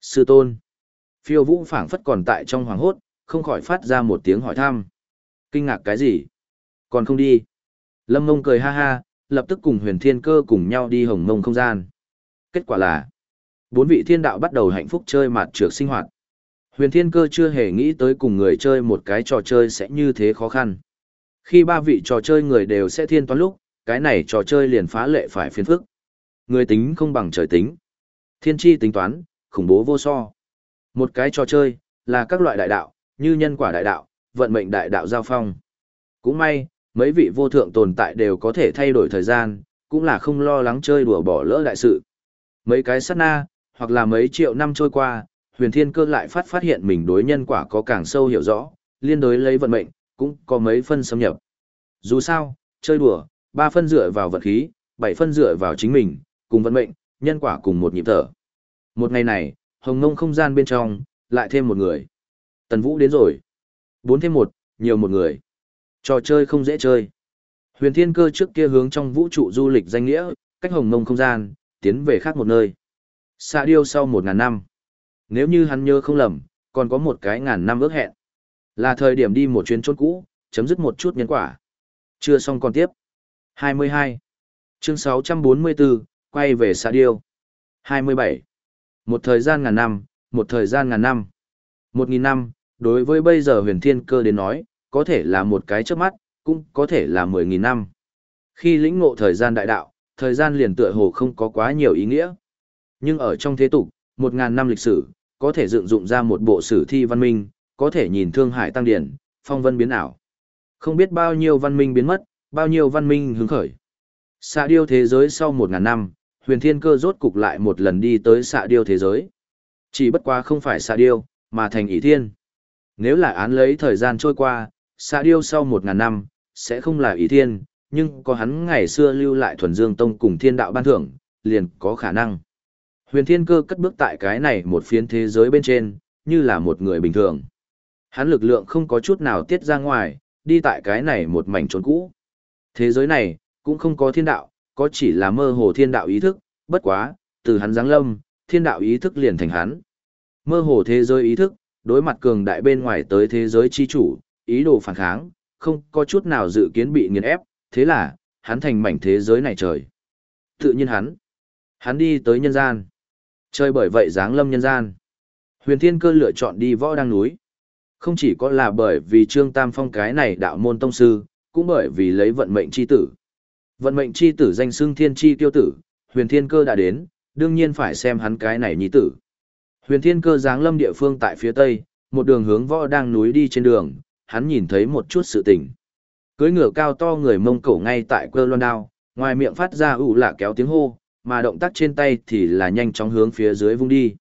Sư tôn. Phiêu vũ phảng phất còn tại trong hoàng hốt, không khỏi phát ra một tiếng hỏi thăm. Kinh ngạc cái gì? Còn không đi. Lâm mông cười ha ha, lập tức cùng huyền thiên cơ cùng nhau đi hồng mông không gian. Kết quả là, bốn vị thiên đạo bắt đầu hạnh phúc chơi mạt trược sinh hoạt. Huyền thiên cơ chưa hề nghĩ tới cùng người chơi một cái trò chơi sẽ như thế khó khăn. Khi ba vị trò chơi người đều sẽ thiên toán lúc, cái này trò chơi liền phá lệ phải phiền phức. Người tính không bằng trời tính. Thiên tri tính toán, khủng bố vô so. Một cái trò chơi, là các loại đại đạo, như nhân quả đại đạo, vận mệnh đại đạo giao phong. Cũng may, mấy vị vô thượng tồn tại đều có thể thay đổi thời gian, cũng là không lo lắng chơi đùa bỏ lỡ đại sự. Mấy cái sát na, hoặc là mấy triệu năm trôi qua, huyền thiên cơ lại phát phát hiện mình đối nhân quả có càng sâu hiểu rõ, liên đối lấy vận mệnh, cũng có mấy phân xâm nhập. Dù sao, chơi đùa, ba phân dựa vào vận khí, bảy phân dựa vào chính mình, cùng vận mệnh, nhân quả cùng một nhịp thở. Một ngày này, hồng ngông không gian bên trong, lại thêm một người. Tần Vũ đến rồi. Bốn thêm một, nhiều một người. Trò chơi không dễ chơi. Huyền Thiên Cơ trước kia hướng trong vũ trụ du lịch danh nghĩa, cách hồng ngông không gian, tiến về khác một nơi. Xa điêu sau một ngàn năm. Nếu như hắn nhớ không lầm, còn có một cái ngàn năm ước hẹn. Là thời điểm đi một chuyến chốt cũ, chấm dứt một chút nhân quả. Chưa xong còn tiếp. 22. Chương 644, quay về xa điêu. 27. Một thời gian ngàn năm, một thời gian ngàn năm. Một nghìn năm, đối với bây giờ huyền thiên cơ đến nói, có thể là một cái trước mắt, cũng có thể là mười nghìn năm. Khi lĩnh ngộ thời gian đại đạo, thời gian liền tựa hồ không có quá nhiều ý nghĩa. Nhưng ở trong thế tục, một ngàn năm lịch sử, có thể dựng dụng ra một bộ sử thi văn minh, có thể nhìn thương hải tăng điển, phong vân biến ảo. Không biết bao nhiêu văn minh biến mất, bao nhiêu văn minh hứng khởi. Xạ điêu thế giới sau một ngàn năm, huyền thiên cơ rốt cục lại một lần đi tới xạ điêu thế giới. Chỉ bất quá không phải xạ điêu, mà thành Ý thiên. Nếu là án lấy thời gian trôi qua, xạ điêu sau một ngàn năm, sẽ không là Ý thiên, nhưng có hắn ngày xưa lưu lại thuần dương tông cùng thiên đạo ban thưởng, liền có khả năng. Huyền thiên cơ cất bước tại cái này một phiến thế giới bên trên, như là một người bình thường. Hắn lực lượng không có chút nào tiết ra ngoài, đi tại cái này một mảnh trốn cũ. Thế giới này, cũng không có thiên đạo, có chỉ là mơ hồ thiên đạo ý thức, bất quá, từ hắn giáng lâm, thiên đạo ý thức liền thành hắn. Mơ hồ thế giới ý thức, đối mặt cường đại bên ngoài tới thế giới chi chủ, ý đồ phản kháng, không có chút nào dự kiến bị nghiền ép, thế là, hắn thành mảnh thế giới này trời. Tự nhiên hắn, hắn đi tới nhân gian. Chơi bởi vậy dáng lâm nhân gian. Huyền Thiên Cơ lựa chọn đi võ đăng núi. Không chỉ có là bởi vì Trương Tam Phong cái này đạo môn tông sư, cũng bởi vì lấy vận mệnh chi tử. Vận mệnh chi tử danh xưng thiên chi tiêu tử, huyền thiên cơ đã đến, đương nhiên phải xem hắn cái này nhi tử. Huyền thiên cơ giáng lâm địa phương tại phía tây, một đường hướng võ đang núi đi trên đường, hắn nhìn thấy một chút sự tình. Cưới ngựa cao to người mông cổ ngay tại cơ loan đao, ngoài miệng phát ra ủ lạ kéo tiếng hô, mà động tác trên tay thì là nhanh chóng hướng phía dưới vung đi.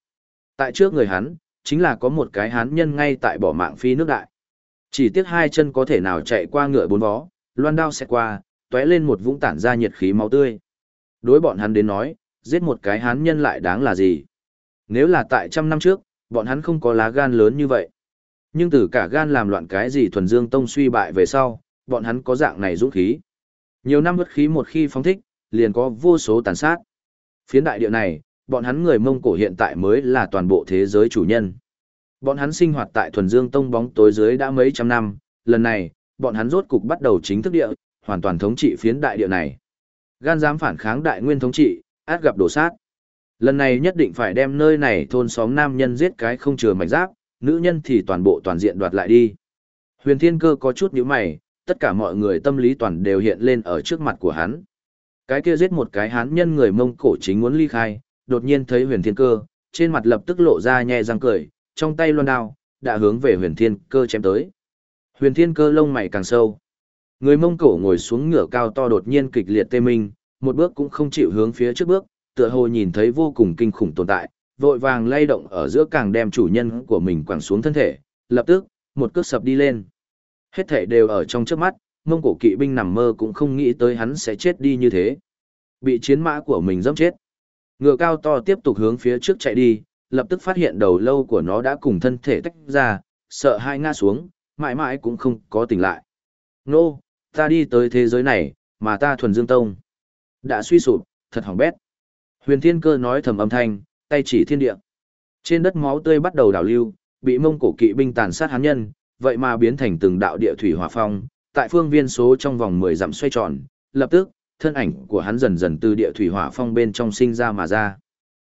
Tại trước người hắn, chính là có một cái hán nhân ngay tại bỏ mạng phi nước đại. Chỉ tiếc hai chân có thể nào chạy qua ngựa bốn vó, loan đao sẽ qua, tóe lên một vũng tản ra nhiệt khí máu tươi. Đối bọn hắn đến nói, giết một cái hán nhân lại đáng là gì? Nếu là tại trăm năm trước, bọn hắn không có lá gan lớn như vậy. Nhưng từ cả gan làm loạn cái gì thuần dương tông suy bại về sau, bọn hắn có dạng này dũng khí. Nhiều năm bất khí một khi phóng thích, liền có vô số tàn sát. Phiến đại địa này, bọn hắn người Mông Cổ hiện tại mới là toàn bộ thế giới chủ nhân. Bọn hắn sinh hoạt tại thuần dương tông bóng tối dưới đã mấy trăm năm, lần này, bọn hắn rốt cục bắt đầu chính thức địa, hoàn toàn thống trị phiến đại địa này. Gan dám phản kháng đại nguyên thống trị, át gặp đổ sát. Lần này nhất định phải đem nơi này thôn xóm nam nhân giết cái không chừa mảnh giáp, nữ nhân thì toàn bộ toàn diện đoạt lại đi. Huyền Thiên Cơ có chút nhíu mày, tất cả mọi người tâm lý toàn đều hiện lên ở trước mặt của hắn. Cái kia giết một cái hán nhân người Mông Cổ chính muốn ly khai, đột nhiên thấy Huyền Thiên Cơ, trên mặt lập tức lộ ra nhẹ răng cười, trong tay loan đao, đã hướng về Huyền Thiên Cơ chém tới. Huyền Thiên Cơ lông mày càng sâu. Người Mông Cổ ngồi xuống ngựa cao to đột nhiên kịch liệt tê minh, một bước cũng không chịu hướng phía trước bước, tựa hồ nhìn thấy vô cùng kinh khủng tồn tại, vội vàng lay động ở giữa càng đem chủ nhân của mình quẳng xuống thân thể, lập tức, một cước sập đi lên. Hết thể đều ở trong trước mắt, Mông Cổ kỵ binh nằm mơ cũng không nghĩ tới hắn sẽ chết đi như thế. Bị chiến mã của mình dẫm chết. Ngựa cao to tiếp tục hướng phía trước chạy đi, lập tức phát hiện đầu lâu của nó đã cùng thân thể tách ra, sợ hai ngã xuống, mãi mãi cũng không có tỉnh lại. Nô, ta đi tới thế giới này, mà ta thuần dương tông. Đã suy sụp, thật hỏng bét. Huyền thiên cơ nói thầm âm thanh, tay chỉ thiên địa. Trên đất máu tươi bắt đầu đảo lưu, bị mông cổ kỵ binh tàn sát hán nhân, vậy mà biến thành từng đạo địa thủy hỏa phong, tại phương viên số trong vòng 10 dặm xoay tròn, lập tức, thân ảnh của hắn dần dần từ địa thủy hỏa phong bên trong sinh ra mà ra.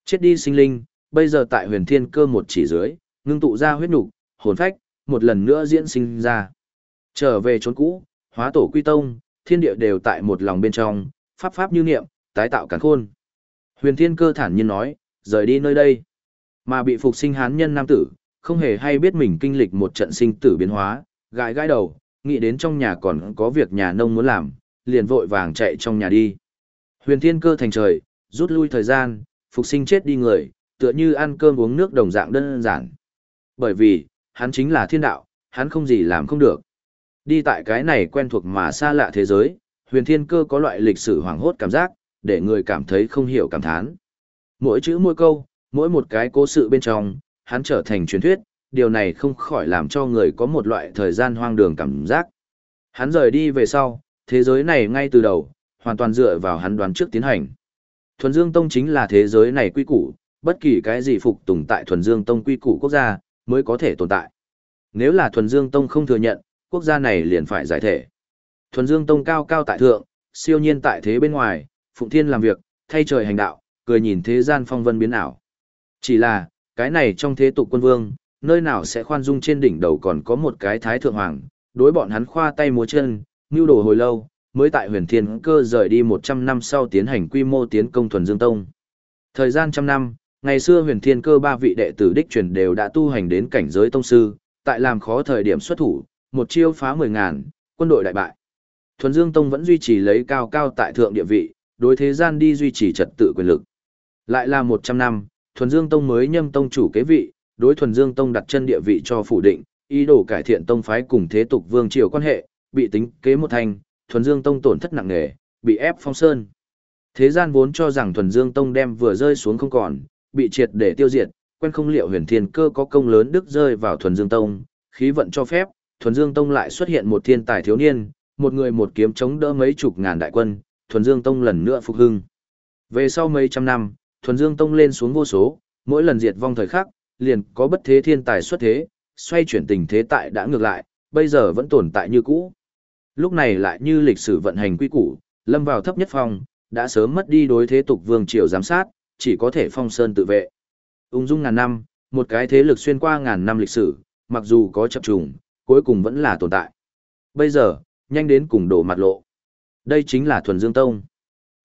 Chết đi sinh linh, bây giờ tại huyền thiên cơ một chỉ dưới, ngưng tụ ra huyết nục, hồn phách, một lần nữa diễn sinh ra. Trở về chốn cũ, hóa tổ quy tông, thiên địa đều tại một lòng bên trong, pháp pháp như niệm, tái tạo càn khôn. Huyền thiên cơ thản nhiên nói, rời đi nơi đây. Mà bị phục sinh hán nhân nam tử, không hề hay biết mình kinh lịch một trận sinh tử biến hóa, gãi gãi đầu, nghĩ đến trong nhà còn có việc nhà nông muốn làm, liền vội vàng chạy trong nhà đi. Huyền thiên cơ thành trời, rút lui thời gian, phục sinh chết đi người, tựa như ăn cơm uống nước đồng dạng đơn giản. Bởi vì, hắn chính là thiên đạo, hắn không gì làm không được. Đi tại cái này quen thuộc mà xa lạ thế giới, huyền thiên cơ có loại lịch sử hoàng hốt cảm giác, để người cảm thấy không hiểu cảm thán. Mỗi chữ mỗi câu, mỗi một cái cố sự bên trong, hắn trở thành truyền thuyết, điều này không khỏi làm cho người có một loại thời gian hoang đường cảm giác. Hắn rời đi về sau, thế giới này ngay từ đầu, hoàn toàn dựa vào hắn đoán trước tiến hành. Thuần Dương Tông chính là thế giới này quy củ, bất kỳ cái gì phục tùng tại Thuần Dương Tông quy củ quốc gia, mới có thể tồn tại. Nếu là Thuần Dương Tông không thừa nhận, quốc gia này liền phải giải thể. Thuần Dương Tông cao cao tại thượng, siêu nhiên tại thế bên ngoài, phụng thiên làm việc, thay trời hành đạo, cười nhìn thế gian phong vân biến ảo. Chỉ là, cái này trong thế tục quân vương, nơi nào sẽ khoan dung trên đỉnh đầu còn có một cái thái thượng hoàng, đối bọn hắn khoa tay múa chân, nưu đồ hồi lâu, mới tại huyền thiên cơ rời đi 100 năm sau tiến hành quy mô tiến công thuần dương tông. Thời gian trăm năm, ngày xưa huyền thiên cơ ba vị đệ tử đích truyền đều đã tu hành đến cảnh giới tông sư, tại làm khó thời điểm xuất thủ, một chiêu phá 10 ngàn, quân đội đại bại. Thuần Dương Tông vẫn duy trì lấy cao cao tại thượng địa vị, đối thế gian đi duy trì trật tự quyền lực. Lại là 100 năm, Thuần Dương Tông mới nhâm tông chủ kế vị, đối Thuần Dương Tông đặt chân địa vị cho phủ định, ý đồ cải thiện tông phái cùng thế tục vương triều quan hệ, bị tính kế một thành, Thuần Dương Tông tổn thất nặng nề, bị ép phong sơn. Thế gian vốn cho rằng Thuần Dương Tông đem vừa rơi xuống không còn, bị triệt để tiêu diệt, quen không liệu huyền thiên cơ có công lớn đức rơi vào Thuần Dương Tông, khí vận cho phép, Thuần Dương Tông lại xuất hiện một thiên tài thiếu niên, một người một kiếm chống đỡ mấy chục ngàn đại quân, Thuần Dương Tông lần nữa phục hưng. Về sau mấy trăm năm, Thuần Dương Tông lên xuống vô số, mỗi lần diệt vong thời khắc, liền có bất thế thiên tài xuất thế, xoay chuyển tình thế tại đã ngược lại, bây giờ vẫn tồn tại như cũ. Lúc này lại như lịch sử vận hành quy củ, lâm vào thấp nhất phong, đã sớm mất đi đối thế tục vương triều giám sát, chỉ có thể phong sơn tự vệ. Ung dung ngàn năm, một cái thế lực xuyên qua ngàn năm lịch sử, mặc dù có chập trùng, cuối cùng vẫn là tồn tại. Bây giờ, nhanh đến cùng đổ mặt lộ. Đây chính là thuần dương tông.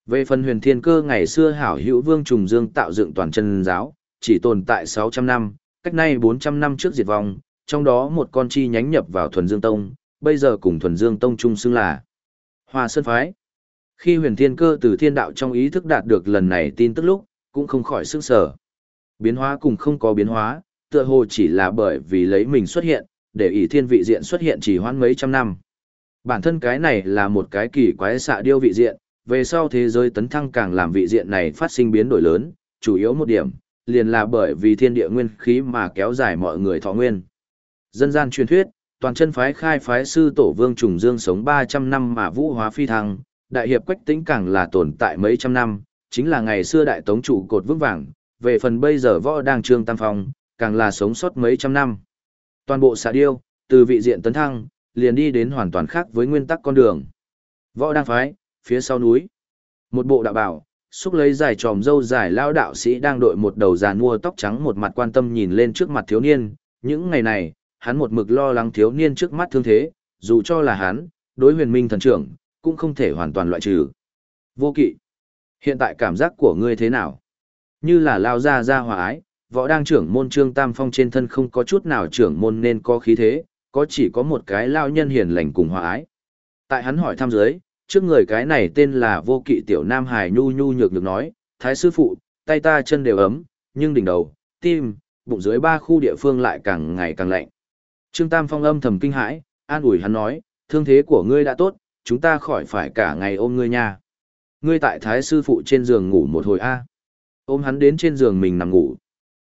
Về phần huyền thiên cơ ngày xưa hảo hữu vương trùng dương tạo dựng toàn chân giáo, chỉ tồn tại 600 năm, cách nay 400 năm trước diệt vong, trong đó một con chi nhánh nhập vào thuần dương tông, bây giờ cùng thuần dương tông chung xưng là Hoa Sơn Phái. Khi huyền thiên cơ từ thiên đạo trong ý thức đạt được lần này tin tức lúc, cũng không khỏi sức sở. Biến hóa cùng không có biến hóa, tựa hồ chỉ là bởi vì lấy mình xuất hiện, để ỷ thiên vị diện xuất hiện chỉ hoãn mấy trăm năm. Bản thân cái này là một cái kỳ quái xạ điêu vị diện, về sau thế giới tấn thăng càng làm vị diện này phát sinh biến đổi lớn, chủ yếu một điểm, liền là bởi vì thiên địa nguyên khí mà kéo dài mọi người thọ nguyên. Dân gian truyền thuyết, toàn chân phái khai phái sư tổ vương trùng dương sống 300 năm mà vũ hóa phi thăng, đại hiệp quách tĩnh càng là tồn tại mấy trăm năm, chính là ngày xưa đại tống trụ cột vững vàng, về phần bây giờ võ đang trương tam phong, càng là sống sót mấy trăm năm. Toàn bộ xà điêu, từ vị diện tấn thăng, liền đi đến hoàn toàn khác với nguyên tắc con đường. Võ đang phái, phía sau núi. Một bộ đạo bảo, xúc lấy dài tròm dâu dài lao đạo sĩ đang đội một đầu giàn mua tóc trắng một mặt quan tâm nhìn lên trước mặt thiếu niên. Những ngày này, hắn một mực lo lắng thiếu niên trước mắt thương thế, dù cho là hắn, đối huyền minh thần trưởng, cũng không thể hoàn toàn loại trừ. Vô kỵ. Hiện tại cảm giác của ngươi thế nào? Như là lao ra ra hòa ái, võ đang trưởng môn trương tam phong trên thân không có chút nào trưởng môn nên có khí thế, có chỉ có một cái lao nhân hiền lành cùng hòa ái. Tại hắn hỏi thăm giới, trước người cái này tên là vô kỵ tiểu nam hải nhu nhu nhược nhược nói, thái sư phụ, tay ta chân đều ấm, nhưng đỉnh đầu, tim, bụng dưới ba khu địa phương lại càng ngày càng lạnh. Trương Tam Phong âm thầm kinh hãi, an ủi hắn nói, thương thế của ngươi đã tốt, chúng ta khỏi phải cả ngày ôm ngươi nha. Ngươi tại thái sư phụ trên giường ngủ một hồi a. Ôm hắn đến trên giường mình nằm ngủ.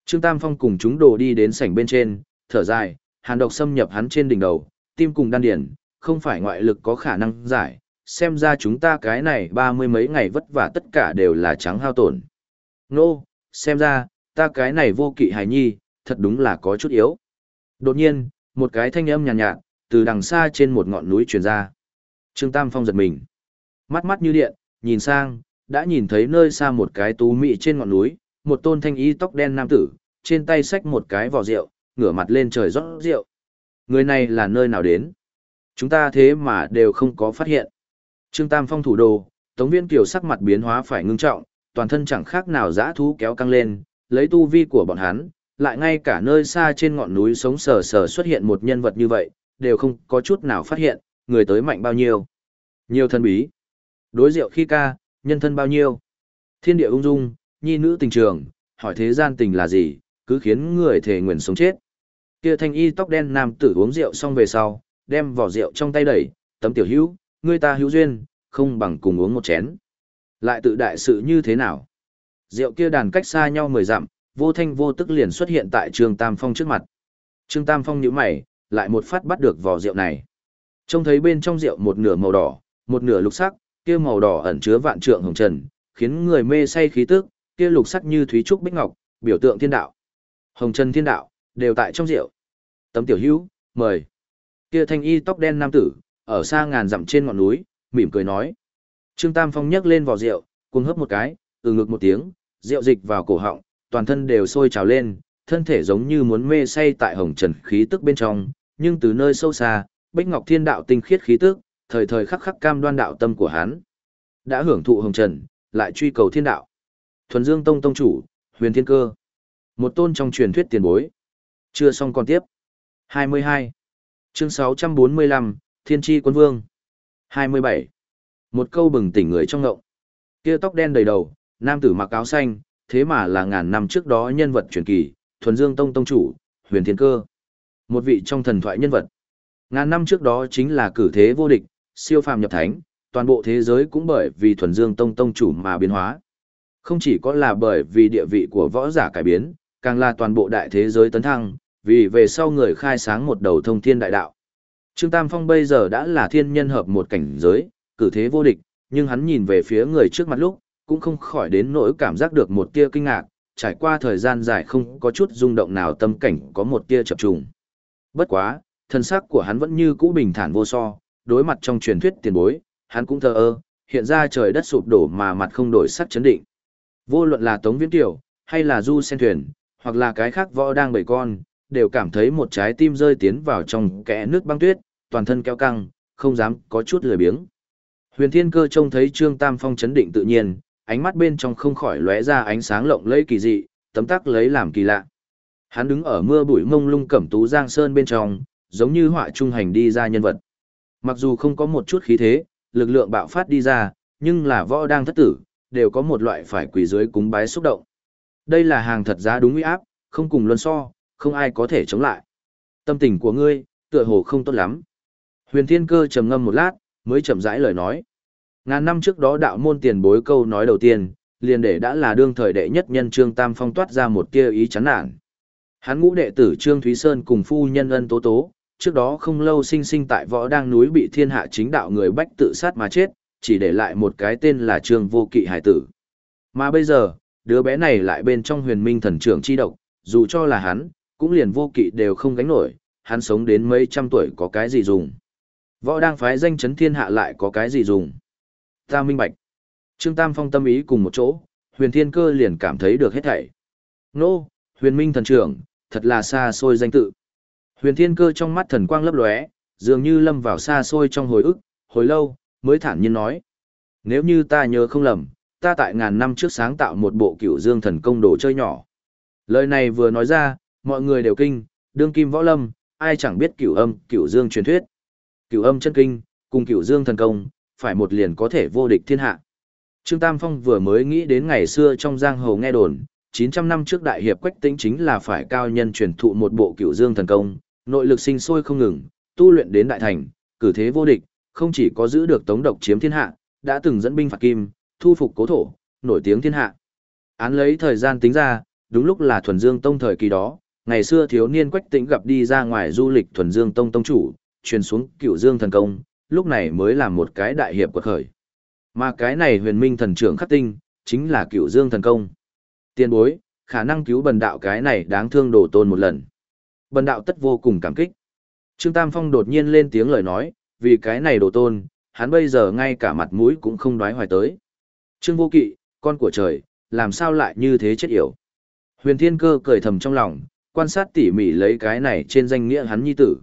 Trương Tam Phong cùng chúng đồ đi đến sảnh bên trên, thở dài, hàn độc xâm nhập hắn trên đỉnh đầu, tim cùng đan điển, không phải ngoại lực có khả năng giải, xem ra chúng ta cái này ba mươi mấy ngày vất vả tất cả đều là trắng hao tổn. Nô, xem ra, ta cái này vô kỵ hài nhi, thật đúng là có chút yếu. Đột nhiên, một cái thanh âm nhàn nhạt, nhạt, từ đằng xa trên một ngọn núi truyền ra. Trương Tam Phong giật mình. Mắt mắt như điện, nhìn sang, đã nhìn thấy nơi xa một cái tú mị trên ngọn núi, một tôn thanh y tóc đen nam tử, trên tay xách một cái vò rượu, ngửa mặt lên trời rót rượu. Người này là nơi nào đến? Chúng ta thế mà đều không có phát hiện. Trương Tam Phong thủ đồ, Tống Viên Kiều sắc mặt biến hóa phải ngưng trọng, toàn thân chẳng khác nào dã thú kéo căng lên, lấy tu vi của bọn hắn, lại ngay cả nơi xa trên ngọn núi sống sờ sờ xuất hiện một nhân vật như vậy, đều không có chút nào phát hiện, người tới mạnh bao nhiêu. Nhiều thân bí. Đối rượu khi ca, nhân thân bao nhiêu. Thiên địa ung dung, nhi nữ tình trường, hỏi thế gian tình là gì, cứ khiến người thể nguyện sống chết. Kia thanh y tóc đen nam tử uống rượu xong về sau, đem vỏ rượu trong tay đẩy, tấm tiểu hữu, người ta hữu duyên, không bằng cùng uống một chén. Lại tự đại sự như thế nào? Rượu kia đàn cách xa nhau mười dặm, vô thanh vô tức liền xuất hiện tại Trương Tam Phong trước mặt. Trương Tam Phong nhíu mày, lại một phát bắt được vỏ rượu này. Trông thấy bên trong rượu một nửa màu đỏ, một nửa lục sắc, kia màu đỏ ẩn chứa vạn trượng hồng trần, khiến người mê say khí tức, kia lục sắc như thúy trúc bích ngọc, biểu tượng thiên đạo. Hồng trần thiên đạo, đều tại trong rượu. Tấm tiểu hữu, mời. Kia thanh y tóc đen nam tử, ở xa ngàn dặm trên ngọn núi, mỉm cười nói. Trương Tam Phong nhấc lên vỏ rượu, cuồng hấp một cái, từ ngực một tiếng, rượu dịch vào cổ họng, toàn thân đều sôi trào lên, thân thể giống như muốn mê say tại hồng trần khí tức bên trong, nhưng từ nơi sâu xa, Bích Ngọc Thiên đạo tinh khiết khí tức, thời thời khắc khắc cam đoan đạo tâm của hắn. Đã hưởng thụ hồng trần, lại truy cầu thiên đạo. Thuần Dương Tông tông chủ, Huyền Thiên Cơ. Một tôn trong truyền thuyết tiền bối. Chưa xong còn tiếp. 22. Chương 645, Thiên Chi Quân Vương. 27. Một câu bừng tỉnh người trong ngộng. Kia tóc đen đầy đầu, nam tử mặc áo xanh, thế mà là ngàn năm trước đó nhân vật truyền kỳ, thuần dương tông tông chủ, huyền thiên cơ. Một vị trong thần thoại nhân vật. Ngàn năm trước đó chính là cử thế vô địch, siêu phàm nhập thánh, toàn bộ thế giới cũng bởi vì thuần dương tông tông chủ mà biến hóa. Không chỉ có là bởi vì địa vị của võ giả cải biến, càng là toàn bộ đại thế giới tấn thăng, vì về sau người khai sáng một đầu thông thiên đại đạo. Trương Tam Phong bây giờ đã là thiên nhân hợp một cảnh giới, cử thế vô địch, nhưng hắn nhìn về phía người trước mặt lúc, cũng không khỏi đến nỗi cảm giác được một tia kinh ngạc, trải qua thời gian dài không có chút rung động nào tâm cảnh có một tia chập trùng. Bất quá, thân xác của hắn vẫn như cũ bình thản vô so, đối mặt trong truyền thuyết tiền bối, hắn cũng thờ ơ, hiện ra trời đất sụp đổ mà mặt không đổi sắc chấn định. Vô luận là Tống Viễn Tiểu, hay là Du Sen Thuyền, hoặc là cái khác võ đang bầy con, đều cảm thấy một trái tim rơi tiến vào trong kẽ nước băng tuyết, toàn thân kéo căng, không dám có chút lười biếng. Huyền Thiên Cơ trông thấy Trương Tam Phong chấn định tự nhiên, ánh mắt bên trong không khỏi lóe ra ánh sáng lộng lẫy kỳ dị, tấm tắc lấy làm kỳ lạ. Hắn đứng ở mưa bụi mông lung cẩm tú giang sơn bên trong, giống như họa trung hành đi ra nhân vật. Mặc dù không có một chút khí thế, lực lượng bạo phát đi ra, nhưng là võ đang thất tử, đều có một loại phải quỳ dưới cúng bái xúc động. Đây là hàng thật giá đúng uy áp, không cùng luân so, không ai có thể chống lại. Tâm tình của ngươi, tựa hồ không tốt lắm. Huyền Thiên Cơ trầm ngâm một lát, mới chậm rãi lời nói. Ngàn năm trước đó đạo môn tiền bối câu nói đầu tiên, liền để đã là đương thời đệ nhất nhân Trương Tam Phong toát ra một tia ý chán nản. Hắn ngũ đệ tử Trương Thúy Sơn cùng phu nhân ân tố tố, trước đó không lâu sinh sinh tại võ đang núi bị thiên hạ chính đạo người bách tự sát mà chết, chỉ để lại một cái tên là Trương Vô Kỵ Hải tử. Mà bây giờ, đứa bé này lại bên trong huyền minh thần trưởng chi độc, dù cho là hắn, cũng liền vô kỵ đều không gánh nổi, hắn sống đến mấy trăm tuổi có cái gì dùng. Võ đang phái danh chấn thiên hạ lại có cái gì dùng. Ta minh bạch. Trương Tam Phong tâm ý cùng một chỗ, huyền thiên cơ liền cảm thấy được hết thảy. Nô, huyền minh thần trưởng, thật là xa xôi danh tự. Huyền thiên cơ trong mắt thần quang lấp lóe, dường như lâm vào xa xôi trong hồi ức, hồi lâu, mới thản nhiên nói. Nếu như ta nhớ không lầm, ta tại ngàn năm trước sáng tạo một bộ cửu dương thần công đồ chơi nhỏ. Lời này vừa nói ra, mọi người đều kinh, đương kim võ lâm, ai chẳng biết cửu âm, cửu dương truyền thuyết. Cửu âm chân kinh, cùng cửu dương thần công, phải một liền có thể vô địch thiên hạ. Trương Tam Phong vừa mới nghĩ đến ngày xưa trong giang hồ nghe đồn, 900 năm trước đại hiệp quách tính chính là phải cao nhân truyền thụ một bộ cửu dương thần công, nội lực sinh sôi không ngừng, tu luyện đến đại thành, cử thế vô địch, không chỉ có giữ được tống độc chiếm thiên hạ, đã từng dẫn binh phạt kim, thu phục cố thổ, nổi tiếng thiên hạ. Án lấy thời gian tính ra, đúng lúc là thuần dương tông thời kỳ đó, ngày xưa thiếu niên quách tĩnh gặp đi ra ngoài du lịch thuần dương tông tông chủ, truyền xuống cựu dương thần công, lúc này mới là một cái đại hiệp quật khởi. Mà cái này huyền minh thần trưởng khắc tinh, chính là cựu dương thần công. Tiên bối, khả năng cứu bần đạo cái này đáng thương đổ tôn một lần. Bần đạo tất vô cùng cảm kích. Trương Tam Phong đột nhiên lên tiếng lời nói, vì cái này đồ tôn, hắn bây giờ ngay cả mặt mũi cũng không đoái hoài tới. Trương Vô Kỵ, con của trời, làm sao lại như thế chết yểu. Huyền Thiên Cơ cười thầm trong lòng, quan sát tỉ mỉ lấy cái này trên danh nghĩa hắn nhi tử.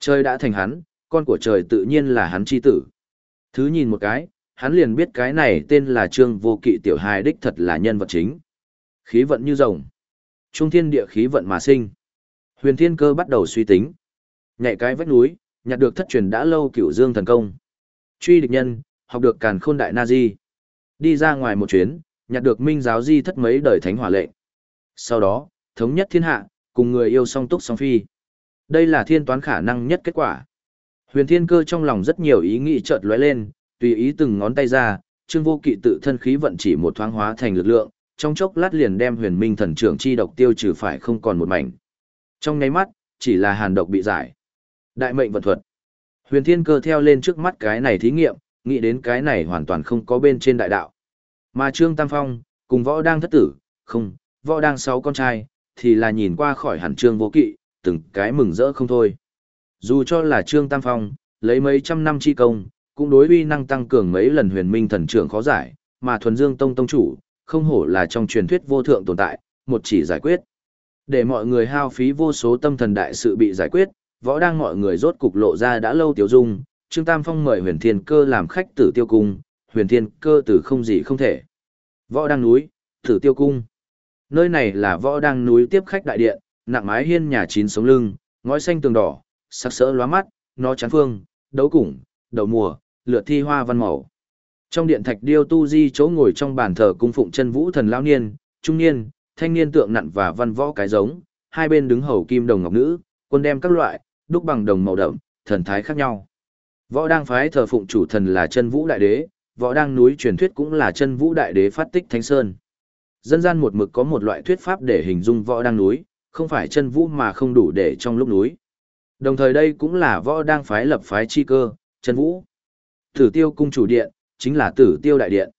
Trời đã thành hắn, con của trời tự nhiên là hắn chi tử. Thứ nhìn một cái, hắn liền biết cái này tên là Trương Vô Kỵ tiểu hài đích thật là nhân vật chính. Khí vận như rồng. Trung thiên địa khí vận mà sinh. Huyền Thiên Cơ bắt đầu suy tính. Nhảy cái vách núi, nhặt được thất truyền đã lâu cửu dương thần công. Truy địch nhân, học được càn khôn đại na di. Đi ra ngoài một chuyến, nhặt được minh giáo di thất mấy đời thánh hỏa lệnh. Sau đó, thống nhất thiên hạ, cùng người yêu song túc song phi. Đây là thiên toán khả năng nhất kết quả. Huyền thiên cơ trong lòng rất nhiều ý nghĩ chợt lóe lên, tùy ý từng ngón tay ra, trương vô kỵ tự thân khí vận chỉ một thoáng hóa thành lực lượng, trong chốc lát liền đem huyền minh thần trưởng chi độc tiêu trừ phải không còn một mảnh. Trong nháy mắt, chỉ là hàn độc bị giải. Đại mệnh vận thuật. Huyền thiên cơ theo lên trước mắt cái này thí nghiệm, nghĩ đến cái này hoàn toàn không có bên trên đại đạo. Mà Trương Tam Phong, cùng võ đang thất tử, không, võ đang sáu con trai, thì là nhìn qua khỏi hẳn Trương vô kỵ, từng cái mừng rỡ không thôi. Dù cho là Trương Tam Phong, lấy mấy trăm năm chi công, cũng đối uy năng tăng cường mấy lần huyền minh thần trưởng khó giải, mà thuần dương tông tông chủ, không hổ là trong truyền thuyết vô thượng tồn tại, một chỉ giải quyết. Để mọi người hao phí vô số tâm thần đại sự bị giải quyết, võ đang mọi người rốt cục lộ ra đã lâu tiểu dung, Trương Tam Phong mời huyền thiên cơ làm khách tử tiêu cung, huyền thiên cơ tử không gì không thể. Võ đang núi, tử tiêu cung. Nơi này là võ đang núi tiếp khách đại điện, nặng mái hiên nhà chín sống lưng, ngói xanh tường đỏ, sắc sỡ lóa mắt, nó chán phương, đấu củng, đầu mùa, lượt thi hoa văn màu. Trong điện thạch điêu tu di chỗ ngồi trong bàn thờ cung phụng chân vũ thần lão niên, trung niên, thanh niên tượng nặn và văn võ cái giống, hai bên đứng hầu kim đồng ngọc nữ, quân đem các loại, đúc bằng đồng màu đậm, thần thái khác nhau. Võ đang phái thờ phụng chủ thần là chân vũ đại đế, võ đang núi truyền thuyết cũng là chân vũ đại đế phát tích thánh sơn. Dân gian một mực có một loại thuyết pháp để hình dung võ đang núi, không phải chân vũ mà không đủ để trong lúc núi. Đồng thời đây cũng là võ đang phái lập phái chi cơ, chân vũ. Tử tiêu cung chủ điện, chính là tử tiêu đại điện.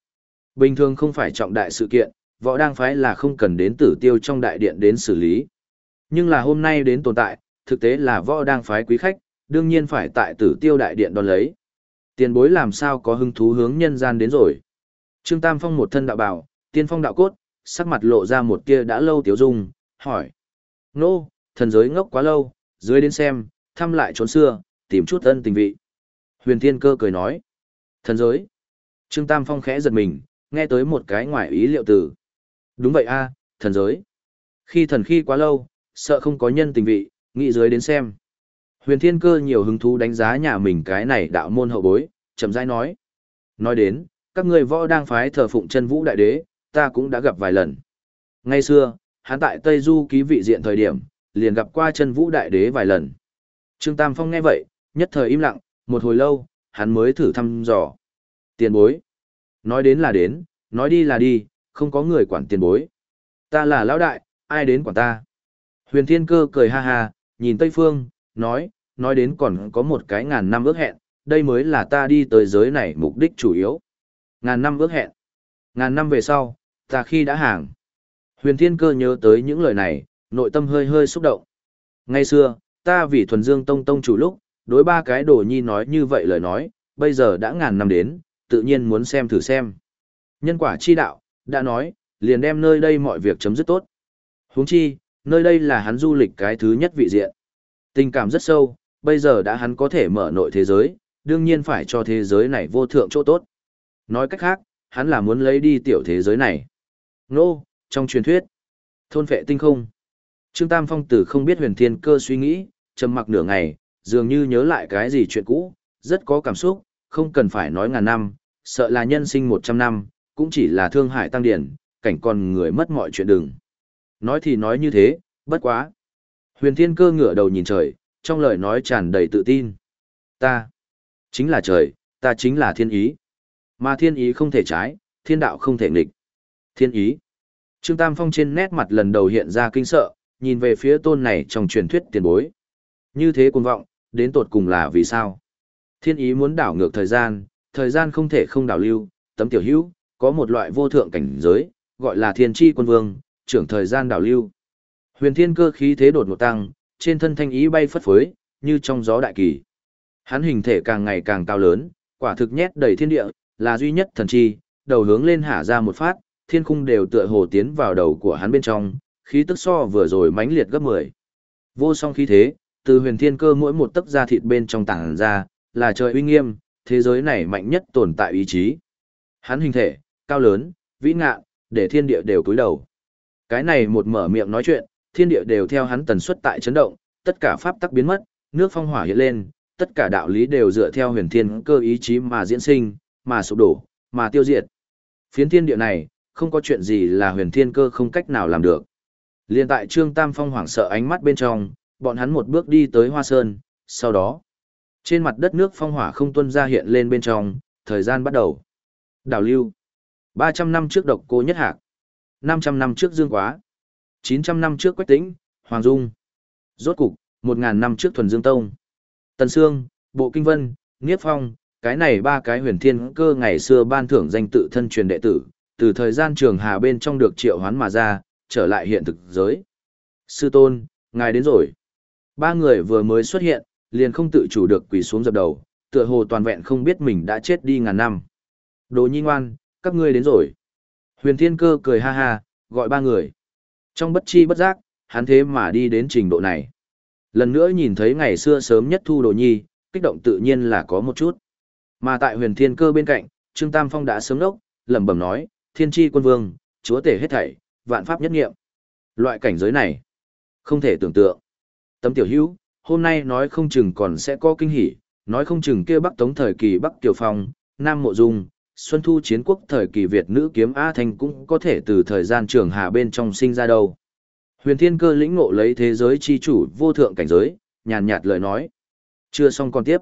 Bình thường không phải trọng đại sự kiện, võ đang phái là không cần đến tử tiêu trong đại điện đến xử lý. Nhưng là hôm nay đến tồn tại, thực tế là võ đang phái quý khách, đương nhiên phải tại tử tiêu đại điện đón lấy. Tiền bối làm sao có hứng thú hướng nhân gian đến rồi. Trương Tam Phong một thân đạo bảo, tiên phong đạo cốt, sắc mặt lộ ra một kia đã lâu tiếu dung, hỏi. Nô, thần giới ngốc quá lâu, dưới đến xem, thăm lại trốn xưa, tìm chút ân tình vị. Huyền Thiên Cơ cười nói. Thần giới. Trương Tam Phong khẽ giật mình, nghe tới một cái ngoài ý liệu từ. Đúng vậy a, thần giới. Khi thần khi quá lâu, sợ không có nhân tình vị, nghĩ dưới đến xem. Huyền Thiên Cơ nhiều hứng thú đánh giá nhà mình cái này đạo môn hậu bối, chậm rãi nói. Nói đến, các người võ đang phái thờ phụng chân vũ đại đế, ta cũng đã gặp vài lần. Ngay xưa, hắn tại Tây Du ký vị diện thời điểm, liền gặp qua chân vũ đại đế vài lần. Trương Tam Phong nghe vậy, nhất thời im lặng, một hồi lâu, hắn mới thử thăm dò. Tiền bối. Nói đến là đến, nói đi là đi, không có người quản tiền bối. Ta là lão đại, ai đến quản ta. Huyền Thiên Cơ cười ha ha, nhìn Tây Phương, nói, nói đến còn có một cái ngàn năm ước hẹn, đây mới là ta đi tới giới này mục đích chủ yếu. Ngàn năm ước hẹn. Ngàn năm về sau, ta khi đã hàng. Huyền Thiên Cơ nhớ tới những lời này, nội tâm hơi hơi xúc động. Ngày xưa, ta vì thuần dương tông tông chủ lúc, đối ba cái đồ nhi nói như vậy lời nói, bây giờ đã ngàn năm đến, tự nhiên muốn xem thử xem. Nhân quả chi đạo, đã nói, liền đem nơi đây mọi việc chấm dứt tốt. huống chi, nơi đây là hắn du lịch cái thứ nhất vị diện. Tình cảm rất sâu, bây giờ đã hắn có thể mở nội thế giới, đương nhiên phải cho thế giới này vô thượng chỗ tốt. Nói cách khác, hắn là muốn lấy đi tiểu thế giới này. Nô, trong truyền thuyết, thôn vệ tinh không. Trương Tam Phong tử không biết huyền thiên cơ suy nghĩ, trầm mặc nửa ngày, dường như nhớ lại cái gì chuyện cũ, rất có cảm xúc, không cần phải nói ngàn năm, sợ là nhân sinh một trăm năm, cũng chỉ là thương hại tăng điển, cảnh con người mất mọi chuyện đừng. Nói thì nói như thế, bất quá. Huyền thiên cơ ngửa đầu nhìn trời, trong lời nói tràn đầy tự tin. Ta, chính là trời, ta chính là thiên ý. Mà thiên ý không thể trái, thiên đạo không thể nghịch. Thiên ý. Trương Tam Phong trên nét mặt lần đầu hiện ra kinh sợ, nhìn về phía tôn này trong truyền thuyết tiền bối. Như thế cuồng vọng, đến tột cùng là vì sao? Thiên ý muốn đảo ngược thời gian, thời gian không thể không đảo lưu, tấm tiểu hữu, có một loại vô thượng cảnh giới, gọi là thiên tri quân vương, trưởng thời gian đảo lưu. Huyền thiên cơ khí thế đột ngột tăng, trên thân thanh ý bay phất phới, như trong gió đại kỳ. Hắn hình thể càng ngày càng cao lớn, quả thực nhét đầy thiên địa, là duy nhất thần chi, đầu hướng lên hạ ra một phát, thiên khung đều tựa hồ tiến vào đầu của hắn bên trong, khí tức so vừa rồi mãnh liệt gấp 10. Vô song khí thế, từ huyền thiên cơ mỗi một tấc da thịt bên trong tảng ra, là trời uy nghiêm, thế giới này mạnh nhất tồn tại ý chí. Hắn hình thể, cao lớn, vĩ ngạ, để thiên địa đều cúi đầu. Cái này một mở miệng nói chuyện, thiên địa đều theo hắn tần suất tại chấn động, tất cả pháp tắc biến mất, nước phong hỏa hiện lên, tất cả đạo lý đều dựa theo huyền thiên cơ ý chí mà diễn sinh, mà sụp đổ, mà tiêu diệt. Phiến thiên địa này, không có chuyện gì là huyền thiên cơ không cách nào làm được. Liên tại Trương Tam Phong hoảng sợ ánh mắt bên trong, bọn hắn một bước đi tới Hoa Sơn, sau đó, trên mặt đất nước phong hỏa không tuân ra hiện lên bên trong, thời gian bắt đầu. Đào lưu. 300 năm trước độc cô nhất hạc. 500 năm trước dương quá. 900 năm trước quách tĩnh, Hoàng Dung. Rốt cục, 1.000 năm trước thuần dương tông. Tần Sương, Bộ Kinh Vân, Niếp Phong, cái này ba cái huyền thiên cơ ngày xưa ban thưởng danh tự thân truyền đệ tử, từ thời gian trường hà bên trong được triệu hoán mà ra, trở lại hiện thực giới. Sư tôn, ngài đến rồi. Ba người vừa mới xuất hiện, liền không tự chủ được quỳ xuống dập đầu, tựa hồ toàn vẹn không biết mình đã chết đi ngàn năm. Đồ nhi ngoan, các ngươi đến rồi. Huyền thiên cơ cười ha ha, gọi ba người. Trong bất chi bất giác, hắn thế mà đi đến trình độ này. Lần nữa nhìn thấy ngày xưa sớm nhất thu đồ nhi, kích động tự nhiên là có một chút. Mà tại huyền thiên cơ bên cạnh, Trương Tam Phong đã sớm đốc, lẩm bẩm nói, thiên tri quân vương, chúa tể hết thảy, vạn pháp nhất nghiệm. Loại cảnh giới này, không thể tưởng tượng. Tấm tiểu hữu, hôm nay nói không chừng còn sẽ có kinh hỉ, nói không chừng kia Bắc Tống thời kỳ Bắc Kiều Phong, Nam Mộ Dung, Xuân Thu chiến quốc thời kỳ Việt nữ kiếm A Thanh cũng có thể từ thời gian trường hà bên trong sinh ra đâu. Huyền Thiên Cơ lĩnh ngộ lấy thế giới chi chủ vô thượng cảnh giới, nhàn nhạt lời nói. Chưa xong còn tiếp.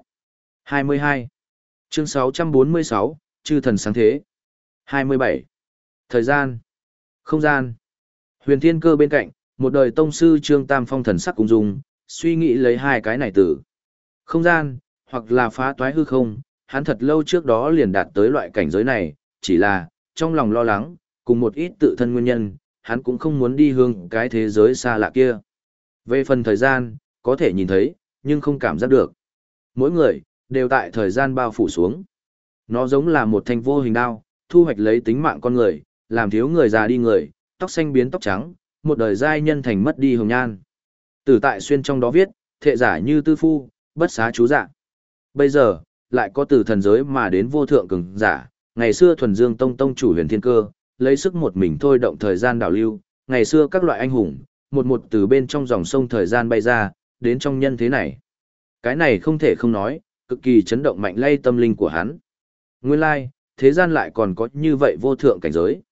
22. Chương 646, Chư thần sáng thế. 27. Thời gian. Không gian. Huyền Thiên Cơ bên cạnh, một đời tông sư Trương Tam Phong thần sắc cùng dùng, suy nghĩ lấy hai cái này từ. Không gian, hoặc là phá toái hư không, hắn thật lâu trước đó liền đạt tới loại cảnh giới này, chỉ là, trong lòng lo lắng, cùng một ít tự thân nguyên nhân, hắn cũng không muốn đi hướng cái thế giới xa lạ kia. Về phần thời gian, có thể nhìn thấy, nhưng không cảm giác được. Mỗi người, đều tại thời gian bao phủ xuống. Nó giống là một thanh vô hình đao, thu hoạch lấy tính mạng con người, làm thiếu người già đi người, tóc xanh biến tóc trắng, một đời giai nhân thành mất đi hồng nhan. Tử tại xuyên trong đó viết, thệ giả như tư phu, bất xá chú dạ. Bây giờ, lại có từ thần giới mà đến vô thượng cường giả, ngày xưa thuần dương tông tông chủ huyền thiên cơ, lấy sức một mình thôi động thời gian đảo lưu, ngày xưa các loại anh hùng, một một từ bên trong dòng sông thời gian bay ra, đến trong nhân thế này. Cái này không thể không nói, cực kỳ chấn động mạnh lay tâm linh của hắn. Nguyên lai, thế gian lại còn có như vậy vô thượng cảnh giới.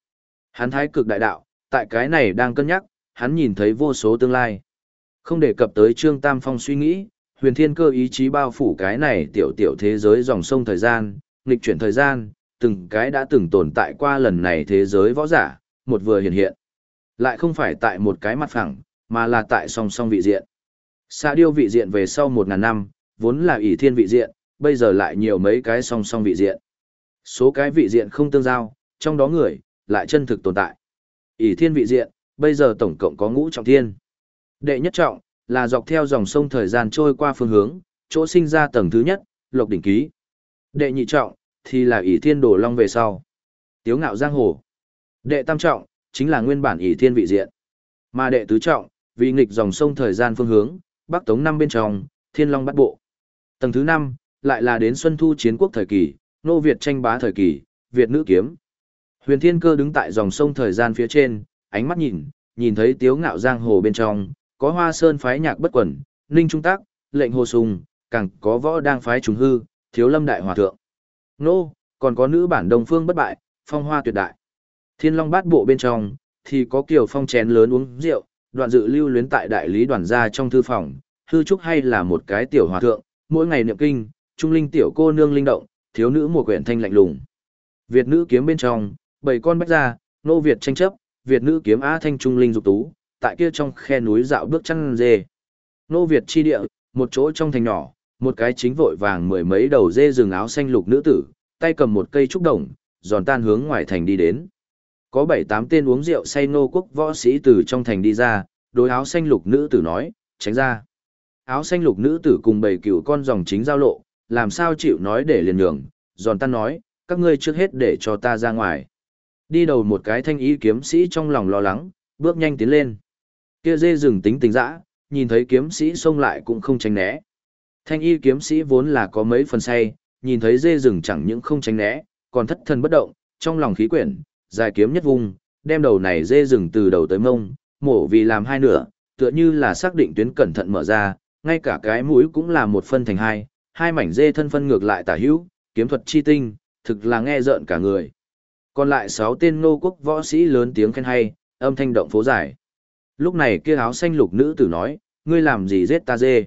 Hắn thái cực đại đạo, tại cái này đang cân nhắc, hắn nhìn thấy vô số tương lai. Không đề cập tới Trương Tam Phong suy nghĩ, huyền thiên cơ ý chí bao phủ cái này tiểu tiểu thế giới dòng sông thời gian, nghịch chuyển thời gian, từng cái đã từng tồn tại qua lần này thế giới võ giả, một vừa hiện hiện. Lại không phải tại một cái mặt phẳng, mà là tại song song vị diện. Xa điêu vị diện về sau một ngàn năm, vốn là ỷ thiên vị diện, bây giờ lại nhiều mấy cái song song vị diện. Số cái vị diện không tương giao, trong đó người, lại chân thực tồn tại. ỷ thiên vị diện, bây giờ tổng cộng có ngũ trọng thiên. Đệ nhất trọng, là dọc theo dòng sông thời gian trôi qua phương hướng, chỗ sinh ra tầng thứ nhất, lộc đỉnh ký. Đệ nhị trọng, thì là ỷ thiên đổ long về sau. Tiếu ngạo giang hồ. Đệ tam trọng, chính là nguyên bản ỷ thiên vị diện. Mà đệ tứ trọng, vì nghịch dòng sông thời gian phương hướng, bắc tống năm bên trong, thiên long bắt bộ. Tầng thứ năm, lại là đến xuân thu chiến quốc thời kỳ, nô Việt tranh bá thời kỳ, Việt nữ kiếm. Huyền thiên cơ đứng tại dòng sông thời gian phía trên, ánh mắt nhìn, nhìn thấy tiếu ngạo giang hồ bên trong, có hoa sơn phái nhạc bất quẩn, ninh trung tác, lệnh hồ sùng, càng có võ đang phái trùng hư, thiếu lâm đại hòa thượng. Nô, còn có nữ bản đồng phương bất bại, phong hoa tuyệt đại. Thiên long bát bộ bên trong, thì có kiểu phong chén lớn uống rượu, đoạn dự lưu luyến tại đại lý đoàn gia trong thư phòng, hư trúc hay là một cái tiểu hòa thượng, mỗi ngày niệm kinh, trung linh tiểu cô nương linh động, thiếu nữ mùa quyển thanh lạnh lùng. Việt nữ kiếm bên trong, bảy con bách gia, nô Việt tranh chấp, Việt nữ kiếm á thanh trung linh dục tú, tại kia trong khe núi dạo bước chăn dê. Nô Việt chi địa, một chỗ trong thành nhỏ, một cái chính vội vàng mười mấy đầu dê rừng áo xanh lục nữ tử, tay cầm một cây trúc đồng, giòn tan hướng ngoài thành đi đến. Có bảy tám tên uống rượu say nô quốc võ sĩ từ trong thành đi ra, đối áo xanh lục nữ tử nói, tránh ra. Áo xanh lục nữ tử cùng bảy cựu con dòng chính giao lộ, làm sao chịu nói để liền nhường, giòn tan nói, các ngươi trước hết để cho ta ra ngoài. Đi đầu một cái thanh ý kiếm sĩ trong lòng lo lắng, bước nhanh tiến lên. Kia dê rừng tính tính dã, nhìn thấy kiếm sĩ xông lại cũng không tránh né. Thanh y kiếm sĩ vốn là có mấy phần say, nhìn thấy dê rừng chẳng những không tránh né, còn thất thần bất động, trong lòng khí quyển, dài kiếm nhất vùng, đem đầu này dê rừng từ đầu tới mông, mổ vì làm hai nửa, tựa như là xác định tuyến cẩn thận mở ra, ngay cả cái mũi cũng là một phân thành hai, hai mảnh dê thân phân ngược lại tả hữu, kiếm thuật chi tinh, thực là nghe rợn cả người. Còn lại sáu tên nô quốc võ sĩ lớn tiếng khen hay, âm thanh động phố giải. Lúc này kia áo xanh lục nữ tử nói, ngươi làm gì giết ta dê?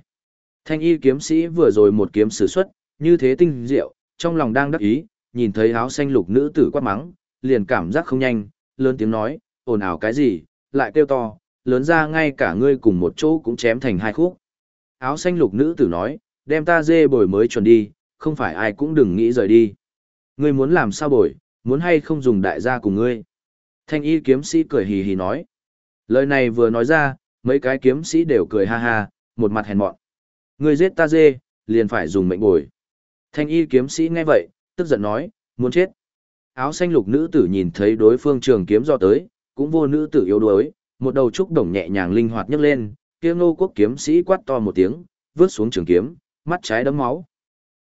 Thanh y kiếm sĩ vừa rồi một kiếm sử xuất, như thế tinh diệu, trong lòng đang đắc ý, nhìn thấy áo xanh lục nữ tử quát mắng, liền cảm giác không nhanh, lớn tiếng nói, ồn ào cái gì, lại kêu to, lớn ra ngay cả ngươi cùng một chỗ cũng chém thành hai khúc. Áo xanh lục nữ tử nói, đem ta dê bồi mới chuẩn đi, không phải ai cũng đừng nghĩ rời đi. Ngươi muốn làm sao bồi, muốn hay không dùng đại gia cùng ngươi. Thanh y kiếm sĩ cười hì hì nói. Lời này vừa nói ra, mấy cái kiếm sĩ đều cười ha ha, một mặt hèn mọn. người giết ta dê, liền phải dùng mệnh bồi. Thanh y kiếm sĩ nghe vậy, tức giận nói, muốn chết. Áo xanh lục nữ tử nhìn thấy đối phương trường kiếm do tới, cũng vô nữ tử yếu đuối, một đầu trúc đồng nhẹ nhàng linh hoạt nhấc lên, kia ngô quốc kiếm sĩ quát to một tiếng, vướt xuống trường kiếm, mắt trái đấm máu.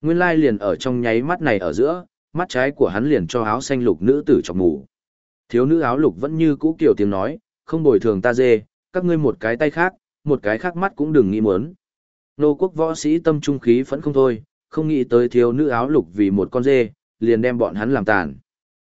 Nguyên lai liền ở trong nháy mắt này ở giữa, mắt trái của hắn liền cho áo xanh lục nữ tử chọc ngủ. Thiếu nữ áo lục vẫn như cũ kiểu tiếng nói, không bồi thường ta dê, các ngươi một cái tay khác, một cái khác mắt cũng đừng nghĩ muốn. Nô quốc võ sĩ tâm trung khí phẫn không thôi, không nghĩ tới thiếu nữ áo lục vì một con dê, liền đem bọn hắn làm tàn.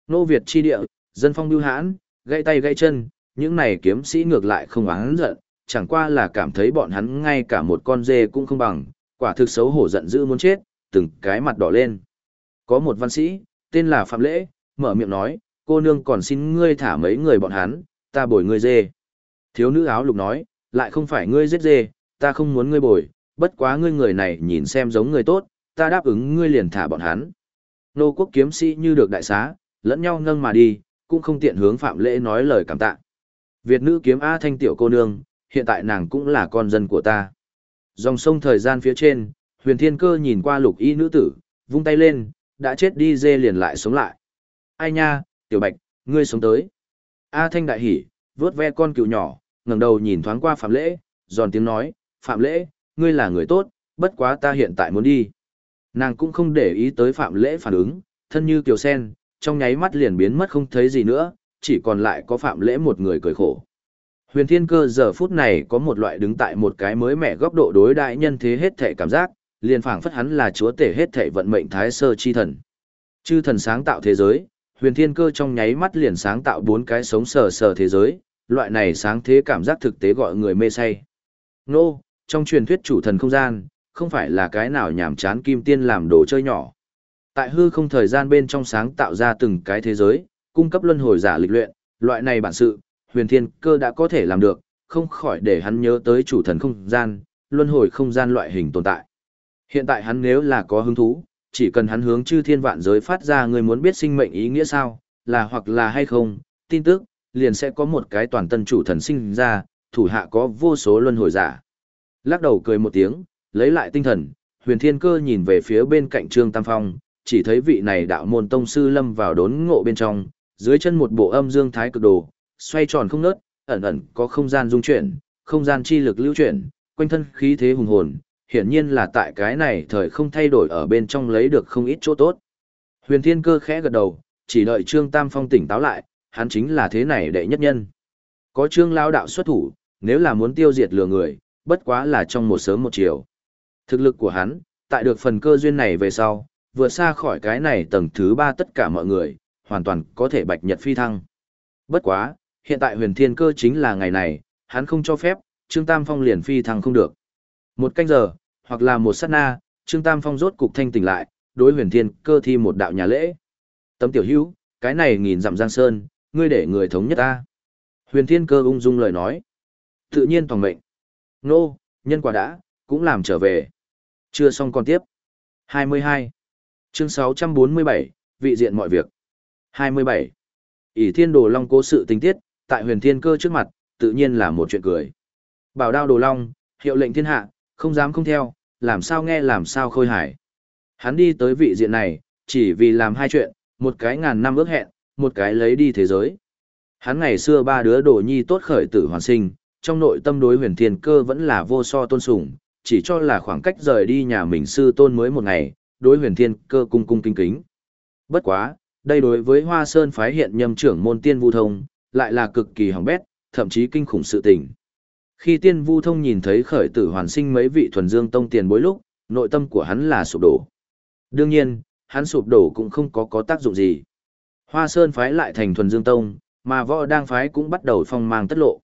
Nô Việt chi địa, dân phong bưu hãn, gãy tay gãy chân, những này kiếm sĩ ngược lại không oán giận, chẳng qua là cảm thấy bọn hắn ngay cả một con dê cũng không bằng, quả thực xấu hổ giận dữ muốn chết, từng cái mặt đỏ lên. Có một văn sĩ, tên là Phạm Lễ, mở miệng nói, cô nương còn xin ngươi thả mấy người bọn hắn, ta bồi ngươi dê. Thiếu nữ áo lục nói, lại không phải ngươi giết dê, ta không muốn ngươi bồi, bất quá ngươi người này nhìn xem giống người tốt, ta đáp ứng ngươi liền thả bọn hắn. Nô quốc kiếm sĩ như được đại xá, lẫn nhau nâng mà đi, cũng không tiện hướng Phạm Lễ nói lời cảm tạ. Việt nữ kiếm A thanh tiểu cô nương, hiện tại nàng cũng là con dân của ta. Dòng sông thời gian phía trên, huyền thiên cơ nhìn qua lục y nữ tử, vung tay lên, đã chết đi dê liền lại sống lại. Ai nha, tiểu bạch, ngươi sống tới. A thanh đại hỉ, vớt ve con cừu nhỏ, ngẩng đầu nhìn thoáng qua Phạm Lễ, giòn tiếng nói, Phạm Lễ, ngươi là người tốt, bất quá ta hiện tại muốn đi. Nàng cũng không để ý tới Phạm Lễ phản ứng, thân như kiều sen, trong nháy mắt liền biến mất không thấy gì nữa, chỉ còn lại có Phạm Lễ một người cười khổ. Huyền Thiên Cơ giờ phút này có một loại đứng tại một cái mới mẻ góc độ đối đại nhân thế hết thể cảm giác, liền phảng phất hắn là chúa tể hết thể vận mệnh thái sơ chi thần. Chư thần sáng tạo thế giới, Huyền Thiên Cơ trong nháy mắt liền sáng tạo bốn cái sống sờ sờ thế giới, loại này sáng thế cảm giác thực tế gọi người mê say. Nô, trong truyền thuyết chủ thần không gian, không phải là cái nào nhảm chán kim tiên làm đồ chơi nhỏ. Tại hư không thời gian bên trong sáng tạo ra từng cái thế giới, cung cấp luân hồi giả lịch luyện, loại này bản sự, huyền thiên cơ đã có thể làm được, không khỏi để hắn nhớ tới chủ thần không gian, luân hồi không gian loại hình tồn tại. Hiện tại hắn nếu là có hứng thú, chỉ cần hắn hướng chư thiên vạn giới phát ra người muốn biết sinh mệnh ý nghĩa sao, là hoặc là hay không, tin tức, liền sẽ có một cái toàn tân chủ thần sinh ra, thủ hạ có vô số luân hồi giả. Lắc đầu cười một tiếng, lấy lại tinh thần, huyền thiên cơ nhìn về phía bên cạnh Trương Tam Phong, chỉ thấy vị này đạo môn tông sư lâm vào đốn ngộ bên trong, dưới chân một bộ âm dương thái cực đồ, xoay tròn không nớt, ẩn ẩn có không gian dung chuyển, không gian chi lực lưu chuyển, quanh thân khí thế hùng hồn, hiển nhiên là tại cái này thời không thay đổi ở bên trong lấy được không ít chỗ tốt. Huyền Thiên Cơ khẽ gật đầu, chỉ đợi Trương Tam Phong tỉnh táo lại, hắn chính là thế này đệ nhất nhân. Có Trương lão đạo xuất thủ, nếu là muốn tiêu diệt lừa người, bất quá là trong một sớm một chiều. Thực lực của hắn, tại được phần cơ duyên này về sau, vượt xa khỏi cái này tầng thứ ba tất cả mọi người, hoàn toàn có thể bạch nhật phi thăng. Bất quá, hiện tại huyền thiên cơ chính là ngày này, hắn không cho phép, Trương Tam Phong liền phi thăng không được. Một canh giờ, hoặc là một sát na, Trương Tam Phong rốt cục thanh tỉnh lại, đối huyền thiên cơ thi một đạo nhà lễ. Tấm tiểu hữu, cái này nghìn dặm giang sơn, ngươi để người thống nhất ta. Huyền thiên cơ ung dung lời nói. Tự nhiên toàn mệnh. Nô, nhân quả đã, cũng làm trở về. Chưa xong còn tiếp. 22. Chương 647, vị diện mọi việc. 27. ỷ thiên đồ long cố sự tình tiết, tại huyền thiên cơ trước mặt, tự nhiên là một chuyện cười. Bảo đao đồ long, hiệu lệnh thiên hạ, không dám không theo, làm sao nghe làm sao khôi hải. Hắn đi tới vị diện này, chỉ vì làm hai chuyện, một cái ngàn năm ước hẹn, một cái lấy đi thế giới. Hắn ngày xưa ba đứa đồ nhi tốt khởi tử hoàn sinh, trong nội tâm đối huyền thiên cơ vẫn là vô so tôn sùng, chỉ cho là khoảng cách rời đi nhà mình sư tôn mới một ngày, đối huyền thiên cơ cung cung kinh kính. Bất quá, đây đối với hoa sơn phái hiện nhâm trưởng môn tiên vu thông, lại là cực kỳ hỏng bét, thậm chí kinh khủng sự tình. Khi tiên vu thông nhìn thấy khởi tử hoàn sinh mấy vị thuần dương tông tiền bối lúc, nội tâm của hắn là sụp đổ. Đương nhiên, hắn sụp đổ cũng không có có tác dụng gì. Hoa sơn phái lại thành thuần dương tông, mà võ đang phái cũng bắt đầu phong mang tất lộ.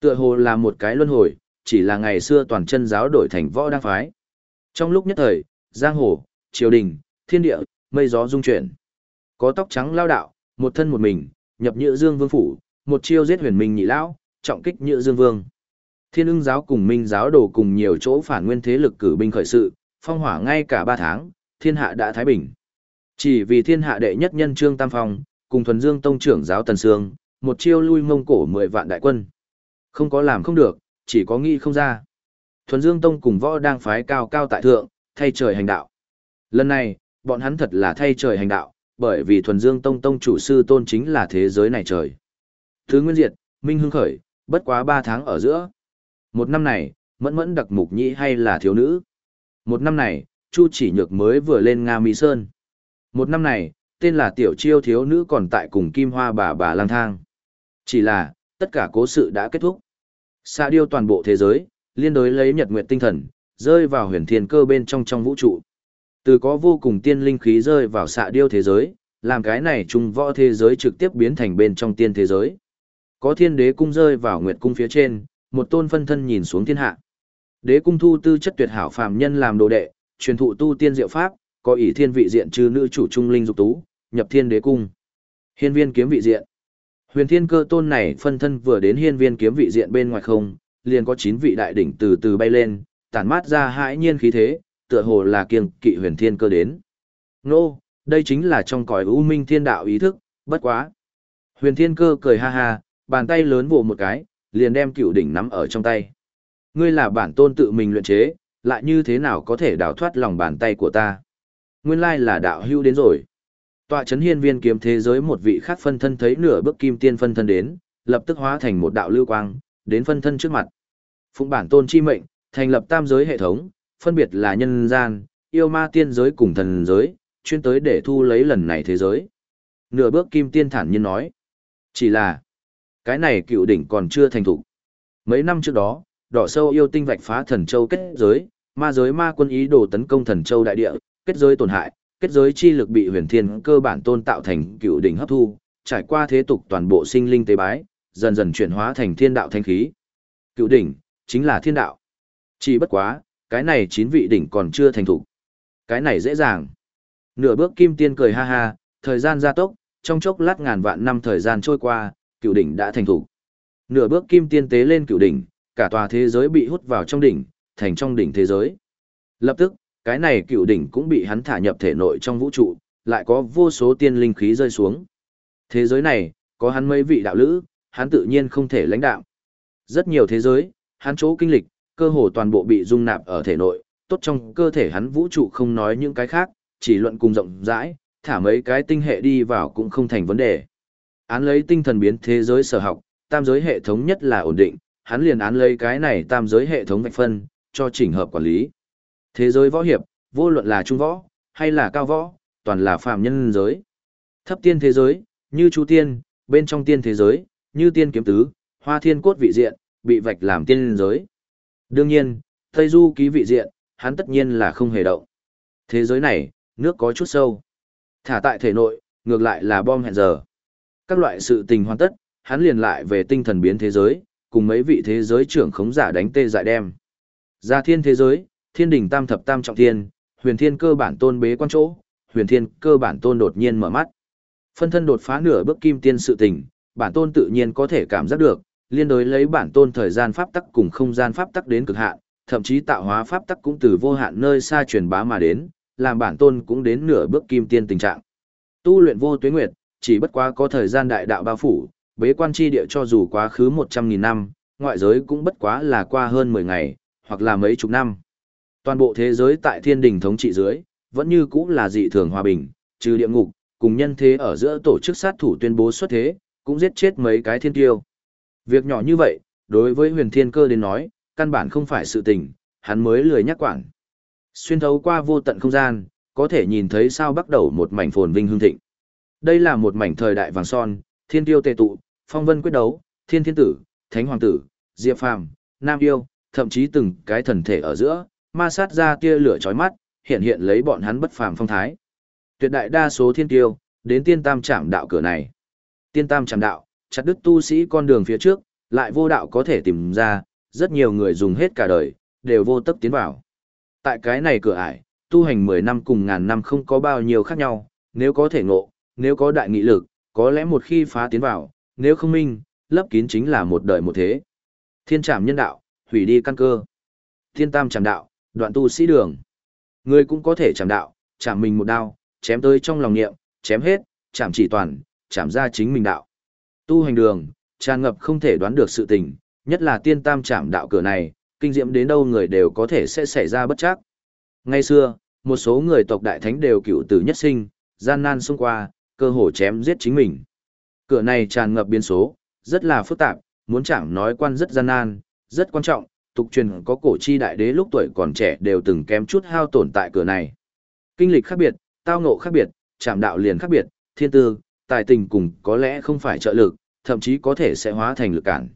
Tựa hồ là một cái luân hồi, chỉ là ngày xưa toàn chân giáo đổi thành võ đang phái. Trong lúc nhất thời, giang hồ, triều đình, thiên địa, mây gió rung chuyển. Có tóc trắng lao đạo, một thân một mình, nhập nhựa dương vương phủ, một chiêu giết huyền minh nhị lão, trọng kích nhựa dương vương. Thiên ưng giáo cùng minh giáo đổ cùng nhiều chỗ phản nguyên thế lực cử binh khởi sự, phong hỏa ngay cả ba tháng, thiên hạ đã thái bình. Chỉ vì thiên hạ đệ nhất nhân Trương Tam Phong, cùng thuần dương tông trưởng giáo Tần Sương, một chiêu lui mông cổ mười vạn đại quân. Không có làm không được, chỉ có nghĩ không ra. Thuần dương tông cùng võ đang phái cao cao tại thượng, thay trời hành đạo. Lần này, bọn hắn thật là thay trời hành đạo, bởi vì thuần dương tông tông chủ sư tôn chính là thế giới này trời. Thứ nguyên diệt, minh hưng khởi, bất quá ba tháng ở giữa. Một năm này, mẫn mẫn đặc mục nhĩ hay là thiếu nữ. Một năm này, Chu chỉ nhược mới vừa lên Nga Mỹ Sơn. Một năm này, tên là tiểu chiêu thiếu nữ còn tại cùng kim hoa bà bà lang thang. Chỉ là, tất cả cố sự đã kết thúc. Xa điêu toàn bộ thế giới, liên đối lấy nhật nguyện tinh thần, rơi vào huyền thiên cơ bên trong trong vũ trụ. Từ có vô cùng tiên linh khí rơi vào xạ điêu thế giới, làm cái này trùng võ thế giới trực tiếp biến thành bên trong tiên thế giới. Có thiên đế cung rơi vào nguyệt cung phía trên, một tôn phân thân nhìn xuống thiên hạ. Đế cung thu tư chất tuyệt hảo phàm nhân làm đồ đệ, truyền thụ tu tiên diệu pháp, có ỷ thiên vị diện trừ nữ chủ trung linh dục tú, nhập thiên đế cung. Hiên viên kiếm vị diện. Huyền thiên cơ tôn này phân thân vừa đến hiên viên kiếm vị diện bên ngoài không, liền có 9 vị đại đỉnh từ từ bay lên, tản mát ra hãi nhiên khí thế, tựa hồ là kiêng kỵ huyền thiên cơ đến. Nô, đây chính là trong cõi u minh thiên đạo ý thức, bất quá. Huyền thiên cơ cười ha ha, bàn tay lớn vồ một cái, liền đem cựu đỉnh nắm ở trong tay. Ngươi là bản tôn tự mình luyện chế, lại như thế nào có thể đào thoát lòng bàn tay của ta? Nguyên lai là đạo hưu đến rồi. Tọa chấn hiên viên kiếm thế giới một vị khác phân thân thấy nửa bước kim tiên phân thân đến, lập tức hóa thành một đạo lưu quang, đến phân thân trước mặt. Phụng bản tôn chi mệnh, thành lập tam giới hệ thống, phân biệt là nhân gian, yêu ma tiên giới cùng thần giới, chuyên tới để thu lấy lần này thế giới. Nửa bước kim tiên thản nhiên nói. Chỉ là, cái này cựu đỉnh còn chưa thành thủ. Mấy năm trước đó, đỏ sâu yêu tinh vạch phá thần châu kết giới, ma giới ma quân ý đồ tấn công thần châu đại địa, kết giới tổn hại, kết giới chi lực bị huyền thiên cơ bản tôn tạo thành cựu đỉnh hấp thu, trải qua thế tục toàn bộ sinh linh tế bái, dần dần chuyển hóa thành thiên đạo thanh khí. Cựu đỉnh, chính là thiên đạo. Chỉ bất quá, cái này chín vị đỉnh còn chưa thành thủ. Cái này dễ dàng. Nửa bước kim tiên cười ha ha, thời gian gia tốc, trong chốc lát ngàn vạn năm thời gian trôi qua, cựu đỉnh đã thành thủ. Nửa bước kim tiên tế lên cựu đỉnh, cả tòa thế giới bị hút vào trong đỉnh, thành trong đỉnh thế giới. Lập tức, cái này cựu đỉnh cũng bị hắn thả nhập thể nội trong vũ trụ, lại có vô số tiên linh khí rơi xuống. Thế giới này, có hắn mấy vị đạo lữ, hắn tự nhiên không thể lãnh đạo. Rất nhiều thế giới, hắn chỗ kinh lịch, cơ hồ toàn bộ bị dung nạp ở thể nội, tốt trong cơ thể hắn vũ trụ không nói những cái khác, chỉ luận cùng rộng rãi, thả mấy cái tinh hệ đi vào cũng không thành vấn đề. Án lấy tinh thần biến thế giới sở học, tam giới hệ thống nhất là ổn định, hắn liền án lấy cái này tam giới hệ thống vạch phân, cho chỉnh hợp quản lý. Thế giới võ hiệp, vô luận là trung võ, hay là cao võ, toàn là phạm nhân giới. Thấp tiên thế giới, như chú tiên, bên trong tiên thế giới, như tiên kiếm tứ, hoa thiên cốt vị diện, bị vạch làm tiên giới. Đương nhiên, Tây Du ký vị diện, hắn tất nhiên là không hề động. Thế giới này, nước có chút sâu. Thả tại thể nội, ngược lại là bom hẹn giờ. Các loại sự tình hoàn tất, hắn liền lại về tinh thần biến thế giới, cùng mấy vị thế giới trưởng khống giả đánh tê dại đem. Ra thiên thế giới, thiên đỉnh tam thập tam trọng thiên, huyền thiên cơ bản tôn bế quan chỗ, huyền thiên cơ bản tôn đột nhiên mở mắt. Phân thân đột phá nửa bước kim tiên sự tình, bản tôn tự nhiên có thể cảm giác được, liên đối lấy bản tôn thời gian pháp tắc cùng không gian pháp tắc đến cực hạn, thậm chí tạo hóa pháp tắc cũng từ vô hạn nơi xa truyền bá mà đến, làm bản tôn cũng đến nửa bước kim tiên tình trạng. Tu luyện vô tuyến nguyệt, chỉ bất quá có thời gian đại đạo bao phủ, bế quan chi địa cho dù quá khứ 100.000 năm, ngoại giới cũng bất quá là qua hơn 10 ngày, hoặc là mấy chục năm. Toàn bộ thế giới tại thiên đình thống trị dưới, vẫn như cũ là dị thường hòa bình, trừ địa ngục, cùng nhân thế ở giữa tổ chức sát thủ tuyên bố xuất thế, cũng giết chết mấy cái thiên tiêu. Việc nhỏ như vậy, đối với huyền thiên cơ đến nói, căn bản không phải sự tình, hắn mới lười nhắc quản. Xuyên thấu qua vô tận không gian, có thể nhìn thấy sao bắt đầu một mảnh phồn vinh hương thịnh. Đây là một mảnh thời đại vàng son, thiên tiêu tề tụ, phong vân quyết đấu, thiên thiên tử, thánh hoàng tử, diệp phàm, nam yêu, thậm chí từng cái thần thể ở giữa, ma sát ra tia lửa chói mắt, hiện hiện lấy bọn hắn bất phàm phong thái. Tuyệt đại đa số thiên tiêu, đến tiên tam trảm đạo cửa này. Tiên tam trảm đạo, chặt đứt tu sĩ con đường phía trước, lại vô đạo có thể tìm ra, rất nhiều người dùng hết cả đời, đều vô tấp tiến vào. Tại cái này cửa ải, tu hành 10 năm cùng ngàn năm không có bao nhiêu khác nhau, nếu có thể ngộ, nếu có đại nghị lực, có lẽ một khi phá tiến vào, nếu không minh, lấp kín chính là một đời một thế. Thiên trảm nhân đạo, hủy đi căn cơ. Thiên tam trảm đạo, đoạn tu sĩ đường. Người cũng có thể chạm đạo, chạm mình một đao, chém tới trong lòng niệm, chém hết, chạm chỉ toàn, chạm ra chính mình đạo. Tu hành đường, tràn ngập không thể đoán được sự tình, nhất là tiên tam chạm đạo cửa này, kinh diệm đến đâu người đều có thể sẽ xảy ra bất chắc. Ngay xưa, một số người tộc đại thánh đều cựu tử nhất sinh, gian nan xung qua, cơ hồ chém giết chính mình. Cửa này tràn ngập biến số, rất là phức tạp, muốn chẳng nói quan rất gian nan, rất quan trọng, tục truyền có cổ chi đại đế lúc tuổi còn trẻ đều từng kém chút hao tổn tại cửa này. Kinh lịch khác biệt, tao ngộ khác biệt, chạm đạo liền khác biệt, thiên tư, tài tình cùng có lẽ không phải trợ lực, thậm chí có thể sẽ hóa thành lực cản.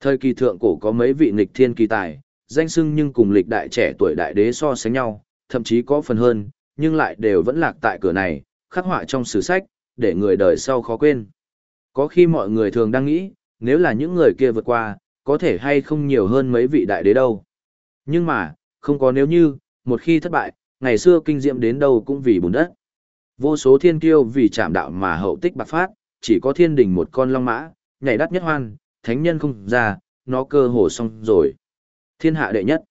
Thời kỳ thượng cổ có mấy vị nghịch thiên kỳ tài, danh sưng nhưng cùng lịch đại trẻ tuổi đại đế so sánh nhau, thậm chí có phần hơn, nhưng lại đều vẫn lạc tại cửa này, khắc họa trong sử sách, để người đời sau khó quên. Có khi mọi người thường đang nghĩ, nếu là những người kia vượt qua, có thể hay không nhiều hơn mấy vị đại đế đâu. Nhưng mà, không có nếu như, một khi thất bại, ngày xưa kinh diệm đến đâu cũng vì bùn đất. Vô số thiên kiêu vì chạm đạo mà hậu tích bạc phát, chỉ có thiên đình một con long mã, nhảy đắt nhất hoan, thánh nhân không ra, nó cơ hồ xong rồi. Thiên hạ đệ nhất.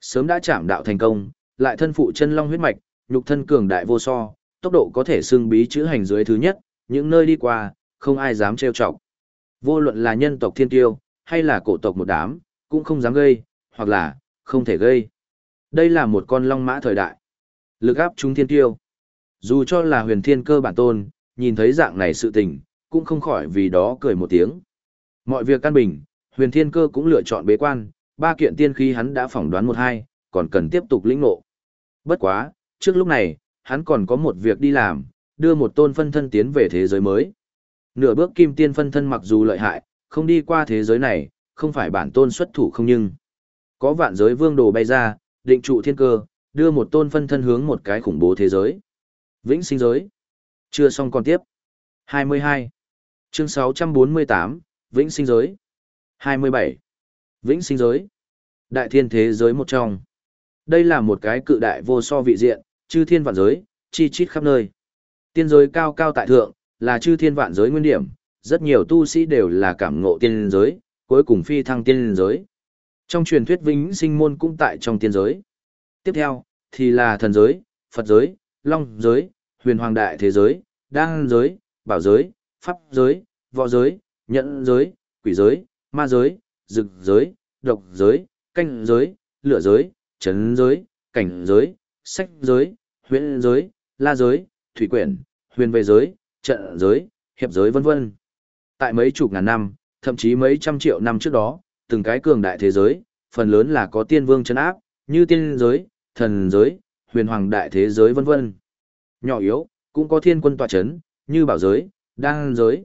Sớm đã chạm đạo thành công, lại thân phụ chân long huyết mạch, nhục thân cường đại vô so, tốc độ có thể xưng bí chữ hành dưới thứ nhất, những nơi đi qua, không ai dám trêu chọc. Vô luận là nhân tộc thiên tiêu, hay là cổ tộc một đám, cũng không dám gây, hoặc là, không thể gây. Đây là một con long mã thời đại. Lực áp chúng thiên tiêu. Dù cho là huyền thiên cơ bản tôn, nhìn thấy dạng này sự tình, cũng không khỏi vì đó cười một tiếng. Mọi việc căn bình, huyền thiên cơ cũng lựa chọn bế quan, ba kiện tiên khí hắn đã phỏng đoán một hai, còn cần tiếp tục lĩnh ngộ. Bất quá, trước lúc này, hắn còn có một việc đi làm, đưa một tôn phân thân tiến về thế giới mới. Nửa bước kim tiên phân thân mặc dù lợi hại, không đi qua thế giới này, không phải bản tôn xuất thủ không nhưng. Có vạn giới vương đồ bay ra, định trụ thiên cơ, đưa một tôn phân thân hướng một cái khủng bố thế giới. Vĩnh sinh giới. Chưa xong còn tiếp. 22. Chương 648, Vĩnh sinh giới. 27. Vĩnh sinh giới. Đại thiên thế giới một trong. Đây là một cái cự đại vô so vị diện, chư thiên vạn giới, chi chít khắp nơi. Tiên giới cao cao tại thượng, là chư thiên vạn giới nguyên điểm, rất nhiều tu sĩ đều là cảm ngộ tiên giới, cuối cùng phi thăng tiên giới. Trong truyền thuyết vĩnh sinh môn cũng tại trong tiên giới. Tiếp theo, thì là thần giới, Phật giới, Long giới, huyền hoàng đại thế giới, đan giới, bảo giới, pháp giới, võ giới, nhẫn giới, quỷ giới, ma giới, dực giới, độc giới, canh giới, lửa giới, chấn giới, cảnh giới, sách giới, huyễn giới, la giới, thủy quyển, huyền về giới, trận giới, hiệp giới vân vân. Tại mấy chục ngàn năm, thậm chí mấy trăm triệu năm trước đó, từng cái cường đại thế giới, phần lớn là có tiên vương chấn áp, như tiên giới, thần giới, huyền hoàng đại thế giới vân vân. Nhỏ yếu, cũng có thiên quân tọa chấn, như bảo giới, đan giới.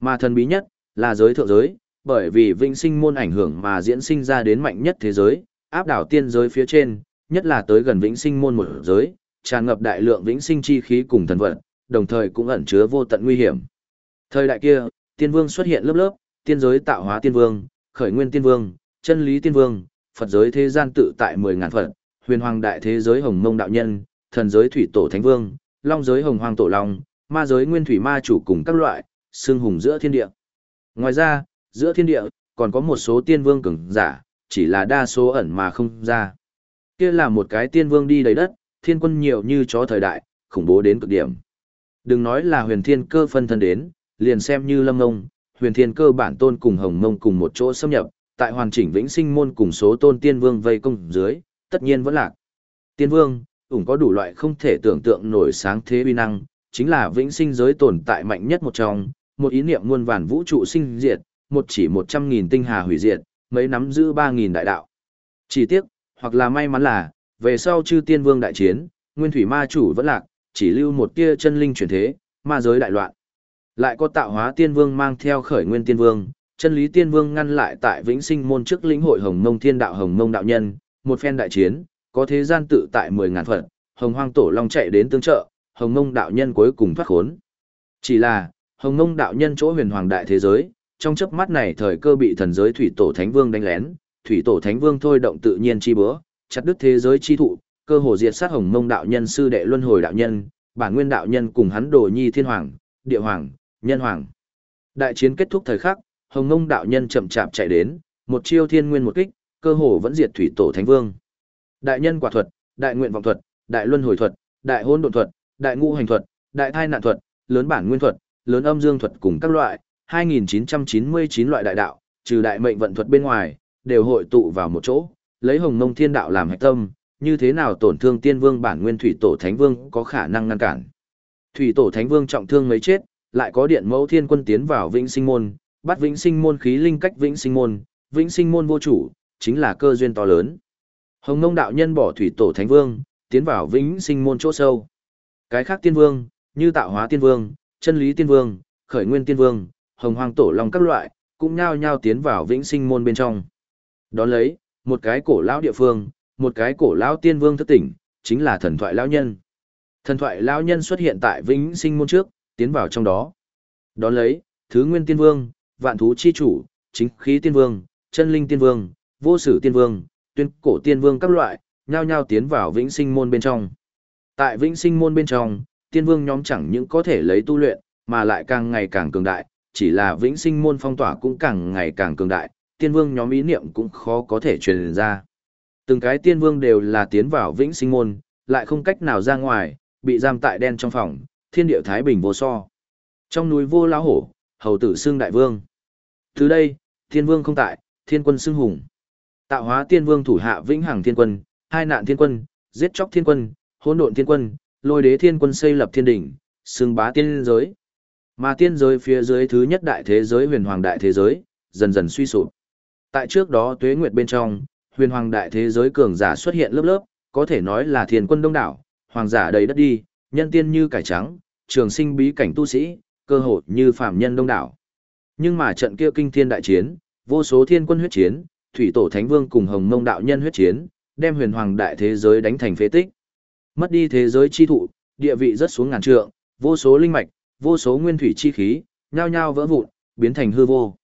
Mà thần bí nhất, là giới thượng giới, bởi vì vĩnh sinh môn ảnh hưởng mà diễn sinh ra đến mạnh nhất thế giới, áp đảo tiên giới phía trên, nhất là tới gần vĩnh sinh môn một giới, tràn ngập đại lượng vĩnh sinh chi khí cùng thần vận, đồng thời cũng ẩn chứa vô tận nguy hiểm. Thời đại kia, tiên vương xuất hiện lớp lớp, tiên giới tạo hóa tiên vương, khởi nguyên tiên vương, chân lý tiên vương, Phật giới thế gian tự tại mười ngàn Phật, huyền hoàng đại thế giới hồng mông đạo nhân, thần giới thủy tổ thánh vương, long giới hồng hoàng tổ long, ma giới nguyên thủy ma chủ cùng các loại, xương hùng giữa thiên địa. Ngoài ra, giữa thiên địa, còn có một số tiên vương cường giả, chỉ là đa số ẩn mà không ra. Kia là một cái tiên vương đi đầy đất, thiên quân nhiều như chó thời đại, khủng bố đến cực điểm. Đừng nói là huyền thiên cơ phân thân đến, liền xem như lâm ngông, huyền thiên cơ bản tôn cùng hồng mông cùng một chỗ xâm nhập, tại hoàn chỉnh vĩnh sinh môn cùng số tôn tiên vương vây công dưới, tất nhiên vẫn lạc. Tiên vương, ủng có đủ loại không thể tưởng tượng nổi sáng thế uy năng, chính là vĩnh sinh giới tồn tại mạnh nhất một trong, một ý niệm muôn vàn vũ trụ sinh diệt, một chỉ một trăm nghìn tinh hà hủy diệt, mấy nắm giữ ba nghìn đại đạo. Chỉ tiếc, hoặc là may mắn là, về sau chư tiên vương đại chiến, nguyên thủy ma chủ vẫn lạc, chỉ lưu một tia chân linh chuyển thế, ma giới đại loạn. Lại có tạo hóa tiên vương mang theo khởi nguyên tiên vương, chân lý tiên vương ngăn lại tại vĩnh sinh môn trước lĩnh hội hồng mông thiên đạo hồng mông đạo nhân, một phen đại chiến, có thế gian tự tại mười ngàn phận, hồng hoang tổ long chạy đến tương trợ, hồng mông đạo nhân cuối cùng thoát khốn. Chỉ là, hồng mông đạo nhân chỗ huyền hoàng đại thế giới, trong chớp mắt này thời cơ bị thần giới thủy tổ thánh vương đánh lén, thủy tổ thánh vương thôi động tự nhiên chi bữa, chặt đứt thế giới chi thụ, cơ hồ diệt sát hồng mông đạo nhân sư đệ luân hồi đạo nhân, bản nguyên đạo nhân cùng hắn đồ nhi thiên hoàng, địa hoàng, nhân hoàng. Đại chiến kết thúc thời khắc, hồng mông đạo nhân chậm chạp chạy đến, một chiêu thiên nguyên một kích, cơ hồ vẫn diệt thủy tổ thánh vương. Đại nhân quả thuật, đại nguyện vọng thuật, đại luân hồi thuật, đại hôn độn thuật, đại ngũ hành thuật, đại thai nạn thuật, lớn bản nguyên thuật, lớn âm dương thuật cùng các loại, 2999 loại đại đạo, trừ đại mệnh vận thuật bên ngoài, đều hội tụ vào một chỗ, lấy hồng mông thiên đạo làm hạch tâm, như thế nào tổn thương tiên vương bản nguyên thủy tổ thánh vương có khả năng ngăn cản. Thủy tổ thánh vương trọng thương mấy chết, lại có điện mẫu thiên quân tiến vào vĩnh sinh môn, bắt vĩnh sinh môn khí linh cách vĩnh sinh môn, vĩnh sinh môn vô chủ, chính là cơ duyên to lớn. Hồng mông đạo nhân bỏ thủy tổ thánh vương, tiến vào vĩnh sinh môn chỗ sâu. Cái khác tiên vương, như tạo hóa tiên vương, chân lý tiên vương, khởi nguyên tiên vương, hồng hoàng tổ long các loại, cũng nhao nhao tiến vào vĩnh sinh môn bên trong. Đón lấy, một cái cổ lão địa phương, một cái cổ lão tiên vương thức tỉnh, chính là thần thoại lão nhân. Thần thoại lão nhân xuất hiện tại vĩnh sinh môn trước, tiến vào trong đó. Đón lấy, thứ nguyên tiên vương, vạn thú chi chủ, chính khí tiên vương, chân linh tiên vương, vô sử tiên vương, tuyên cổ tiên vương các loại, nhao nhao tiến vào vĩnh sinh môn bên trong. Tại vĩnh sinh môn bên trong, tiên vương nhóm chẳng những có thể lấy tu luyện, mà lại càng ngày càng cường đại, chỉ là vĩnh sinh môn phong tỏa cũng càng ngày càng cường đại, tiên vương nhóm ý niệm cũng khó có thể truyền ra. Từng cái tiên vương đều là tiến vào vĩnh sinh môn, lại không cách nào ra ngoài, bị giam tại đen trong phòng, thiên địa thái bình vô so. Trong núi vô lão hổ, hầu tử xưng đại vương. Từ đây, thiên vương không tại, thiên quân xưng hùng. Tạo hóa tiên vương thủ hạ vĩnh hằng thiên quân, hai nạn thiên quân, giết chóc thiên quân, hỗn độn thiên quân, lôi đế thiên quân xây lập thiên đỉnh, xưng bá tiên giới. Mà tiên giới phía dưới thứ nhất đại thế giới huyền hoàng đại thế giới, dần dần suy sụp. Tại trước đó tuế nguyệt bên trong, huyền hoàng đại thế giới cường giả xuất hiện lớp lớp, có thể nói là thiên quân đông đảo, hoàng giả đầy đất đi, nhân tiên như cải trắng, trường sinh bí cảnh tu sĩ, cơ hội như phạm nhân đông đảo. Nhưng mà trận kia kinh thiên đại chiến, vô số thiên quân huyết chiến, thủy tổ thánh vương cùng hồng mông đạo nhân huyết chiến, đem huyền hoàng đại thế giới đánh thành phế tích. Mất đi thế giới chi thụ, địa vị rất xuống ngàn trượng, vô số linh mạch, vô số nguyên thủy chi khí, nhao nhao vỡ vụn, biến thành hư vô.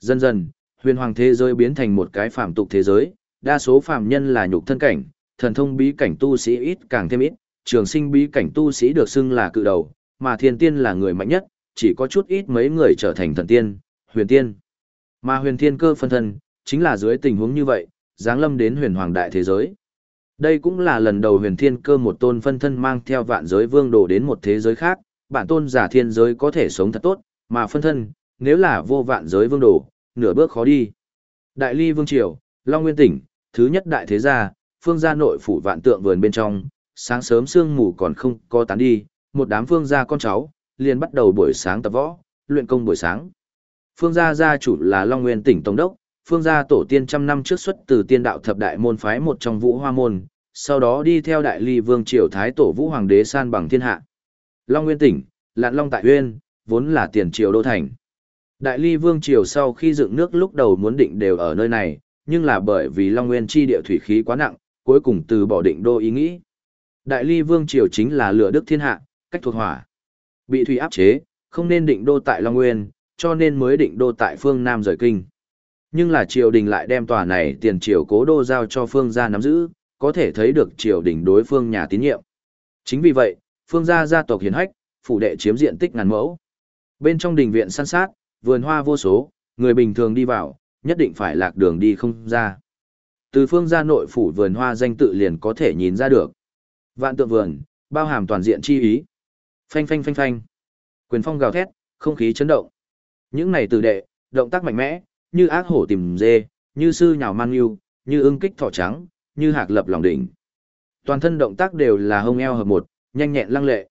Dần dần, huyền hoàng thế giới biến thành một cái phạm tục thế giới, đa số phạm nhân là nhục thân cảnh, thần thông bí cảnh tu sĩ ít càng thêm ít, trường sinh bí cảnh tu sĩ được xưng là cự đầu, mà thiên tiên là người mạnh nhất, chỉ có chút ít mấy người trở thành thần tiên, huyền tiên. Mà huyền thiên cơ phân thân, chính là dưới tình huống như vậy, giáng lâm đến huyền hoàng đại thế giới. Đây cũng là lần đầu huyền thiên cơ một tôn phân thân mang theo vạn giới vương đồ đến một thế giới khác, bản tôn giả thiên giới có thể sống thật tốt, mà phân thân, nếu là vô vạn giới vương đồ, nửa bước khó đi. Đại ly vương triều, Long Nguyên tỉnh, thứ nhất đại thế gia, phương gia nội phủ vạn tượng vườn bên trong, sáng sớm sương mù còn không có tán đi, một đám phương gia con cháu, liền bắt đầu buổi sáng tập võ, luyện công buổi sáng. Phương gia gia chủ là Long Nguyên tỉnh Tổng đốc, phương gia tổ tiên trăm năm trước xuất từ tiên đạo thập đại môn phái một trong vũ hoa môn, sau đó đi theo đại ly vương triều thái tổ vũ hoàng đế san bằng thiên hạ. Long Nguyên tỉnh, Lạn Long tại Uyên, vốn là tiền triều đô thành. Đại ly vương triều sau khi dựng nước lúc đầu muốn định đều ở nơi này, nhưng là bởi vì Long Nguyên chi địa thủy khí quá nặng, cuối cùng từ bỏ định đô ý nghĩ. Đại ly vương triều chính là lửa đức thiên hạ, cách thuộc hỏa. Bị thủy áp chế, không nên định đô tại Long Nguyên, cho nên mới định đô tại phương Nam rời kinh. Nhưng là triều đình lại đem tòa này tiền triều cố đô giao cho phương gia nắm giữ, có thể thấy được triều đình đối phương nhà tín nhiệm. Chính vì vậy, phương gia gia tộc hiền hách, phủ đệ chiếm diện tích ngàn mẫu. Bên trong đình viện săn sát, vườn hoa vô số, người bình thường đi vào, nhất định phải lạc đường đi không ra. Từ phương gia nội phủ vườn hoa danh tự liền có thể nhìn ra được. Vạn tượng vườn, bao hàm toàn diện chi ý. Phanh phanh phanh phanh. Quyền phong gào thét, không khí chấn động. Những này tử đệ, động tác mạnh mẽ, như ác hổ tìm dê, như sư nhào man yêu, như ưng kích thỏ trắng, như hạc lập lòng đỉnh. Toàn thân động tác đều là hông eo hợp một, nhanh nhẹn lăng lệ.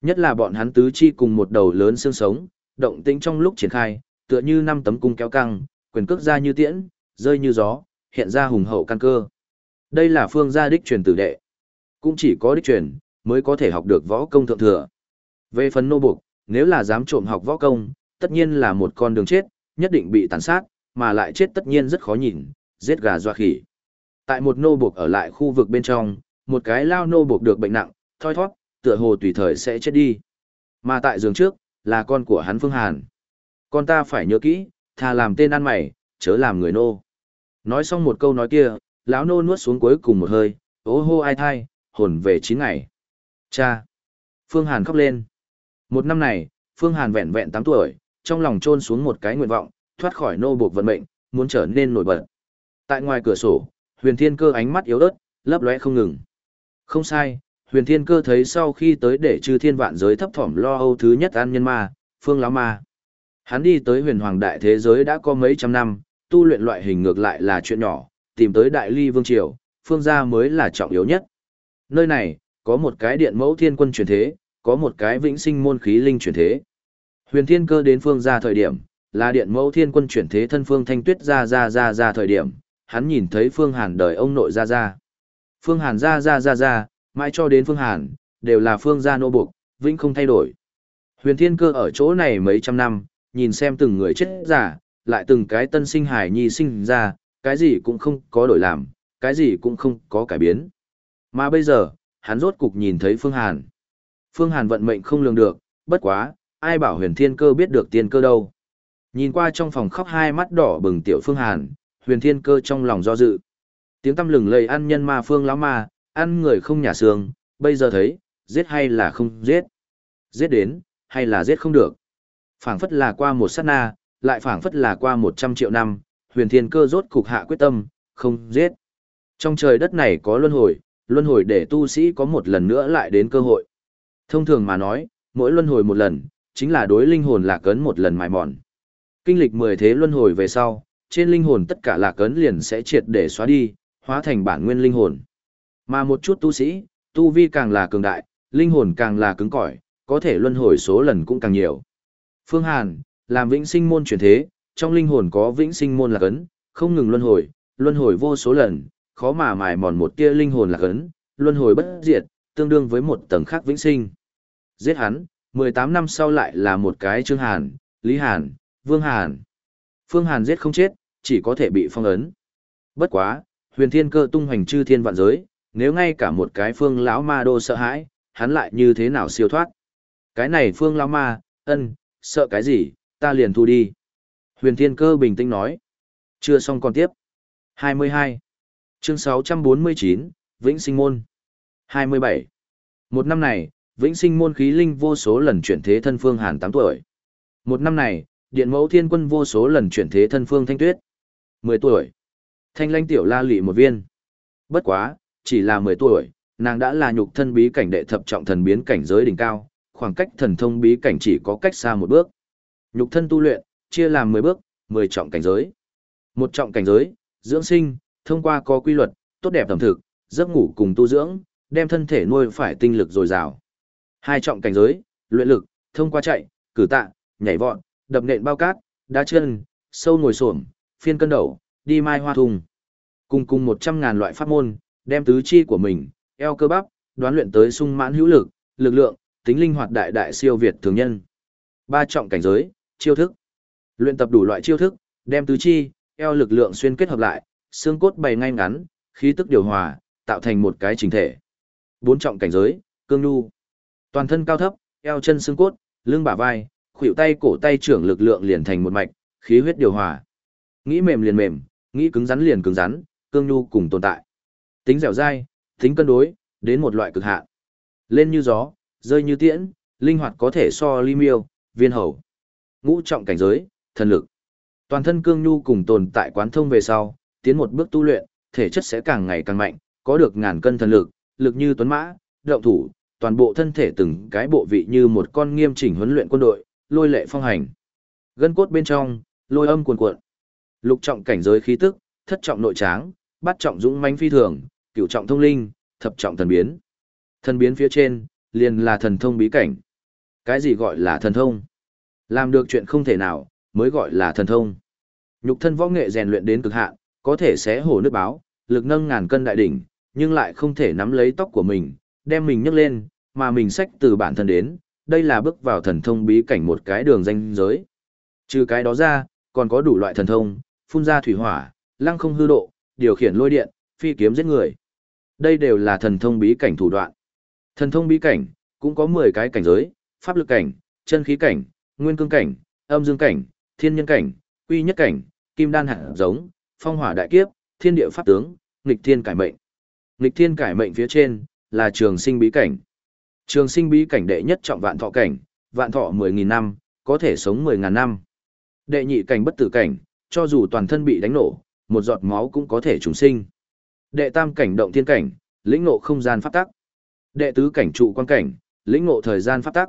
Nhất là bọn hắn tứ chi cùng một đầu lớn xương sống, động tĩnh trong lúc triển khai, tựa như năm tấm cung kéo căng, quyền cước ra như tiễn, rơi như gió, hiện ra hùng hậu căn cơ. Đây là phương gia đích truyền tử đệ. Cũng chỉ có đích truyền, mới có thể học được võ công thượng thừa. Về phần nô buộc, nếu là dám trộm học võ công, tất nhiên là một con đường chết, nhất định bị tàn sát, mà lại chết tất nhiên rất khó nhìn, giết gà doa khỉ. Tại một nô buộc ở lại khu vực bên trong, một cái lao nô buộc được bệnh nặng, thoi thoát, tựa hồ tùy thời sẽ chết đi. Mà tại giường trước, là con của hắn Phương Hàn. Con ta phải nhớ kỹ, thà làm tên ăn mày, chớ làm người nô. Nói xong một câu nói kia, lão nô nuốt xuống cuối cùng một hơi, ô hô ai thai, hồn về chín ngày. Cha! Phương Hàn khóc lên. Một năm này, Phương Hàn vẹn vẹn 8 tuổi, trong lòng trôn xuống một cái nguyện vọng, thoát khỏi nô buộc vận mệnh, muốn trở nên nổi bật. Tại ngoài cửa sổ, Huyền Thiên Cơ ánh mắt yếu ớt, lấp lóe không ngừng. Không sai, Huyền Thiên Cơ thấy sau khi tới để trừ thiên vạn giới thấp thỏm lo âu thứ nhất an nhân ma, Phương lão ma. Hắn đi tới huyền hoàng đại thế giới đã có mấy trăm năm, tu luyện loại hình ngược lại là chuyện nhỏ, tìm tới đại ly vương triều, phương gia mới là trọng yếu nhất. Nơi này, có một cái điện mẫu thiên quân truyền thế, có một cái vĩnh sinh môn khí linh truyền thế. Huyền thiên cơ đến phương gia thời điểm, là điện mẫu thiên quân chuyển thế thân phương thanh tuyết ra ra ra ra thời điểm, hắn nhìn thấy phương hàn đời ông nội ra ra. Phương hàn ra ra ra ra, mãi cho đến phương hàn, đều là phương gia nô buộc, vĩnh không thay đổi. Huyền thiên cơ ở chỗ này mấy trăm năm, nhìn xem từng người chết giả, lại từng cái tân sinh hải nhi sinh ra, cái gì cũng không có đổi làm, cái gì cũng không có cải biến. Mà bây giờ, hắn rốt cục nhìn thấy Phương Hàn. Phương Hàn vận mệnh không lường được, bất quá, ai bảo huyền thiên cơ biết được tiên cơ đâu. Nhìn qua trong phòng khóc hai mắt đỏ bừng tiểu Phương Hàn, huyền thiên cơ trong lòng do dự. Tiếng tâm lừng lầy ăn nhân ma phương lão ma, ăn người không nhả xương, bây giờ thấy, giết hay là không giết. Giết đến, hay là giết không được phảng phất là qua một sát na, lại phảng phất là qua một trăm triệu năm, huyền thiên cơ rốt cục hạ quyết tâm, không giết. Trong trời đất này có luân hồi, luân hồi để tu sĩ có một lần nữa lại đến cơ hội. Thông thường mà nói, mỗi luân hồi một lần, chính là đối linh hồn lạc cấn một lần mài mòn. Kinh lịch mười thế luân hồi về sau, trên linh hồn tất cả lạc cấn liền sẽ triệt để xóa đi, hóa thành bản nguyên linh hồn. Mà một chút tu sĩ, tu vi càng là cường đại, linh hồn càng là cứng cỏi, có thể luân hồi số lần cũng càng nhiều. Phương Hàn, làm vĩnh sinh môn chuyển thế, trong linh hồn có vĩnh sinh môn là ấn, không ngừng luân hồi, luân hồi vô số lần, khó mà mài mòn một tia linh hồn là ấn, luân hồi bất diệt, tương đương với một tầng khác vĩnh sinh. Giết hắn, 18 năm sau lại là một cái Trương Hàn, Lý Hàn, Vương Hàn. Phương Hàn giết không chết, chỉ có thể bị phong ấn. Bất quá, huyền thiên cơ tung hoành chư thiên vạn giới, nếu ngay cả một cái phương lão ma đô sợ hãi, hắn lại như thế nào siêu thoát. Cái này phương lão ma, ân, sợ cái gì, ta liền thu đi. Huyền Thiên Cơ bình tĩnh nói. Chưa xong còn tiếp. 22. Chương 649, Vĩnh Sinh Môn. 27. Một năm này, Vĩnh Sinh Môn khí linh vô số lần chuyển thế thân phương Hàn 8 tuổi. Một năm này, Điện Mẫu Thiên Quân vô số lần chuyển thế thân phương Thanh Tuyết. 10 tuổi. Thanh Lanh Tiểu La Lị một viên. Bất quá, chỉ là 10 tuổi, nàng đã là nhục thân bí cảnh đệ thập trọng thần biến cảnh giới đỉnh cao, khoảng cách thần thông bí cảnh chỉ có cách xa một bước. Nhục thân tu luyện, chia làm 10 bước, 10 trọng cảnh giới. Một trọng cảnh giới, dưỡng sinh, thông qua có quy luật, tốt đẹp thẩm thực, giấc ngủ cùng tu dưỡng, đem thân thể nuôi phải tinh lực dồi dào. Hai trọng cảnh giới, luyện lực, thông qua chạy, cử tạ, nhảy vọt, đập nện bao cát, đá chân, sâu ngồi xổm, phiên cân đầu, đi mai hoa thùng. Cùng cùng 100 ngàn loại pháp môn, đem tứ chi của mình, eo cơ bắp, đoán luyện tới sung mãn hữu lực, lực lượng, tính linh hoạt đại đại siêu việt thường nhân. Ba trọng cảnh giới, chiêu thức. Luyện tập đủ loại chiêu thức, đem tứ chi, eo lực lượng xuyên kết hợp lại, xương cốt bày ngay ngắn, khí tức điều hòa, tạo thành một cái chỉnh thể. Bốn trọng cảnh giới, cương nhu. Toàn thân cao thấp, eo chân xương cốt, lưng bả vai, khuỷu tay cổ tay trưởng lực lượng liền thành một mạch, khí huyết điều hòa. Nghĩ mềm liền mềm, nghĩ cứng rắn liền cứng rắn, cương nhu cùng tồn tại. Tính dẻo dai, tính cân đối, đến một loại cực hạn. Lên như gió, rơi như tiễn, linh hoạt có thể so ly miêu, viên hầu. Ngũ trọng cảnh giới, thần lực. Toàn thân cương nhu cùng tồn tại quán thông về sau, tiến một bước tu luyện, thể chất sẽ càng ngày càng mạnh, có được ngàn cân thần lực, lực như tuấn mã, động thủ, toàn bộ thân thể từng cái bộ vị như một con nghiêm chỉnh huấn luyện quân đội, lôi lệ phong hành. Gân cốt bên trong, lôi âm cuồn cuộn. Lục trọng cảnh giới khí tức, thất trọng nội tráng, bát trọng dũng mãnh phi thường, cửu trọng thông linh, thập trọng thần biến. Thần biến phía trên, liền là thần thông bí cảnh. Cái gì gọi là thần thông? Làm được chuyện không thể nào, mới gọi là thần thông. Nhục thân võ nghệ rèn luyện đến cực hạn, có thể xé hổ nước báo, lực nâng ngàn cân đại đỉnh, nhưng lại không thể nắm lấy tóc của mình, đem mình nhấc lên, mà mình xách từ bản thân đến, đây là bước vào thần thông bí cảnh một cái đường danh giới. Trừ cái đó ra, còn có đủ loại thần thông, phun ra thủy hỏa, lăng không hư độ, điều khiển lôi điện, phi kiếm giết người. Đây đều là thần thông bí cảnh thủ đoạn. Thần thông bí cảnh, cũng có 10 cái cảnh giới, pháp lực cảnh, chân khí cảnh, nguyên cương cảnh, âm dương cảnh, thiên nhân cảnh, quy nhất cảnh, kim đan hạt giống, phong hỏa đại kiếp, thiên địa pháp tướng, nghịch thiên cải mệnh. Nghịch thiên cải mệnh phía trên, là trường sinh bí cảnh. Trường sinh bí cảnh đệ nhất trọng vạn thọ cảnh, vạn thọ 10.000 năm, có thể sống 10.000 năm. Đệ nhị cảnh bất tử cảnh, cho dù toàn thân bị đánh nổ, một giọt máu cũng có thể trùng sinh. Đệ tam cảnh động thiên cảnh, lĩnh ngộ không gian pháp tắc. Đệ tứ cảnh trụ quan cảnh, lĩnh ngộ thời gian pháp tắc.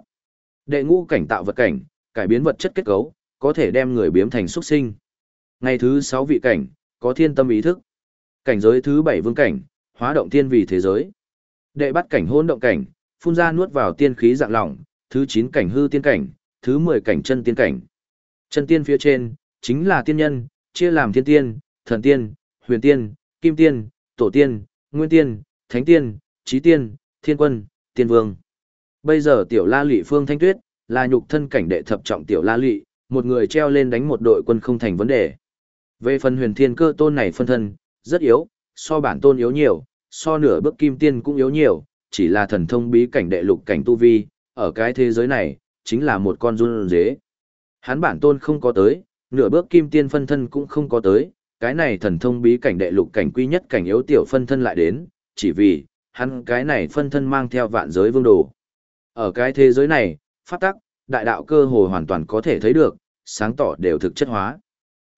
Đệ ngũ cảnh tạo vật cảnh, cải biến vật chất kết cấu, có thể đem người biến thành xuất sinh. Ngày thứ sáu vị cảnh, có thiên tâm ý thức. Cảnh giới thứ bảy vương cảnh, hóa động thiên vì thế giới. Đệ bắt cảnh hôn động cảnh, phun ra nuốt vào tiên khí dạng lỏng, thứ chín cảnh hư tiên cảnh, thứ mười cảnh chân tiên cảnh. Chân tiên phía trên, chính là tiên nhân, chia làm thiên tiên, thần tiên, huyền tiên, kim tiên, tổ tiên, nguyên tiên, thánh tiên, trí tiên, thiên quân, tiên vương. Bây giờ tiểu la lị phương thanh tuyết, là nhục thân cảnh đệ thập trọng tiểu la lị, một người treo lên đánh một đội quân không thành vấn đề. Về phần huyền thiên cơ tôn này phân thân, rất yếu, so bản tôn yếu nhiều, so nửa bước kim tiên cũng yếu nhiều, chỉ là thần thông bí cảnh đệ lục cảnh tu vi, ở cái thế giới này, chính là một con run dế. Hắn bản tôn không có tới, nửa bước kim tiên phân thân cũng không có tới, cái này thần thông bí cảnh đệ lục cảnh quy nhất cảnh yếu tiểu phân thân lại đến, chỉ vì, hắn cái này phân thân mang theo vạn giới vương đồ. Ở cái thế giới này, pháp tắc, đại đạo cơ hồ hoàn toàn có thể thấy được, sáng tỏ đều thực chất hóa.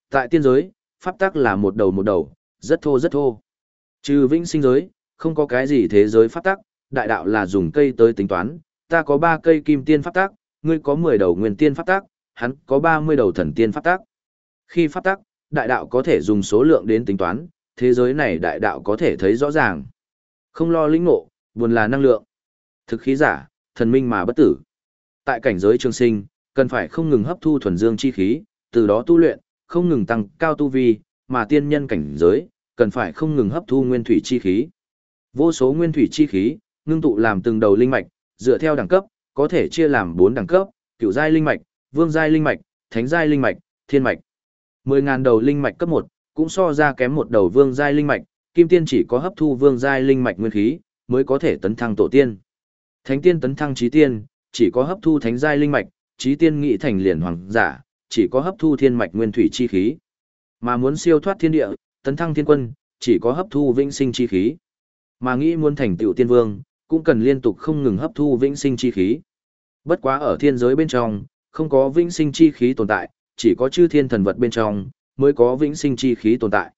Tại tiên giới, pháp tắc là một đầu một đầu, rất thô rất thô. Trừ vĩnh sinh giới, không có cái gì thế giới pháp tắc, đại đạo là dùng cây tới tính toán, ta có 3 cây kim tiên pháp tắc, ngươi có 10 đầu nguyên tiên pháp tắc, hắn có 30 đầu thần tiên pháp tắc. Khi pháp tắc, đại đạo có thể dùng số lượng đến tính toán, thế giới này đại đạo có thể thấy rõ ràng. Không lo lĩnh ngộ, buồn là năng lượng. Thực khí giả, thần minh mà bất tử. Tại cảnh giới trường sinh, cần phải không ngừng hấp thu thuần dương chi khí, từ đó tu luyện, không ngừng tăng cao tu vi, mà tiên nhân cảnh giới, cần phải không ngừng hấp thu nguyên thủy chi khí. Vô số nguyên thủy chi khí, ngưng tụ làm từng đầu linh mạch, dựa theo đẳng cấp, có thể chia làm 4 đẳng cấp, cựu giai linh mạch, vương giai linh mạch, thánh giai linh mạch, thiên mạch. 10.000 đầu linh mạch cấp 1, cũng so ra kém một đầu vương giai linh mạch, kim tiên chỉ có hấp thu vương giai linh mạch nguyên khí, mới có thể tấn thăng tổ tiên. Thánh tiên tấn thăng trí tiên, chỉ có hấp thu thánh giai linh mạch, trí tiên nghị thành liền hoàng giả, chỉ có hấp thu thiên mạch nguyên thủy chi khí. Mà muốn siêu thoát thiên địa, tấn thăng thiên quân, chỉ có hấp thu vĩnh sinh chi khí. Mà nghĩ muốn thành tựu tiên vương, cũng cần liên tục không ngừng hấp thu vĩnh sinh chi khí. Bất quá ở thiên giới bên trong, không có vĩnh sinh chi khí tồn tại, chỉ có chư thiên thần vật bên trong, mới có vĩnh sinh chi khí tồn tại.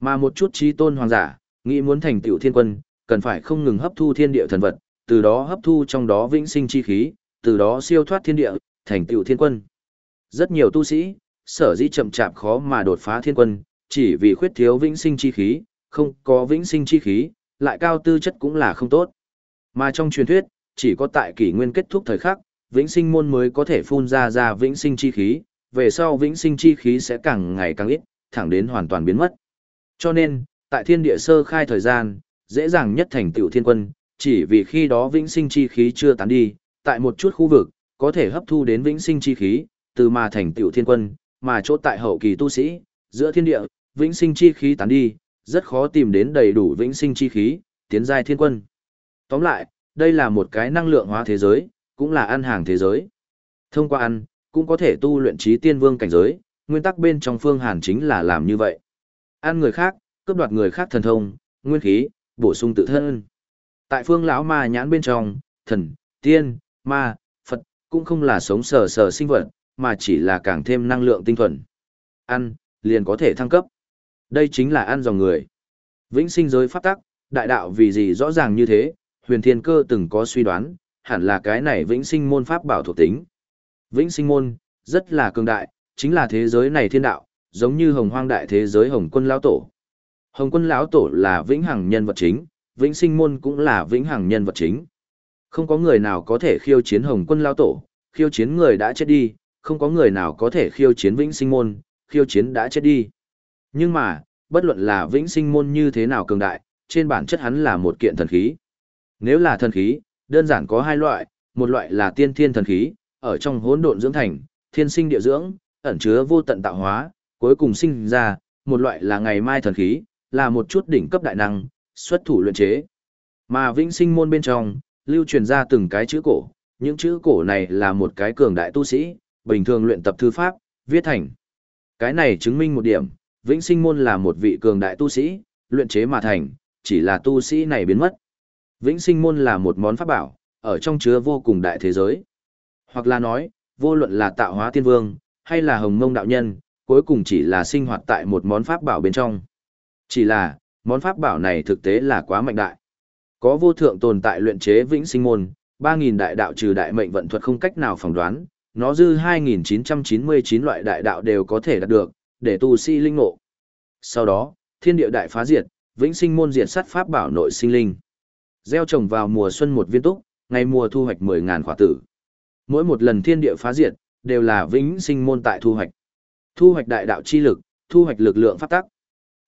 Mà một chút trí tôn hoàng giả, nghĩ muốn thành tựu thiên quân, cần phải không ngừng hấp thu thiên địa thần vật, từ đó hấp thu trong đó vĩnh sinh chi khí, từ đó siêu thoát thiên địa, thành tựu thiên quân. Rất nhiều tu sĩ, sở dĩ chậm chạp khó mà đột phá thiên quân, chỉ vì khuyết thiếu vĩnh sinh chi khí, không có vĩnh sinh chi khí, lại cao tư chất cũng là không tốt. Mà trong truyền thuyết, chỉ có tại kỷ nguyên kết thúc thời khắc, vĩnh sinh môn mới có thể phun ra ra vĩnh sinh chi khí, về sau vĩnh sinh chi khí sẽ càng ngày càng ít, thẳng đến hoàn toàn biến mất. Cho nên, tại thiên địa sơ khai thời gian, dễ dàng nhất thành tựu thiên quân, chỉ vì khi đó vĩnh sinh chi khí chưa tán đi, tại một chút khu vực, có thể hấp thu đến vĩnh sinh chi khí, từ mà thành tựu thiên quân, mà chỗ tại hậu kỳ tu sĩ, giữa thiên địa, vĩnh sinh chi khí tán đi, rất khó tìm đến đầy đủ vĩnh sinh chi khí, tiến giai thiên quân. Tóm lại, đây là một cái năng lượng hóa thế giới, cũng là ăn hàng thế giới. Thông qua ăn, cũng có thể tu luyện trí tiên vương cảnh giới, nguyên tắc bên trong phương hàn chính là làm như vậy. Ăn người khác, cướp đoạt người khác thần thông, nguyên khí, bổ sung tự thân. Tại phương lão ma nhãn bên trong, thần, tiên, ma, Phật, cũng không là sống sờ sờ sinh vật, mà chỉ là càng thêm năng lượng tinh thuần. Ăn, liền có thể thăng cấp. Đây chính là ăn dòng người. Vĩnh sinh giới pháp tắc, đại đạo vì gì rõ ràng như thế, huyền thiên cơ từng có suy đoán, hẳn là cái này vĩnh sinh môn pháp bảo thuộc tính. Vĩnh sinh môn, rất là cường đại, chính là thế giới này thiên đạo, giống như hồng hoang đại thế giới hồng quân lão tổ. Hồng quân lão tổ là vĩnh hằng nhân vật chính, vĩnh sinh môn cũng là vĩnh hằng nhân vật chính. Không có người nào có thể khiêu chiến hồng quân lão tổ, khiêu chiến người đã chết đi, không có người nào có thể khiêu chiến vĩnh sinh môn, khiêu chiến đã chết đi. Nhưng mà, bất luận là vĩnh sinh môn như thế nào cường đại, trên bản chất hắn là một kiện thần khí. Nếu là thần khí, đơn giản có hai loại, một loại là tiên thiên thần khí, ở trong hỗn độn dưỡng thành, thiên sinh địa dưỡng, ẩn chứa vô tận tạo hóa, cuối cùng sinh ra, một loại là ngày mai thần khí, là một chút đỉnh cấp đại năng, xuất thủ luyện chế. Mà vĩnh sinh môn bên trong, lưu truyền ra từng cái chữ cổ, những chữ cổ này là một cái cường đại tu sĩ, bình thường luyện tập thư pháp, viết thành. Cái này chứng minh một điểm, vĩnh sinh môn là một vị cường đại tu sĩ, luyện chế mà thành, chỉ là tu sĩ này biến mất. Vĩnh sinh môn là một món pháp bảo, ở trong chứa vô cùng đại thế giới. Hoặc là nói, vô luận là tạo hóa tiên vương, hay là hồng mông đạo nhân, cuối cùng chỉ là sinh hoạt tại một món pháp bảo bên trong. Chỉ là, món pháp bảo này thực tế là quá mạnh đại. Có vô thượng tồn tại luyện chế vĩnh sinh môn, 3.000 đại đạo trừ đại mệnh vận thuật không cách nào phỏng đoán, nó dư 2.999 loại đại đạo đều có thể đạt được, để tu sĩ linh ngộ. Sau đó, thiên địa đại phá diệt, vĩnh sinh môn diệt sát pháp bảo nội sinh linh. Gieo trồng vào mùa xuân một viên túc, ngày mùa thu hoạch 10.000 khỏa tử. Mỗi một lần thiên địa phá diệt, đều là vĩnh sinh môn tại thu hoạch. Thu hoạch đại đạo chi lực, thu hoạch lực lượng pháp tắc.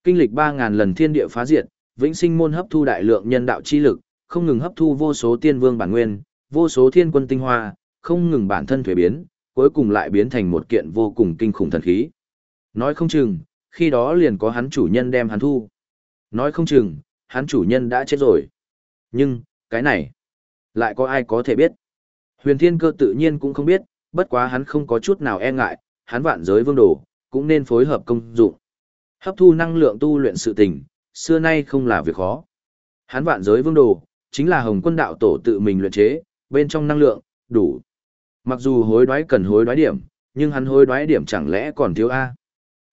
Kinh lịch 3000 lần thiên địa phá diệt, vĩnh sinh môn hấp thu đại lượng nhân đạo chi lực, không ngừng hấp thu vô số tiên vương bản nguyên, vô số thiên quân tinh hoa, không ngừng bản thân thuế biến, cuối cùng lại biến thành một kiện vô cùng kinh khủng thần khí. Nói không chừng, khi đó liền có hắn chủ nhân đem hắn thu. Nói không chừng, hắn chủ nhân đã chết rồi. Nhưng, cái này, lại có ai có thể biết. Huyền Thiên Cơ tự nhiên cũng không biết, bất quá hắn không có chút nào e ngại, hắn vạn giới vương đồ, cũng nên phối hợp công dụng. Hấp thu năng lượng tu luyện sự tình, xưa nay không là việc khó. Hắn vạn giới vương đồ, chính là hồng quân đạo tổ tự mình luyện chế, bên trong năng lượng, đủ. Mặc dù hối đoái cần hối đoái điểm, nhưng hắn hối đoái điểm chẳng lẽ còn thiếu A.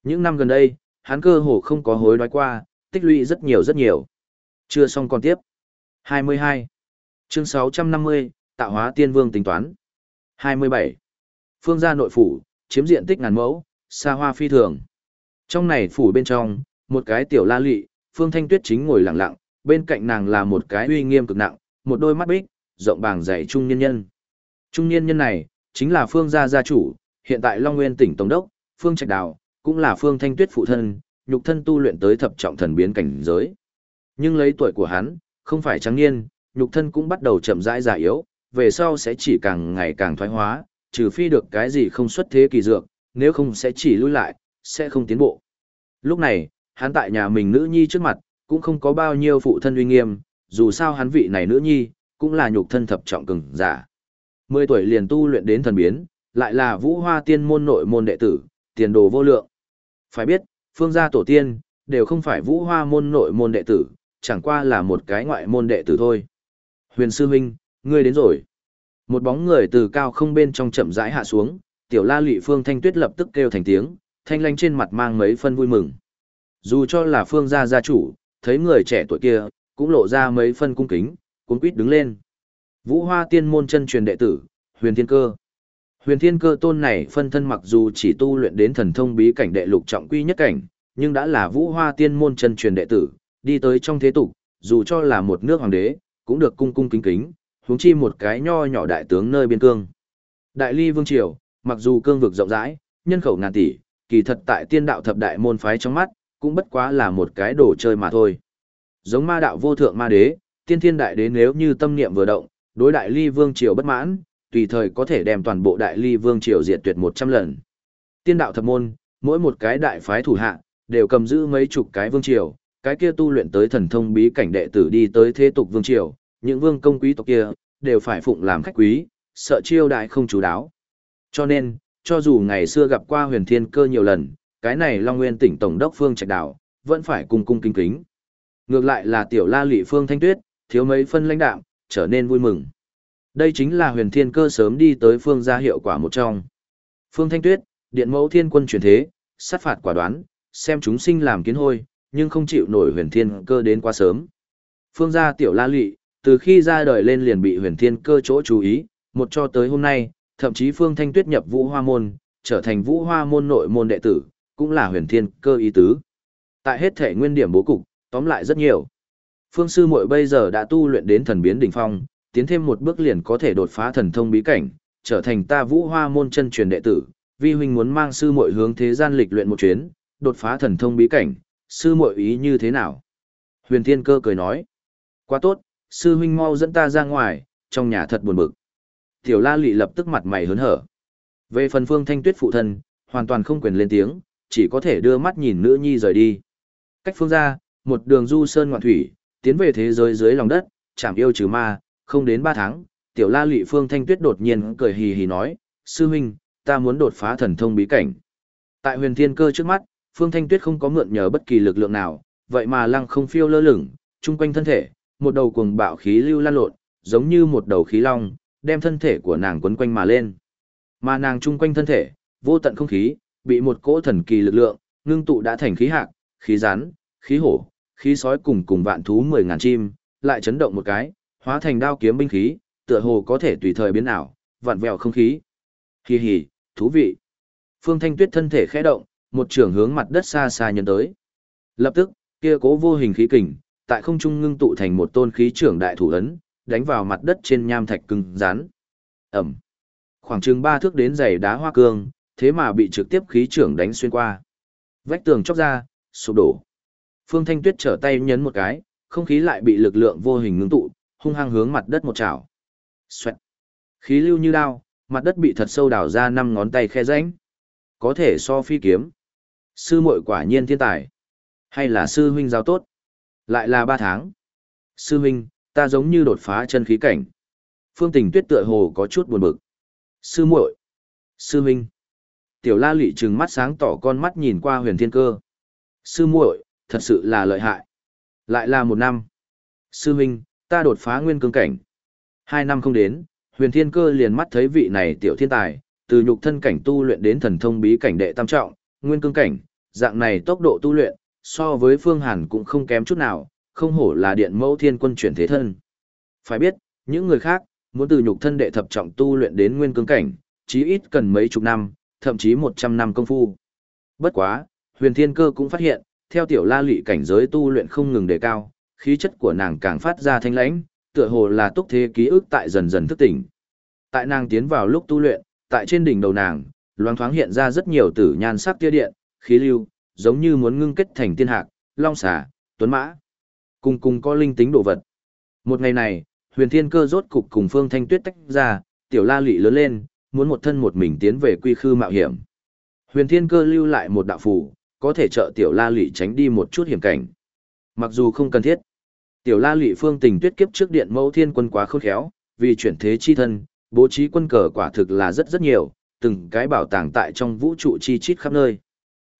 Những năm gần đây, hắn cơ hồ không có hối đoái qua, tích lũy rất nhiều rất nhiều. Chưa xong còn tiếp. 22. Chương 650, Tạo hóa tiên vương tính toán. 27. Phương gia nội phủ, chiếm diện tích ngàn mẫu, xa hoa phi thường. Trong này phủ bên trong, một cái tiểu la lị, Phương Thanh Tuyết chính ngồi lặng lặng, bên cạnh nàng là một cái uy nghiêm cực nặng, một đôi mắt bích, rộng bàng dày trung niên nhân. Trung niên nhân này, chính là Phương gia gia chủ, hiện tại Long Nguyên tỉnh Tổng đốc, Phương Trạch Đào, cũng là Phương Thanh Tuyết phụ thân, nhục thân tu luyện tới thập trọng thần biến cảnh giới. Nhưng lấy tuổi của hắn, không phải trắng niên, nhục thân cũng bắt đầu chậm rãi già yếu, về sau sẽ chỉ càng ngày càng thoái hóa, trừ phi được cái gì không xuất thế kỳ dược, nếu không sẽ chỉ lui lại, sẽ không tiến bộ. Lúc này, hắn tại nhà mình nữ nhi trước mặt, cũng không có bao nhiêu phụ thân uy nghiêm, dù sao hắn vị này nữ nhi, cũng là nhục thân thập trọng cường giả. 10 tuổi liền tu luyện đến thần biến, lại là vũ hoa tiên môn nội môn đệ tử, tiền đồ vô lượng. Phải biết, phương gia tổ tiên, đều không phải vũ hoa môn nội môn đệ tử, chẳng qua là một cái ngoại môn đệ tử thôi. Huyền sư huynh, ngươi đến rồi. Một bóng người từ cao không bên trong chậm rãi hạ xuống, tiểu la lị phương thanh tuyết lập tức kêu thành tiếng, thanh lanh trên mặt mang mấy phân vui mừng. Dù cho là phương gia gia chủ, thấy người trẻ tuổi kia, cũng lộ ra mấy phân cung kính, cuốn quýt đứng lên. Vũ hoa tiên môn chân truyền đệ tử, huyền thiên cơ. Huyền thiên cơ tôn này phân thân mặc dù chỉ tu luyện đến thần thông bí cảnh đệ lục trọng quy nhất cảnh, nhưng đã là vũ hoa tiên môn chân truyền đệ tử, đi tới trong thế tục, dù cho là một nước hoàng đế, cũng được cung cung kính kính, huống chi một cái nho nhỏ đại tướng nơi biên cương. Đại ly vương triều, mặc dù cương vực rộng rãi, nhân khẩu ngàn tỷ, kỳ thật tại tiên đạo thập đại môn phái trong mắt, cũng bất quá là một cái đồ chơi mà thôi. Giống ma đạo vô thượng ma đế, tiên thiên đại đế nếu như tâm niệm vừa động, đối đại ly vương triều bất mãn, tùy thời có thể đem toàn bộ đại ly vương triều diệt tuyệt 100 lần. Tiên đạo thập môn, mỗi một cái đại phái thủ hạ, đều cầm giữ mấy chục cái vương triều, cái kia tu luyện tới thần thông bí cảnh đệ tử đi tới thế tục vương triều, những vương công quý tộc kia, đều phải phụng làm khách quý, sợ chiêu đại không chú đáo. Cho nên, cho dù ngày xưa gặp qua huyền thiên cơ nhiều lần, cái này Long Nguyên tỉnh Tổng đốc Phương Trạch Đạo vẫn phải cung cung kính kính. Ngược lại là tiểu la lị Phương Thanh Tuyết, thiếu mấy phân lãnh đạm, trở nên vui mừng. Đây chính là huyền thiên cơ sớm đi tới phương gia hiệu quả một trong. Phương Thanh Tuyết, điện mẫu thiên quân chuyển thế, sát phạt quả đoán, xem chúng sinh làm kiến hôi, nhưng không chịu nổi huyền thiên cơ đến quá sớm. Phương gia tiểu la lị, từ khi ra đời lên liền bị huyền thiên cơ chỗ chú ý, một cho tới hôm nay, thậm chí Phương Thanh Tuyết nhập vũ hoa môn, trở thành vũ hoa môn nội môn đệ tử, cũng là huyền thiên cơ ý tứ. Tại hết thể nguyên điểm bố cục, tóm lại rất nhiều. Phương sư muội bây giờ đã tu luyện đến thần biến đỉnh phong, tiến thêm một bước liền có thể đột phá thần thông bí cảnh, trở thành ta vũ hoa môn chân truyền đệ tử. Vi huynh muốn mang sư muội hướng thế gian lịch luyện một chuyến, đột phá thần thông bí cảnh, sư muội ý như thế nào? Huyền Thiên Cơ cười nói, quá tốt, sư huynh mau dẫn ta ra ngoài, trong nhà thật buồn bực. Tiểu La Lị lập tức mặt mày hớn hở. Về phần Phương Thanh Tuyết phụ thân, hoàn toàn không quyền lên tiếng, chỉ có thể đưa mắt nhìn nữ nhi rời đi. Cách phương ra, một đường du sơn ngoạn thủy, tiến về thế giới dưới lòng đất, chảm yêu trừ ma, không đến ba tháng, tiểu la lị phương thanh tuyết đột nhiên cười hì hì nói, sư huynh, ta muốn đột phá thần thông bí cảnh. Tại huyền thiên cơ trước mắt, phương thanh tuyết không có mượn nhờ bất kỳ lực lượng nào, vậy mà lăng không phiêu lơ lửng, chung quanh thân thể, một đầu cuồng bạo khí lưu lan lộn, giống như một đầu khí long, đem thân thể của nàng quấn quanh mà lên. Mà nàng chung quanh thân thể, vô tận không khí, bị một cỗ thần kỳ lực lượng, ngưng tụ đã thành khí hạc, khí rắn, khí hổ, khí sói cùng cùng vạn thú mười ngàn chim, lại chấn động một cái, hóa thành đao kiếm binh khí, tựa hồ có thể tùy thời biến ảo, vặn vẹo không khí. Hi hi, thú vị. Phương Thanh Tuyết thân thể khẽ động, một trường hướng mặt đất xa xa nhân tới. Lập tức, kia cố vô hình khí kình, tại không trung ngưng tụ thành một tôn khí trưởng đại thủ ấn, đánh vào mặt đất trên nham thạch cứng rắn. Ẩm. Khoảng chừng ba thước đến dày đá hoa cương, thế mà bị trực tiếp khí trưởng đánh xuyên qua. Vách tường chóc ra, sụp đổ. Phương Thanh Tuyết trở tay nhấn một cái, không khí lại bị lực lượng vô hình ngưng tụ, hung hăng hướng mặt đất một chảo. Xoẹt. Khí lưu như đao, mặt đất bị thật sâu đào ra năm ngón tay khe rãnh. Có thể so phi kiếm. Sư muội quả nhiên thiên tài. Hay là sư huynh giáo tốt? Lại là ba tháng. Sư huynh, ta giống như đột phá chân khí cảnh. Phương Tình Tuyết tựa hồ có chút buồn bực. Sư muội, sư huynh. Tiểu La Lệ trừng mắt sáng tỏ con mắt nhìn qua Huyền Thiên Cơ. Sư muội, thật sự là lợi hại. Lại là một năm. Sư huynh, ta đột phá nguyên cương cảnh. Hai năm không đến, huyền thiên cơ liền mắt thấy vị này tiểu thiên tài, từ nhục thân cảnh tu luyện đến thần thông bí cảnh đệ tam trọng, nguyên cương cảnh, dạng này tốc độ tu luyện, so với phương hàn cũng không kém chút nào, không hổ là điện mẫu thiên quân chuyển thế thân. Phải biết, những người khác, muốn từ nhục thân đệ thập trọng tu luyện đến nguyên cương cảnh, chí ít cần mấy chục năm, thậm chí một trăm năm công phu. Bất quá, huyền thiên cơ cũng phát hiện, theo tiểu la lị cảnh giới tu luyện không ngừng đề cao, khí chất của nàng càng phát ra thanh lãnh, tựa hồ là túc thế ký ức tại dần dần thức tỉnh. Tại nàng tiến vào lúc tu luyện, tại trên đỉnh đầu nàng, loáng thoáng hiện ra rất nhiều tử nhan sắc tia điện, khí lưu, giống như muốn ngưng kết thành tiên hạc, long xà, tuấn mã. Cùng cùng có linh tính đồ vật. Một ngày này, huyền thiên cơ rốt cục cùng phương thanh tuyết tách ra, tiểu la lị lớn lên, muốn một thân một mình tiến về quy khư mạo hiểm. Huyền thiên cơ lưu lại một đạo phù, có thể trợ tiểu la lị tránh đi một chút hiểm cảnh. Mặc dù không cần thiết, tiểu la lị phương tình tuyết kiếp trước điện mẫu thiên quân quá khôn khéo, vì chuyển thế chi thân, bố trí quân cờ quả thực là rất rất nhiều, từng cái bảo tàng tại trong vũ trụ chi chít khắp nơi.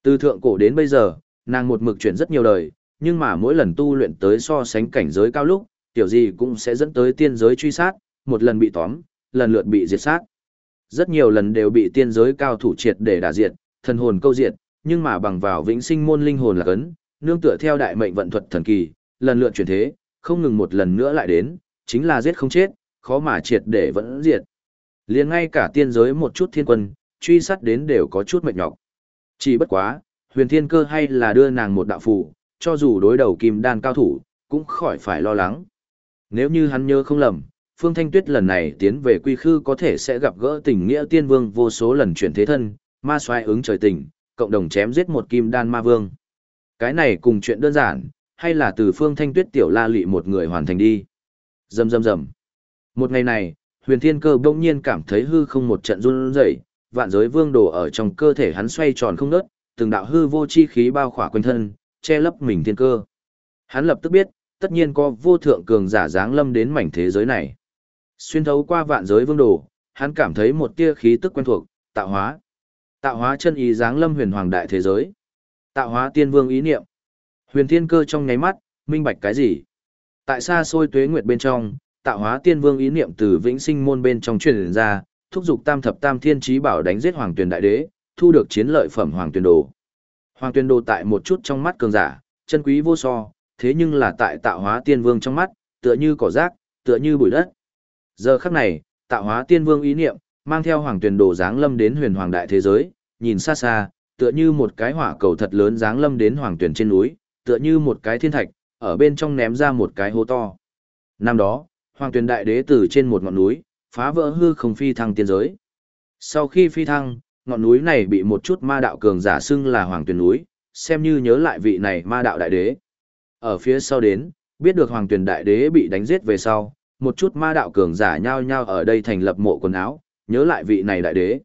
Từ thượng cổ đến bây giờ, nàng một mực chuyển rất nhiều đời, nhưng mà mỗi lần tu luyện tới so sánh cảnh giới cao lúc, tiểu gì cũng sẽ dẫn tới tiên giới truy sát, một lần bị tóm, lần lượt bị diệt sát. Rất nhiều lần đều bị tiên giới cao thủ triệt để đả diệt, thần hồn câu diệt, nhưng mà bằng vào vĩnh sinh môn linh hồn là cấn, nương tựa theo đại mệnh vận thuật thần kỳ, lần lượt chuyển thế, không ngừng một lần nữa lại đến, chính là giết không chết, khó mà triệt để vẫn diệt. Liền ngay cả tiên giới một chút thiên quân, truy sát đến đều có chút mệt nhọc. Chỉ bất quá, huyền thiên cơ hay là đưa nàng một đạo phù, cho dù đối đầu kim đan cao thủ, cũng khỏi phải lo lắng. Nếu như hắn nhớ không lầm, Phương Thanh Tuyết lần này tiến về quy khư có thể sẽ gặp gỡ tình nghĩa tiên vương vô số lần chuyển thế thân, ma xoay ứng trời tình, cộng đồng chém giết một kim đan ma vương. Cái này cùng chuyện đơn giản, hay là từ phương thanh tuyết tiểu la lị một người hoàn thành đi. Rầm rầm rầm. Một ngày này, huyền thiên cơ bỗng nhiên cảm thấy hư không một trận run rẩy, vạn giới vương đồ ở trong cơ thể hắn xoay tròn không ngớt, từng đạo hư vô chi khí bao khỏa quanh thân, che lấp mình thiên cơ. Hắn lập tức biết, tất nhiên có vô thượng cường giả dáng lâm đến mảnh thế giới này. Xuyên thấu qua vạn giới vương đồ, hắn cảm thấy một tia khí tức quen thuộc, tạo hóa. Tạo hóa chân ý dáng lâm huyền hoàng đại thế giới. Tạo hóa tiên vương ý niệm. Huyền thiên cơ trong nháy mắt, minh bạch cái gì? Tại xa xôi tuế nguyệt bên trong, tạo hóa tiên vương ý niệm từ vĩnh sinh môn bên trong truyền ra, thúc giục tam thập tam thiên trí bảo đánh giết hoàng tuyền đại đế, thu được chiến lợi phẩm hoàng tuyền đồ. Hoàng tuyền đồ tại một chút trong mắt cường giả, chân quý vô so, thế nhưng là tại tạo hóa tiên vương trong mắt, tựa như cỏ rác, tựa như bụi đất. Giờ khắc này, tạo hóa tiên vương ý niệm, mang theo hoàng tuyền đồ dáng lâm đến huyền hoàng đại thế giới, nhìn xa xa, tựa như một cái hỏa cầu thật lớn dáng lâm đến hoàng tuyền trên núi, tựa như một cái thiên thạch, ở bên trong ném ra một cái hố to. Năm đó, hoàng tuyền đại đế từ trên một ngọn núi, phá vỡ hư không phi thăng tiên giới. Sau khi phi thăng, ngọn núi này bị một chút ma đạo cường giả xưng là hoàng Tuyền núi, xem như nhớ lại vị này ma đạo đại đế. Ở phía sau đến, biết được hoàng Tuyền đại đế bị đánh giết về sau, một chút ma đạo cường giả nhao nhao ở đây thành lập mộ quần áo, nhớ lại vị này đại đế.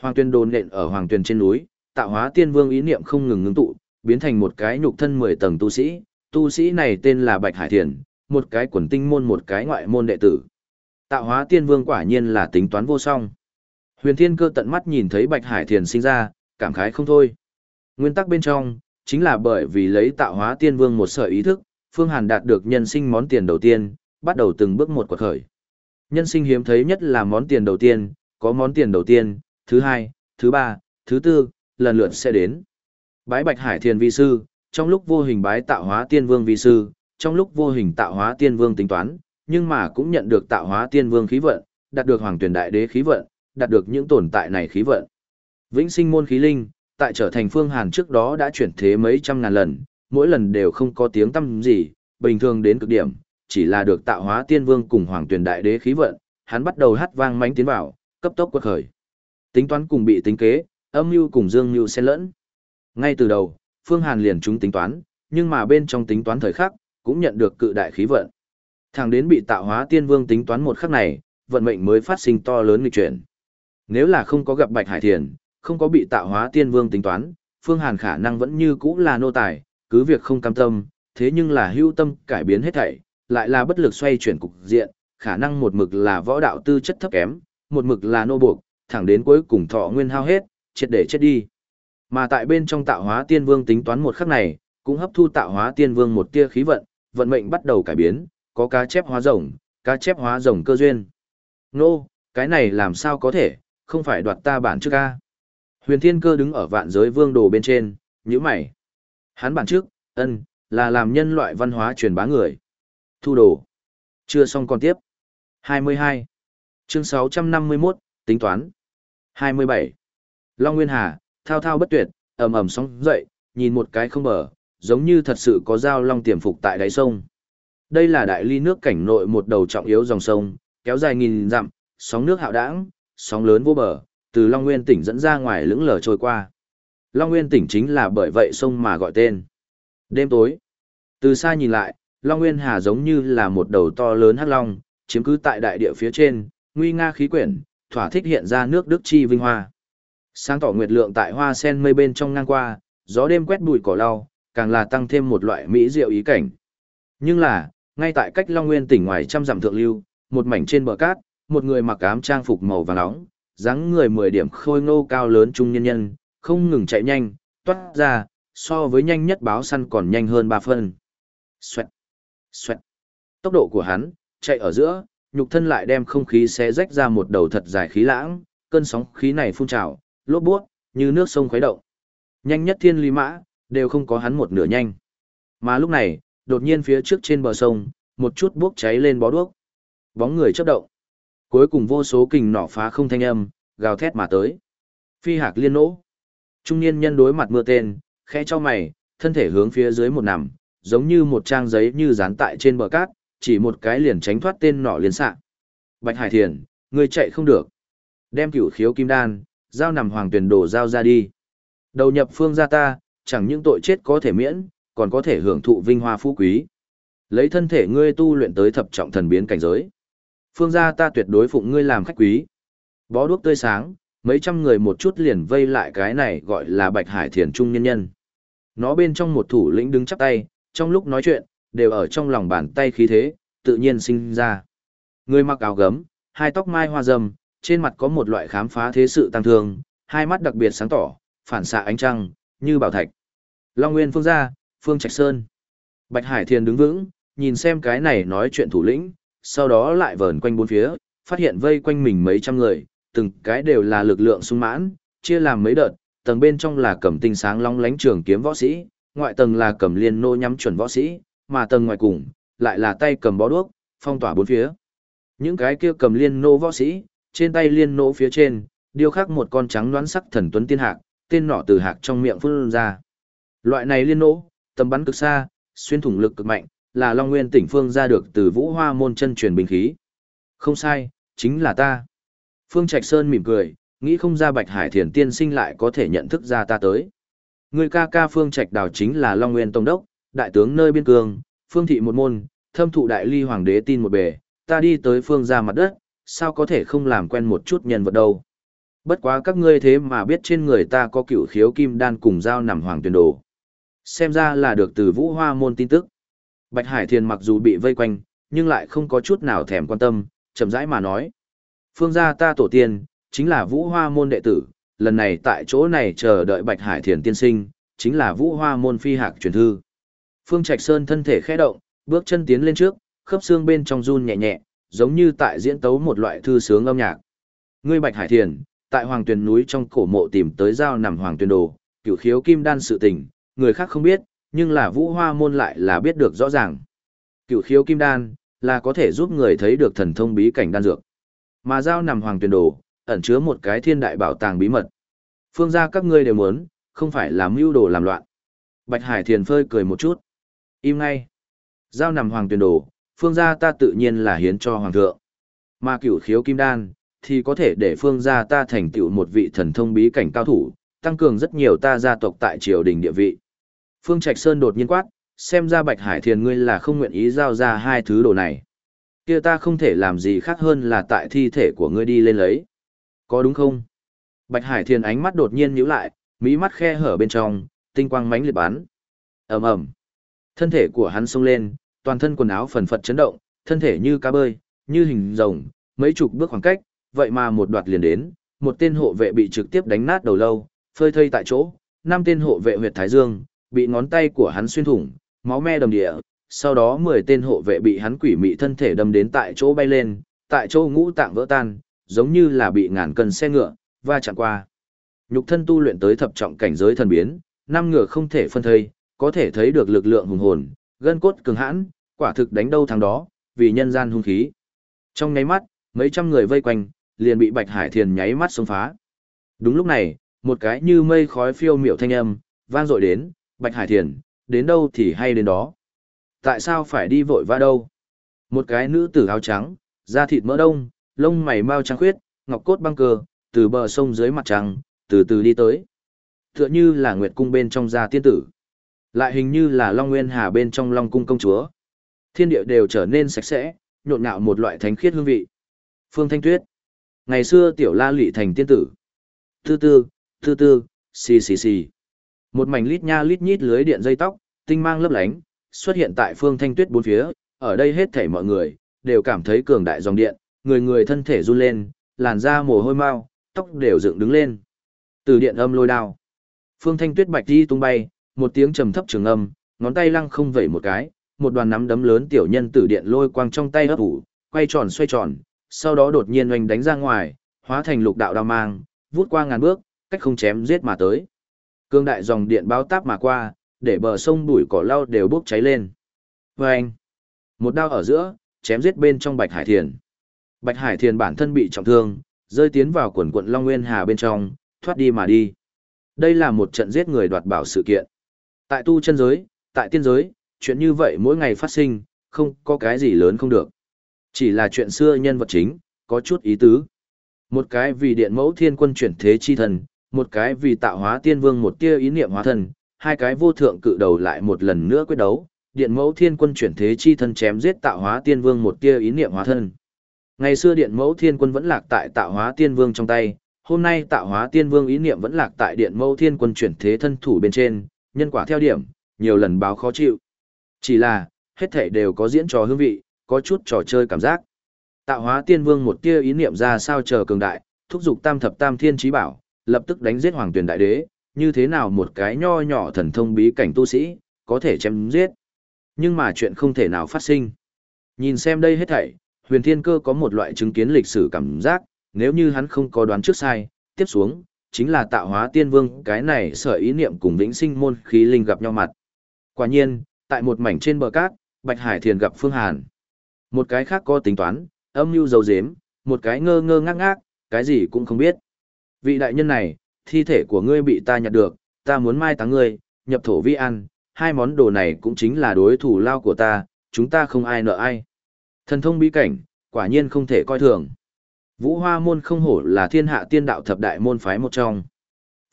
Hoàng tuyên đồn nện ở hoàng tuyên trên núi, tạo hóa tiên vương ý niệm không ngừng ngưng tụ, biến thành một cái nhục thân 10 tầng tu sĩ, tu sĩ này tên là Bạch Hải Thiền, một cái quần tinh môn một cái ngoại môn đệ tử. Tạo hóa tiên vương quả nhiên là tính toán vô song. Huyền Thiên Cơ tận mắt nhìn thấy Bạch Hải Thiền sinh ra, cảm khái không thôi. Nguyên tắc bên trong, chính là bởi vì lấy tạo hóa tiên vương một sở ý thức, Phương Hàn đạt được nhân sinh món tiền đầu tiên, bắt đầu từng bước một quật khởi. Nhân sinh hiếm thấy nhất là món tiền đầu tiên, có món tiền đầu tiên, thứ hai, thứ ba, thứ tư, lần lượt sẽ đến. Bái Bạch Hải Thiền vi sư, trong lúc vô hình bái tạo hóa tiên vương vi sư, trong lúc vô hình tạo hóa tiên vương tính toán, nhưng mà cũng nhận được tạo hóa tiên vương khí vận, đạt được hoàng tuyển đại đế khí vận, đạt được những tồn tại này khí vận. Vĩnh sinh môn khí linh, tại trở thành phương hàn trước đó đã chuyển thế mấy trăm ngàn lần, mỗi lần đều không có tiếng tâm gì, bình thường đến cực điểm, chỉ là được tạo hóa tiên vương cùng hoàng tuyển đại đế khí vận, hắn bắt đầu hát vang mánh tiến vào, cấp tốc quật khởi. Tính toán cùng bị tính kế, âm mưu cùng dương mưu xen lẫn. Ngay từ đầu, Phương Hàn liền chúng tính toán, nhưng mà bên trong tính toán thời khắc, cũng nhận được cự đại khí vận. Thẳng đến bị tạo hóa tiên vương tính toán một khắc này, vận mệnh mới phát sinh to lớn nghịch chuyển. Nếu là không có gặp Bạch Hải Thiền, không có bị tạo hóa tiên vương tính toán, Phương Hàn khả năng vẫn như cũ là nô tài, cứ việc không cam tâm, thế nhưng là hưu tâm cải biến hết thảy, lại là bất lực xoay chuyển cục diện, khả năng một mực là võ đạo tư chất thấp kém, một mực là nô buộc, thẳng đến cuối cùng thọ nguyên hao hết, triệt để chết đi. Mà tại bên trong tạo hóa tiên vương tính toán một khắc này, cũng hấp thu tạo hóa tiên vương một tia khí vận, vận mệnh bắt đầu cải biến, có cá chép hóa rồng, cá chép hóa rồng cơ duyên. Nô, cái này làm sao có thể, không phải đoạt ta bản trước ca. Huyền Thiên Cơ đứng ở vạn giới vương đồ bên trên, nhíu mày. Hắn bản trước, ân, là làm nhân loại văn hóa truyền bá người. Thu đồ. Chưa xong còn tiếp. 22. Chương 651, tính toán. 27. Long Nguyên Hà, thao thao bất tuyệt, ầm ầm sóng dậy, nhìn một cái không bờ, giống như thật sự có dao long tiềm phục tại đáy sông. Đây là đại ly nước cảnh nội một đầu trọng yếu dòng sông, kéo dài nghìn dặm, sóng nước hạo đãng, sóng lớn vô bờ, từ Long Nguyên tỉnh dẫn ra ngoài lững lờ trôi qua. Long Nguyên tỉnh chính là bởi vậy sông mà gọi tên. Đêm tối, từ xa nhìn lại, Long Nguyên Hà giống như là một đầu to lớn hắc long, chiếm cứ tại đại địa phía trên, nguy nga khí quyển, thỏa thích hiện ra nước đức chi vinh hoa. Sáng tỏ nguyệt lượng tại hoa sen mây bên trong ngang qua, gió đêm quét bụi cỏ lau, càng là tăng thêm một loại mỹ diệu ý cảnh. Nhưng là, ngay tại cách Long Nguyên tỉnh ngoài trăm dặm thượng lưu, một mảnh trên bờ cát, một người mặc ám trang phục màu vàng nóng, dáng người 10 điểm khôi ngô cao lớn trung nhân nhân, không ngừng chạy nhanh, toát ra, so với nhanh nhất báo săn còn nhanh hơn ba phân. Xoẹt. Xoẹt. Tốc độ của hắn, chạy ở giữa, nhục thân lại đem không khí xé rách ra một đầu thật dài khí lãng, cơn sóng khí này phun trào, lốp buốt, như nước sông khuấy động. Nhanh nhất thiên lý mã, đều không có hắn một nửa nhanh. Mà lúc này, đột nhiên phía trước trên bờ sông, một chút bốc cháy lên bó đuốc. Bóng người chớp động. Cuối cùng vô số kình nỏ phá không thanh âm, gào thét mà tới. Phi hạc liên nỗ. Trung niên nhân đối mặt mưa tên, khẽ cho mày, thân thể hướng phía dưới một nằm, giống như một trang giấy như dán tại trên bờ cát, chỉ một cái liền tránh thoát tên nỏ liên xạ. Bạch Hải Thiền, ngươi chạy không được. Đem cửu khiếu kim đan, giao nằm hoàng tuyển đổ giao ra đi. Đầu nhập phương gia ta, chẳng những tội chết có thể miễn, còn có thể hưởng thụ vinh hoa phú quý. Lấy thân thể ngươi tu luyện tới thập trọng thần biến cảnh giới. Phương gia ta tuyệt đối phụng ngươi làm khách quý. Bó đuốc tươi sáng, mấy trăm người một chút liền vây lại cái này gọi là Bạch Hải Thiền Trung Nhân Nhân. Nó bên trong một thủ lĩnh đứng chắp tay, trong lúc nói chuyện, đều ở trong lòng bàn tay khí thế, tự nhiên sinh ra. Người mặc áo gấm, hai tóc mai hoa râm, trên mặt có một loại khám phá thế sự tăng thương, hai mắt đặc biệt sáng tỏ, phản xạ ánh trăng, như bảo thạch. Long Nguyên Phương gia, Phương Trạch Sơn. Bạch Hải Thiền đứng vững, nhìn xem cái này nói chuyện thủ lĩnh, sau đó lại vờn quanh bốn phía, phát hiện vây quanh mình mấy trăm người, từng cái đều là lực lượng sung mãn, chia làm mấy đợt, tầng bên trong là cầm tinh sáng long lánh trường kiếm võ sĩ, ngoại tầng là cầm liên nô nhắm chuẩn võ sĩ, mà tầng ngoài cùng lại là tay cầm bó đuốc, phong tỏa bốn phía. Những cái kia cầm liên nô võ sĩ, trên tay liên nô phía trên, điêu khắc một con trắng đoán sắc thần tuấn tiên hạc, tên nọ từ hạc trong miệng phun ra. Loại này liên nô, tầm bắn cực xa, xuyên thủng lực cực mạnh, là Long Nguyên tỉnh phương ra được từ Vũ Hoa môn chân truyền bình khí. Không sai, chính là ta. Phương Trạch Sơn mỉm cười, nghĩ không ra Bạch Hải Thiền tiên sinh lại có thể nhận thức ra ta tới. Người ca ca Phương Trạch Đào chính là Long Nguyên Tổng Đốc, đại tướng nơi biên cương, phương thị một môn, thâm thụ đại ly hoàng đế tin một bề, ta đi tới phương ra mặt đất, sao có thể không làm quen một chút nhân vật đâu. Bất quá các ngươi thế mà biết trên người ta có cựu khiếu kim đan cùng dao nằm hoàng tuyển đồ. Xem ra là được từ vũ hoa môn tin tức. Bạch Hải Thiền mặc dù bị vây quanh, nhưng lại không có chút nào thèm quan tâm, chậm rãi mà nói. Phương gia ta tổ tiên, chính là vũ hoa môn đệ tử, lần này tại chỗ này chờ đợi Bạch Hải Thiền tiên sinh, chính là vũ hoa môn phi hạc truyền thư. Phương Trạch Sơn thân thể khẽ động, bước chân tiến lên trước, khớp xương bên trong run nhẹ nhẹ, giống như tại diễn tấu một loại thư sướng âm nhạc. Ngươi Bạch Hải Thiền, tại Hoàng Tuyền núi trong cổ mộ tìm tới dao nằm Hoàng Tuyền đồ, cửu khiếu kim đan sự tình, người khác không biết, nhưng là Vũ Hoa môn lại là biết được rõ ràng. Cựu khiếu kim đan là có thể giúp người thấy được thần thông bí cảnh đan dược. Mà dao nằm Hoàng Tuyền đồ, ẩn chứa một cái thiên đại bảo tàng bí mật. Phương gia các ngươi đều muốn, không phải làm mưu đồ làm loạn. Bạch Hải Thiền phơi cười một chút. Im ngay. Giao nằm hoàng tuyển đồ, phương gia ta tự nhiên là hiến cho hoàng thượng. Mà cửu khiếu kim đan, thì có thể để phương gia ta thành tựu một vị thần thông bí cảnh cao thủ, tăng cường rất nhiều ta gia tộc tại triều đình địa vị. Phương Trạch Sơn đột nhiên quát, xem ra Bạch Hải Thiền ngươi là không nguyện ý giao ra hai thứ đồ này. Kia ta không thể làm gì khác hơn là tại thi thể của ngươi đi lên lấy. Có đúng không? Bạch Hải Thiền ánh mắt đột nhiên nhíu lại, mỹ mắt khe hở bên trong, tinh quang mánh liệt bắn. ầm ầm Thân thể của hắn sung lên, toàn thân quần áo phần phật chấn động, thân thể như cá bơi, như hình rồng, mấy chục bước khoảng cách, vậy mà một đoạt liền đến, một tên hộ vệ bị trực tiếp đánh nát đầu lâu, phơi thây tại chỗ, năm tên hộ vệ huyệt thái dương, bị ngón tay của hắn xuyên thủng, máu me đầm địa, sau đó 10 tên hộ vệ bị hắn quỷ mị thân thể đâm đến tại chỗ bay lên, tại chỗ ngũ tạng vỡ tan, giống như là bị ngàn cân xe ngựa, va chạm qua. Nhục thân tu luyện tới thập trọng cảnh giới thần biến, năm ngựa không thể phân thây, có thể thấy được lực lượng hùng hồn, gân cốt cường hãn, quả thực đánh đâu thắng đó, vì nhân gian hung khí. Trong nháy mắt, mấy trăm người vây quanh, liền bị Bạch Hải Thiền nháy mắt xông phá. Đúng lúc này, một cái như mây khói phiêu miểu thanh âm, vang dội đến, Bạch Hải Thiền, đến đâu thì hay đến đó. Tại sao phải đi vội vã đâu? Một cái nữ tử áo trắng, da thịt mỡ đông, lông mày mau trắng khuyết, ngọc cốt băng cơ, từ bờ sông dưới mặt trăng, từ từ đi tới. Tựa như là nguyệt cung bên trong gia tiên tử. Lại hình như là Long Nguyên Hà bên trong Long Cung công chúa. Thiên địa đều trở nên sạch sẽ, nhộn nhạo một loại thánh khiết hương vị. Phương Thanh Tuyết. Ngày xưa tiểu la lị thành tiên tử. Tư tư, tư tư, xì xì xì. Một mảnh lít nha lít nhít lưới điện dây tóc, tinh mang lấp lánh, xuất hiện tại Phương Thanh Tuyết bốn phía. Ở đây hết thảy mọi người, đều cảm thấy cường đại dòng điện, người người thân thể run lên, làn da mồ hôi mau, tóc đều dựng đứng lên. Từ điện âm lôi đao. Phương Thanh Tuyết bạch đi tung bay, một tiếng trầm thấp trường âm, ngón tay lăng không vẩy một cái, một đoàn nắm đấm lớn tiểu nhân tử điện lôi quang trong tay ấp ủ, quay tròn xoay tròn, sau đó đột nhiên oanh đánh ra ngoài, hóa thành lục đạo đao mang, vút qua ngàn bước, cách không chém giết mà tới. Cương đại dòng điện báo táp mà qua, để bờ sông bụi cỏ lau đều bốc cháy lên. Vâng! Một đao ở giữa, chém giết bên trong Bạch Hải Thiền. Bạch Hải Thiền bản thân bị trọng thương, rơi tiến vào quần quận Long Nguyên Hà bên trong, thoát đi mà đi. Đây là một trận giết người đoạt bảo sự kiện. Tại tu chân giới, tại tiên giới, chuyện như vậy mỗi ngày phát sinh, không có cái gì lớn không được. Chỉ là chuyện xưa nhân vật chính, có chút ý tứ. Một cái vì điện mẫu thiên quân chuyển thế chi thần, một cái vì tạo hóa tiên vương một tia ý niệm hóa thần, hai cái vô thượng cự đầu lại một lần nữa quyết đấu, điện mẫu thiên quân chuyển thế chi thân chém giết tạo hóa tiên vương một tia ý niệm hóa thân. Ngày xưa điện mẫu thiên quân vẫn lạc tại tạo hóa tiên vương trong tay, hôm nay tạo hóa tiên vương ý niệm vẫn lạc tại điện mẫu thiên quân chuyển thế thân thủ bên trên, nhân quả theo điểm, nhiều lần báo khó chịu. Chỉ là, hết thảy đều có diễn trò hương vị, có chút trò chơi cảm giác. Tạo hóa tiên vương một tia ý niệm ra sao chờ cường đại, thúc giục tam thập tam thiên trí bảo, lập tức đánh giết hoàng tuyển đại đế, như thế nào một cái nho nhỏ thần thông bí cảnh tu sĩ, có thể chém giết. Nhưng mà chuyện không thể nào phát sinh. Nhìn xem đây hết thảy, huyền thiên cơ có một loại chứng kiến lịch sử cảm giác, nếu như hắn không có đoán trước sai, tiếp xuống, chính là tạo hóa tiên vương cái này sở ý niệm cùng vĩnh sinh môn khí linh gặp nhau mặt. Quả nhiên, tại một mảnh trên bờ cát, Bạch Hải Thiền gặp Phương Hàn. Một cái khác có tính toán, Âm mưu dầu dếm, một cái ngơ ngơ ngác ngác, cái gì cũng không biết. Vị đại nhân này, thi thể của ngươi bị ta nhặt được, ta muốn mai táng ngươi, nhập thổ vi ăn, hai món đồ này cũng chính là đối thủ lao của ta, chúng ta không ai nợ ai. Thần thông bí cảnh, quả nhiên không thể coi thường. Vũ Hoa môn không hổ là thiên hạ tiên đạo thập đại môn phái một trong.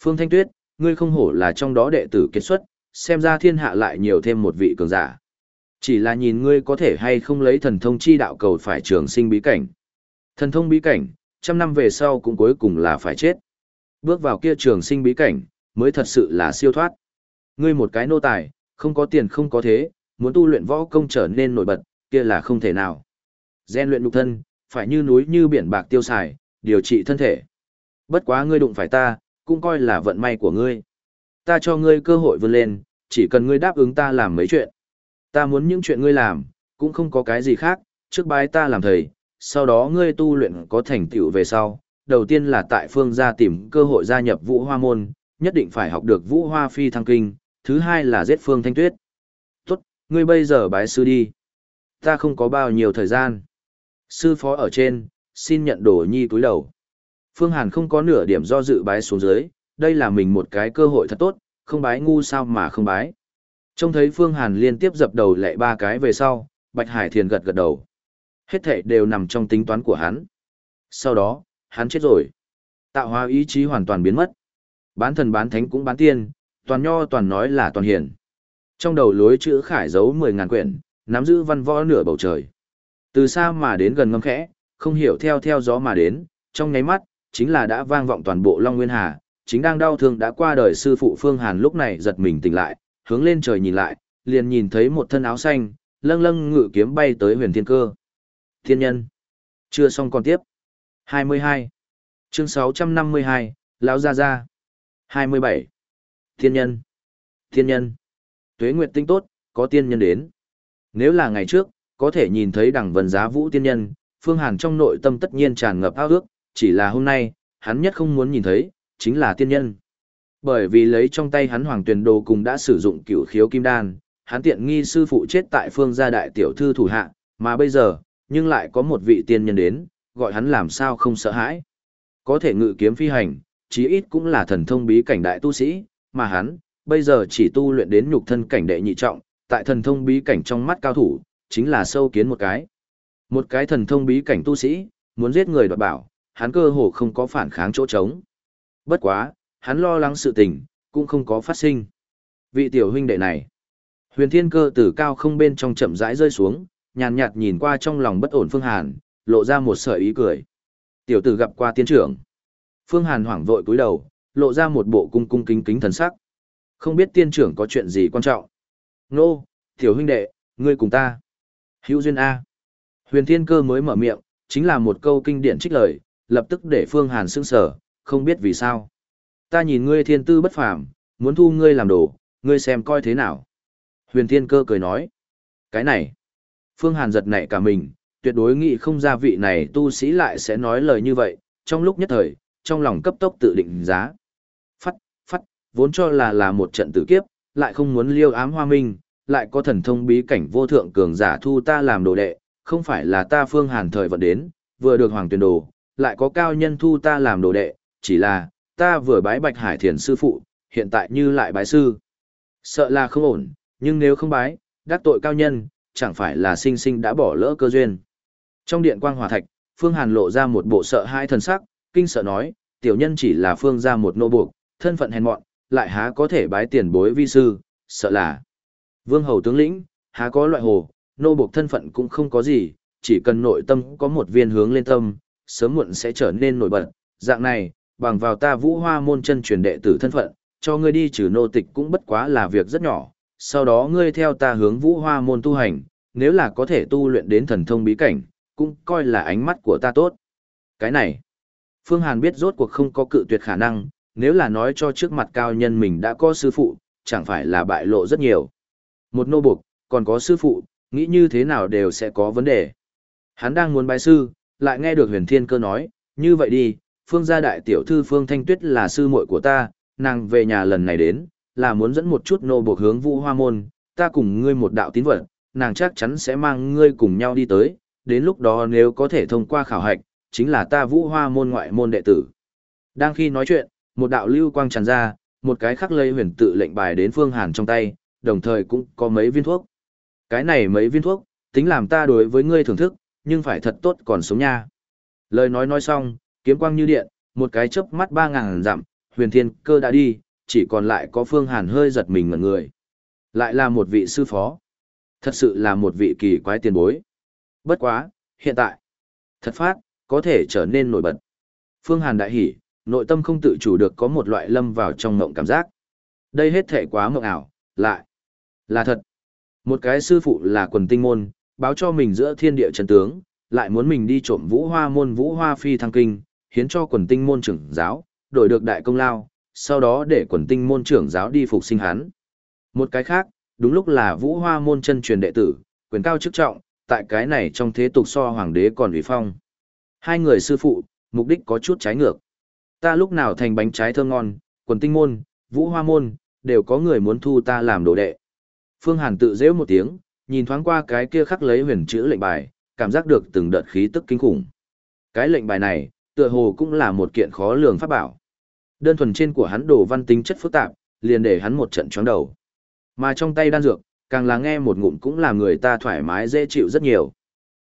Phương Thanh Tuyết, ngươi không hổ là trong đó đệ tử kết xuất, xem ra thiên hạ lại nhiều thêm một vị cường giả. Chỉ là nhìn ngươi có thể hay không lấy thần thông chi đạo cầu phải trường sinh bí cảnh. Thần thông bí cảnh, trăm năm về sau cũng cuối cùng là phải chết. Bước vào kia trường sinh bí cảnh, mới thật sự là siêu thoát. Ngươi một cái nô tài, không có tiền không có thế, muốn tu luyện võ công trở nên nổi bật, kia là không thể nào. Gen luyện nhục thân, phải như núi như biển bạc tiêu xài, điều trị thân thể. Bất quá ngươi đụng phải ta, cũng coi là vận may của ngươi. Ta cho ngươi cơ hội vươn lên, chỉ cần ngươi đáp ứng ta làm mấy chuyện. Ta muốn những chuyện ngươi làm, cũng không có cái gì khác, trước bái ta làm thầy, sau đó ngươi tu luyện có thành tựu về sau. Đầu tiên là tại phương gia tìm cơ hội gia nhập vũ hoa môn, nhất định phải học được vũ hoa phi thăng kinh, thứ hai là giết phương thanh tuyết. Tốt, ngươi bây giờ bái sư đi. Ta không có bao nhiêu thời gian. Sư phó ở trên, xin nhận đồ nhi túi đầu. Phương Hàn không có nửa điểm do dự bái xuống dưới, đây là mình một cái cơ hội thật tốt, không bái ngu sao mà không bái. Trông thấy Phương Hàn liên tiếp dập đầu lại ba cái về sau, Bạch Hải Thiền gật gật đầu. Hết thảy đều nằm trong tính toán của hắn. Sau đó, hắn chết rồi. Tạo hóa ý chí hoàn toàn biến mất. Bán thần bán thánh cũng bán tiên, toàn nho toàn nói là toàn hiển. Trong đầu lối chữ khải giấu 10.000 quyển, nắm giữ văn võ nửa bầu trời. Từ xa mà đến gần ngâm khẽ, không hiểu theo theo gió mà đến, trong nháy mắt, chính là đã vang vọng toàn bộ Long Nguyên Hà, chính đang đau thương đã qua đời sư phụ Phương Hàn lúc này giật mình tỉnh lại, hướng lên trời nhìn lại, liền nhìn thấy một thân áo xanh, lâng lâng ngự kiếm bay tới huyền thiên cơ. Thiên nhân. Chưa xong còn tiếp. 22. Chương 652, Lão Gia Gia. 27. Thiên nhân. Thiên nhân. Tuế Nguyệt tinh tốt, có tiên nhân đến. Nếu là ngày trước, có thể nhìn thấy đẳng vần giá vũ tiên nhân, Phương Hàn trong nội tâm tất nhiên tràn ngập ao ước, chỉ là hôm nay, hắn nhất không muốn nhìn thấy, chính là tiên nhân. Bởi vì lấy trong tay hắn hoàng tuyển đồ cùng đã sử dụng cửu khiếu kim đan, hắn tiện nghi sư phụ chết tại phương gia đại tiểu thư thủ hạ, mà bây giờ, nhưng lại có một vị tiên nhân đến, gọi hắn làm sao không sợ hãi. Có thể ngự kiếm phi hành, chí ít cũng là thần thông bí cảnh đại tu sĩ, mà hắn, bây giờ chỉ tu luyện đến nhục thân cảnh đệ nhị trọng, tại thần thông bí cảnh trong mắt cao thủ, chính là sâu kiến một cái. Một cái thần thông bí cảnh tu sĩ, muốn giết người đoạt bảo, hắn cơ hồ không có phản kháng chỗ trống. Bất quá, hắn lo lắng sự tình, cũng không có phát sinh. Vị tiểu huynh đệ này, huyền thiên cơ từ cao không bên trong chậm rãi rơi xuống, nhàn nhạt nhìn qua trong lòng bất ổn Phương Hàn, lộ ra một sợi ý cười. Tiểu tử gặp qua tiên trưởng. Phương Hàn hoảng vội cúi đầu, lộ ra một bộ cung cung kính kính thần sắc. Không biết tiên trưởng có chuyện gì quan trọng. Nô, tiểu huynh đệ, ngươi cùng ta. Hữu duyên A. Huyền thiên cơ mới mở miệng, chính là một câu kinh điển trích lời, lập tức để Phương Hàn sững sở, không biết vì sao. Ta nhìn ngươi thiên tư bất phàm, muốn thu ngươi làm đồ, ngươi xem coi thế nào. Huyền thiên cơ cười nói. Cái này. Phương Hàn giật nảy cả mình, tuyệt đối nghĩ không ra vị này tu sĩ lại sẽ nói lời như vậy, trong lúc nhất thời, trong lòng cấp tốc tự định giá. Phắt, phắt, vốn cho là là một trận tử kiếp, lại không muốn liêu ám hoa minh, lại có thần thông bí cảnh vô thượng cường giả thu ta làm đồ đệ, không phải là ta phương hàn thời vận đến, vừa được hoàng tuyển đồ, lại có cao nhân thu ta làm đồ đệ, chỉ là, ta vừa bái bạch hải thiền sư phụ, hiện tại như lại bái sư. Sợ là không ổn, nhưng nếu không bái, đắc tội cao nhân, chẳng phải là sinh sinh đã bỏ lỡ cơ duyên. Trong điện quang hòa thạch, Phương Hàn lộ ra một bộ sợ hai thần sắc, kinh sợ nói, tiểu nhân chỉ là Phương ra một nô buộc, thân phận hèn mọn, lại há có thể bái tiền bối vi sư, sợ là. Vương hầu tướng lĩnh, há có loại hồ, nô buộc thân phận cũng không có gì, chỉ cần nội tâm có một viên hướng lên tâm, sớm muộn sẽ trở nên nổi bật. Dạng này, bằng vào ta vũ hoa môn chân truyền đệ tử thân phận, cho ngươi đi trừ nô tịch cũng bất quá là việc rất nhỏ. Sau đó ngươi theo ta hướng vũ hoa môn tu hành, nếu là có thể tu luyện đến thần thông bí cảnh, cũng coi là ánh mắt của ta tốt. Cái này, Phương Hàn biết rốt cuộc không có cự tuyệt khả năng, nếu là nói cho trước mặt cao nhân mình đã có sư phụ, chẳng phải là bại lộ rất nhiều. Một nô buộc, còn có sư phụ, nghĩ như thế nào đều sẽ có vấn đề. Hắn đang muốn bái sư, lại nghe được huyền thiên cơ nói, như vậy đi, phương gia đại tiểu thư phương thanh tuyết là sư muội của ta, nàng về nhà lần này đến, là muốn dẫn một chút nô buộc hướng vũ hoa môn, ta cùng ngươi một đạo tín vật, nàng chắc chắn sẽ mang ngươi cùng nhau đi tới, đến lúc đó nếu có thể thông qua khảo hạch, chính là ta vũ hoa môn ngoại môn đệ tử. Đang khi nói chuyện, một đạo lưu quang tràn ra, một cái khắc lây huyền tự lệnh bài đến Phương Hàn trong tay, đồng thời cũng có mấy viên thuốc. Cái này mấy viên thuốc, tính làm ta đối với ngươi thưởng thức, nhưng phải thật tốt còn sống nha. Lời nói nói xong, kiếm quang như điện, một cái chớp mắt ba ngàn dặm, huyền thiên cơ đã đi, chỉ còn lại có Phương Hàn hơi giật mình ngẩn người. Lại là một vị sư phó. Thật sự là một vị kỳ quái tiền bối. Bất quá, hiện tại, thật phát, có thể trở nên nổi bật. Phương Hàn đại hỉ, nội tâm không tự chủ được có một loại lâm vào trong mộng cảm giác. Đây hết thể quá mộng ảo, lại là thật. Một cái sư phụ là quần tinh môn, báo cho mình giữa thiên địa chân tướng, lại muốn mình đi trộm vũ hoa môn vũ hoa phi thăng kinh, hiến cho quần tinh môn trưởng giáo, đổi được đại công lao, sau đó để quần tinh môn trưởng giáo đi phục sinh hắn. Một cái khác, đúng lúc là vũ hoa môn chân truyền đệ tử, quyền cao chức trọng, tại cái này trong thế tục so hoàng đế còn uy phong. Hai người sư phụ, mục đích có chút trái ngược. Ta lúc nào thành bánh trái thơm ngon, quần tinh môn, vũ hoa môn, đều có người muốn thu ta làm đồ đệ. Phương Hàn tự dễ một tiếng, nhìn thoáng qua cái kia khắc lấy huyền chữ lệnh bài, cảm giác được từng đợt khí tức kinh khủng. Cái lệnh bài này, tựa hồ cũng là một kiện khó lường pháp bảo. Đơn thuần trên của hắn đồ văn tính chất phức tạp, liền để hắn một trận chóng đầu. Mà trong tay đan dược, càng là nghe một ngụm cũng làm người ta thoải mái dễ chịu rất nhiều.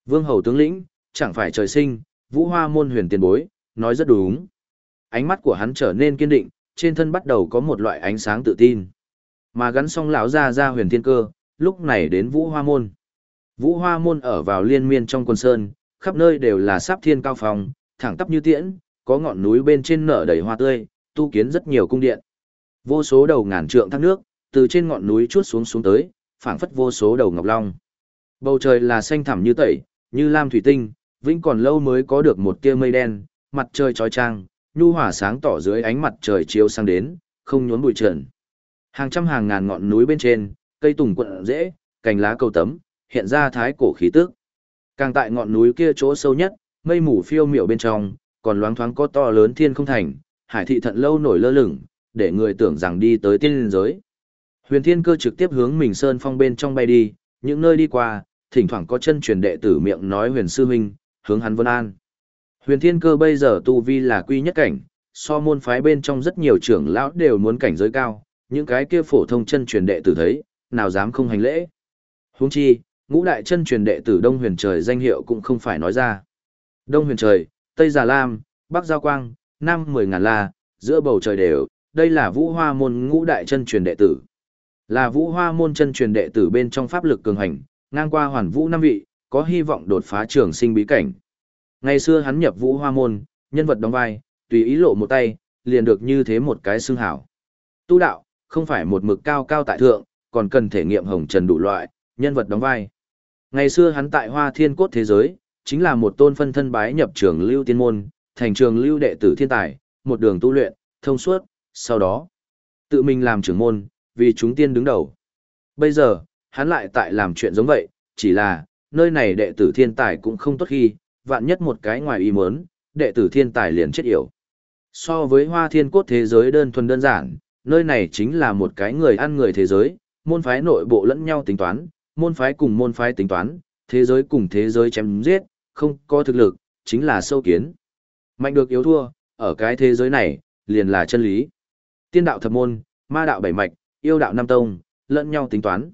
Vương hầu tướng lĩnh, chẳng phải trời sinh, vũ hoa môn huyền tiền bối, nói rất đúng. Ánh mắt của hắn trở nên kiên định, trên thân bắt đầu có một loại ánh sáng tự tin. Mà gắn xong lão ra ra huyền thiên cơ, lúc này đến vũ hoa môn. Vũ hoa môn ở vào liên miên trong quân sơn, khắp nơi đều là sáp thiên cao phòng, thẳng tắp như tiễn, có ngọn núi bên trên nở đầy hoa tươi, tu kiến rất nhiều cung điện. Vô số đầu ngàn trượng thác nước, từ trên ngọn núi chuốt xuống xuống tới, phảng phất vô số đầu ngọc long. Bầu trời là xanh thẳm như tẩy, như lam thủy tinh, vĩnh còn lâu mới có được một tia mây đen, mặt trời chói chang, nhu hòa sáng tỏ dưới ánh mặt trời chiếu sang đến, không nhốn bụi trần. Hàng trăm hàng ngàn ngọn núi bên trên, cây tùng quận rễ, cành lá cầu tấm, hiện ra thái cổ khí tức. Càng tại ngọn núi kia chỗ sâu nhất, mây mù phiêu miểu bên trong, còn loáng thoáng có to lớn thiên không thành, hải thị thận lâu nổi lơ lửng, để người tưởng rằng đi tới tiên liên giới. Huyền Thiên Cơ trực tiếp hướng Mình Sơn Phong bên trong bay đi, những nơi đi qua, thỉnh thoảng có chân truyền đệ tử miệng nói Huyền sư huynh, hướng hắn Vân An. Huyền Thiên Cơ bây giờ tu vi là quy nhất cảnh, so môn phái bên trong rất nhiều trưởng lão đều muốn cảnh giới cao, những cái kia phổ thông chân truyền đệ tử thấy, nào dám không hành lễ. Huống chi, ngũ đại chân truyền đệ tử Đông Huyền Trời danh hiệu cũng không phải nói ra. Đông Huyền Trời, Tây Già Lam, Bắc Giao Quang, năm Mười Ngàn La, giữa bầu trời đều, đây là vũ hoa môn ngũ đại chân truyền đệ tử. Là vũ hoa môn chân truyền đệ tử bên trong pháp lực cường hành, ngang qua hoàn vũ năm vị, có hy vọng đột phá trường sinh bí cảnh. Ngày xưa hắn nhập vũ hoa môn, nhân vật đóng vai, tùy ý lộ một tay, liền được như thế một cái xương hảo. Tu đạo, không phải một mực cao cao tại thượng, còn cần thể nghiệm hồng trần đủ loại, nhân vật đóng vai. Ngày xưa hắn tại hoa thiên cốt thế giới, chính là một tôn phân thân bái nhập trường lưu tiên môn, thành trường lưu đệ tử thiên tài, một đường tu luyện, thông suốt, sau đó, tự mình làm trưởng môn, vì chúng tiên đứng đầu. Bây giờ, hắn lại tại làm chuyện giống vậy, chỉ là, nơi này đệ tử thiên tài cũng không tốt khi, vạn nhất một cái ngoài ý muốn, đệ tử thiên tài liền chết yểu. So với hoa thiên cốt thế giới đơn thuần đơn giản, nơi này chính là một cái người ăn người thế giới, môn phái nội bộ lẫn nhau tính toán, môn phái cùng môn phái tính toán, thế giới cùng thế giới chém giết, không có thực lực, chính là sâu kiến. Mạnh được yếu thua, ở cái thế giới này, liền là chân lý. Tiên đạo thập môn, ma đạo bảy mạch, yêu đạo năm tông, lẫn nhau tính toán.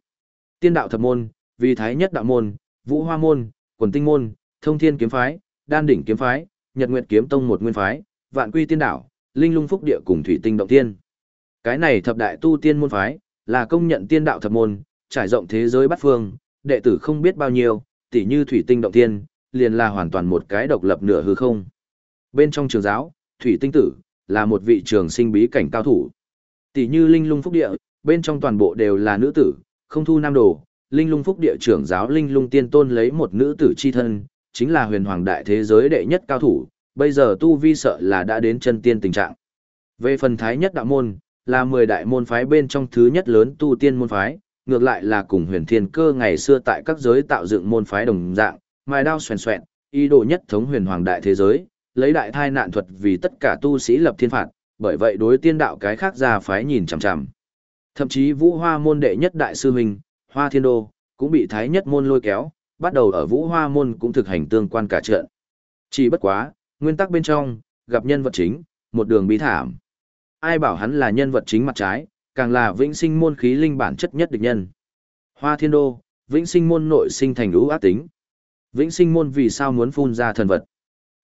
Tiên đạo thập môn, vì thái nhất đạo môn, vũ hoa môn, quần tinh môn, thông thiên kiếm phái, đan đỉnh kiếm phái, nhật nguyệt kiếm tông một nguyên phái, vạn quy tiên đạo, linh lung phúc địa cùng thủy tinh động tiên. Cái này thập đại tu tiên môn phái, là công nhận tiên đạo thập môn, trải rộng thế giới bát phương, đệ tử không biết bao nhiêu, tỉ như thủy tinh động tiên, liền là hoàn toàn một cái độc lập nửa hư không. Bên trong trường giáo, thủy tinh tử, là một vị trường sinh bí cảnh cao thủ. Tỷ như linh lung phúc địa, bên trong toàn bộ đều là nữ tử, không thu nam đồ, linh lung phúc địa trưởng giáo linh lung tiên tôn lấy một nữ tử chi thân, chính là huyền hoàng đại thế giới đệ nhất cao thủ, bây giờ tu vi sợ là đã đến chân tiên tình trạng. Về phần thái nhất đạo môn, là 10 đại môn phái bên trong thứ nhất lớn tu tiên môn phái, ngược lại là cùng huyền thiên cơ ngày xưa tại các giới tạo dựng môn phái đồng dạng, mài đao xoèn xoẹn, ý đồ nhất thống huyền hoàng đại thế giới, lấy đại thai nạn thuật vì tất cả tu sĩ lập thiên phạt, bởi vậy đối tiên đạo cái khác ra phái nhìn chằm chằm. Thậm chí Vũ Hoa môn đệ nhất đại sư huynh, Hoa Thiên Đô, cũng bị thái nhất môn lôi kéo, bắt đầu ở Vũ Hoa môn cũng thực hành tương quan cả trận. Chỉ bất quá, nguyên tắc bên trong, gặp nhân vật chính, một đường bí thảm. Ai bảo hắn là nhân vật chính mặt trái, càng là vĩnh sinh môn khí linh bản chất nhất địch nhân. Hoa Thiên Đô, vĩnh sinh môn nội sinh thành ưu ác tính. Vĩnh sinh môn vì sao muốn phun ra thần vật?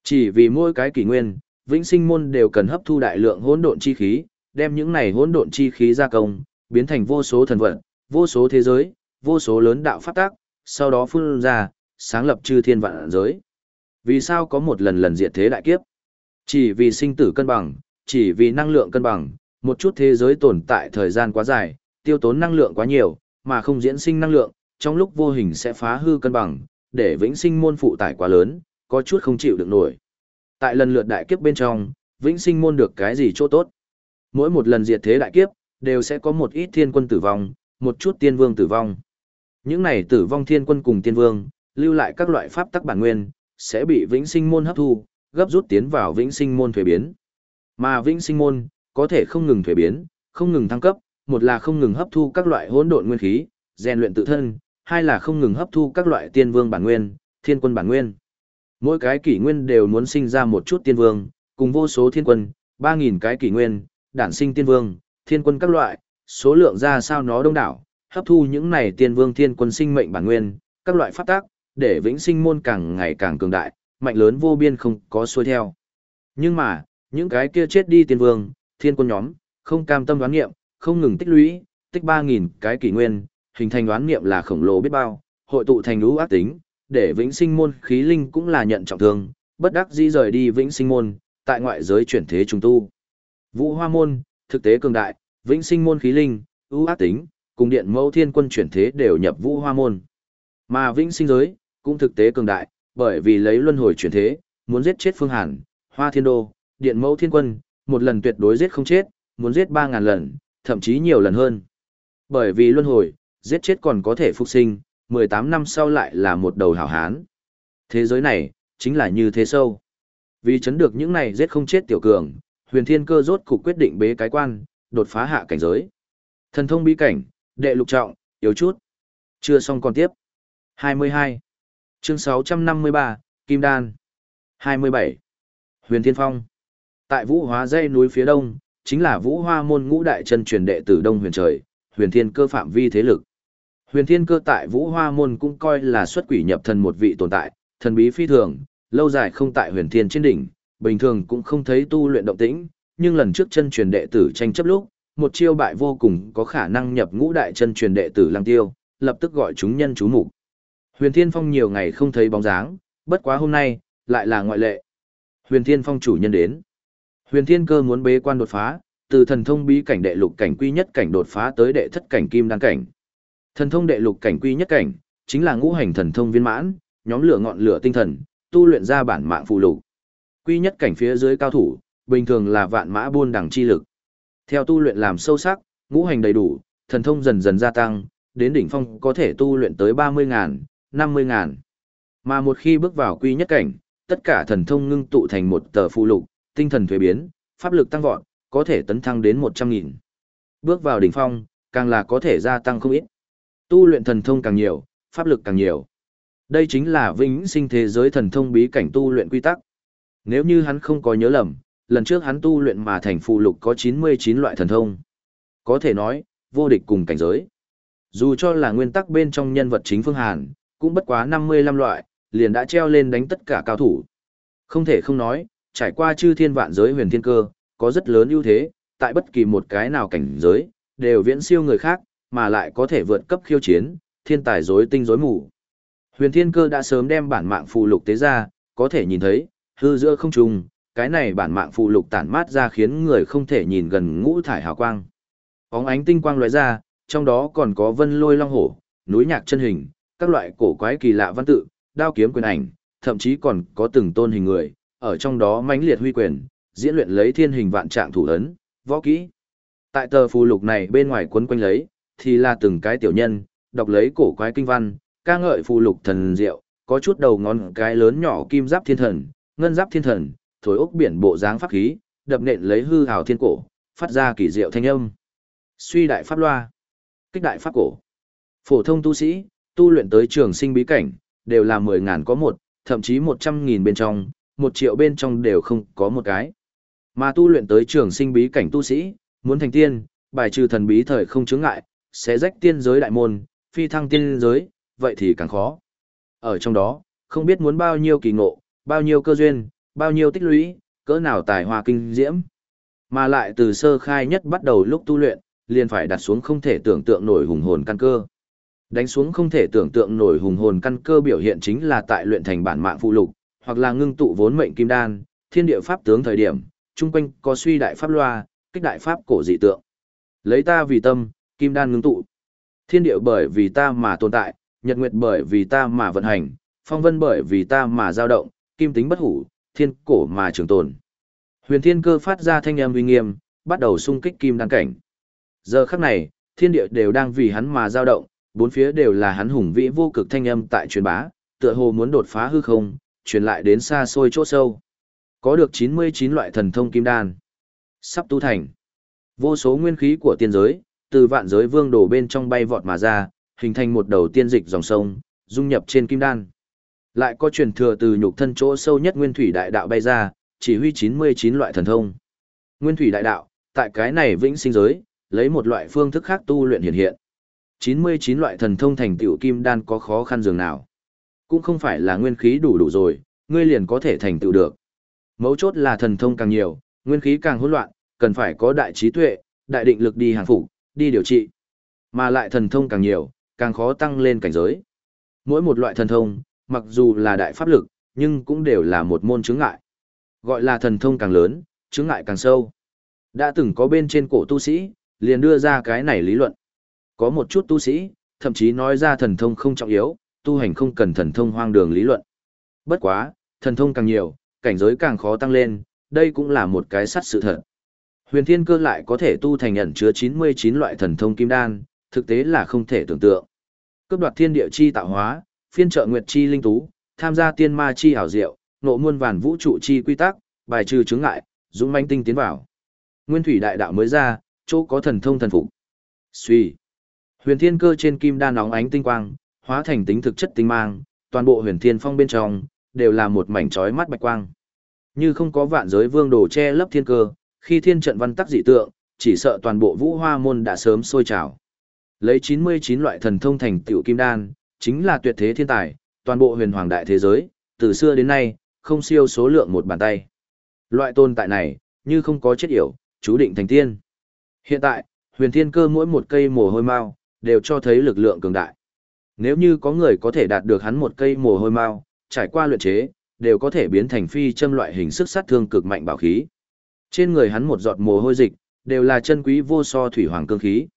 Chỉ vì mỗi cái kỷ nguyên, vĩnh sinh môn đều cần hấp thu đại lượng hỗn độn chi khí, đem những này hỗn độn chi khí gia công, biến thành vô số thần vật, vô số thế giới, vô số lớn đạo pháp tác, sau đó phun ra, sáng lập chư thiên vạn giới. Vì sao có một lần lần diệt thế đại kiếp? Chỉ vì sinh tử cân bằng, chỉ vì năng lượng cân bằng, một chút thế giới tồn tại thời gian quá dài, tiêu tốn năng lượng quá nhiều, mà không diễn sinh năng lượng, trong lúc vô hình sẽ phá hư cân bằng, để vĩnh sinh môn phụ tải quá lớn, có chút không chịu được nổi. Tại lần lượt đại kiếp bên trong, vĩnh sinh môn được cái gì chỗ tốt? Mỗi một lần diệt thế đại kiếp, đều sẽ có một ít thiên quân tử vong, một chút tiên vương tử vong. Những này tử vong thiên quân cùng tiên vương, lưu lại các loại pháp tắc bản nguyên, sẽ bị vĩnh sinh môn hấp thu, gấp rút tiến vào vĩnh sinh môn thuế biến. Mà vĩnh sinh môn, có thể không ngừng thuế biến, không ngừng thăng cấp, một là không ngừng hấp thu các loại hỗn độn nguyên khí, rèn luyện tự thân, hai là không ngừng hấp thu các loại tiên vương bản nguyên, thiên quân bản nguyên. Mỗi cái kỷ nguyên đều muốn sinh ra một chút tiên vương, cùng vô số thiên quân, 3.000 cái kỷ nguyên, đản sinh tiên vương, thiên quân các loại, số lượng ra sao nó đông đảo, hấp thu những này tiên vương thiên quân sinh mệnh bản nguyên, các loại pháp tác, để vĩnh sinh môn càng ngày càng cường đại, mạnh lớn vô biên không có xuôi theo. Nhưng mà, những cái kia chết đi tiên vương, thiên quân nhóm, không cam tâm đoán nghiệm, không ngừng tích lũy, tích 3.000 cái kỷ nguyên, hình thành đoán nghiệm là khổng lồ biết bao, hội tụ thành lũ ác tính, để vĩnh sinh môn khí linh cũng là nhận trọng thương, bất đắc dĩ rời đi vĩnh sinh môn, tại ngoại giới chuyển thế trùng tu. Vũ Hoa môn, thực tế cường đại, vĩnh sinh môn khí linh, ưu ác tính, cùng điện mẫu thiên quân chuyển thế đều nhập Vũ Hoa môn. Mà vĩnh sinh giới, cũng thực tế cường đại, bởi vì lấy luân hồi chuyển thế, muốn giết chết Phương Hàn, Hoa Thiên Đô, điện mẫu thiên quân, một lần tuyệt đối giết không chết, muốn giết 3.000 lần, thậm chí nhiều lần hơn. Bởi vì luân hồi, giết chết còn có thể phục sinh, 18 năm sau lại là một đầu hảo hán. Thế giới này, chính là như thế sâu. Vì chấn được những này giết không chết tiểu cường, huyền thiên cơ rốt cục quyết định bế cái quan, đột phá hạ cảnh giới. Thần thông bí cảnh, đệ lục trọng, yếu chút. Chưa xong còn tiếp. 22. Chương 653, Kim Đan. 27. Huyền Thiên Phong. Tại Vũ Hóa dây núi phía đông, chính là Vũ Hoa môn ngũ đại chân truyền đệ tử Đông Huyền Trời, Huyền Thiên cơ phạm vi thế lực. Huyền Thiên cơ tại Vũ Hoa môn cũng coi là xuất quỷ nhập thần một vị tồn tại, thần bí phi thường, lâu dài không tại Huyền Thiên trên đỉnh, bình thường cũng không thấy tu luyện động tĩnh, nhưng lần trước chân truyền đệ tử tranh chấp lúc, một chiêu bại vô cùng có khả năng nhập ngũ đại chân truyền đệ tử Lăng Tiêu, lập tức gọi chúng nhân chú mục. Huyền Thiên Phong nhiều ngày không thấy bóng dáng, bất quá hôm nay, lại là ngoại lệ. Huyền Thiên Phong chủ nhân đến. Huyền Thiên Cơ muốn bế quan đột phá, từ thần thông bí cảnh đệ lục cảnh quy nhất cảnh đột phá tới đệ thất cảnh kim đan cảnh. Thần thông đệ lục cảnh quy nhất cảnh, chính là ngũ hành thần thông viên mãn, nhóm lửa ngọn lửa tinh thần, tu luyện ra bản mạng phụ lục. Quy nhất cảnh phía dưới cao thủ, bình thường là vạn mã buôn đẳng chi lực. Theo tu luyện làm sâu sắc, ngũ hành đầy đủ, thần thông dần dần gia tăng, đến đỉnh phong có thể tu luyện tới 30 ngàn, 50 ngàn. Mà một khi bước vào quy nhất cảnh, tất cả thần thông ngưng tụ thành một tờ phụ lục, tinh thần thuế biến, pháp lực tăng vọt, có thể tấn thăng đến 100 nghìn. Bước vào đỉnh phong, càng là có thể gia tăng không ít. Tu luyện thần thông càng nhiều, pháp lực càng nhiều. Đây chính là vĩnh sinh thế giới thần thông bí cảnh tu luyện quy tắc. Nếu như hắn không có nhớ lầm, lần trước hắn tu luyện mà thành phụ lục có 99 loại thần thông. Có thể nói, vô địch cùng cảnh giới. Dù cho là nguyên tắc bên trong nhân vật chính Phương Hàn, cũng bất quá 55 loại, liền đã treo lên đánh tất cả cao thủ. Không thể không nói, trải qua chư thiên vạn giới huyền thiên cơ, có rất lớn ưu thế, tại bất kỳ một cái nào cảnh giới, đều viễn siêu người khác, mà lại có thể vượt cấp khiêu chiến, thiên tài rối tinh rối mù. Huyền thiên cơ đã sớm đem bản mạng phù lục tế ra, có thể nhìn thấy, hư giữa không trùng, cái này bản mạng phù lục tản mát ra khiến người không thể nhìn gần ngũ thải hào quang. Óng ánh tinh quang lóe ra, trong đó còn có vân lôi long hổ, núi nhạc chân hình, các loại cổ quái kỳ lạ văn tự, đao kiếm quyền ảnh, thậm chí còn có từng tôn hình người, ở trong đó mãnh liệt huy quyền, diễn luyện lấy thiên hình vạn trạng thủ ấn, võ kỹ. Tại tờ phù lục này bên ngoài quấn quanh lấy, thì là từng cái tiểu nhân, đọc lấy cổ quái kinh văn, ca ngợi phù lục thần diệu, có chút đầu ngón cái lớn nhỏ kim giáp thiên thần, ngân giáp thiên thần, thổi ốc biển bộ dáng pháp khí, đập nện lấy hư hào thiên cổ, phát ra kỳ diệu thanh âm. Suy đại pháp loa, kích đại pháp cổ. Phổ thông tu sĩ, tu luyện tới trường sinh bí cảnh, đều là 10 ngàn có một, thậm chí 100 nghìn bên trong, 1 triệu bên trong đều không có một cái. Mà tu luyện tới trường sinh bí cảnh tu sĩ, muốn thành tiên, bài trừ thần bí thời không chướng ngại, sẽ rách tiên giới đại môn, phi thăng tiên giới, vậy thì càng khó. Ở trong đó, không biết muốn bao nhiêu kỳ ngộ, bao nhiêu cơ duyên, bao nhiêu tích lũy, cỡ nào tài hoa kinh diễm. Mà lại từ sơ khai nhất bắt đầu lúc tu luyện, liền phải đặt xuống không thể tưởng tượng nổi hùng hồn căn cơ. Đánh xuống không thể tưởng tượng nổi hùng hồn căn cơ biểu hiện chính là tại luyện thành bản mạng phụ lục, hoặc là ngưng tụ vốn mệnh kim đan, thiên địa pháp tướng thời điểm, trung quanh có suy đại pháp loa, kích đại pháp cổ dị tượng. Lấy ta vì tâm, kim đan ngưng tụ. Thiên địa bởi vì ta mà tồn tại, nhật nguyệt bởi vì ta mà vận hành, phong vân bởi vì ta mà dao động, kim tính bất hủ, thiên cổ mà trường tồn. Huyền Thiên Cơ phát ra thanh âm uy nghiêm, bắt đầu xung kích kim đan cảnh. Giờ khắc này, thiên địa đều đang vì hắn mà dao động, bốn phía đều là hắn hùng vĩ vô cực thanh âm tại truyền bá, tựa hồ muốn đột phá hư không, truyền lại đến xa xôi chỗ sâu. Có được 99 loại thần thông kim đan, sắp tu thành. Vô số nguyên khí của tiên giới, từ vạn giới vương đổ bên trong bay vọt mà ra, hình thành một đầu tiên dịch dòng sông, dung nhập trên kim đan. Lại có truyền thừa từ nhục thân chỗ sâu nhất nguyên thủy đại đạo bay ra, chỉ huy 99 loại thần thông. Nguyên thủy đại đạo, tại cái này vĩnh sinh giới, lấy một loại phương thức khác tu luyện hiện hiện. 99 loại thần thông thành tựu kim đan có khó khăn dường nào. Cũng không phải là nguyên khí đủ đủ rồi, ngươi liền có thể thành tựu được. Mấu chốt là thần thông càng nhiều, nguyên khí càng hỗn loạn, cần phải có đại trí tuệ, đại định lực đi hàng phục, đi điều trị. Mà lại thần thông càng nhiều, càng khó tăng lên cảnh giới. Mỗi một loại thần thông, mặc dù là đại pháp lực, nhưng cũng đều là một môn chứng ngại. Gọi là thần thông càng lớn, chứng ngại càng sâu. Đã từng có bên trên cổ tu sĩ, liền đưa ra cái này lý luận. Có một chút tu sĩ, thậm chí nói ra thần thông không trọng yếu, tu hành không cần thần thông hoang đường lý luận. Bất quá, thần thông càng nhiều, cảnh giới càng khó tăng lên, đây cũng là một cái sắt sự thật. Huyền Thiên Cơ lại có thể tu thành ẩn chứa 99 loại thần thông kim đan, thực tế là không thể tưởng tượng. Cấp đoạt thiên địa chi tạo hóa, phiên trợ nguyệt chi linh tú, tham gia tiên ma chi hảo diệu, nộ muôn vàn vũ trụ chi quy tắc, bài trừ chứng ngại, dũng mãnh tinh tiến vào. Nguyên thủy đại đạo mới ra, chỗ có thần thông thần phục. Suy. Huyền thiên cơ trên kim đan nóng ánh tinh quang, hóa thành tính thực chất tinh mang, toàn bộ huyền thiên phong bên trong, đều là một mảnh chói mắt bạch quang. Như không có vạn giới vương đồ che lấp thiên cơ, khi thiên trận văn tắc dị tượng, chỉ sợ toàn bộ vũ hoa môn đã sớm sôi trào. Lấy 99 loại thần thông thành tiểu kim đan, chính là tuyệt thế thiên tài, toàn bộ huyền hoàng đại thế giới, từ xưa đến nay, không siêu số lượng một bàn tay. Loại tồn tại này, như không có chết yểu, chú định thành tiên. Hiện tại, huyền thiên cơ mỗi một cây mồ hôi mau, đều cho thấy lực lượng cường đại. Nếu như có người có thể đạt được hắn một cây mồ hôi mau, trải qua luyện chế, đều có thể biến thành phi châm loại hình sức sát thương cực mạnh bảo khí. Trên người hắn một giọt mồ hôi dịch, đều là chân quý vô so thủy hoàng cương khí.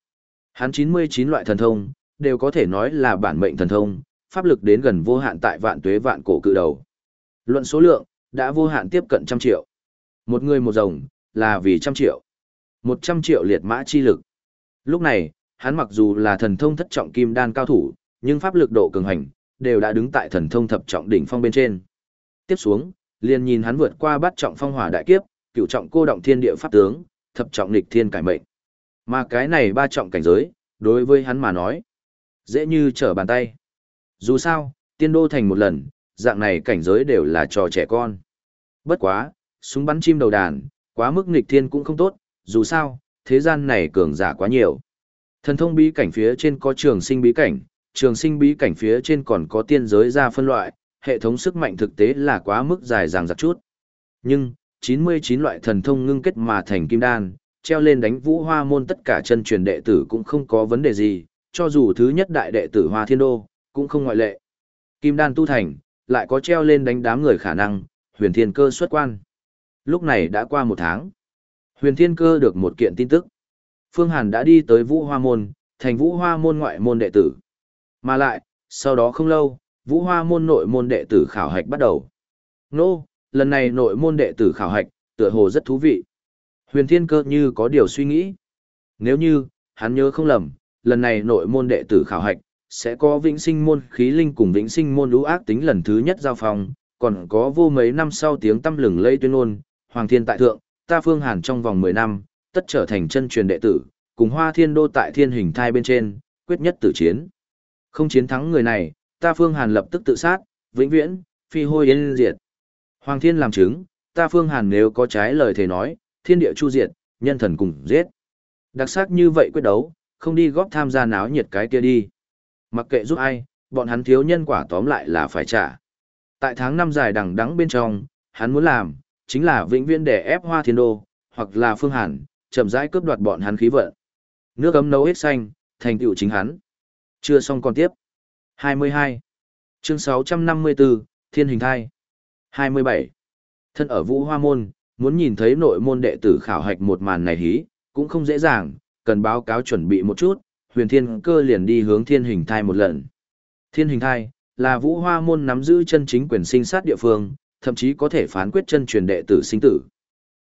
Hắn 99 loại thần thông, đều có thể nói là bản mệnh thần thông, pháp lực đến gần vô hạn tại vạn tuế vạn cổ cự đầu. Luận số lượng, đã vô hạn tiếp cận trăm triệu. Một người một rồng, là vì trăm triệu. Một trăm triệu liệt mã chi lực. Lúc này, hắn mặc dù là thần thông thất trọng kim đan cao thủ, nhưng pháp lực độ cường hành, đều đã đứng tại thần thông thập trọng đỉnh phong bên trên. Tiếp xuống, liền nhìn hắn vượt qua bắt trọng phong hỏa đại kiếp, cựu trọng cô động thiên địa pháp tướng, thập trọng nghịch thiên cải mệnh. Mà cái này ba trọng cảnh giới, đối với hắn mà nói, dễ như trở bàn tay. Dù sao, tiên đô thành một lần, dạng này cảnh giới đều là trò trẻ con. Bất quá, súng bắn chim đầu đàn, quá mức nghịch thiên cũng không tốt, dù sao, thế gian này cường giả quá nhiều. Thần thông bí cảnh phía trên có trường sinh bí cảnh, trường sinh bí cảnh phía trên còn có tiên giới ra phân loại, hệ thống sức mạnh thực tế là quá mức dài dàng dặc chút. Nhưng, 99 loại thần thông ngưng kết mà thành kim đan, treo lên đánh vũ hoa môn tất cả chân truyền đệ tử cũng không có vấn đề gì, cho dù thứ nhất đại đệ tử hoa thiên đô, cũng không ngoại lệ. Kim đan tu thành, lại có treo lên đánh đám người khả năng, huyền thiên cơ xuất quan. Lúc này đã qua một tháng. Huyền thiên cơ được một kiện tin tức. Phương Hàn đã đi tới vũ hoa môn, thành vũ hoa môn ngoại môn đệ tử. Mà lại, sau đó không lâu, vũ hoa môn nội môn đệ tử khảo hạch bắt đầu. Nô, lần này nội môn đệ tử khảo hạch, tựa hồ rất thú vị. Huyền Thiên Cơ như có điều suy nghĩ. Nếu như, hắn nhớ không lầm, lần này nội môn đệ tử khảo hạch, sẽ có vĩnh sinh môn khí linh cùng vĩnh sinh môn lũ ác tính lần thứ nhất giao phòng, còn có vô mấy năm sau tiếng tâm lừng lây tuyên ngôn, Hoàng Thiên tại thượng, ta phương hàn trong vòng 10 năm, tất trở thành chân truyền đệ tử, cùng hoa thiên đô tại thiên hình thai bên trên, quyết nhất tử chiến. Không chiến thắng người này, ta Phương Hàn lập tức tự sát, vĩnh viễn, phi hôi yên diệt. Hoàng thiên làm chứng, ta Phương Hàn nếu có trái lời thề nói, thiên địa chu diệt, nhân thần cùng giết. Đặc sắc như vậy quyết đấu, không đi góp tham gia náo nhiệt cái kia đi. Mặc kệ giúp ai, bọn hắn thiếu nhân quả tóm lại là phải trả. Tại tháng năm dài đằng đắng bên trong, hắn muốn làm, chính là vĩnh viễn để ép hoa thiên đô, hoặc là phương hàn, chậm rãi cướp đoạt bọn hắn khí vận. Nước ấm nấu hết xanh, thành tựu chính hắn. Chưa xong còn tiếp. 22. Chương 654, Thiên hình thai. 27. Thân ở Vũ Hoa Môn, muốn nhìn thấy nội môn đệ tử khảo hạch một màn này hí, cũng không dễ dàng, cần báo cáo chuẩn bị một chút, huyền thiên cơ liền đi hướng thiên hình thai một lần. Thiên hình thai, là Vũ Hoa Môn nắm giữ chân chính quyền sinh sát địa phương, thậm chí có thể phán quyết chân truyền đệ tử sinh tử.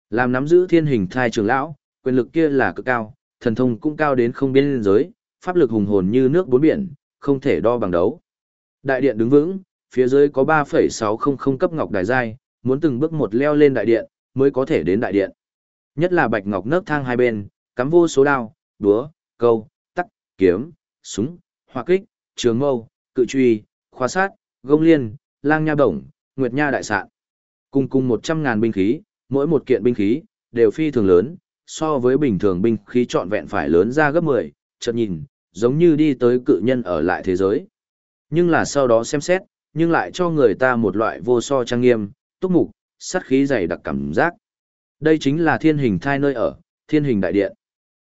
Làm nắm giữ thiên hình thai trường lão, quyền lực kia là cực cao, thần thông cũng cao đến không biên giới, pháp lực hùng hồn như nước bốn biển, không thể đo bằng đấu. Đại điện đứng vững, phía dưới có 3,600 cấp ngọc đài giai, muốn từng bước một leo lên đại điện, mới có thể đến đại điện. Nhất là bạch ngọc nấc thang hai bên, cắm vô số đao, đúa, câu, tắc, kiếm, súng, hoa kích, trường mâu, cự truy, khóa sát, gông liên, lang nha bổng, nguyệt nha đại sạn. Cùng cùng 100.000 binh khí, mỗi một kiện binh khí, đều phi thường lớn, so với bình thường binh khí trọn vẹn phải lớn ra gấp 10, chợt nhìn, giống như đi tới cự nhân ở lại thế giới. Nhưng là sau đó xem xét, nhưng lại cho người ta một loại vô so trang nghiêm, túc mục, sát khí dày đặc cảm giác. Đây chính là thiên hình thai nơi ở, thiên hình đại điện.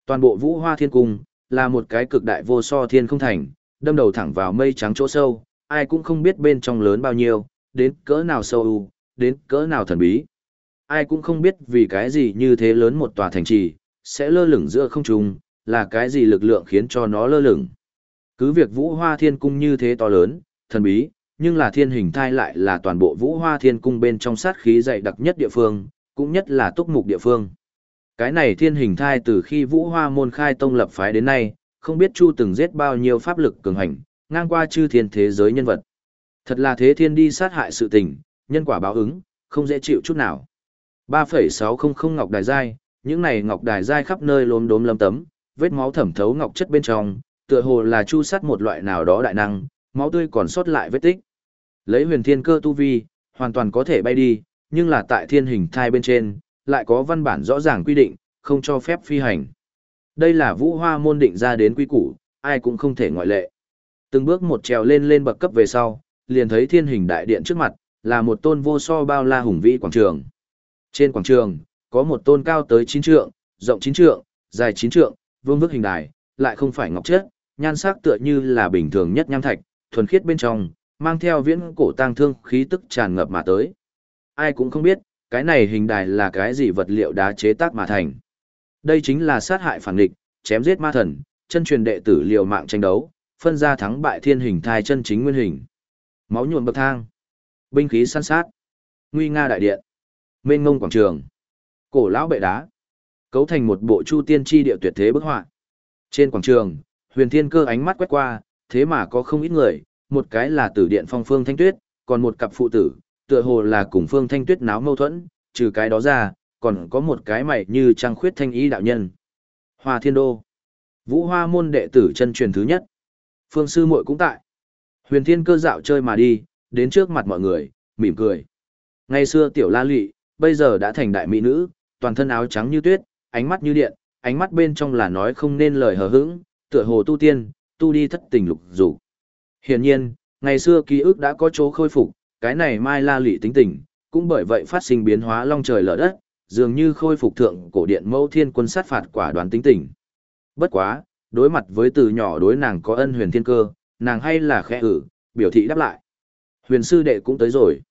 Toàn bộ vũ hoa thiên cung, là một cái cực đại vô so thiên không thành, đâm đầu thẳng vào mây trắng chỗ sâu, ai cũng không biết bên trong lớn bao nhiêu, đến cỡ nào sâu u, đến cỡ nào thần bí. Ai cũng không biết vì cái gì như thế lớn một tòa thành trì, sẽ lơ lửng giữa không trung, là cái gì lực lượng khiến cho nó lơ lửng. Cứ việc vũ hoa thiên cung như thế to lớn, thần bí, nhưng là thiên hình thai lại là toàn bộ vũ hoa thiên cung bên trong sát khí dày đặc nhất địa phương, cũng nhất là túc mục địa phương. Cái này thiên hình thai từ khi vũ hoa môn khai tông lập phái đến nay, không biết chu từng giết bao nhiêu pháp lực cường hành, ngang qua chư thiên thế giới nhân vật. Thật là thế thiên đi sát hại sự tình, nhân quả báo ứng, không dễ chịu chút nào. 3,600 ngọc đài giai, những này ngọc đài giai khắp nơi lốm đốm lấm tấm, vết máu thẩm thấu ngọc chất bên trong, tựa hồ là chu sát một loại nào đó đại năng, máu tươi còn sót lại vết tích. Lấy huyền thiên cơ tu vi, hoàn toàn có thể bay đi, nhưng là tại thiên hình thai bên trên, lại có văn bản rõ ràng quy định, không cho phép phi hành. Đây là vũ hoa môn định ra đến quy củ, ai cũng không thể ngoại lệ. Từng bước một trèo lên lên bậc cấp về sau, liền thấy thiên hình đại điện trước mặt, là một tôn vô so bao la hùng vĩ quảng trường. Trên quảng trường, có một tôn cao tới 9 trượng, rộng 9 trượng, dài 9 trượng, vương vức hình đài, lại không phải ngọc chất, nhan sắc tựa như là bình thường nhất nham thạch, thuần khiết bên trong, mang theo viễn cổ tang thương khí tức tràn ngập mà tới. Ai cũng không biết, cái này hình đài là cái gì vật liệu đá chế tác mà thành. Đây chính là sát hại phản địch, chém giết ma thần, chân truyền đệ tử liều mạng tranh đấu, phân ra thắng bại thiên hình thai chân chính nguyên hình. Máu nhuộm bậc thang, binh khí săn sát, nguy nga đại điện, mênh ngông quảng trường, cổ lão bệ đá, cấu thành một bộ chu tiên tri địa tuyệt thế bức họa. Trên quảng trường, huyền thiên cơ ánh mắt quét qua, thế mà có không ít người, một cái là tử điện phong phương thanh tuyết, còn một cặp phụ tử, tựa hồ là cùng phương thanh tuyết náo mâu thuẫn, trừ cái đó ra, còn có một cái mày như trang khuyết thanh ý đạo nhân. Hoa thiên đô. Vũ hoa môn đệ tử chân truyền thứ nhất. Phương sư muội cũng tại. Huyền thiên cơ dạo chơi mà đi, đến trước mặt mọi người, mỉm cười. Ngày xưa tiểu la lụy, bây giờ đã thành đại mỹ nữ, toàn thân áo trắng như tuyết, ánh mắt như điện, ánh mắt bên trong là nói không nên lời hờ hững, tựa hồ tu tiên, tu đi thất tình lục dục. Hiển nhiên, ngày xưa ký ức đã có chỗ khôi phục, cái này Mai La Lị tính tình, cũng bởi vậy phát sinh biến hóa long trời lở đất, dường như khôi phục thượng cổ điện mẫu thiên quân sát phạt quả đoán tính tình. Bất quá, đối mặt với từ nhỏ đối nàng có ân huyền thiên cơ, nàng hay là khẽ ử, biểu thị đáp lại. Huyền sư đệ cũng tới rồi.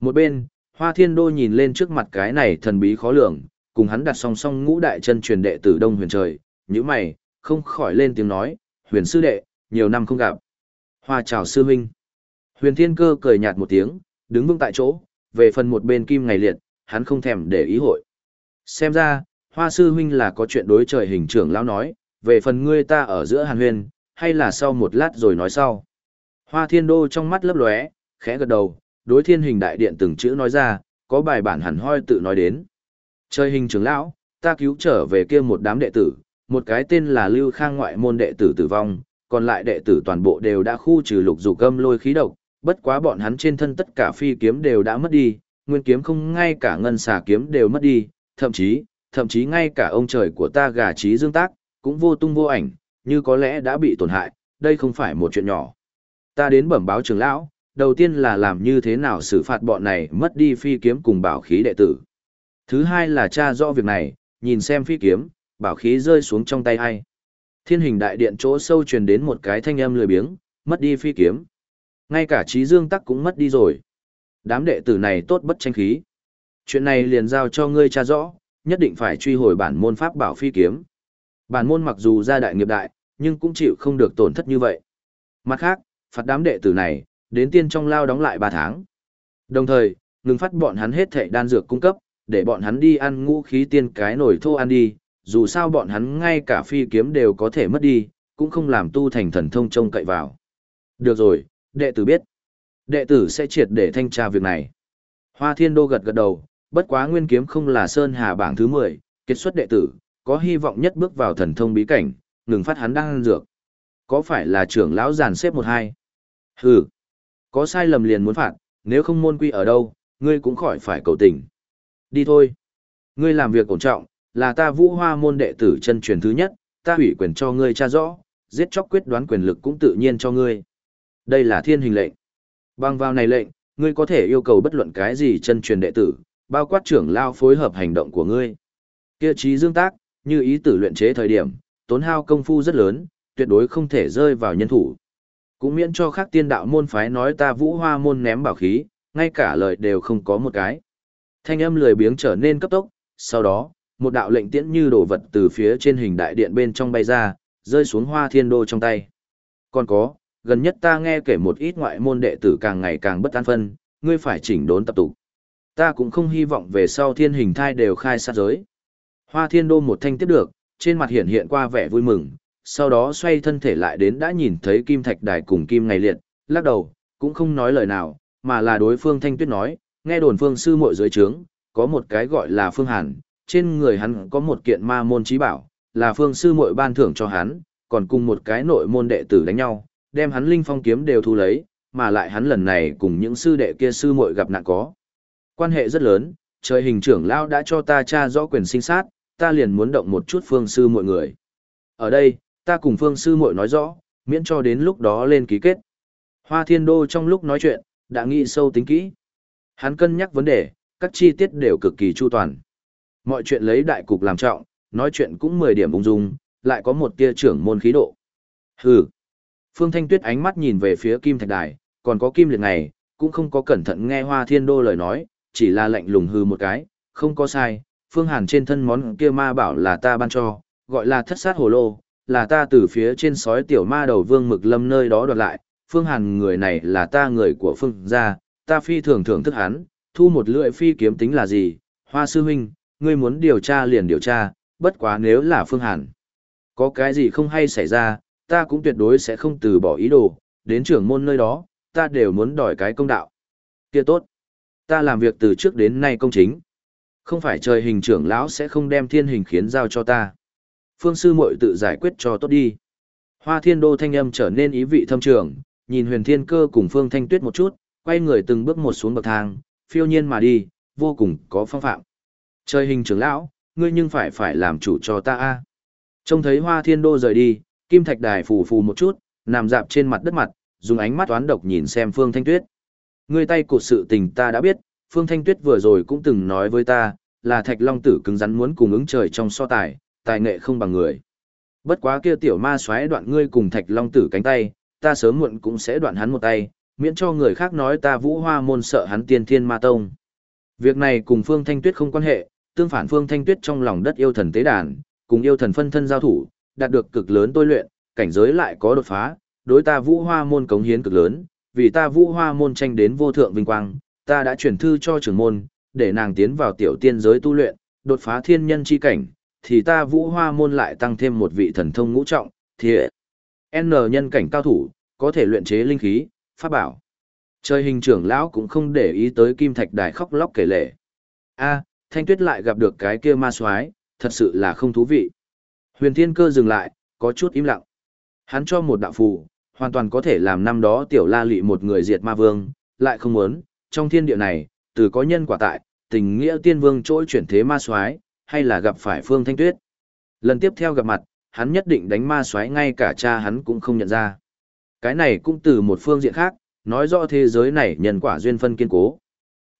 Một bên, Hoa Thiên Đô nhìn lên trước mặt cái này thần bí khó lường, cùng hắn đặt song song ngũ đại chân truyền đệ tử Đông Huyền Trời, như mày, không khỏi lên tiếng nói, huyền sư đệ, nhiều năm không gặp. Hoa chào sư huynh. Huyền Thiên Cơ cười nhạt một tiếng, đứng vững tại chỗ, về phần một bên kim ngày liệt, hắn không thèm để ý hội. Xem ra, Hoa sư huynh là có chuyện đối trời hình trưởng lão nói, về phần ngươi ta ở giữa hàn huyền, hay là sau một lát rồi nói sau. Hoa Thiên Đô trong mắt lấp lóe, khẽ gật đầu, đối thiên hình đại điện từng chữ nói ra, có bài bản hẳn hoi tự nói đến. Trời hình trưởng lão, ta cứu trở về kia một đám đệ tử, một cái tên là Lưu Khang ngoại môn đệ tử tử vong, còn lại đệ tử toàn bộ đều đã khu trừ lục dục âm lôi khí độc, bất quá bọn hắn trên thân tất cả phi kiếm đều đã mất đi, nguyên kiếm không ngay cả ngân xà kiếm đều mất đi, thậm chí, thậm chí ngay cả ông trời của ta gà trí dương tác, cũng vô tung vô ảnh, như có lẽ đã bị tổn hại, đây không phải một chuyện nhỏ. Ta đến bẩm báo trưởng lão, đầu tiên là làm như thế nào xử phạt bọn này mất đi phi kiếm cùng bảo khí đệ tử. Thứ hai là tra rõ việc này, nhìn xem phi kiếm, bảo khí rơi xuống trong tay ai. Thiên hình đại điện chỗ sâu truyền đến một cái thanh âm lười biếng, mất đi phi kiếm. Ngay cả trí dương tắc cũng mất đi rồi. Đám đệ tử này tốt bất tranh khí. Chuyện này liền giao cho ngươi tra rõ, nhất định phải truy hồi bản môn pháp bảo phi kiếm. Bản môn mặc dù ra đại nghiệp đại, nhưng cũng chịu không được tổn thất như vậy. Mặt khác, phạt đám đệ tử này, đến tiên trong lao đóng lại 3 tháng. Đồng thời, ngừng phát bọn hắn hết thệ đan dược cung cấp, để bọn hắn đi ăn ngũ khí tiên cái nổi thô ăn đi, dù sao bọn hắn ngay cả phi kiếm đều có thể mất đi, cũng không làm tu thành thần thông trông cậy vào. Được rồi, đệ tử biết. Đệ tử sẽ triệt để thanh tra việc này. Hoa Thiên Đô gật gật đầu, bất quá nguyên kiếm không là Sơn Hà bảng thứ 10, kết xuất đệ tử, có hy vọng nhất bước vào thần thông bí cảnh, ngừng phát hắn đang ăn dược. Có phải là trưởng lão giàn xếp một hai? Hừ, có sai lầm liền muốn phạt, nếu không môn quy ở đâu, ngươi cũng khỏi phải cầu tình. Đi thôi. Ngươi làm việc ổn trọng, là ta vũ hoa môn đệ tử chân truyền thứ nhất, ta hủy quyền cho ngươi tra rõ, giết chóc quyết đoán quyền lực cũng tự nhiên cho ngươi. Đây là thiên hình lệnh. Bằng vào này lệnh, ngươi có thể yêu cầu bất luận cái gì chân truyền đệ tử, bao quát trưởng lao phối hợp hành động của ngươi. Kia trí dương tác, như ý tử luyện chế thời điểm, tốn hao công phu rất lớn, tuyệt đối không thể rơi vào nhân thủ. Cũng miễn cho khác tiên đạo môn phái nói ta vũ hoa môn ném bảo khí, ngay cả lời đều không có một cái. Thanh âm lười biếng trở nên cấp tốc, sau đó, một đạo lệnh tiễn như đổ vật từ phía trên hình đại điện bên trong bay ra, rơi xuống hoa thiên đô trong tay. Còn có, gần nhất ta nghe kể một ít ngoại môn đệ tử càng ngày càng bất an phân, ngươi phải chỉnh đốn tập tụ. Ta cũng không hy vọng về sau thiên hình thai đều khai sát giới. Hoa thiên đô một thanh tiếp được, trên mặt hiện hiện qua vẻ vui mừng, sau đó xoay thân thể lại đến đã nhìn thấy kim thạch đài cùng kim ngày liệt, lắc đầu, cũng không nói lời nào, mà là đối phương thanh tuyết nói, nghe đồn phương sư muội dưới trướng, có một cái gọi là phương hàn, trên người hắn có một kiện ma môn trí bảo, là phương sư muội ban thưởng cho hắn, còn cùng một cái nội môn đệ tử đánh nhau, đem hắn linh phong kiếm đều thu lấy, mà lại hắn lần này cùng những sư đệ kia sư muội gặp nạn có. Quan hệ rất lớn, trời hình trưởng lao đã cho ta tra rõ quyền sinh sát, ta liền muốn động một chút phương sư muội người. Ở đây, ta cùng phương sư muội nói rõ, miễn cho đến lúc đó lên ký kết. Hoa thiên đô trong lúc nói chuyện, đã nghĩ sâu tính kỹ. Hắn cân nhắc vấn đề, các chi tiết đều cực kỳ chu toàn. Mọi chuyện lấy đại cục làm trọng, nói chuyện cũng 10 điểm ung dung, lại có một tia trưởng môn khí độ. Hừ. Phương Thanh Tuyết ánh mắt nhìn về phía Kim Thạch Đài, còn có Kim Liệt này, cũng không có cẩn thận nghe Hoa Thiên Đô lời nói, chỉ là lạnh lùng hừ một cái, không có sai, Phương Hàn trên thân món kia ma bảo là ta ban cho, gọi là thất sát hồ lô, là ta từ phía trên sói tiểu ma đầu vương mực lâm nơi đó đoạt lại, Phương Hàn người này là ta người của Phương gia, ta phi thường thưởng thức hắn, thu một lưỡi phi kiếm tính là gì, Hoa Sư Huynh, ngươi muốn điều tra liền điều tra, bất quá nếu là Phương Hàn. Có cái gì không hay xảy ra, ta cũng tuyệt đối sẽ không từ bỏ ý đồ, đến trưởng môn nơi đó, ta đều muốn đòi cái công đạo. Kia tốt. Ta làm việc từ trước đến nay công chính. Không phải trời hình trưởng lão sẽ không đem thiên hình khiến giao cho ta. Phương sư muội tự giải quyết cho tốt đi. Hoa thiên đô thanh âm trở nên ý vị thâm trường, nhìn huyền thiên cơ cùng phương thanh tuyết một chút, quay người từng bước một xuống bậc thang, phiêu nhiên mà đi, vô cùng có phong phạm. Trời hình trưởng lão, ngươi nhưng phải phải làm chủ cho ta a. Trông thấy hoa thiên đô rời đi, kim thạch đài phù phù một chút, nằm dạp trên mặt đất mặt, dùng ánh mắt toán độc nhìn xem phương thanh tuyết. Ngươi tay cụt sự tình ta đã biết, phương thanh tuyết vừa rồi cũng từng nói với ta, là thạch long tử cứng rắn muốn cùng ứng trời trong so tài, tài nghệ không bằng người. Bất quá kia tiểu ma xoáy đoạn ngươi cùng thạch long tử cánh tay, ta sớm muộn cũng sẽ đoạn hắn một tay, miễn cho người khác nói ta vũ hoa môn sợ hắn tiên thiên ma tông. Việc này cùng Phương Thanh Tuyết không quan hệ, tương phản Phương Thanh Tuyết trong lòng đất yêu thần tế đàn, cùng yêu thần phân thân giao thủ, đạt được cực lớn tôi luyện, cảnh giới lại có đột phá, đối ta vũ hoa môn cống hiến cực lớn, vì ta vũ hoa môn tranh đến vô thượng vinh quang, ta đã chuyển thư cho trưởng môn, để nàng tiến vào tiểu tiên giới tu luyện, đột phá thiên nhân chi cảnh, thì ta vũ hoa môn lại tăng thêm một vị thần thông ngũ trọng, thì N nhân cảnh cao thủ, có thể luyện chế linh khí, pháp bảo. Trời hình trưởng lão cũng không để ý tới kim thạch đài khóc lóc kể lể. a thanh tuyết lại gặp được cái kia ma soái thật sự là không thú vị. Huyền thiên cơ dừng lại, có chút im lặng. Hắn cho một đạo phù, hoàn toàn có thể làm năm đó tiểu la lị một người diệt ma vương, lại không muốn, trong thiên địa này, từ có nhân quả tại, tình nghĩa tiên vương trỗi chuyển thế ma soái hay là gặp phải phương thanh tuyết. Lần tiếp theo gặp mặt, hắn nhất định đánh ma soái ngay cả cha hắn cũng không nhận ra. Cái này cũng từ một phương diện khác, nói rõ thế giới này nhân quả duyên phân kiên cố.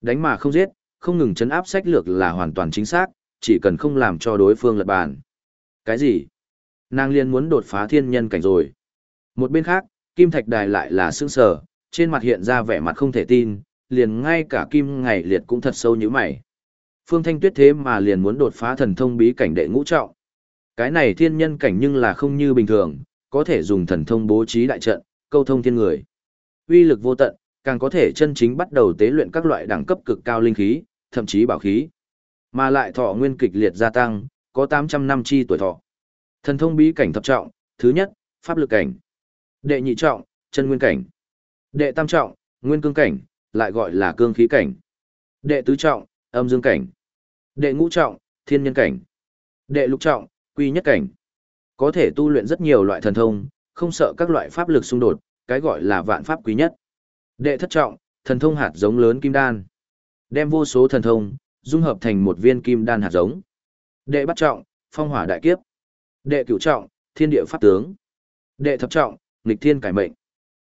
Đánh mà không giết, không ngừng chấn áp sách lược là hoàn toàn chính xác, chỉ cần không làm cho đối phương lật bàn. Cái gì? Nàng liên muốn đột phá thiên nhân cảnh rồi. Một bên khác, Kim Thạch Đài lại là sương sờ, trên mặt hiện ra vẻ mặt không thể tin, liền ngay cả Kim Ngày Liệt cũng thật sâu như mày. Phương Thanh Tuyết thế mà liền muốn đột phá thần thông bí cảnh đệ ngũ trọng. Cái này thiên nhân cảnh nhưng là không như bình thường, có thể dùng thần thông bố trí đại trận, câu thông thiên người. Uy lực vô tận, càng có thể chân chính bắt đầu tế luyện các loại đẳng cấp cực cao linh khí, thậm chí bảo khí. Mà lại thọ nguyên kịch liệt gia tăng, có 800 năm chi tuổi thọ. Thần thông bí cảnh thập trọng, thứ nhất, pháp lực cảnh. Đệ nhị trọng, chân nguyên cảnh. Đệ tam trọng, nguyên cương cảnh, lại gọi là cương khí cảnh. Đệ tứ trọng, âm dương cảnh. Đệ ngũ trọng, thiên nhân cảnh. Đệ lục trọng, quy nhất cảnh. Có thể tu luyện rất nhiều loại thần thông, không sợ các loại pháp lực xung đột, cái gọi là vạn pháp quý nhất. Đệ thất trọng, thần thông hạt giống lớn kim đan. Đem vô số thần thông, dung hợp thành một viên kim đan hạt giống. Đệ bắt trọng, phong hỏa đại kiếp. Đệ cửu trọng, thiên địa pháp tướng. Đệ thập trọng, nghịch thiên cải mệnh.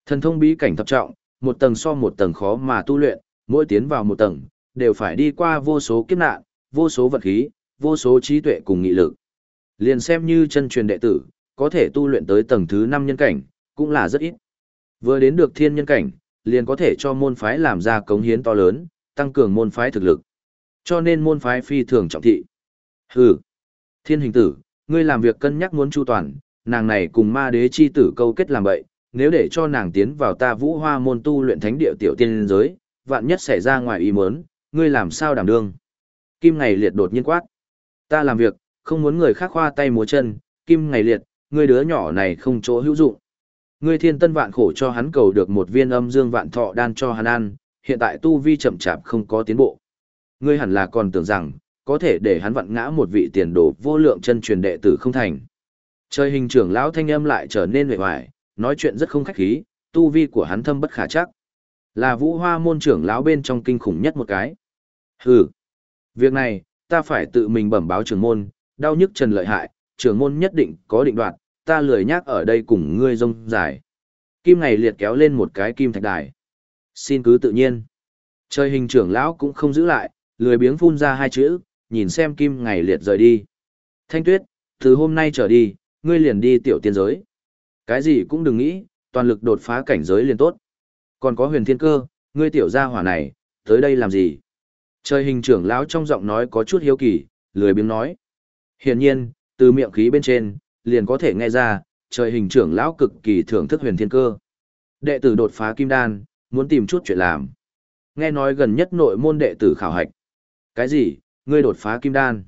Thần thông bí cảnh thập trọng, một tầng so một tầng khó mà tu luyện, mỗi tiến vào một tầng, đều phải đi qua vô số kiếp nạn, vô số vật khí, vô số trí tuệ cùng nghị lực. Liền xem như chân truyền đệ tử, có thể tu luyện tới tầng thứ 5 nhân cảnh, cũng là rất ít. Vừa đến được thiên nhân cảnh, liền có thể cho môn phái làm ra cống hiến to lớn, tăng cường môn phái thực lực. Cho nên môn phái phi thường trọng thị. Hừ, thiên hình tử, ngươi làm việc cân nhắc muốn chu toàn, nàng này cùng ma đế chi tử câu kết làm vậy, nếu để cho nàng tiến vào ta vũ hoa môn tu luyện thánh địa tiểu tiên giới, vạn nhất xảy ra ngoài ý muốn, ngươi làm sao đảm đương. Kim ngày liệt đột nhiên quát. Ta làm việc, không muốn người khác khoa tay múa chân, kim ngày liệt, ngươi đứa nhỏ này không chỗ hữu dụng. Ngươi thiên tân vạn khổ cho hắn cầu được một viên âm dương vạn thọ đan cho hắn ăn, hiện tại tu vi chậm chạp không có tiến bộ. Ngươi hẳn là còn tưởng rằng, có thể để hắn vặn ngã một vị tiền đồ vô lượng chân truyền đệ tử không thành. Trời hình trưởng lão thanh âm lại trở nên vẻ hoài, nói chuyện rất không khách khí, tu vi của hắn thâm bất khả chắc. Là vũ hoa môn trưởng lão bên trong kinh khủng nhất một cái. Hừ, việc này, ta phải tự mình bẩm báo trưởng môn, đau nhức trần lợi hại, trưởng môn nhất định có định đoạt, ta lười nhác ở đây cùng ngươi rông dài. Kim này liệt kéo lên một cái kim thạch đài. Xin cứ tự nhiên. Trời hình trưởng lão cũng không giữ lại, lười biếng phun ra hai chữ, nhìn xem kim ngày liệt rời đi. Thanh tuyết, từ hôm nay trở đi, ngươi liền đi tiểu tiên giới. Cái gì cũng đừng nghĩ, toàn lực đột phá cảnh giới liền tốt. Còn có huyền thiên cơ, ngươi tiểu gia hỏa này, tới đây làm gì? Trời hình trưởng lão trong giọng nói có chút hiếu kỳ, lười biếng nói. Hiển nhiên, từ miệng khí bên trên, liền có thể nghe ra, trời hình trưởng lão cực kỳ thưởng thức huyền thiên cơ. Đệ tử đột phá kim đan, muốn tìm chút chuyện làm. Nghe nói gần nhất nội môn đệ tử khảo hạch. Cái gì, ngươi đột phá kim đan?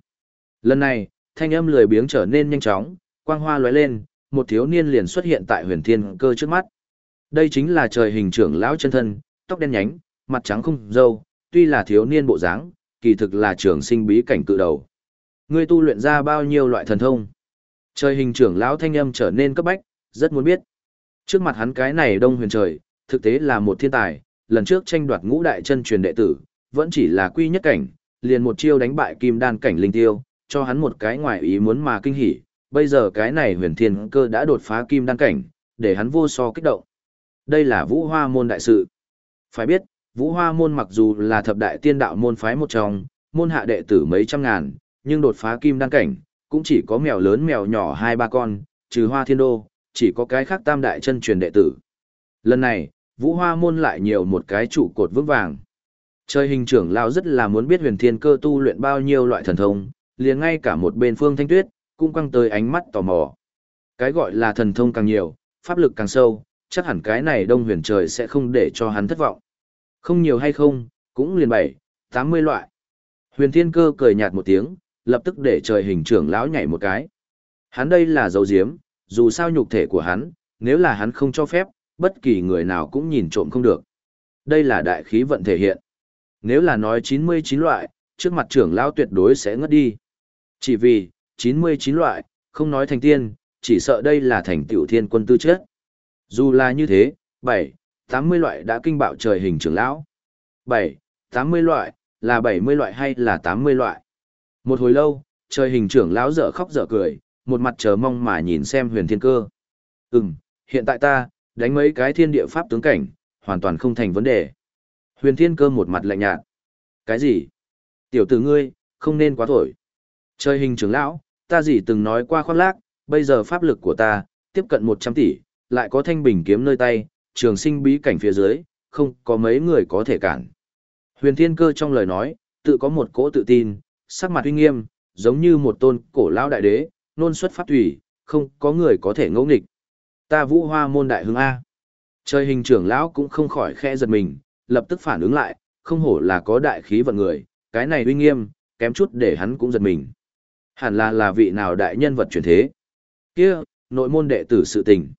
Lần này, thanh âm lười biếng trở nên nhanh chóng, quang hoa lóe lên, một thiếu niên liền xuất hiện tại huyền thiên cơ trước mắt. Đây chính là trời hình trưởng lão chân thân, tóc đen nhánh, mặt trắng không dâu, tuy là thiếu niên bộ dáng, kỳ thực là trường sinh bí cảnh cự đầu. Ngươi tu luyện ra bao nhiêu loại thần thông? Trời hình trưởng lão thanh âm trở nên cấp bách, rất muốn biết. Trước mặt hắn cái này đông huyền trời, thực tế là một thiên tài, lần trước tranh đoạt ngũ đại chân truyền đệ tử, vẫn chỉ là quy nhất cảnh, liền một chiêu đánh bại kim đan cảnh linh tiêu, cho hắn một cái ngoài ý muốn mà kinh hỉ, bây giờ cái này huyền thiên cơ đã đột phá kim đan cảnh, để hắn vô so kích động. Đây là vũ hoa môn đại sự. Phải biết, vũ hoa môn mặc dù là thập đại tiên đạo môn phái một trong, môn hạ đệ tử mấy trăm ngàn, nhưng đột phá kim đan cảnh, cũng chỉ có mèo lớn mèo nhỏ hai ba con, trừ hoa thiên đô, chỉ có cái khác tam đại chân truyền đệ tử. Lần này, vũ hoa môn lại nhiều một cái trụ cột vững vàng. Trời hình trưởng lao rất là muốn biết huyền thiên cơ tu luyện bao nhiêu loại thần thông, liền ngay cả một bên phương thanh tuyết, cũng quăng tới ánh mắt tò mò. Cái gọi là thần thông càng nhiều, pháp lực càng sâu, chắc hẳn cái này đông huyền trời sẽ không để cho hắn thất vọng. Không nhiều hay không, cũng liền bảy, tám mươi loại. Huyền thiên cơ cười nhạt một tiếng, lập tức để trời hình trưởng lão nhảy một cái. Hắn đây là dấu diếm, dù sao nhục thể của hắn, nếu là hắn không cho phép, bất kỳ người nào cũng nhìn trộm không được. Đây là đại khí vận thể hiện. Nếu là nói 99 loại, trước mặt trưởng lão tuyệt đối sẽ ngất đi. Chỉ vì, 99 loại, không nói thành tiên, chỉ sợ đây là thành tiểu thiên quân tư chất. Dù là như thế, 7, 80 loại đã kinh bạo trời hình trưởng lão. 7, 80 loại, là 70 loại hay là 80 loại? Một hồi lâu, trời hình trưởng lão dở khóc dở cười, một mặt chờ mong mà nhìn xem huyền thiên cơ. Ừm, hiện tại ta, đánh mấy cái thiên địa pháp tướng cảnh, hoàn toàn không thành vấn đề. Huyền thiên cơ một mặt lạnh nhạt. Cái gì? Tiểu tử ngươi, không nên quá thổi. Trời hình trưởng lão, ta gì từng nói qua khoác lác, bây giờ pháp lực của ta, tiếp cận 100 tỷ, lại có thanh bình kiếm nơi tay, trường sinh bí cảnh phía dưới, không có mấy người có thể cản. Huyền thiên cơ trong lời nói, tự có một cỗ tự tin, sắc mặt uy nghiêm, giống như một tôn cổ lão đại đế, nôn xuất pháp thủy, không có người có thể ngẫu nghịch. Ta vũ hoa môn đại hưng A. Trời hình trưởng lão cũng không khỏi khẽ giật mình, lập tức phản ứng lại, không hổ là có đại khí vận người, cái này uy nghiêm, kém chút để hắn cũng giật mình. Hẳn là là vị nào đại nhân vật chuyển thế. Kia, nội môn đệ tử sự tình.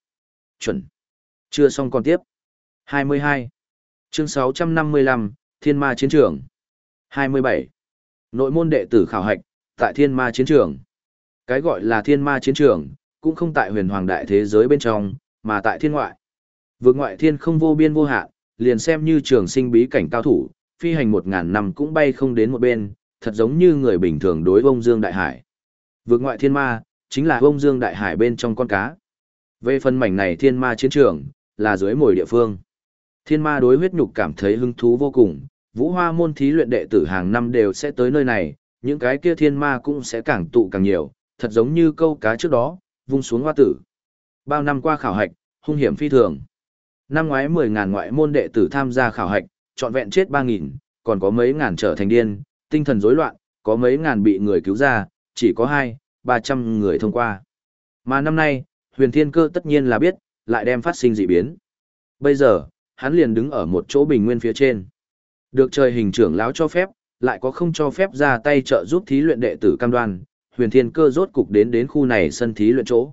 Chuẩn. Chưa xong còn tiếp. 22. Chương 655, Thiên Ma Chiến Trường. 27. Nội môn đệ tử khảo hạch, tại Thiên Ma Chiến Trường. Cái gọi là Thiên Ma Chiến Trường, cũng không tại huyền hoàng đại thế giới bên trong, mà tại thiên ngoại. Vượt ngoại thiên không vô biên vô hạn, liền xem như trường sinh bí cảnh cao thủ, phi hành một ngàn năm cũng bay không đến một bên, thật giống như người bình thường đối vông dương đại hải. Vượt ngoại thiên ma, chính là vông dương đại hải bên trong con cá. Về phần mảnh này thiên ma chiến trường, là dưới mồi địa phương. Thiên ma đối huyết nhục cảm thấy hứng thú vô cùng, vũ hoa môn thí luyện đệ tử hàng năm đều sẽ tới nơi này, những cái kia thiên ma cũng sẽ càng tụ càng nhiều, thật giống như câu cá trước đó, vung xuống hoa tử. Bao năm qua khảo hạch, hung hiểm phi thường. Năm ngoái 10.000 ngoại môn đệ tử tham gia khảo hạch, trọn vẹn chết 3.000, còn có mấy ngàn trở thành điên, tinh thần rối loạn, có mấy ngàn bị người cứu ra, chỉ có 2, 300 người thông qua. Mà năm nay, huyền thiên cơ tất nhiên là biết, lại đem phát sinh dị biến. Bây giờ, hắn liền đứng ở một chỗ bình nguyên phía trên. Được trời hình trưởng lão cho phép, lại có không cho phép ra tay trợ giúp thí luyện đệ tử cam đoan, huyền thiên cơ rốt cục đến đến khu này sân thí luyện chỗ.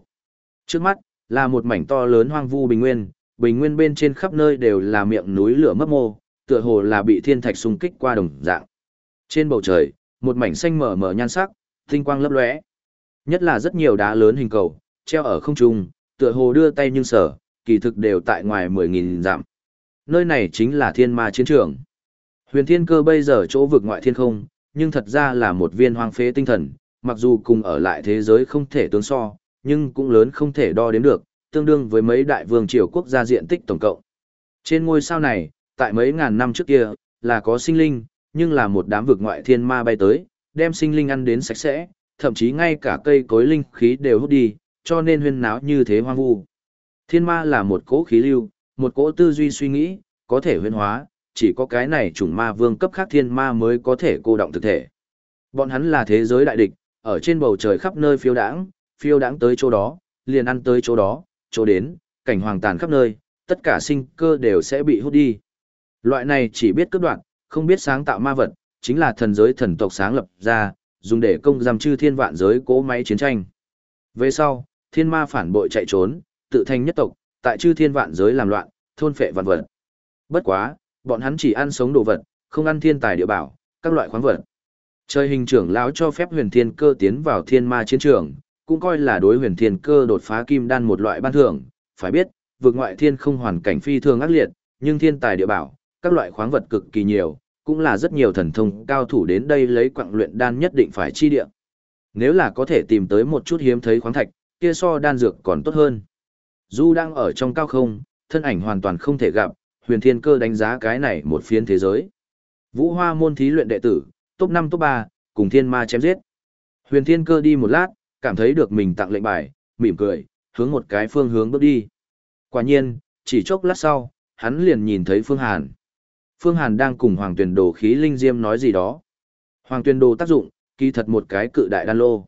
Trước mắt, là một mảnh to lớn hoang vu bình nguyên, bình nguyên bên trên khắp nơi đều là miệng núi lửa mấp mô, tựa hồ là bị thiên thạch xung kích qua đồng dạng. Trên bầu trời, một mảnh xanh mờ mờ nhan sắc, tinh quang lấp lóe. Nhất là rất nhiều đá lớn hình cầu, treo ở không trung, tựa hồ đưa tay nhưng sở, kỳ thực đều tại ngoài 10.000 dặm. Nơi này chính là thiên ma chiến trường. Huyền thiên cơ bây giờ chỗ vực ngoại thiên không, nhưng thật ra là một viên hoang phế tinh thần, mặc dù cùng ở lại thế giới không thể tương so, nhưng cũng lớn không thể đo đếm được, tương đương với mấy đại vương triều quốc gia diện tích tổng cộng. Trên ngôi sao này, tại mấy ngàn năm trước kia, là có sinh linh, nhưng là một đám vực ngoại thiên ma bay tới, đem sinh linh ăn đến sạch sẽ, thậm chí ngay cả cây cối linh khí đều hút đi, cho nên huyên náo như thế hoang vu. Thiên ma là một cỗ khí lưu, một cỗ tư duy suy nghĩ, có thể huyên hóa, chỉ có cái này chủng ma vương cấp khác thiên ma mới có thể cô động thực thể. Bọn hắn là thế giới đại địch, ở trên bầu trời khắp nơi phiêu đãng, phiêu đãng tới chỗ đó, liền ăn tới chỗ đó, chỗ đến, cảnh hoàng tàn khắp nơi, tất cả sinh cơ đều sẽ bị hút đi. Loại này chỉ biết cướp đoạn, không biết sáng tạo ma vật, chính là thần giới thần tộc sáng lập ra, dùng để công giam chư thiên vạn giới cố máy chiến tranh. Về sau, thiên ma phản bội chạy trốn, tự thành nhất tộc, tại chư thiên vạn giới làm loạn, thôn phệ vạn vật. Bất quá, bọn hắn chỉ ăn sống đồ vật, không ăn thiên tài địa bảo, các loại khoáng vật. Trời hình trưởng lão cho phép huyền thiên cơ tiến vào thiên ma chiến trường, cũng coi là đối huyền thiên cơ đột phá kim đan một loại ban thưởng. Phải biết, vượt ngoại thiên không hoàn cảnh phi thường ác liệt, nhưng thiên tài địa bảo, các loại khoáng vật cực kỳ nhiều, cũng là rất nhiều thần thông cao thủ đến đây lấy quặng luyện đan nhất định phải chi địa. Nếu là có thể tìm tới một chút hiếm thấy khoáng thạch, kia so đan dược còn tốt hơn. Du đang ở trong cao không, thân ảnh hoàn toàn không thể gặp, huyền thiên cơ đánh giá cái này một phiến thế giới. Vũ hoa môn thí luyện đệ tử, top 5 top 3, cùng thiên ma chém giết. Huyền thiên cơ đi một lát, cảm thấy được mình tặng lệnh bài, mỉm cười, hướng một cái phương hướng bước đi. Quả nhiên, chỉ chốc lát sau, hắn liền nhìn thấy Phương Hàn. Phương Hàn đang cùng Hoàng Tuyền Đồ khí linh diêm nói gì đó. Hoàng Tuyền Đồ tác dụng, kỳ thật một cái cự đại đan lô.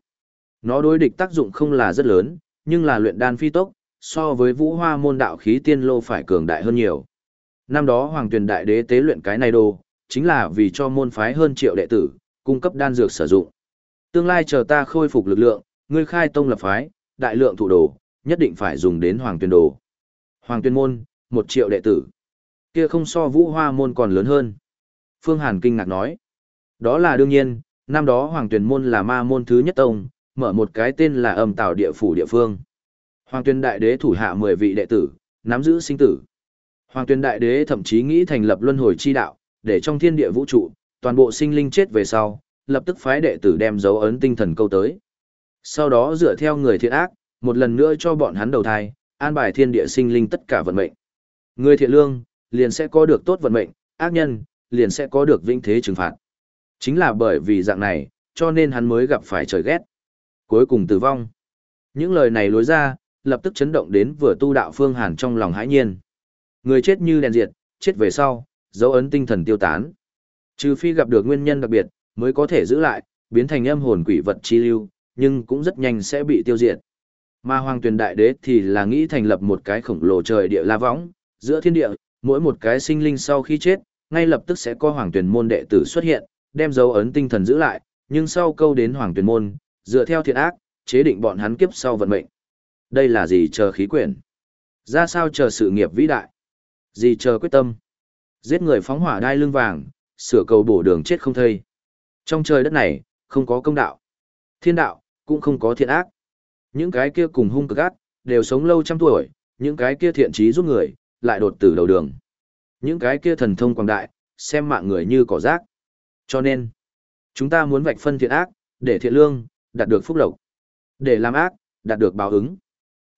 Nó đối địch tác dụng không là rất lớn, nhưng là luyện đan phi tốc, so với vũ hoa môn đạo khí tiên lô phải cường đại hơn nhiều. Năm đó Hoàng Tuyền Đại Đế tế luyện cái này đồ, chính là vì cho môn phái hơn triệu đệ tử, cung cấp đan dược sử dụng. Tương lai chờ ta khôi phục lực lượng, ngươi khai tông lập phái, đại lượng thủ đồ, nhất định phải dùng đến Hoàng tuyên Đồ. Hoàng tuyên Môn, một triệu đệ tử. Kia không so vũ hoa môn còn lớn hơn. Phương Hàn kinh ngạc nói. Đó là đương nhiên, năm đó Hoàng tuyên Môn là ma môn thứ nhất tông, mở một cái tên là âm tạo địa phủ địa phương. Hoàng tuyên đại đế thủ hạ 10 vị đệ tử, nắm giữ sinh tử. Hoàng tuyên đại đế thậm chí nghĩ thành lập luân hồi chi đạo, để trong thiên địa vũ trụ, toàn bộ sinh linh chết về sau, lập tức phái đệ tử đem dấu ấn tinh thần câu tới. Sau đó dựa theo người thiện ác, một lần nữa cho bọn hắn đầu thai, an bài thiên địa sinh linh tất cả vận mệnh. Người thiện lương, liền sẽ có được tốt vận mệnh, ác nhân, liền sẽ có được vĩnh thế trừng phạt. Chính là bởi vì dạng này, cho nên hắn mới gặp phải trời ghét. Cuối cùng tử vong. Những lời này lối ra, lập tức chấn động đến vừa tu đạo phương hàn trong lòng hãi nhiên. Người chết như đèn diệt, chết về sau, dấu ấn tinh thần tiêu tán. Trừ phi gặp được nguyên nhân đặc biệt, mới có thể giữ lại, biến thành âm hồn quỷ vật chi lưu, nhưng cũng rất nhanh sẽ bị tiêu diệt. Mà Hoàng Tuyền Đại Đế thì là nghĩ thành lập một cái khổng lồ trời địa la võng, giữa thiên địa, mỗi một cái sinh linh sau khi chết, ngay lập tức sẽ có Hoàng Tuyền môn đệ tử xuất hiện, đem dấu ấn tinh thần giữ lại, nhưng sau câu đến Hoàng Tuyền môn, dựa theo thiện ác, chế định bọn hắn kiếp sau vận mệnh. Đây là gì chờ khí quyển? Ra sao chờ sự nghiệp vĩ đại? Gì chờ quyết tâm? Giết người phóng hỏa đai lưng vàng, sửa cầu bổ đường chết không thây. Trong trời đất này, không có công đạo. Thiên đạo, cũng không có thiện ác. Những cái kia cùng hung cực ác, đều sống lâu trăm tuổi, những cái kia thiện trí giúp người, lại đột tử đầu đường. Những cái kia thần thông quảng đại, xem mạng người như cỏ rác. Cho nên, chúng ta muốn vạch phân thiện ác, để thiện lương, đạt được phúc lộc. Để làm ác, đạt được báo ứng.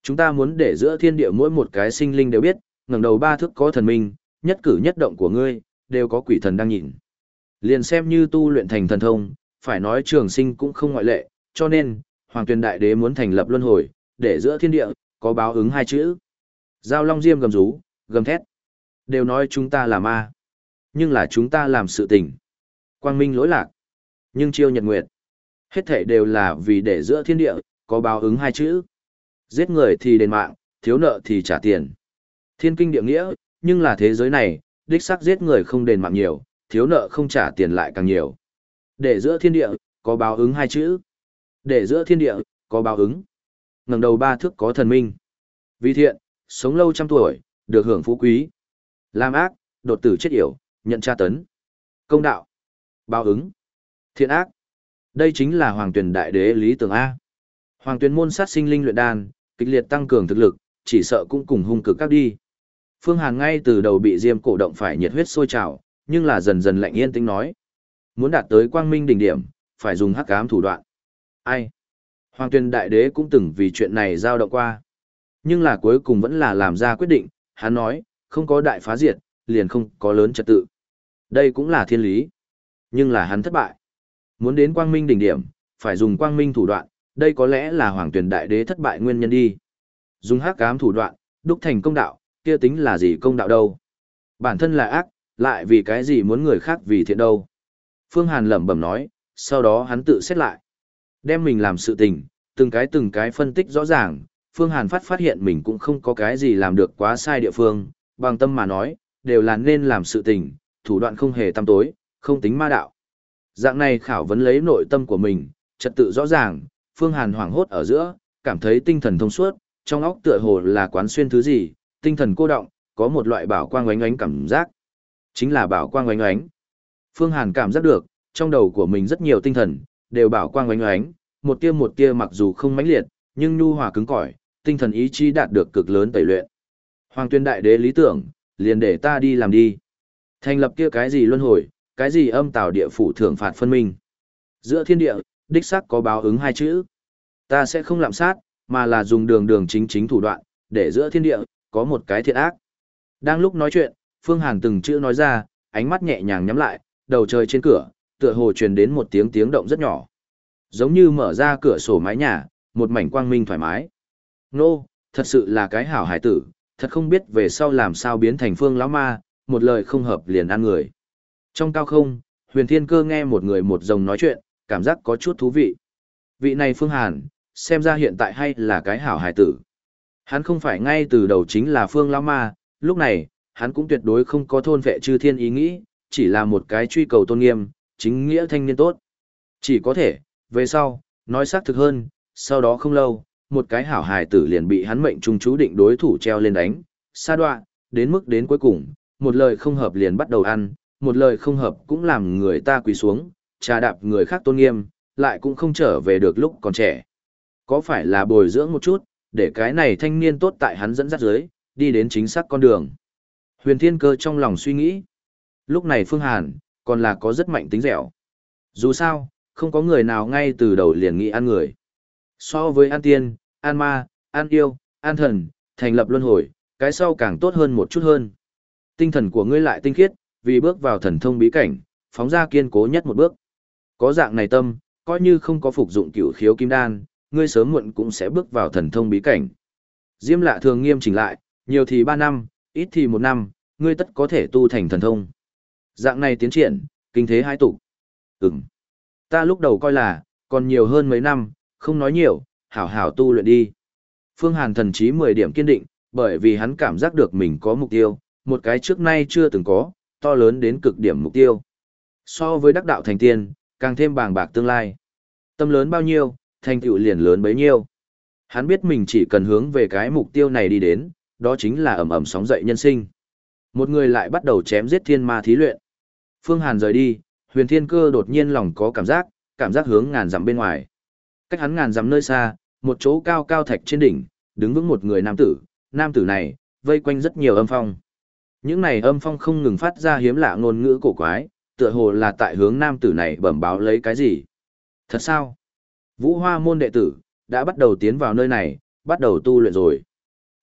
Chúng ta muốn để giữa thiên địa mỗi một cái sinh linh đều biết, ngẩng đầu ba thước có thần minh, nhất cử nhất động của ngươi, đều có quỷ thần đang nhìn. Liền xem như tu luyện thành thần thông, phải nói trường sinh cũng không ngoại lệ, cho nên, Hoàng Tuyền Đại Đế muốn thành lập luân hồi, để giữa thiên địa, có báo ứng hai chữ. Giao Long Diêm gầm rú, gầm thét. Đều nói chúng ta là ma. Nhưng là chúng ta làm sự tình. Quang minh lỗi lạc. Nhưng chiêu nhật nguyệt. Hết thể đều là vì để giữa thiên địa, có báo ứng hai chữ. Giết người thì đền mạng, thiếu nợ thì trả tiền. Thiên kinh địa nghĩa, nhưng là thế giới này, đích xác giết người không đền mạng nhiều, thiếu nợ không trả tiền lại càng nhiều. Để giữa thiên địa, có báo ứng hai chữ. Để giữa thiên địa, có báo ứng. ngẩng đầu ba thước có thần minh. Vì thiện, sống lâu trăm tuổi, được hưởng phú quý. Làm ác, đột tử chết yểu, nhận tra tấn. Công đạo. Báo ứng. Thiện ác. Đây chính là hoàng tuyển đại đế lý tưởng A. Hoàng tuyển môn sát sinh linh luyện đan, kịch liệt tăng cường thực lực, chỉ sợ cũng cùng hung cực các đi. Phương Hàn ngay từ đầu bị Diêm cổ động phải nhiệt huyết sôi trào, nhưng là dần dần lạnh yên tĩnh nói. Muốn đạt tới quang minh đỉnh điểm, phải dùng hắc ám thủ đoạn. Ai? Hoàng tuyên đại đế cũng từng vì chuyện này giao động qua. Nhưng là cuối cùng vẫn là làm ra quyết định, hắn nói, không có đại phá diệt, liền không có lớn trật tự. Đây cũng là thiên lý. Nhưng là hắn thất bại. Muốn đến quang minh đỉnh điểm, phải dùng quang minh thủ đoạn, đây có lẽ là hoàng tuyển đại đế thất bại nguyên nhân đi. Dùng hắc ám thủ đoạn, đúc thành công đạo, kia tính là gì công đạo đâu. Bản thân là ác, lại vì cái gì muốn người khác vì thiện đâu. Phương Hàn lẩm bẩm nói, sau đó hắn tự xét lại. Đem mình làm sự tình, từng cái từng cái phân tích rõ ràng, Phương Hàn phát phát hiện mình cũng không có cái gì làm được quá sai địa phương, bằng tâm mà nói, đều là nên làm sự tình, thủ đoạn không hề tăm tối, không tính ma đạo. Dạng này khảo vấn lấy nội tâm của mình, trật tự rõ ràng, Phương Hàn hoảng hốt ở giữa, cảm thấy tinh thần thông suốt, trong óc tựa hồ là quán xuyên thứ gì, tinh thần cô động, có một loại bảo quang oánh oánh cảm giác. Chính là bảo quang oánh oánh. Phương Hàn cảm giác được, trong đầu của mình rất nhiều tinh thần, đều bảo quang oánh oánh, một tia một tia mặc dù không mãnh liệt, nhưng nhu hòa cứng cỏi, tinh thần ý chí đạt được cực lớn tẩy luyện. Hoàng tuyên đại đế lý tưởng, liền để ta đi làm đi. Thành lập kia cái gì luân hồi, cái gì âm tạo địa phủ thưởng phạt phân minh. Giữa thiên địa, đích xác có báo ứng hai chữ. Ta sẽ không lạm sát, mà là dùng đường đường chính chính thủ đoạn, để giữa thiên địa, có một cái thiện ác. Đang lúc nói chuyện, Phương Hàn từng chữ nói ra, ánh mắt nhẹ nhàng nhắm lại, đầu trời trên cửa, tựa hồ truyền đến một tiếng tiếng động rất nhỏ. Giống như mở ra cửa sổ mái nhà, một mảnh quang minh thoải mái. Nô, thật sự là cái hảo hải tử, thật không biết về sau làm sao biến thành phương lão ma, một lời không hợp liền ăn người. Trong cao không, huyền thiên cơ nghe một người một rồng nói chuyện, cảm giác có chút thú vị. Vị này Phương Hàn, xem ra hiện tại hay là cái hảo hải tử. Hắn không phải ngay từ đầu chính là Phương Lão Ma, lúc này, hắn cũng tuyệt đối không có thôn vệ chư thiên ý nghĩ, chỉ là một cái truy cầu tôn nghiêm, chính nghĩa thanh niên tốt. Chỉ có thể, về sau, nói xác thực hơn, sau đó không lâu, một cái hảo hài tử liền bị hắn mệnh trung chú định đối thủ treo lên đánh, sa đoạn, đến mức đến cuối cùng, một lời không hợp liền bắt đầu ăn, một lời không hợp cũng làm người ta quỳ xuống, trà đạp người khác tôn nghiêm, lại cũng không trở về được lúc còn trẻ. Có phải là bồi dưỡng một chút, để cái này thanh niên tốt tại hắn dẫn dắt dưới, đi đến chính xác con đường. Huyền Thiên Cơ trong lòng suy nghĩ. Lúc này Phương Hàn, còn là có rất mạnh tính dẻo. Dù sao, không có người nào ngay từ đầu liền nghĩ ăn người. So với an tiên, an ma, an yêu, an thần, thành lập luân hồi, cái sau càng tốt hơn một chút hơn. Tinh thần của ngươi lại tinh khiết, vì bước vào thần thông bí cảnh, phóng ra kiên cố nhất một bước. Có dạng này tâm, coi như không có phục dụng cửu khiếu kim đan, ngươi sớm muộn cũng sẽ bước vào thần thông bí cảnh. Diêm lạ thường nghiêm chỉnh lại, nhiều thì 3 năm, ít thì 1 năm, ngươi tất có thể tu thành thần thông. Dạng này tiến triển, kinh thế hai tụ. Ừm. Ta lúc đầu coi là, còn nhiều hơn mấy năm, không nói nhiều, hảo hảo tu luyện đi. Phương Hàn thần chí 10 điểm kiên định, bởi vì hắn cảm giác được mình có mục tiêu, một cái trước nay chưa từng có, to lớn đến cực điểm mục tiêu. So với đắc đạo thành tiên, càng thêm bàng bạc tương lai. Tâm lớn bao nhiêu, thành tựu liền lớn bấy nhiêu. Hắn biết mình chỉ cần hướng về cái mục tiêu này đi đến, đó chính là ẩm ẩm sóng dậy nhân sinh. Một người lại bắt đầu chém giết thiên ma thí luyện. Phương Hàn rời đi, huyền thiên cơ đột nhiên lòng có cảm giác, cảm giác hướng ngàn dặm bên ngoài. Cách hắn ngàn dặm nơi xa, một chỗ cao cao thạch trên đỉnh, đứng vững một người nam tử, nam tử này, vây quanh rất nhiều âm phong. Những này âm phong không ngừng phát ra hiếm lạ ngôn ngữ cổ quái, tựa hồ là tại hướng nam tử này bẩm báo lấy cái gì. Thật sao? Vũ Hoa môn đệ tử, đã bắt đầu tiến vào nơi này, bắt đầu tu luyện rồi.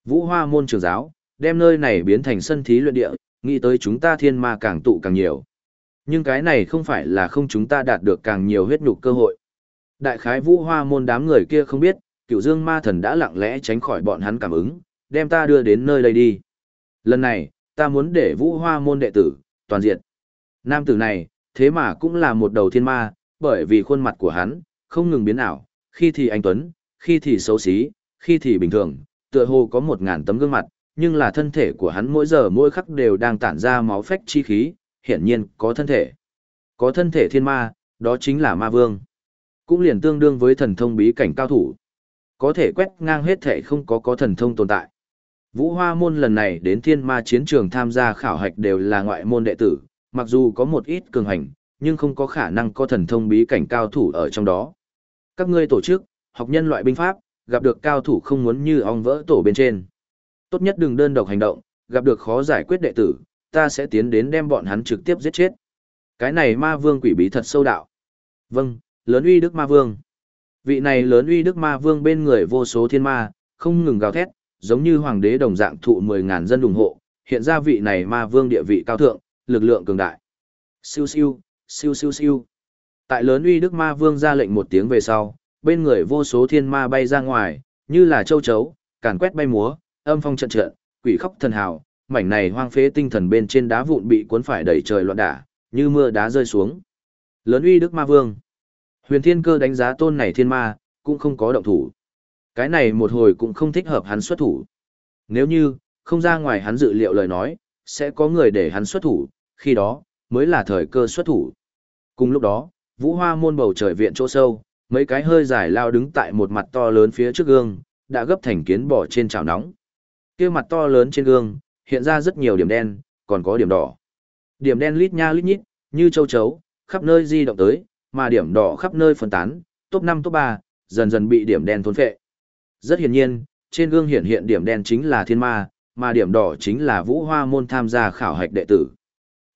Vũ Hoa môn trường giáo, đem nơi này biến thành sân thí luyện địa, nghĩ tới chúng ta thiên ma càng tụ càng nhiều. Nhưng cái này không phải là không chúng ta đạt được càng nhiều huyết nhục cơ hội. Đại khái Vũ Hoa môn đám người kia không biết, cựu dương ma thần đã lặng lẽ tránh khỏi bọn hắn cảm ứng, đem ta đưa đến nơi đây đi. Lần này, ta muốn để Vũ Hoa môn đệ tử, toàn diện. Nam tử này, thế mà cũng là một đầu thiên ma, bởi vì khuôn mặt của hắn, không ngừng biến ảo, khi thì anh Tuấn, khi thì xấu xí, khi thì bình thường, tựa hồ có một ngàn tấm gương mặt, nhưng là thân thể của hắn mỗi giờ mỗi khắc đều đang tản ra máu phách chi khí, hiển nhiên có thân thể. Có thân thể thiên ma, đó chính là ma vương. Cũng liền tương đương với thần thông bí cảnh cao thủ. Có thể quét ngang hết thể không có có thần thông tồn tại. Vũ Hoa môn lần này đến thiên ma chiến trường tham gia khảo hạch đều là ngoại môn đệ tử, mặc dù có một ít cường hành, nhưng không có khả năng có thần thông bí cảnh cao thủ ở trong đó. Các ngươi tổ chức, học nhân loại binh pháp, gặp được cao thủ không muốn như ong vỡ tổ bên trên. Tốt nhất đừng đơn độc hành động, gặp được khó giải quyết đệ tử, ta sẽ tiến đến đem bọn hắn trực tiếp giết chết. Cái này ma vương quỷ bí thật sâu đạo. Vâng, lớn uy đức ma vương. Vị này lớn uy đức ma vương bên người vô số thiên ma, không ngừng gào thét, giống như hoàng đế đồng dạng thụ 10.000 dân ủng hộ, hiện ra vị này ma vương địa vị cao thượng, lực lượng cường đại. Siêu siêu, siêu siêu siêu. Tại lớn uy đức ma vương ra lệnh một tiếng về sau, bên người vô số thiên ma bay ra ngoài, như là châu chấu, càn quét bay múa, âm phong trận trận, quỷ khóc thần hào, mảnh này hoang phế tinh thần bên trên đá vụn bị cuốn phải đẩy trời loạn đả, như mưa đá rơi xuống. Lớn uy đức ma vương. Huyền thiên cơ đánh giá tôn này thiên ma, cũng không có động thủ. Cái này một hồi cũng không thích hợp hắn xuất thủ. Nếu như, không ra ngoài hắn dự liệu lời nói, sẽ có người để hắn xuất thủ, khi đó, mới là thời cơ xuất thủ. Cùng lúc đó, vũ hoa môn bầu trời viện chỗ sâu, mấy cái hơi dài lao đứng tại một mặt to lớn phía trước gương, đã gấp thành kiến bỏ trên chảo nóng. kia mặt to lớn trên gương, hiện ra rất nhiều điểm đen, còn có điểm đỏ. Điểm đen lít nha lít nhít, như châu chấu, khắp nơi di động tới, mà điểm đỏ khắp nơi phân tán, top 5 top 3, dần dần bị điểm đen thôn phệ. Rất hiển nhiên, trên gương hiện hiện điểm đen chính là thiên ma, mà điểm đỏ chính là vũ hoa môn tham gia khảo hạch đệ tử.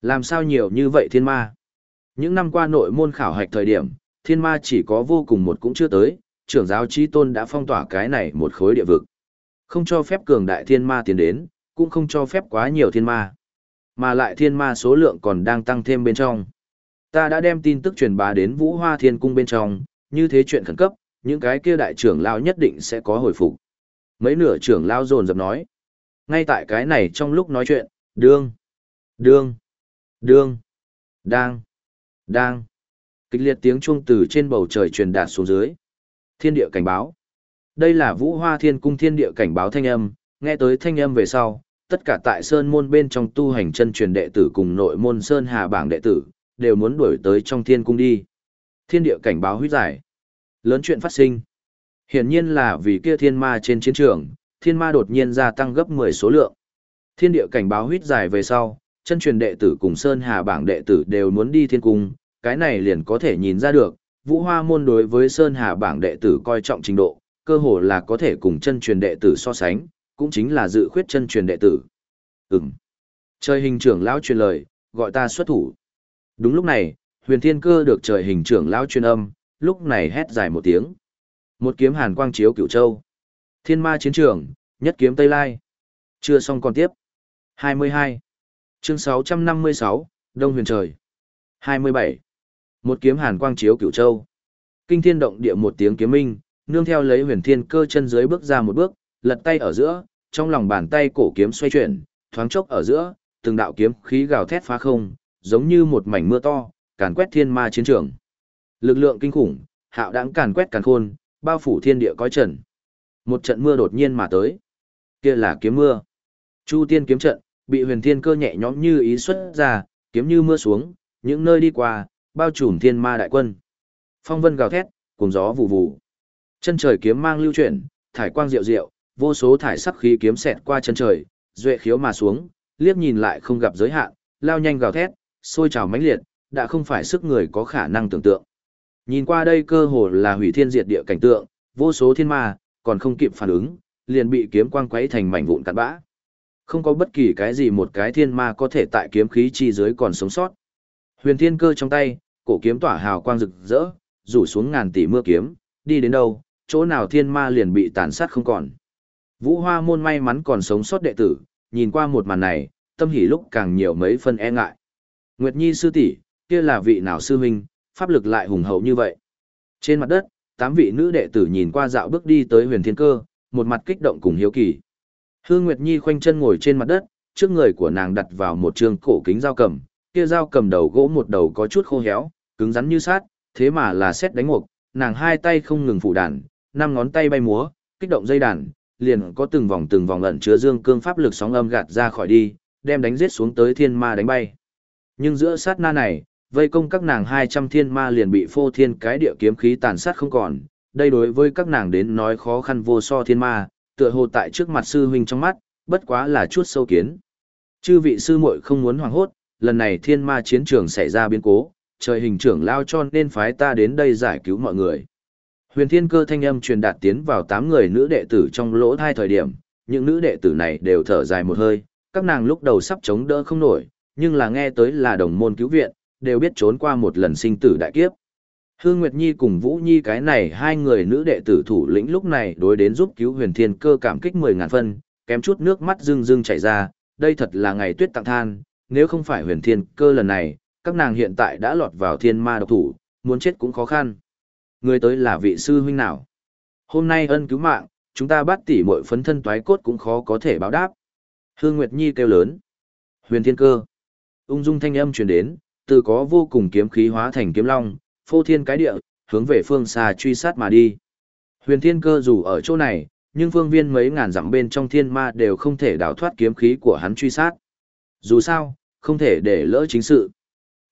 Làm sao nhiều như vậy thiên ma? Những năm qua nội môn khảo hạch thời điểm, thiên ma chỉ có vô cùng một cũng chưa tới, trưởng giáo trí tôn đã phong tỏa cái này một khối địa vực. Không cho phép cường đại thiên ma tiến đến, cũng không cho phép quá nhiều thiên ma. Mà lại thiên ma số lượng còn đang tăng thêm bên trong. Ta đã đem tin tức truyền bá đến vũ hoa thiên cung bên trong, như thế chuyện khẩn cấp, những cái kia đại trưởng lao nhất định sẽ có hồi phục. Mấy nửa trưởng lao dồn dập nói. Ngay tại cái này trong lúc nói chuyện, đương, đương, đương, đang, đang. Kịch liệt tiếng chuông từ trên bầu trời truyền đạt xuống dưới. Thiên địa cảnh báo. Đây là Vũ Hoa Thiên Cung thiên địa cảnh báo thanh âm, nghe tới thanh âm về sau, tất cả tại Sơn môn bên trong tu hành chân truyền đệ tử cùng nội môn Sơn Hà bảng đệ tử, đều muốn đuổi tới trong thiên cung đi. Thiên địa cảnh báo huyết giải. Lớn chuyện phát sinh. Hiển nhiên là vì kia thiên ma trên chiến trường, thiên ma đột nhiên gia tăng gấp 10 số lượng. Thiên địa cảnh báo huyết giải về sau, chân truyền đệ tử cùng Sơn Hà bảng đệ tử đều muốn đi thiên cung, cái này liền có thể nhìn ra được, Vũ Hoa môn đối với Sơn Hà bảng đệ tử coi trọng trình độ, cơ hồ là có thể cùng chân truyền đệ tử so sánh, cũng chính là dự khuyết chân truyền đệ tử. Ừm. Trời hình trưởng lão truyền lời, gọi ta xuất thủ. Đúng lúc này, huyền thiên cơ được trời hình trưởng lão truyền âm, lúc này hét dài một tiếng. Một kiếm hàn quang chiếu cửu châu. Thiên ma chiến trường, nhất kiếm Tây Lai. Chưa xong còn tiếp. 22. Chương 656, Đông huyền trời. 27. Một kiếm hàn quang chiếu cửu châu. Kinh thiên động địa một tiếng kiếm minh, nương theo lấy huyền thiên cơ chân dưới bước ra một bước, lật tay ở giữa, trong lòng bàn tay cổ kiếm xoay chuyển, thoáng chốc ở giữa, từng đạo kiếm khí gào thét phá không, giống như một mảnh mưa to, càn quét thiên ma chiến trường. Lực lượng kinh khủng, hạo đãng càn quét càn khôn, bao phủ thiên địa coi trần. Một trận mưa đột nhiên mà tới. Kia là kiếm mưa. Chu tiên kiếm trận, bị huyền thiên cơ nhẹ nhõm như ý xuất ra, kiếm như mưa xuống, những nơi đi qua, bao trùm thiên ma đại quân. Phong vân gào thét, cùng gió vụ vụ. Chân trời kiếm mang lưu chuyển, thải quang diệu diệu, vô số thải sắc khí kiếm xẹt qua chân trời, duệ khiếu mà xuống, liếc nhìn lại không gặp giới hạn, lao nhanh gào thét, sôi trào mãnh liệt, đã không phải sức người có khả năng tưởng tượng. Nhìn qua đây cơ hồ là hủy thiên diệt địa cảnh tượng, vô số thiên ma, còn không kịp phản ứng, liền bị kiếm quang quấy thành mảnh vụn cặn bã. Không có bất kỳ cái gì một cái thiên ma có thể tại kiếm khí chi dưới còn sống sót. Huyền thiên cơ trong tay, cổ kiếm tỏa hào quang rực rỡ, rủ xuống ngàn tỷ mưa kiếm, đi đến đâu, chỗ nào thiên ma liền bị tàn sát không còn. Vũ Hoa môn may mắn còn sống sót đệ tử, nhìn qua một màn này, tâm hỉ lúc càng nhiều mấy phân e ngại. Nguyệt Nhi sư tỷ, kia là vị nào sư huynh, pháp lực lại hùng hậu như vậy. Trên mặt đất, tám vị nữ đệ tử nhìn qua dạo bước đi tới huyền thiên cơ, một mặt kích động cùng hiếu kỳ. Hương Nguyệt Nhi khoanh chân ngồi trên mặt đất, trước người của nàng đặt vào một trường cổ kính dao cầm, kia dao cầm đầu gỗ một đầu có chút khô héo, cứng rắn như sát, thế mà là xét đánh mục, nàng hai tay không ngừng phủ đàn, năm ngón tay bay múa, kích động dây đàn, liền có từng vòng từng vòng ẩn chứa dương cương pháp lực sóng âm gạt ra khỏi đi, đem đánh giết xuống tới thiên ma đánh bay. Nhưng giữa sát na này, vây công các nàng 200 thiên ma liền bị phô thiên cái địa kiếm khí tàn sát không còn, đây đối với các nàng đến nói khó khăn vô so thiên ma, tựa hồ tại trước mặt sư huynh trong mắt, bất quá là chút sâu kiến. Chư vị sư muội không muốn hoảng hốt, lần này thiên ma chiến trường xảy ra biến cố, trời hình trưởng lao cho nên phái ta đến đây giải cứu mọi người. Huyền thiên cơ thanh âm truyền đạt tiến vào 8 người nữ đệ tử trong lỗ thai thời điểm, những nữ đệ tử này đều thở dài một hơi, các nàng lúc đầu sắp chống đỡ không nổi, nhưng là nghe tới là đồng môn cứu viện, đều biết trốn qua một lần sinh tử đại kiếp. Hương Nguyệt Nhi cùng Vũ Nhi cái này hai người nữ đệ tử thủ lĩnh lúc này đối đến giúp cứu huyền thiên cơ cảm kích 10 ngàn phân, kém chút nước mắt rưng rưng chảy ra, đây thật là ngày tuyết tặng than, nếu không phải huyền thiên cơ lần này, các nàng hiện tại đã lọt vào thiên ma độc thủ, muốn chết cũng khó khăn. Người tới là vị sư huynh nào? Hôm nay ân cứu mạng, chúng ta bắt tỉ muội phấn thân toái cốt cũng khó có thể báo đáp. Hương Nguyệt Nhi kêu lớn. Huyền thiên cơ. Ung dung thanh âm truyền đến, từ có vô cùng kiếm khí hóa thành kiếm long, phô thiên cái địa, hướng về phương xa truy sát mà đi. Huyền thiên cơ dù ở chỗ này, nhưng phương viên mấy ngàn dặm bên trong thiên ma đều không thể đào thoát kiếm khí của hắn truy sát. Dù sao, không thể để lỡ chính sự.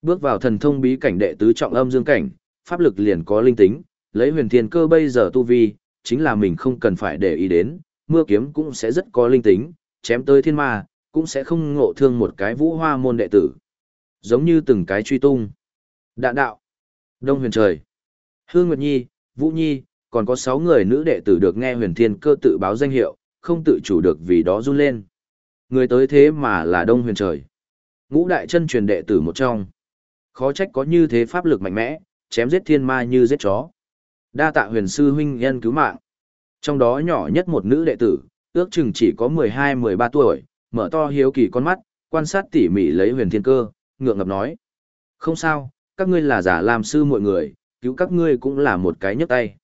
Bước vào thần thông bí cảnh đệ tứ trọng âm dương cảnh, pháp lực liền có linh tính, lấy huyền thiên cơ bây giờ tu vi, chính là mình không cần phải để ý đến, mưa kiếm cũng sẽ rất có linh tính, chém tới thiên ma, cũng sẽ không ngộ thương một cái vũ hoa môn đệ tử. Giống như từng cái truy tung. Đạn đạo. Đông huyền trời. Hương Nguyệt Nhi, Vũ Nhi, còn có 6 người nữ đệ tử được nghe huyền thiên cơ tự báo danh hiệu, không tự chủ được vì đó run lên. Người tới thế mà là Đông huyền trời. Ngũ đại chân truyền đệ tử một trong. Khó trách có như thế pháp lực mạnh mẽ, chém giết thiên ma như giết chó. Đa tạ huyền sư huynh nhân cứu mạng. Trong đó nhỏ nhất một nữ đệ tử, ước chừng chỉ có 12-13 tuổi, mở to hiếu kỳ con mắt, quan sát tỉ mỉ lấy huyền thiên cơ, ngượng ngập nói. Không sao, các ngươi là giả làm sư mọi người, cứu các ngươi cũng là một cái nhấc tay.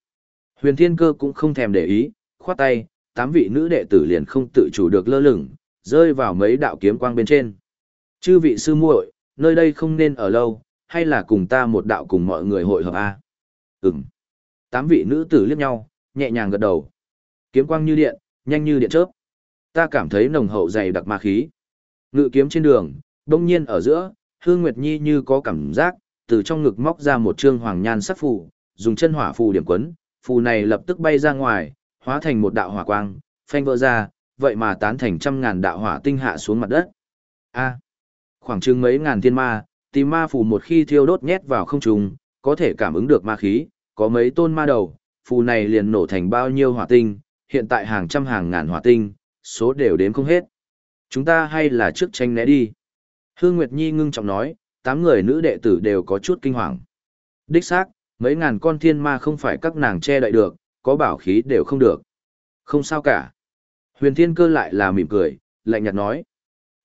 Huyền thiên cơ cũng không thèm để ý, khoát tay, tám vị nữ đệ tử liền không tự chủ được lơ lửng, rơi vào mấy đạo kiếm quang bên trên. Chư vị sư muội, nơi đây không nên ở lâu, hay là cùng ta một đạo cùng mọi người hội hợp a? À? Ừm. Tám vị nữ tử liếc nhau, nhẹ nhàng gật đầu. Kiếm quang như điện, nhanh như điện chớp. Ta cảm thấy nồng hậu dày đặc ma khí. Ngự kiếm trên đường, đông nhiên ở giữa, Hương Nguyệt Nhi như có cảm giác, từ trong ngực móc ra một trương hoàng nhan sắc phù, dùng chân hỏa phù điểm quấn, phù này lập tức bay ra ngoài, hóa thành một đạo hỏa quang, phanh vỡ ra, vậy mà tán thành trăm ngàn đạo hỏa tinh hạ xuống mặt đất. A, khoảng chừng mấy ngàn thiên ma, tìm ma phù một khi thiêu đốt nhét vào không trung, có thể cảm ứng được ma khí, có mấy tôn ma đầu, phù này liền nổ thành bao nhiêu hỏa tinh, hiện tại hàng trăm hàng ngàn hỏa tinh, số đều đếm không hết. Chúng ta hay là trước tranh né đi. Hương Nguyệt Nhi ngưng trọng nói, tám người nữ đệ tử đều có chút kinh hoàng. Đích xác, mấy ngàn con thiên ma không phải các nàng che đậy được, có bảo khí đều không được. Không sao cả. Huyền thiên cơ lại là mỉm cười, lạnh nhạt nói.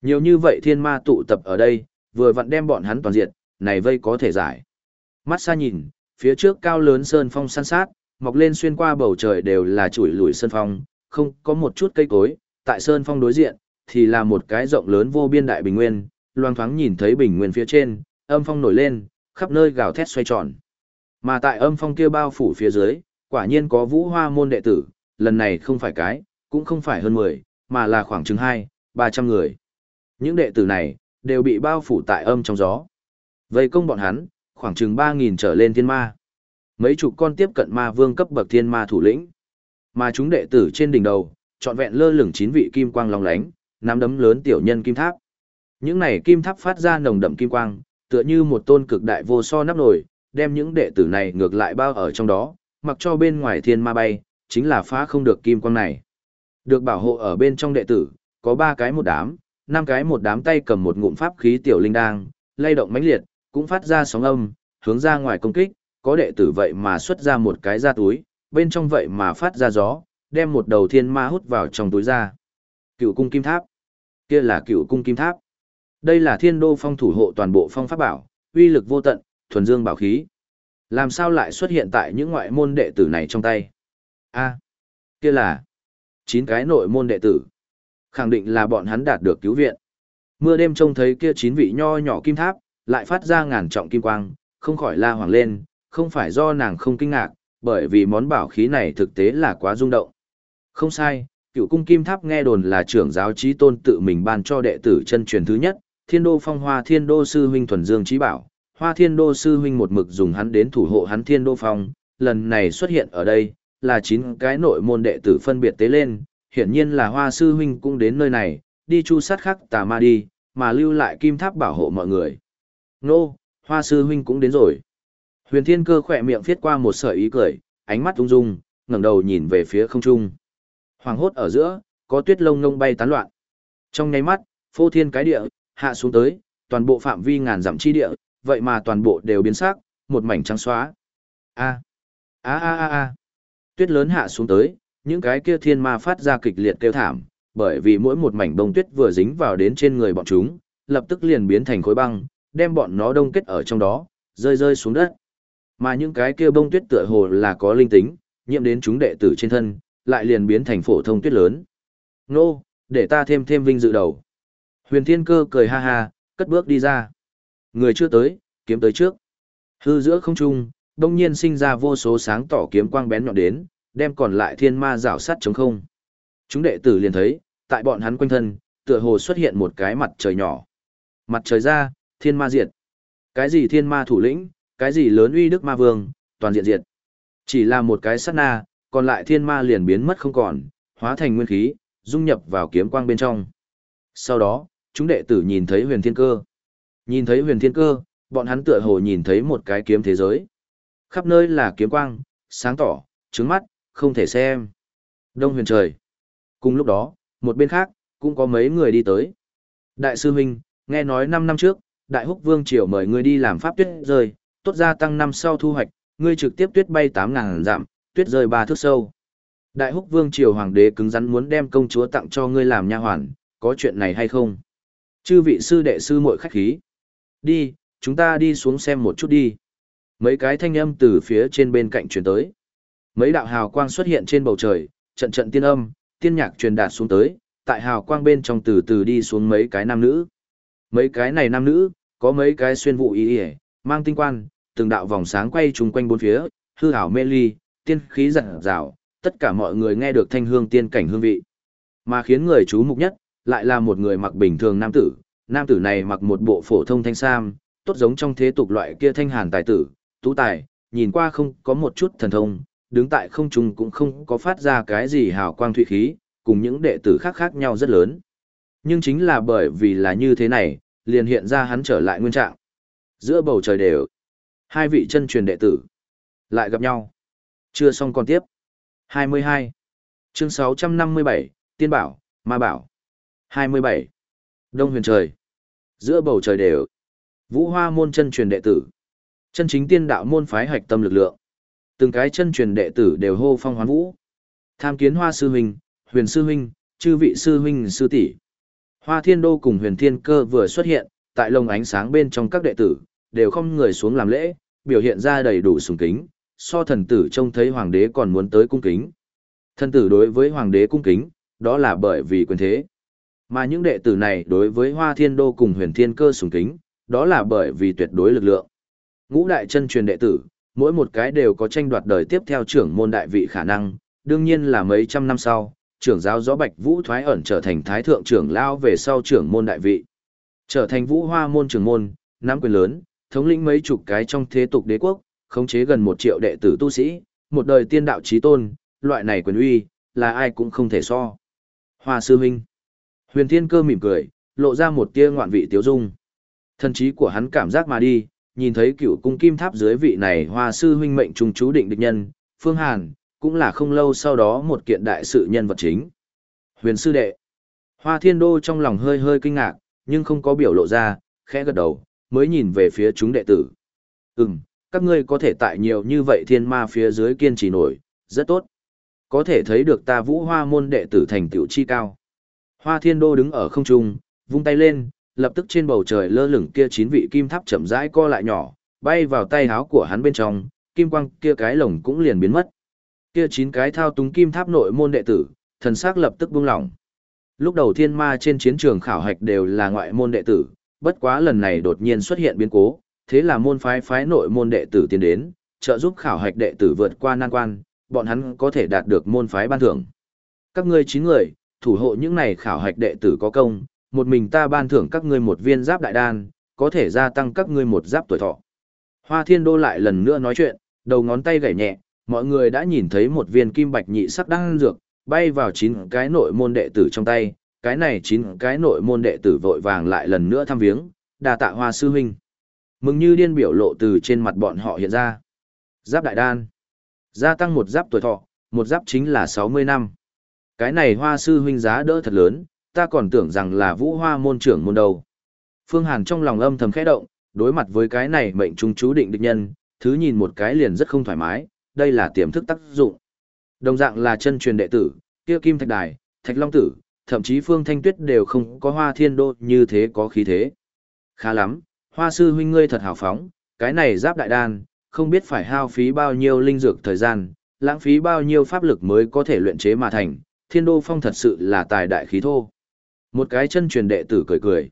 Nhiều như vậy thiên ma tụ tập ở đây, vừa vặn đem bọn hắn toàn diện, này vây có thể giải. Mắt xa nhìn, phía trước cao lớn sơn phong san sát, mọc lên xuyên qua bầu trời đều là chuỗi lùi sơn phong, không có một chút cây cối, tại sơn phong đối diện, thì là một cái rộng lớn vô biên đại bình nguyên, loang thoáng nhìn thấy bình nguyên phía trên, âm phong nổi lên, khắp nơi gào thét xoay tròn. Mà tại âm phong kia bao phủ phía dưới, quả nhiên có vũ hoa môn đệ tử, lần này không phải cái, cũng không phải hơn 10, mà là khoảng chừng 2, 300 người. Những đệ tử này, đều bị bao phủ tại âm trong gió. Vây công bọn hắn, khoảng chừng 3.000 trở lên thiên ma. Mấy chục con tiếp cận ma vương cấp bậc thiên ma thủ lĩnh. Mà chúng đệ tử trên đỉnh đầu, trọn vẹn lơ lửng chín vị kim quang long lánh, nắm đấm lớn tiểu nhân kim tháp. Những này kim tháp phát ra nồng đậm kim quang, tựa như một tôn cực đại vô so nắp nổi, đem những đệ tử này ngược lại bao ở trong đó, mặc cho bên ngoài thiên ma bay, chính là phá không được kim quang này. Được bảo hộ ở bên trong đệ tử, có ba cái một đám, năm cái một đám tay cầm một ngụm pháp khí tiểu linh đang, lay động mãnh liệt, cũng phát ra sóng âm, hướng ra ngoài công kích, có đệ tử vậy mà xuất ra một cái ra túi, bên trong vậy mà phát ra gió, đem một đầu thiên ma hút vào trong túi ra. Cựu cung kim tháp. Kia là cựu cung kim tháp. Đây là thiên đô phong thủ hộ toàn bộ phong pháp bảo, uy lực vô tận, thuần dương bảo khí. Làm sao lại xuất hiện tại những ngoại môn đệ tử này trong tay? A, kia là chín cái nội môn đệ tử. Khẳng định là bọn hắn đạt được cứu viện. Mưa đêm trông thấy kia chín vị nho nhỏ kim tháp, lại phát ra ngàn trọng kim quang, không khỏi la hoàng lên, không phải do nàng không kinh ngạc, bởi vì món bảo khí này thực tế là quá rung động. Không sai, cựu cung kim tháp nghe đồn là trưởng giáo trí tôn tự mình ban cho đệ tử chân truyền thứ nhất, thiên đô phong hoa thiên đô sư huynh thuần dương trí bảo, hoa thiên đô sư huynh một mực dùng hắn đến thủ hộ hắn thiên đô phong, lần này xuất hiện ở đây, là chín cái nội môn đệ tử phân biệt tế lên, hiển nhiên là hoa sư huynh cũng đến nơi này, đi chu sát khắc tà ma đi, mà lưu lại kim tháp bảo hộ mọi người. Nô, hoa sư huynh cũng đến rồi. Huyền thiên cơ khỏe miệng viết qua một sợi ý cười, ánh mắt ung dung, ngẩng đầu nhìn về phía không trung. Hoàng hốt ở giữa, có tuyết lông ngông bay tán loạn. Trong nháy mắt, phô thiên cái địa, hạ xuống tới, toàn bộ phạm vi ngàn dặm chi địa, vậy mà toàn bộ đều biến sắc, một mảnh trắng xóa. A. A a a a. Tuyết lớn hạ xuống tới, những cái kia thiên ma phát ra kịch liệt kêu thảm, bởi vì mỗi một mảnh bông tuyết vừa dính vào đến trên người bọn chúng, lập tức liền biến thành khối băng, đem bọn nó đông kết ở trong đó, rơi rơi xuống đất. Mà những cái kia bông tuyết tựa hồ là có linh tính, nhiễm đến chúng đệ tử trên thân, lại liền biến thành phổ thông tuyết lớn. Nô, để ta thêm thêm vinh dự đầu. Huyền Thiên Cơ cười ha ha, cất bước đi ra. Người chưa tới, kiếm tới trước. Hư giữa không trung, đông nhiên sinh ra vô số sáng tỏ kiếm quang bén nhọn đến, đem còn lại thiên ma rảo sắt chống không. Chúng đệ tử liền thấy, tại bọn hắn quanh thân, tựa hồ xuất hiện một cái mặt trời nhỏ. Mặt trời ra, thiên ma diệt. Cái gì thiên ma thủ lĩnh, cái gì lớn uy đức ma vương, toàn diện diệt. Chỉ là một cái sát na, còn lại thiên ma liền biến mất không còn, hóa thành nguyên khí, dung nhập vào kiếm quang bên trong. Sau đó, chúng đệ tử nhìn thấy huyền thiên cơ. Nhìn thấy huyền thiên cơ, bọn hắn tựa hồ nhìn thấy một cái kiếm thế giới. Khắp nơi là kiếm quang, sáng tỏ, trứng mắt, không thể xem. Đông huyền trời. Cùng lúc đó, một bên khác, cũng có mấy người đi tới. Đại sư huynh, nghe nói 5 năm trước, Đại Húc Vương Triều mời ngươi đi làm pháp tuyết rơi, tốt ra tăng năm sau thu hoạch, ngươi trực tiếp tuyết bay 8.000 giảm tuyết rơi ba thước sâu. Đại Húc Vương Triều Hoàng đế cứng rắn muốn đem công chúa tặng cho ngươi làm nha hoàn, có chuyện này hay không? Chư vị sư đệ sư muội khách khí. Đi, chúng ta đi xuống xem một chút đi. Mấy cái thanh âm từ phía trên bên cạnh truyền tới. Mấy đạo hào quang xuất hiện trên bầu trời, trận trận tiên âm, tiên nhạc truyền đạt xuống tới, tại hào quang bên trong từ từ đi xuống mấy cái nam nữ. Mấy cái này nam nữ, có mấy cái xuyên vụ ý ỉa, mang tinh quan, từng đạo vòng sáng quay chung quanh bốn phía, hư ảo mê ly, tiên khí rạng rào, tất cả mọi người nghe được thanh hương tiên cảnh hương vị. Mà khiến người chú mục nhất, lại là một người mặc bình thường nam tử, nam tử này mặc một bộ phổ thông thanh sam, tốt giống trong thế tục loại kia thanh hàn tài tử, tú tài, nhìn qua không có một chút thần thông, đứng tại không trung cũng không có phát ra cái gì hào quang thủy khí, cùng những đệ tử khác khác nhau rất lớn. Nhưng chính là bởi vì là như thế này, liền hiện ra hắn trở lại nguyên trạng. Giữa bầu trời đều, hai vị chân truyền đệ tử lại gặp nhau. Chưa xong còn tiếp. 22. Chương 657, Tiên Bảo, Ma Bảo. 27. Đông huyền trời. Giữa bầu trời đều. Vũ Hoa môn chân truyền đệ tử. Chân chính tiên đạo môn phái hạch tâm lực lượng. Từng cái chân truyền đệ tử đều hô phong hoán vũ. Tham kiến Hoa sư huynh, Huyền sư huynh, chư vị sư huynh sư tỷ. Hoa Thiên Đô cùng Huyền Thiên Cơ vừa xuất hiện, tại lồng ánh sáng bên trong các đệ tử, đều không người xuống làm lễ, biểu hiện ra đầy đủ sùng kính, so thần tử trông thấy hoàng đế còn muốn tới cung kính. Thần tử đối với hoàng đế cung kính, đó là bởi vì quyền thế. Mà những đệ tử này đối với Hoa Thiên Đô cùng Huyền Thiên Cơ sùng kính, đó là bởi vì tuyệt đối lực lượng. Ngũ đại chân truyền đệ tử, mỗi một cái đều có tranh đoạt đời tiếp theo trưởng môn đại vị khả năng, đương nhiên là mấy trăm năm sau, trưởng giáo gió Bạch Vũ thoái ẩn trở thành thái thượng trưởng lao về sau trưởng môn đại vị. Trở thành Vũ Hoa môn trưởng môn, nắm quyền lớn, thống lĩnh mấy chục cái trong thế tục đế quốc, khống chế gần một triệu đệ tử tu sĩ, một đời tiên đạo chí tôn, loại này quyền uy, là ai cũng không thể so. Hoa sư huynh. Huyền Thiên Cơ mỉm cười, lộ ra một tia ngoạn vị tiếu dung. Thần trí của hắn cảm giác mà đi, nhìn thấy cựu cung kim tháp dưới vị này Hoa sư huynh mệnh trùng chú định địch nhân, Phương Hàn, cũng là không lâu sau đó một kiện đại sự nhân vật chính. Huyền sư đệ. Hoa Thiên Đô trong lòng hơi hơi kinh ngạc, nhưng không có biểu lộ ra, khẽ gật đầu, mới nhìn về phía chúng đệ tử. Ừm, các ngươi có thể tại nhiều như vậy thiên ma phía dưới kiên trì nổi, rất tốt. Có thể thấy được ta vũ hoa môn đệ tử thành tựu chi cao. Hoa thiên đô đứng ở không trung, vung tay lên, lập tức trên bầu trời lơ lửng kia chín vị kim tháp chậm rãi co lại nhỏ, bay vào tay háo của hắn bên trong, kim quang kia cái lồng cũng liền biến mất. Kia chín cái thao túng kim tháp nội môn đệ tử, thần sắc lập tức buông lỏng. Lúc đầu thiên ma trên chiến trường khảo hạch đều là ngoại môn đệ tử, bất quá lần này đột nhiên xuất hiện biến cố, thế là môn phái phái nội môn đệ tử tiến đến, trợ giúp khảo hạch đệ tử vượt qua nan quan, bọn hắn có thể đạt được môn phái ban thưởng. Các ngươi chín người, thủ hộ những này khảo hạch đệ tử có công, một mình ta ban thưởng các ngươi một viên giáp đại đan, có thể gia tăng các ngươi một giáp tuổi thọ. Hoa Thiên Đô lại lần nữa nói chuyện, đầu ngón tay gảy nhẹ, mọi người đã nhìn thấy một viên kim bạch nhị sắc đan dược, bay vào chín cái nội môn đệ tử trong tay, cái này chín cái nội môn đệ tử vội vàng lại lần nữa thăm viếng, đà tạ hoa sư huynh. Mừng như điên biểu lộ từ trên mặt bọn họ hiện ra. Giáp đại đan. Gia tăng một giáp tuổi thọ, một giáp chính là 60 năm. Cái này hoa sư huynh giá đỡ thật lớn, ta còn tưởng rằng là vũ hoa môn trưởng môn đầu. Phương Hàn trong lòng âm thầm khẽ động, đối mặt với cái này mệnh trung chú định địch nhân, thứ nhìn một cái liền rất không thoải mái, đây là tiềm thức tác dụng. Đồng dạng là chân truyền đệ tử, kia kim thạch đài, thạch long tử, thậm chí phương thanh tuyết đều không có hoa thiên đô như thế có khí thế. Khá lắm, hoa sư huynh ngươi thật hào phóng, cái này giáp đại đan, không biết phải hao phí bao nhiêu linh dược thời gian, lãng phí bao nhiêu pháp lực mới có thể luyện chế mà thành, thiên đô phong thật sự là tài đại khí thô. Một cái chân truyền đệ tử cười cười.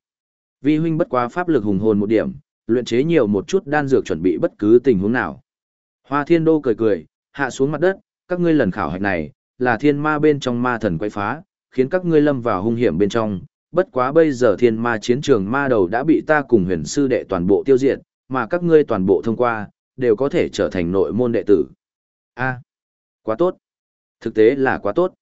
Vi huynh bất quá pháp lực hùng hồn một điểm, luyện chế nhiều một chút đan dược chuẩn bị bất cứ tình huống nào. Hoa thiên đô cười cười, hạ xuống mặt đất, các ngươi lần khảo hạch này, là thiên ma bên trong ma thần quay phá, khiến các ngươi lâm vào hung hiểm bên trong. Bất quá bây giờ thiên ma chiến trường ma đầu đã bị ta cùng huyền sư đệ toàn bộ tiêu diệt, mà các ngươi toàn bộ thông qua, đều có thể trở thành nội môn đệ tử. A, quá tốt. Thực tế là quá tốt.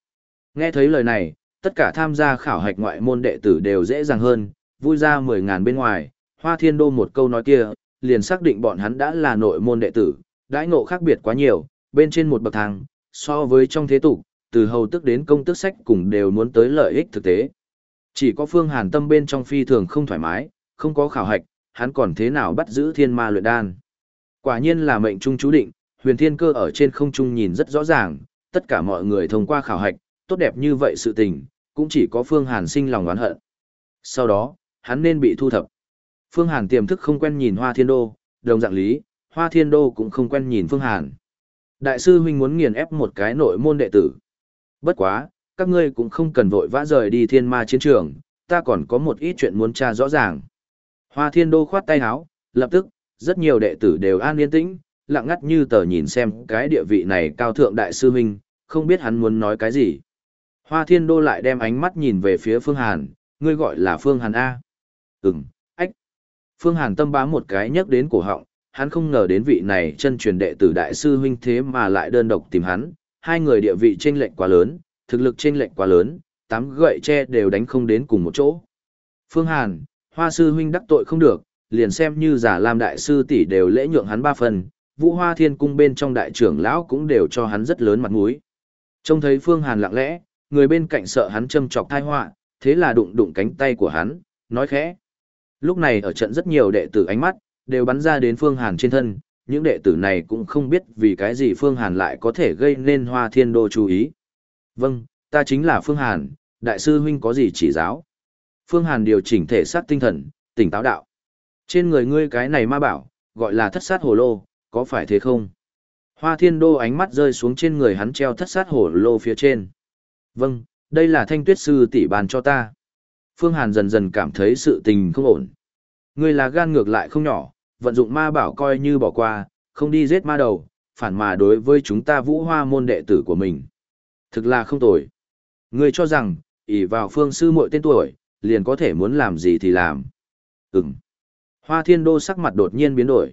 Nghe thấy lời này, tất cả tham gia khảo hạch ngoại môn đệ tử đều dễ dàng hơn, vui ra 10.000 bên ngoài, hoa thiên đô một câu nói kia, liền xác định bọn hắn đã là nội môn đệ tử, đãi ngộ khác biệt quá nhiều, bên trên một bậc thang, so với trong thế tục, từ hầu tức đến công tức sách cùng đều muốn tới lợi ích thực tế. Chỉ có Phương Hàn tâm bên trong phi thường không thoải mái, không có khảo hạch, hắn còn thế nào bắt giữ thiên ma luyện đan. Quả nhiên là mệnh trung chú định, huyền thiên cơ ở trên không trung nhìn rất rõ ràng, tất cả mọi người thông qua khảo hạch, tốt đẹp như vậy sự tình, cũng chỉ có Phương Hàn sinh lòng oán hận. Sau đó, hắn nên bị thu thập. Phương Hàn tiềm thức không quen nhìn Hoa Thiên Đô, đồng dạng lý, Hoa Thiên Đô cũng không quen nhìn Phương Hàn. Đại sư huynh muốn nghiền ép một cái nội môn đệ tử. Bất quá, các ngươi cũng không cần vội vã rời đi thiên ma chiến trường, ta còn có một ít chuyện muốn tra rõ ràng. Hoa Thiên Đô khoát tay áo, lập tức, rất nhiều đệ tử đều an yên tĩnh, lặng ngắt như tờ nhìn xem cái địa vị này cao thượng đại sư huynh, không biết hắn muốn nói cái gì. Hoa Thiên Đô lại đem ánh mắt nhìn về phía Phương Hàn, ngươi gọi là Phương Hàn A. Ừm, ách. Phương Hàn tâm bám một cái nhắc đến cổ họng, hắn không ngờ đến vị này chân truyền đệ tử đại sư huynh thế mà lại đơn độc tìm hắn, hai người địa vị chênh lệch quá lớn, thực lực chênh lệch quá lớn, tám gậy tre đều đánh không đến cùng một chỗ. Phương Hàn, Hoa sư huynh đắc tội không được, liền xem như giả làm đại sư tỷ đều lễ nhượng hắn ba phần, Vũ Hoa Thiên Cung bên trong đại trưởng lão cũng đều cho hắn rất lớn mặt mũi. Trông thấy Phương Hàn lặng lẽ, người bên cạnh sợ hắn châm chọc thai họa, thế là đụng đụng cánh tay của hắn, nói khẽ. Lúc này ở trận rất nhiều đệ tử ánh mắt, đều bắn ra đến Phương Hàn trên thân, những đệ tử này cũng không biết vì cái gì Phương Hàn lại có thể gây nên Hoa Thiên Đô chú ý. Vâng, ta chính là Phương Hàn, đại sư huynh có gì chỉ giáo? Phương Hàn điều chỉnh thể xác tinh thần, tỉnh táo đạo. Trên người ngươi cái này ma bảo, gọi là thất sát hồ lô, có phải thế không? Hoa Thiên Đô ánh mắt rơi xuống trên người hắn treo thất sát hồ lô phía trên. Vâng, đây là thanh tuyết sư tỷ bàn cho ta. Phương Hàn dần dần cảm thấy sự tình không ổn. Ngươi là gan ngược lại không nhỏ, vận dụng ma bảo coi như bỏ qua, không đi giết ma đầu, phản mà đối với chúng ta vũ hoa môn đệ tử của mình. Thực là không tồi. Ngươi cho rằng, ỷ vào phương sư muội tên tuổi, liền có thể muốn làm gì thì làm. Ừm. Hoa thiên đô sắc mặt đột nhiên biến đổi.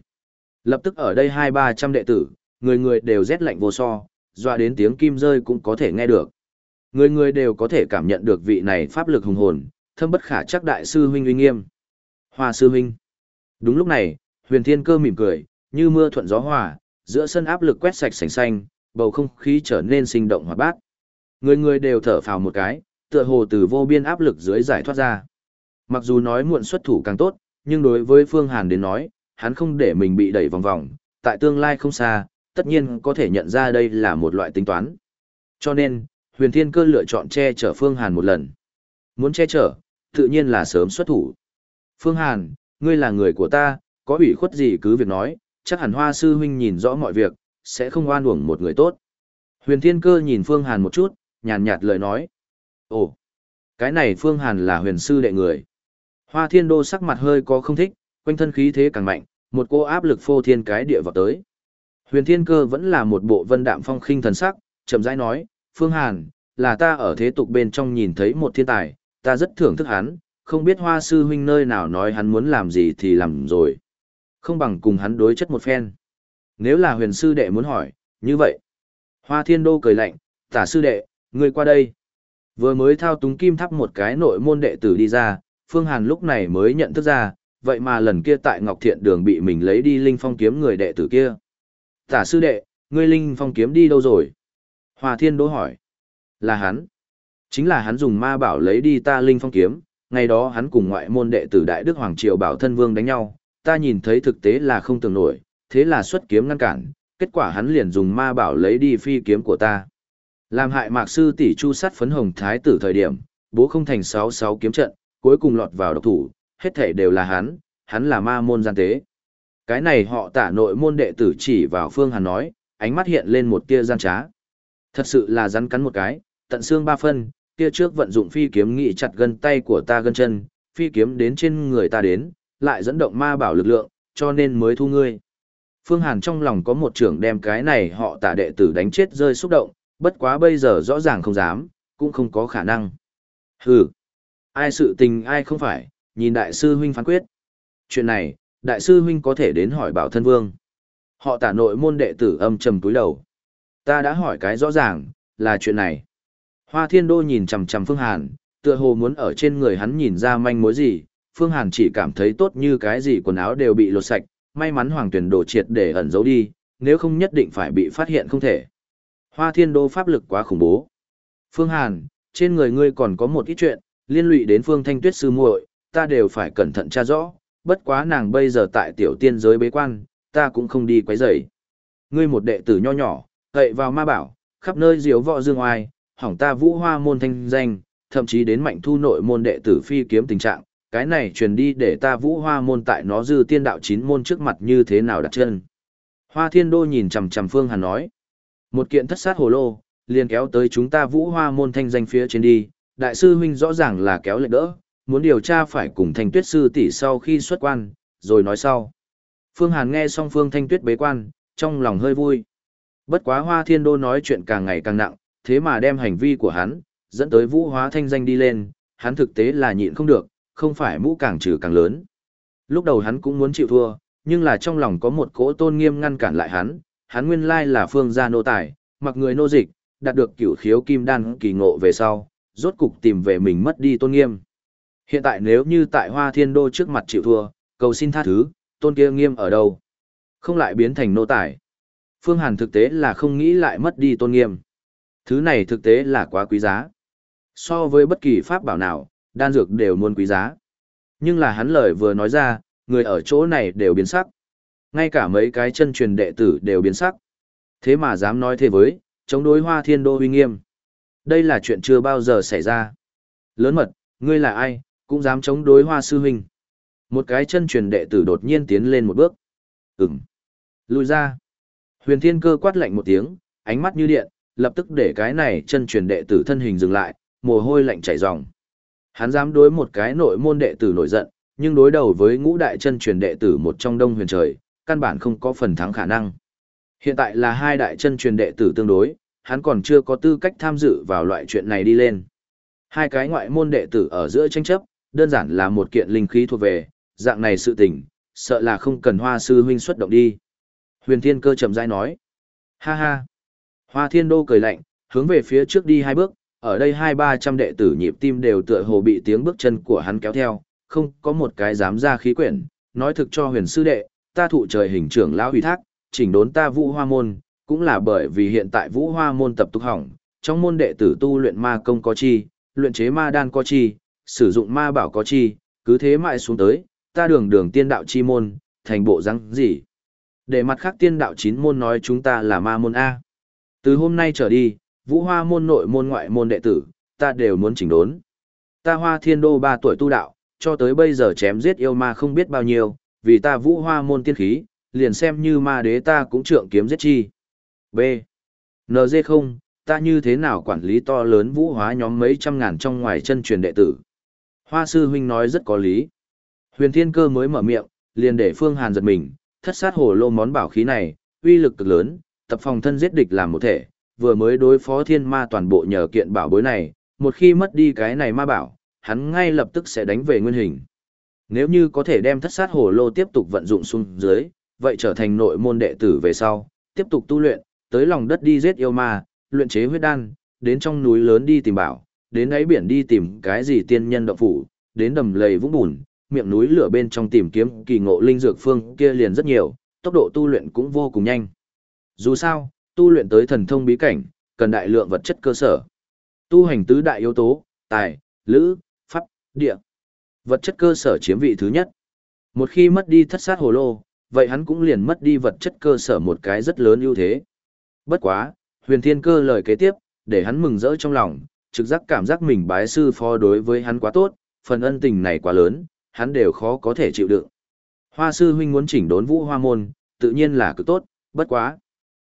Lập tức ở đây hai ba trăm đệ tử, người người đều rét lạnh vô so, dọa đến tiếng kim rơi cũng có thể nghe được. Người người đều có thể cảm nhận được vị này pháp lực hùng hồn, thâm bất khả chắc đại sư huynh uy nghiêm. Hoa sư huynh. Đúng lúc này, huyền thiên cơ mỉm cười, như mưa thuận gió hòa, giữa sân áp lực quét sạch sành xanh, bầu không khí trở nên sinh động hoạt bát. Người người đều thở phào một cái, tựa hồ từ vô biên áp lực dưới giải thoát ra. Mặc dù nói muộn xuất thủ càng tốt, nhưng đối với Phương Hàn đến nói, hắn không để mình bị đẩy vòng vòng, tại tương lai không xa, tất nhiên có thể nhận ra đây là một loại tính toán. Cho nên, huyền thiên cơ lựa chọn che chở Phương Hàn một lần. Muốn che chở, tự nhiên là sớm xuất thủ. Phương Hàn, ngươi là người của ta, có ủy khuất gì cứ việc nói, chắc hẳn hoa sư huynh nhìn rõ mọi việc, sẽ không oan uổng một người tốt. Huyền thiên cơ nhìn Phương Hàn một chút, nhàn nhạt lời nói. Ồ, cái này Phương Hàn là huyền sư đệ người. Hoa thiên đô sắc mặt hơi có không thích, quanh thân khí thế càng mạnh, một cô áp lực phô thiên cái địa vào tới. Huyền thiên cơ vẫn là một bộ vân đạm phong khinh thần sắc, chậm rãi nói, Phương Hàn, là ta ở thế tục bên trong nhìn thấy một thiên tài, ta rất thưởng thức hắn, không biết hoa sư huynh nơi nào nói hắn muốn làm gì thì làm rồi. Không bằng cùng hắn đối chất một phen. Nếu là huyền sư đệ muốn hỏi, như vậy. Hoa thiên đô cười lạnh, tả sư đệ, ngươi qua đây. Vừa mới thao túng kim thắp một cái nội môn đệ tử đi ra, Phương Hàn lúc này mới nhận thức ra, vậy mà lần kia tại Ngọc Thiện đường bị mình lấy đi Linh Phong kiếm người đệ tử kia. Tả sư đệ, ngươi Linh Phong kiếm đi đâu rồi? Hoa Thiên Đỗ hỏi. Là hắn. Chính là hắn dùng ma bảo lấy đi ta Linh Phong kiếm, ngày đó hắn cùng ngoại môn đệ tử Đại Đức Hoàng Triều Bảo Thân Vương đánh nhau, ta nhìn thấy thực tế là không tưởng nổi, thế là xuất kiếm ngăn cản, kết quả hắn liền dùng ma bảo lấy đi phi kiếm của ta. Làm hại mạc sư tỷ chu sát phấn hồng thái tử thời điểm, bố không thành sáu sáu kiếm trận, cuối cùng lọt vào độc thủ, hết thể đều là hắn, hắn là ma môn gian tế. Cái này họ tả nội môn đệ tử chỉ vào phương hàn nói, ánh mắt hiện lên một tia gian trá. Thật sự là rắn cắn một cái, tận xương ba phân, kia trước vận dụng phi kiếm nghị chặt gân tay của ta gân chân, phi kiếm đến trên người ta đến, lại dẫn động ma bảo lực lượng, cho nên mới thu ngươi. Phương Hàn trong lòng có một trưởng đem cái này họ tả đệ tử đánh chết rơi xúc động, bất quá bây giờ rõ ràng không dám, cũng không có khả năng. Hừ, ai sự tình ai không phải, nhìn đại sư huynh phán quyết. Chuyện này, đại sư huynh có thể đến hỏi bảo thân vương. Họ tả nội môn đệ tử âm trầm túi đầu. Ta đã hỏi cái rõ ràng, là chuyện này. Hoa thiên đô nhìn chằm chằm Phương Hàn, tựa hồ muốn ở trên người hắn nhìn ra manh mối gì, Phương Hàn chỉ cảm thấy tốt như cái gì quần áo đều bị lột sạch, may mắn hoàng tuyển đổ triệt để ẩn giấu đi, nếu không nhất định phải bị phát hiện không thể. Hoa thiên đô pháp lực quá khủng bố. Phương Hàn, trên người ngươi còn có một ít chuyện, liên lụy đến Phương Thanh Tuyết sư muội, ta đều phải cẩn thận tra rõ, bất quá nàng bây giờ tại tiểu tiên giới bế quan, ta cũng không đi quấy rầy. Ngươi một đệ tử nho nhỏ, cậy vào ma bảo, khắp nơi diếu võ dương oai, hỏng ta vũ hoa môn thanh danh, thậm chí đến mạnh thu nội môn đệ tử phi kiếm tình trạng, cái này truyền đi để ta vũ hoa môn tại nó dư tiên đạo chín môn trước mặt như thế nào đặt chân. Hoa thiên đô nhìn chằm chằm phương hàn nói, một kiện thất sát hồ lô, liền kéo tới chúng ta vũ hoa môn thanh danh phía trên đi, đại sư huynh rõ ràng là kéo lệ đỡ, muốn điều tra phải cùng thanh tuyết sư tỷ sau khi xuất quan, rồi nói sau. Phương Hàn nghe xong Phương Thanh Tuyết bế quan, trong lòng hơi vui. Bất quá Hoa Thiên Đô nói chuyện càng ngày càng nặng, thế mà đem hành vi của hắn, dẫn tới vũ hóa thanh danh đi lên, hắn thực tế là nhịn không được, không phải mũ càng trừ càng lớn. Lúc đầu hắn cũng muốn chịu thua, nhưng là trong lòng có một cỗ tôn nghiêm ngăn cản lại hắn, hắn nguyên lai là phương gia nô tài, mặc người nô dịch, đạt được cửu khiếu kim đan kỳ ngộ về sau, rốt cục tìm về mình mất đi tôn nghiêm. Hiện tại nếu như tại Hoa Thiên Đô trước mặt chịu thua, cầu xin tha thứ, tôn kia nghiêm ở đâu? Không lại biến thành nô tài. Phương Hàn thực tế là không nghĩ lại mất đi tôn nghiêm. Thứ này thực tế là quá quý giá. So với bất kỳ pháp bảo nào, đan dược đều muốn quý giá. Nhưng là hắn lời vừa nói ra, người ở chỗ này đều biến sắc. Ngay cả mấy cái chân truyền đệ tử đều biến sắc. Thế mà dám nói thế với, chống đối hoa thiên đô Huy nghiêm. Đây là chuyện chưa bao giờ xảy ra. Lớn mật, ngươi là ai, cũng dám chống đối hoa sư huynh. Một cái chân truyền đệ tử đột nhiên tiến lên một bước. Ừm. Lùi ra. Huyền thiên cơ quát lạnh một tiếng, ánh mắt như điện, lập tức để cái này chân truyền đệ tử thân hình dừng lại, mồ hôi lạnh chảy ròng. Hắn dám đối một cái nội môn đệ tử nổi giận, nhưng đối đầu với ngũ đại chân truyền đệ tử một trong đông huyền trời, căn bản không có phần thắng khả năng. Hiện tại là hai đại chân truyền đệ tử tương đối, hắn còn chưa có tư cách tham dự vào loại chuyện này đi lên. Hai cái ngoại môn đệ tử ở giữa tranh chấp, đơn giản là một kiện linh khí thuộc về, dạng này sự tình, sợ là không cần hoa sư huynh xuất động đi. Huyền Thiên Cơ chậm rãi nói. Ha ha. Hoa Thiên Đô cười lạnh, hướng về phía trước đi hai bước, ở đây hai ba trăm đệ tử nhịp tim đều tựa hồ bị tiếng bước chân của hắn kéo theo, không có một cái dám ra khí quyển, nói thực cho huyền sư đệ, ta thụ trời hình trưởng lão huy thác, chỉnh đốn ta vũ hoa môn, cũng là bởi vì hiện tại vũ hoa môn tập tục hỏng, trong môn đệ tử tu luyện ma công có chi, luyện chế ma đan có chi, sử dụng ma bảo có chi, cứ thế mãi xuống tới, ta đường đường tiên đạo chi môn, thành bộ răng gì. Để mặt khác tiên đạo chín môn nói chúng ta là ma môn A. Từ hôm nay trở đi, vũ hoa môn nội môn ngoại môn đệ tử, ta đều muốn chỉnh đốn. Ta hoa thiên đô ba tuổi tu đạo, cho tới bây giờ chém giết yêu ma không biết bao nhiêu, vì ta vũ hoa môn tiên khí, liền xem như ma đế ta cũng trượng kiếm giết chi. B. NG không, ta như thế nào quản lý to lớn vũ hóa nhóm mấy trăm ngàn trong ngoài chân truyền đệ tử. Hoa sư huynh nói rất có lý. Huyền thiên cơ mới mở miệng, liền để phương hàn giật mình, thất sát hồ lô món bảo khí này, uy lực cực lớn, tập phòng thân giết địch làm một thể, vừa mới đối phó thiên ma toàn bộ nhờ kiện bảo bối này, một khi mất đi cái này ma bảo, hắn ngay lập tức sẽ đánh về nguyên hình. Nếu như có thể đem thất sát hồ lô tiếp tục vận dụng xuống dưới, vậy trở thành nội môn đệ tử về sau, tiếp tục tu luyện, tới lòng đất đi giết yêu ma, luyện chế huyết đan, đến trong núi lớn đi tìm bảo, đến đáy biển đi tìm cái gì tiên nhân động phủ, đến đầm lầy vũng bùn, miệng núi lửa bên trong tìm kiếm kỳ ngộ linh dược phương kia liền rất nhiều, tốc độ tu luyện cũng vô cùng nhanh. Dù sao, tu luyện tới thần thông bí cảnh, cần đại lượng vật chất cơ sở. Tu hành tứ đại yếu tố, tài, lữ, pháp, địa. Vật chất cơ sở chiếm vị thứ nhất. Một khi mất đi thất sát hồ lô, vậy hắn cũng liền mất đi vật chất cơ sở một cái rất lớn ưu thế. Bất quá, huyền thiên cơ lời kế tiếp, để hắn mừng rỡ trong lòng, trực giác cảm giác mình bái sư phó đối với hắn quá tốt, phần ân tình này quá lớn, hắn đều khó có thể chịu đựng. Hoa sư huynh muốn chỉnh đốn vũ hoa môn, tự nhiên là cực tốt, bất quá.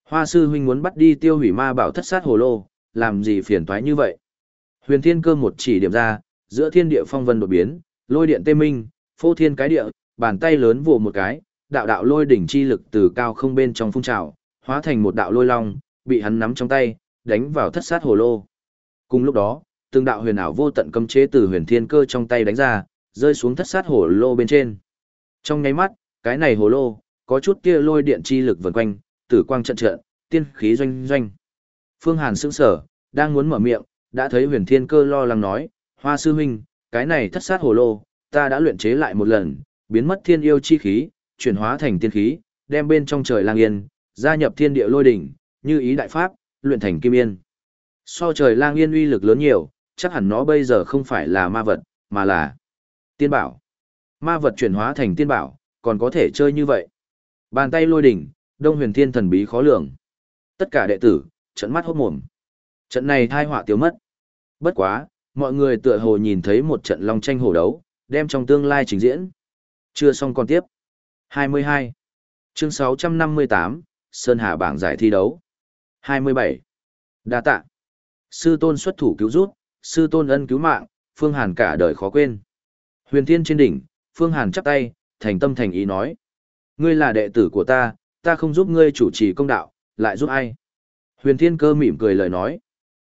Hoa sư huynh muốn bắt đi tiêu hủy ma bảo thất sát hồ lô, làm gì phiền toái như vậy. Huyền thiên cơ một chỉ điểm ra, giữa thiên địa phong vân đột biến, lôi điện tê minh, phô thiên cái địa, bàn tay lớn vồ một cái, đạo đạo lôi đỉnh chi lực từ cao không bên trong phun trào, hóa thành một đạo lôi long, bị hắn nắm trong tay, đánh vào thất sát hồ lô. Cùng lúc đó, từng đạo huyền ảo vô tận cấm chế từ huyền thiên cơ trong tay đánh ra, rơi xuống thất sát hồ lô bên trên. Trong nháy mắt, cái này hồ lô, có chút kia lôi điện chi lực vần quanh, tử quang trận trận, tiên khí doanh doanh. Phương Hàn sững sở, đang muốn mở miệng, đã thấy huyền thiên cơ lo lắng nói, hoa sư huynh, cái này thất sát hồ lô, ta đã luyện chế lại một lần, biến mất thiên yêu chi khí, chuyển hóa thành tiên khí, đem bên trong trời lang yên, gia nhập thiên địa lôi đỉnh, như ý đại pháp, luyện thành kim yên. So trời lang yên uy lực lớn nhiều, chắc hẳn nó bây giờ không phải là ma vật, mà là tiên bảo. Ma vật chuyển hóa thành tiên bảo, còn có thể chơi như vậy. Bàn tay lôi đỉnh, đông huyền thiên thần bí khó lường. Tất cả đệ tử, trận mắt hốt mồm. Trận này thai họa tiêu mất. Bất quá, mọi người tựa hồ nhìn thấy một trận long tranh hổ đấu, đem trong tương lai trình diễn. Chưa xong còn tiếp. 22. Chương 658, Sơn Hà bảng giải thi đấu. 27. Đa tạ. Sư tôn xuất thủ cứu rút, sư tôn ân cứu mạng, Phương Hàn cả đời khó quên. Huyền Thiên trên đỉnh, Phương Hàn chắp tay, thành tâm thành ý nói. Ngươi là đệ tử của ta, ta không giúp ngươi chủ trì công đạo, lại giúp ai? Huyền Thiên cơ mỉm cười lời nói.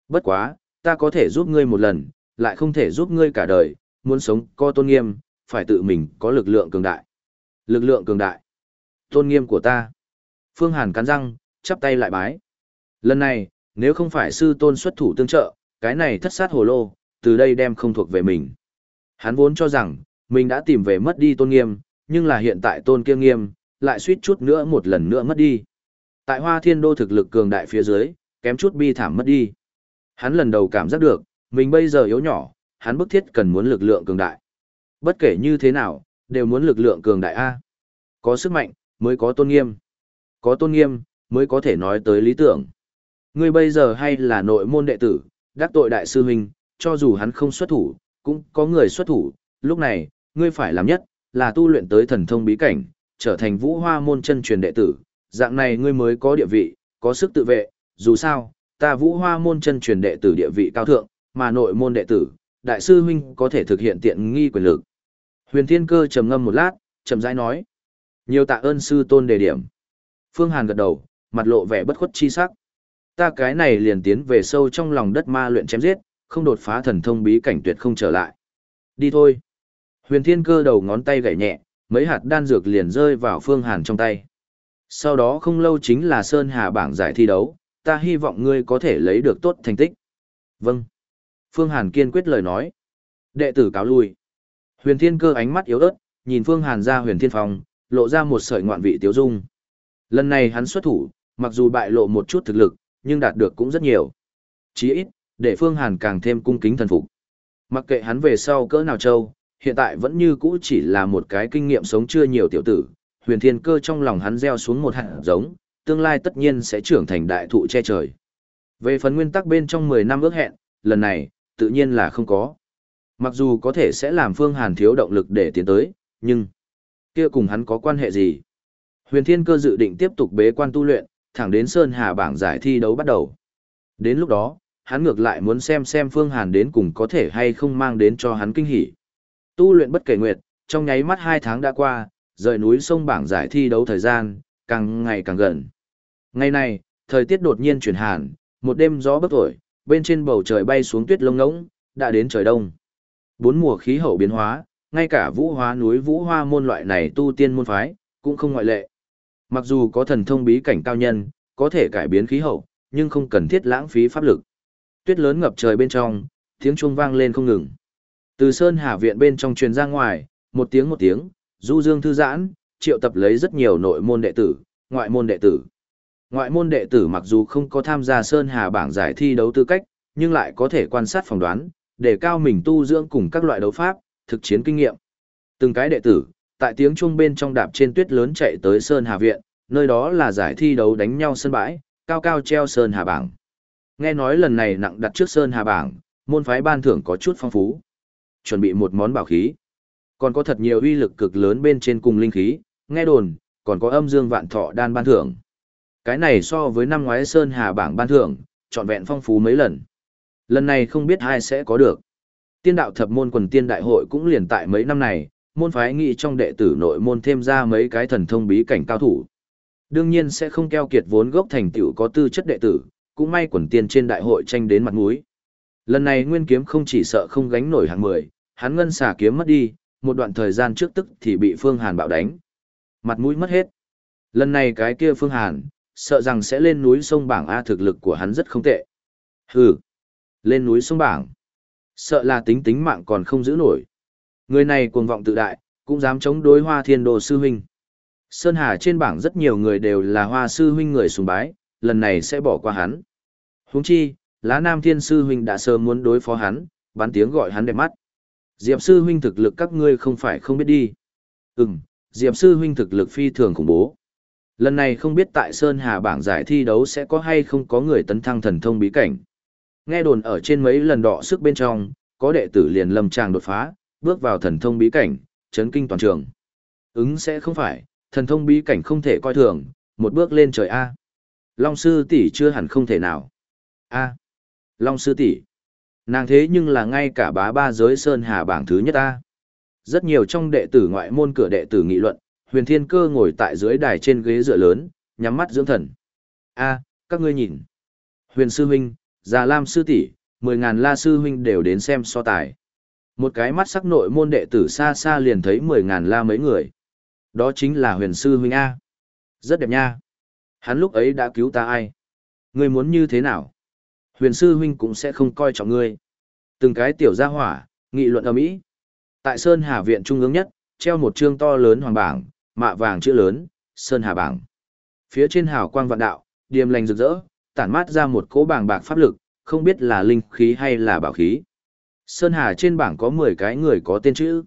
Bất quá, ta có thể giúp ngươi một lần, lại không thể giúp ngươi cả đời, muốn sống có tôn nghiêm, phải tự mình có lực lượng cường đại. Lực lượng cường đại. Tôn nghiêm của ta. Phương Hàn cắn răng, chắp tay lại bái. Lần này, nếu không phải sư tôn xuất thủ tương trợ, cái này thất sát hồ lô, từ đây đem không thuộc về mình. Hắn vốn cho rằng, mình đã tìm về mất đi tôn nghiêm, nhưng là hiện tại tôn kiêng nghiêm, lại suýt chút nữa một lần nữa mất đi. Tại Hoa Thiên Đô thực lực cường đại phía dưới, kém chút bi thảm mất đi. Hắn lần đầu cảm giác được, mình bây giờ yếu nhỏ, hắn bức thiết cần muốn lực lượng cường đại. Bất kể như thế nào, đều muốn lực lượng cường đại A. Có sức mạnh, mới có tôn nghiêm. Có tôn nghiêm, mới có thể nói tới lý tưởng. Ngươi bây giờ hay là nội môn đệ tử, đắc tội đại sư huynh, cho dù hắn không xuất thủ, cũng có người xuất thủ, lúc này, ngươi phải làm nhất, là tu luyện tới thần thông bí cảnh, trở thành vũ hoa môn chân truyền đệ tử, dạng này ngươi mới có địa vị, có sức tự vệ, dù sao, ta vũ hoa môn chân truyền đệ tử địa vị cao thượng, mà nội môn đệ tử, đại sư huynh có thể thực hiện tiện nghi quyền lực. Huyền Thiên Cơ trầm ngâm một lát, chậm rãi nói: "Nhiều tạ ơn sư tôn đề điểm." Phương Hàn gật đầu, mặt lộ vẻ bất khuất chi sắc. Ta cái này liền tiến về sâu trong lòng đất ma luyện chém giết, không đột phá thần thông bí cảnh tuyệt không trở lại. Đi thôi. Huyền Thiên Cơ đầu ngón tay gảy nhẹ, mấy hạt đan dược liền rơi vào Phương Hàn trong tay. Sau đó không lâu chính là Sơn Hà bảng giải thi đấu, ta hy vọng ngươi có thể lấy được tốt thành tích. Vâng. Phương Hàn kiên quyết lời nói. Đệ tử cáo lui. Huyền Thiên Cơ ánh mắt yếu ớt, nhìn Phương Hàn ra Huyền Thiên Phong, lộ ra một sợi ngoạn vị tiếu dung. Lần này hắn xuất thủ, mặc dù bại lộ một chút thực lực, nhưng đạt được cũng rất nhiều. Chí ít, để Phương Hàn càng thêm cung kính thần phục. Mặc kệ hắn về sau cỡ nào châu, hiện tại vẫn như cũ chỉ là một cái kinh nghiệm sống chưa nhiều tiểu tử, huyền thiên cơ trong lòng hắn gieo xuống một hạt giống, tương lai tất nhiên sẽ trưởng thành đại thụ che trời. Về phần nguyên tắc bên trong 10 năm ước hẹn, lần này, tự nhiên là không có. Mặc dù có thể sẽ làm Phương Hàn thiếu động lực để tiến tới, nhưng kia cùng hắn có quan hệ gì? Huyền Thiên Cơ dự định tiếp tục bế quan tu luyện, thẳng đến Sơn Hà bảng giải thi đấu bắt đầu. Đến lúc đó, hắn ngược lại muốn xem xem Phương Hàn đến cùng có thể hay không mang đến cho hắn kinh hỉ. Tu luyện bất kể nguyệt, trong nháy mắt hai tháng đã qua, rời núi sông bảng giải thi đấu thời gian, càng ngày càng gần. Ngày này, thời tiết đột nhiên chuyển hàn, một đêm gió bất thổi, bên trên bầu trời bay xuống tuyết lông ngỗng, đã đến trời đông. Bốn mùa khí hậu biến hóa, ngay cả vũ hóa núi vũ hoa môn loại này tu tiên môn phái, cũng không ngoại lệ. Mặc dù có thần thông bí cảnh cao nhân, có thể cải biến khí hậu, nhưng không cần thiết lãng phí pháp lực. Tuyết lớn ngập trời bên trong, tiếng chuông vang lên không ngừng. Từ Sơn Hà viện bên trong truyền ra ngoài, một tiếng một tiếng, du dương thư giãn, triệu tập lấy rất nhiều nội môn đệ tử, ngoại môn đệ tử. Ngoại môn đệ tử mặc dù không có tham gia Sơn Hà bảng giải thi đấu tư cách, nhưng lại có thể quan sát phỏng đoán, để cao mình tu dưỡng cùng các loại đấu pháp, thực chiến kinh nghiệm. Từng cái đệ tử, tại tiếng chuông bên trong đạp trên tuyết lớn chạy tới Sơn Hà viện, nơi đó là giải thi đấu đánh nhau sân bãi, cao cao treo Sơn Hà bảng. Nghe nói lần này nặng đặt trước Sơn Hà bảng, môn phái ban thưởng có chút phong phú. Chuẩn bị một món bảo khí. Còn có thật nhiều uy lực cực lớn bên trên cùng linh khí, nghe đồn, còn có âm dương vạn thọ đan ban thưởng. Cái này so với năm ngoái Sơn Hà bảng ban thưởng, trọn vẹn phong phú mấy lần. Lần này không biết ai sẽ có được. Tiên đạo thập môn quần tiên đại hội cũng liền tại mấy năm này, môn phái nghị trong đệ tử nội môn thêm ra mấy cái thần thông bí cảnh cao thủ. Đương nhiên sẽ không keo kiệt vốn gốc thành tựu có tư chất đệ tử, cũng may quần tiên trên đại hội tranh đến mặt mũi. Lần này Nguyên Kiếm không chỉ sợ không gánh nổi hạng 10, hắn ngân xả kiếm mất đi, một đoạn thời gian trước tức thì bị Phương Hàn bạo đánh. Mặt mũi mất hết. Lần này cái kia Phương Hàn, sợ rằng sẽ lên núi sông bảng A thực lực của hắn rất không tệ. Hừ, lên núi sông bảng. Sợ là tính tính mạng còn không giữ nổi. Người này cuồng vọng tự đại, cũng dám chống đối hoa thiên đồ sư huynh. Sơn Hà trên bảng rất nhiều người đều là hoa sư huynh người sùng bái, lần này sẽ bỏ qua hắn. Huống chi, lá nam thiên sư huynh đã sớm muốn đối phó hắn, bắn tiếng gọi hắn đẹp mắt. Diệp sư huynh thực lực các ngươi không phải không biết đi. Ừm, Diệp sư huynh thực lực phi thường khủng bố. Lần này không biết tại Sơn Hà bảng giải thi đấu sẽ có hay không có người tấn thăng thần thông bí cảnh. Nghe đồn ở trên mấy lần đọ sức bên trong, có đệ tử liền lâm tràng đột phá, bước vào thần thông bí cảnh, chấn kinh toàn trường. Ứng sẽ không phải, thần thông bí cảnh không thể coi thường, một bước lên trời A. Long sư tỷ chưa hẳn không thể nào. A. Long sư tỷ Nàng thế nhưng là ngay cả bá ba giới Sơn Hà bảng thứ nhất ta. Rất nhiều trong đệ tử ngoại môn cửa đệ tử nghị luận, huyền thiên cơ ngồi tại dưới đài trên ghế dựa lớn, nhắm mắt dưỡng thần. A, các ngươi nhìn. Huyền sư huynh, già lam sư tỷ mười ngàn la sư huynh đều đến xem so tài. Một cái mắt sắc nội môn đệ tử xa xa liền thấy mười ngàn la mấy người. Đó chính là huyền sư huynh A. Rất đẹp nha. Hắn lúc ấy đã cứu ta ai? Ngươi muốn như thế nào? Huyền sư huynh cũng sẽ không coi trọng ngươi. Từng cái tiểu gia hỏa, nghị luận ở mỹ. Tại Sơn Hà viện trung ương nhất, treo một chương to lớn hoàng bảng, mạ vàng chữ lớn, Sơn Hà Bảng. Phía trên hào quang vạn đạo, điềm lành rực rỡ, tản mát ra một cỗ bảng bạc pháp lực, không biết là linh khí hay là bảo khí. Sơn Hà trên bảng có 10 cái người có tên chữ.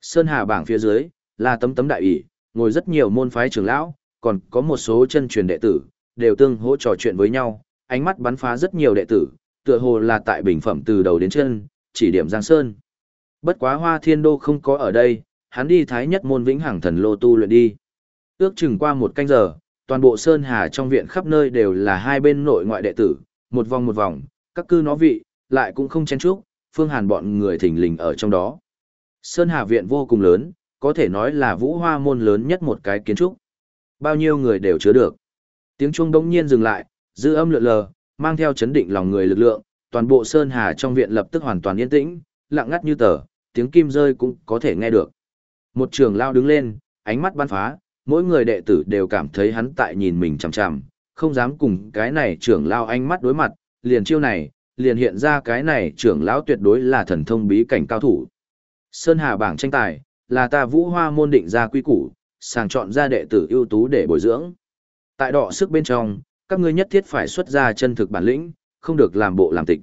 Sơn Hà bảng phía dưới là tấm tấm đại ủy, ngồi rất nhiều môn phái trưởng lão, còn có một số chân truyền đệ tử, đều tương hỗ trò chuyện với nhau, ánh mắt bắn phá rất nhiều đệ tử, tựa hồ là tại bình phẩm từ đầu đến chân, chỉ điểm Giang Sơn. Bất quá Hoa Thiên Đô không có ở đây, hắn đi thái nhất môn vĩnh hằng thần lô tu luyện đi. Ước chừng qua một canh giờ, toàn bộ Sơn Hà trong viện khắp nơi đều là hai bên nội ngoại đệ tử, một vòng một vòng, các cư nó vị, lại cũng không chen chúc, Phương Hàn bọn người thỉnh lình ở trong đó. Sơn Hà viện vô cùng lớn, có thể nói là vũ hoa môn lớn nhất một cái kiến trúc. Bao nhiêu người đều chứa được. Tiếng chuông đống nhiên dừng lại, dư âm lượn lờ, mang theo chấn định lòng người lực lượng, toàn bộ Sơn Hà trong viện lập tức hoàn toàn yên tĩnh, lặng ngắt như tờ, tiếng kim rơi cũng có thể nghe được. Một trường lao đứng lên, ánh mắt bắn phá, mỗi người đệ tử đều cảm thấy hắn tại nhìn mình chằm chằm, không dám cùng cái này trưởng lao ánh mắt đối mặt, liền chiêu này, liền hiện ra cái này trưởng lão tuyệt đối là thần thông bí cảnh cao thủ. Sơn Hà bảng tranh tài, là ta vũ hoa môn định ra quy củ, sàng chọn ra đệ tử ưu tú để bồi dưỡng. Tại đọ sức bên trong, các ngươi nhất thiết phải xuất ra chân thực bản lĩnh, không được làm bộ làm tịch.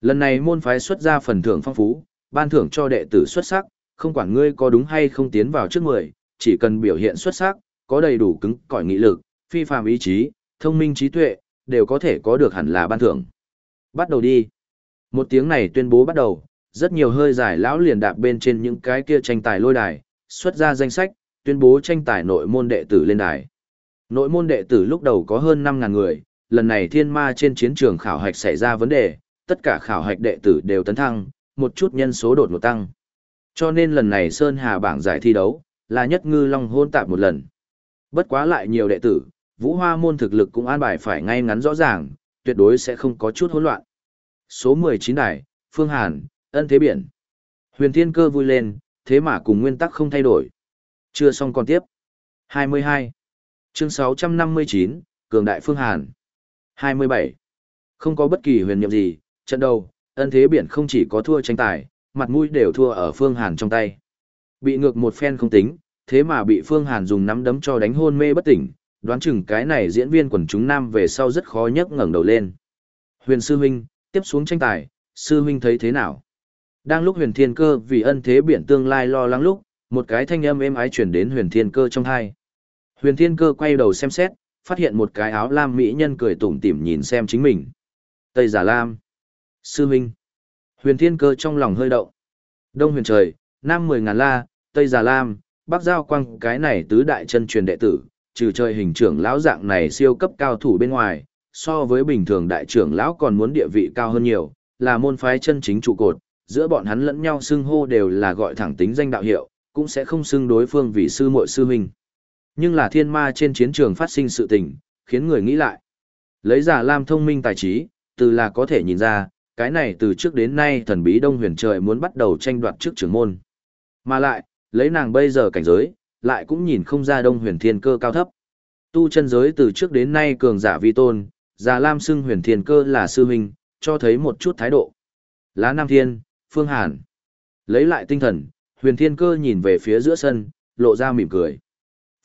Lần này môn phái xuất ra phần thưởng phong phú, ban thưởng cho đệ tử xuất sắc, không quản ngươi có đúng hay không tiến vào trước mười, chỉ cần biểu hiện xuất sắc, có đầy đủ cứng cỏi nghị lực, phi phàm ý chí, thông minh trí tuệ, đều có thể có được hẳn là ban thưởng. Bắt đầu đi. Một tiếng này tuyên bố bắt đầu, rất nhiều hơi giải lão liền đạp bên trên những cái kia tranh tài lôi đài, xuất ra danh sách, tuyên bố tranh tài nội môn đệ tử lên đài. Nội môn đệ tử lúc đầu có hơn 5.000 người, lần này thiên ma trên chiến trường khảo hạch xảy ra vấn đề, tất cả khảo hạch đệ tử đều tấn thăng, một chút nhân số đột ngột tăng. Cho nên lần này Sơn Hà bảng giải thi đấu, là nhất ngư long hôn tạp một lần. Bất quá lại nhiều đệ tử, vũ hoa môn thực lực cũng an bài phải ngay ngắn rõ ràng, tuyệt đối sẽ không có chút hỗn loạn. Số 19 đài, Phương Hàn, ân thế biển. Huyền Thiên Cơ vui lên, thế mà cùng nguyên tắc không thay đổi. Chưa xong còn tiếp. 22. Chương 659, Cường Đại Phương Hàn. 27. Không có bất kỳ huyền nhiệm gì, trận đầu, ân thế biển không chỉ có thua tranh tài, mặt mũi đều thua ở Phương Hàn trong tay. Bị ngược một phen không tính, thế mà bị Phương Hàn dùng nắm đấm cho đánh hôn mê bất tỉnh, đoán chừng cái này diễn viên quần chúng nam về sau rất khó nhấc ngẩng đầu lên. Huyền sư huynh, tiếp xuống tranh tài, sư huynh thấy thế nào? Đang lúc huyền thiên cơ vì ân thế biển tương lai lo lắng lúc, một cái thanh âm êm ái chuyển đến huyền thiên cơ trong hai. Huyền thiên cơ quay đầu xem xét, phát hiện một cái áo lam mỹ nhân cười tủm tỉm nhìn xem chính mình. Tây giả lam. Sư huynh. Huyền thiên cơ trong lòng hơi động. Đông huyền trời, nam mười ngàn la, tây giả lam, bắc giao quang cái này tứ đại chân truyền đệ tử, trừ chơi hình trưởng lão dạng này siêu cấp cao thủ bên ngoài, so với bình thường đại trưởng lão còn muốn địa vị cao hơn nhiều, là môn phái chân chính trụ cột, giữa bọn hắn lẫn nhau xưng hô đều là gọi thẳng tính danh đạo hiệu, cũng sẽ không xưng đối phương vì sư muội sư huynh. Nhưng là thiên ma trên chiến trường phát sinh sự tình, khiến người nghĩ lại. Lấy giả lam thông minh tài trí, từ là có thể nhìn ra, cái này từ trước đến nay thần bí đông huyền trời muốn bắt đầu tranh đoạt trước trưởng môn. Mà lại, lấy nàng bây giờ cảnh giới, lại cũng nhìn không ra đông huyền thiên cơ cao thấp. Tu chân giới từ trước đến nay cường giả vi tôn, giả Lam xưng huyền thiên cơ là sư huynh, cho thấy một chút thái độ. Lá Nam Thiên, Phương Hàn. Lấy lại tinh thần, huyền thiên cơ nhìn về phía giữa sân, lộ ra mỉm cười.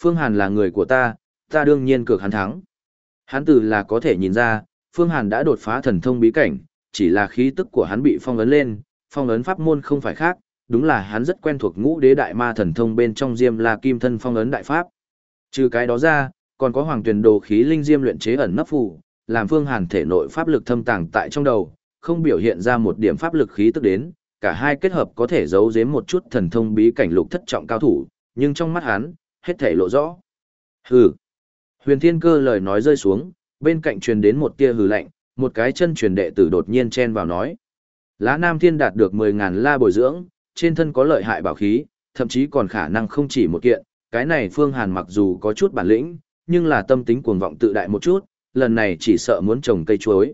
Phương Hàn là người của ta, ta đương nhiên cược hắn thắng. Hắn từ là có thể nhìn ra, Phương Hàn đã đột phá thần thông bí cảnh, chỉ là khí tức của hắn bị phong ấn lên, phong ấn pháp môn không phải khác, đúng là hắn rất quen thuộc ngũ đế đại ma thần thông bên trong diêm là kim thân phong ấn đại pháp. Trừ cái đó ra, còn có hoàng tuyển đồ khí linh diêm luyện chế ẩn nấp phù, làm Phương Hàn thể nội pháp lực thâm tàng tại trong đầu, không biểu hiện ra một điểm pháp lực khí tức đến, cả hai kết hợp có thể giấu giếm một chút thần thông bí cảnh lục thất trọng cao thủ, nhưng trong mắt hắn, hết thể lộ rõ. Hừ. Huyền Thiên Cơ lời nói rơi xuống, bên cạnh truyền đến một tia hừ lạnh, một cái chân truyền đệ tử đột nhiên chen vào nói. Lá Nam Thiên đạt được 10.000 la bồi dưỡng, trên thân có lợi hại bảo khí, thậm chí còn khả năng không chỉ một kiện, cái này Phương Hàn mặc dù có chút bản lĩnh, nhưng là tâm tính cuồng vọng tự đại một chút, lần này chỉ sợ muốn trồng cây chuối.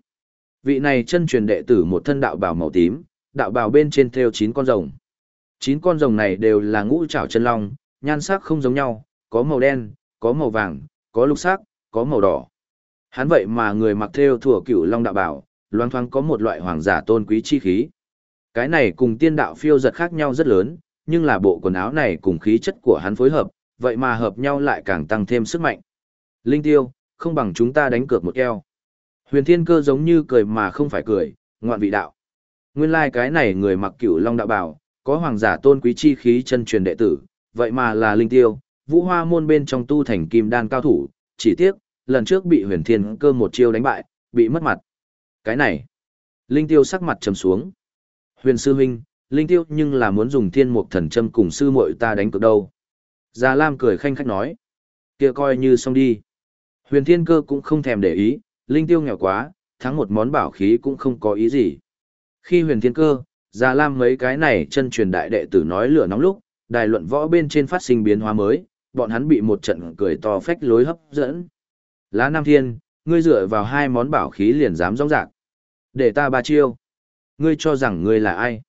Vị này chân truyền đệ tử một thân đạo bào màu tím, đạo bào bên trên thêu chín con rồng. Chín con rồng này đều là ngũ trảo chân long, nhan sắc không giống nhau, có màu đen, có màu vàng, có lục sắc, có màu đỏ. Hắn vậy mà người mặc thêu thủa cửu long đạo bào, loang thoáng có một loại hoàng giả tôn quý chi khí. Cái này cùng tiên đạo phiêu giật khác nhau rất lớn, nhưng là bộ quần áo này cùng khí chất của hắn phối hợp, vậy mà hợp nhau lại càng tăng thêm sức mạnh. Linh tiêu, không bằng chúng ta đánh cược một keo. Huyền thiên cơ giống như cười mà không phải cười, ngoạn vị đạo. Nguyên lai like cái này người mặc cửu long đạo bảo, có hoàng giả tôn quý chi khí chân truyền đệ tử, vậy mà là linh tiêu, vũ hoa môn bên trong tu thành kim đan cao thủ, chỉ tiếc, lần trước bị huyền thiên cơ một chiêu đánh bại, bị mất mặt. Cái này, linh tiêu sắc mặt trầm xuống. Huyền sư huynh, linh tiêu nhưng là muốn dùng thiên mục thần châm cùng sư muội ta đánh cược đâu. Già Lam cười khanh khách nói, kia coi như xong đi. Huyền thiên cơ cũng không thèm để ý, linh tiêu nghèo quá, thắng một món bảo khí cũng không có ý gì. Khi huyền thiên cơ, Già Lam mấy cái này chân truyền đại đệ tử nói lửa nóng lúc, đài luận võ bên trên phát sinh biến hóa mới, bọn hắn bị một trận cười to phách lối hấp dẫn. Lá Nam Thiên, ngươi dựa vào hai món bảo khí liền dám rong rạc. Để ta ba chiêu. Ngươi cho rằng ngươi là ai?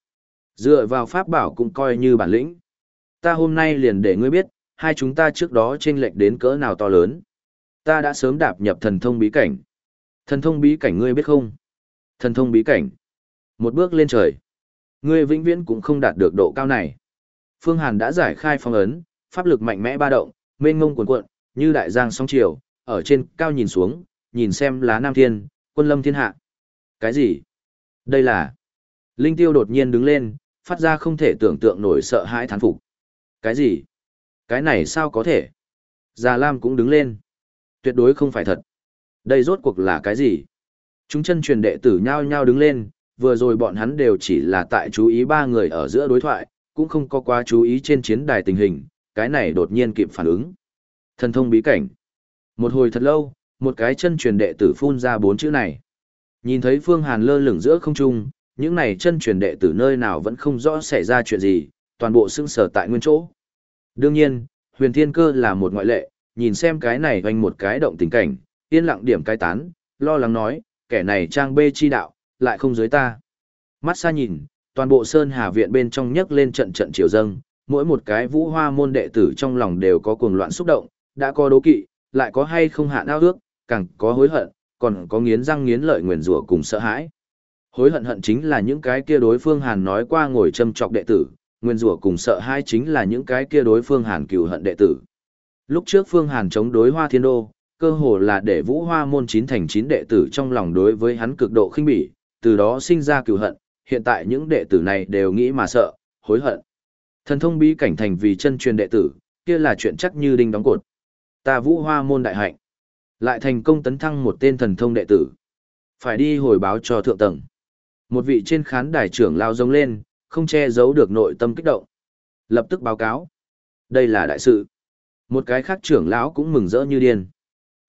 Dựa vào pháp bảo cũng coi như bản lĩnh. Ta hôm nay liền để ngươi biết, hai chúng ta trước đó chênh lệch đến cỡ nào to lớn. Ta đã sớm đạp nhập thần thông bí cảnh. Thần thông bí cảnh ngươi biết không? Thần thông bí cảnh. Một bước lên trời. Ngươi vĩnh viễn cũng không đạt được độ cao này. Phương Hàn đã giải khai phong ấn, pháp lực mạnh mẽ ba động, mênh ngông cuồn cuộn, như đại giang sóng chiều, ở trên cao nhìn xuống, nhìn xem lá nam thiên, quân lâm thiên hạ. Cái gì? Đây là... Linh tiêu đột nhiên đứng lên, phát ra không thể tưởng tượng nổi sợ hãi thán phục. Cái gì? Cái này sao có thể? Già Lam cũng đứng lên. Tuyệt đối không phải thật. Đây rốt cuộc là cái gì? Chúng chân truyền đệ tử nhao nhao đứng lên, vừa rồi bọn hắn đều chỉ là tại chú ý ba người ở giữa đối thoại, cũng không có quá chú ý trên chiến đài tình hình, cái này đột nhiên kịp phản ứng. Thần thông bí cảnh. Một hồi thật lâu, một cái chân truyền đệ tử phun ra bốn chữ này. Nhìn thấy Phương Hàn lơ lửng giữa không trung, những này chân truyền đệ tử nơi nào vẫn không rõ xảy ra chuyện gì, toàn bộ sững sờ tại nguyên chỗ. Đương nhiên, huyền thiên cơ là một ngoại lệ, nhìn xem cái này hoành một cái động tình cảnh, yên lặng điểm cai tán, lo lắng nói, kẻ này trang bê chi đạo, lại không dưới ta. Mắt xa nhìn, toàn bộ Sơn Hà Viện bên trong nhấc lên trận trận chiều dâng, mỗi một cái vũ hoa môn đệ tử trong lòng đều có cuồng loạn xúc động, đã có đố kỵ, lại có hay không hạ ao ước, càng có hối hận, còn có nghiến răng nghiến lợi nguyền rủa cùng sợ hãi. Hối hận hận chính là những cái kia đối phương Hàn nói qua ngồi châm chọc đệ tử, nguyên rủa cùng sợ hãi chính là những cái kia đối phương Hàn cừu hận đệ tử. Lúc trước Phương Hàn chống đối Hoa Thiên Đô, cơ hồ là để Vũ Hoa môn chín thành chín đệ tử trong lòng đối với hắn cực độ khinh bỉ, từ đó sinh ra cựu hận, hiện tại những đệ tử này đều nghĩ mà sợ, hối hận. Thần thông bí cảnh thành vì chân truyền đệ tử, kia là chuyện chắc như đinh đóng cột. Ta Vũ Hoa môn đại hạnh, lại thành công tấn thăng một tên thần thông đệ tử. Phải đi hồi báo cho thượng tầng. Một vị trên khán đài trưởng lao giống lên, không che giấu được nội tâm kích động. Lập tức báo cáo. Đây là đại sự. Một cái khác trưởng lão cũng mừng rỡ như điên.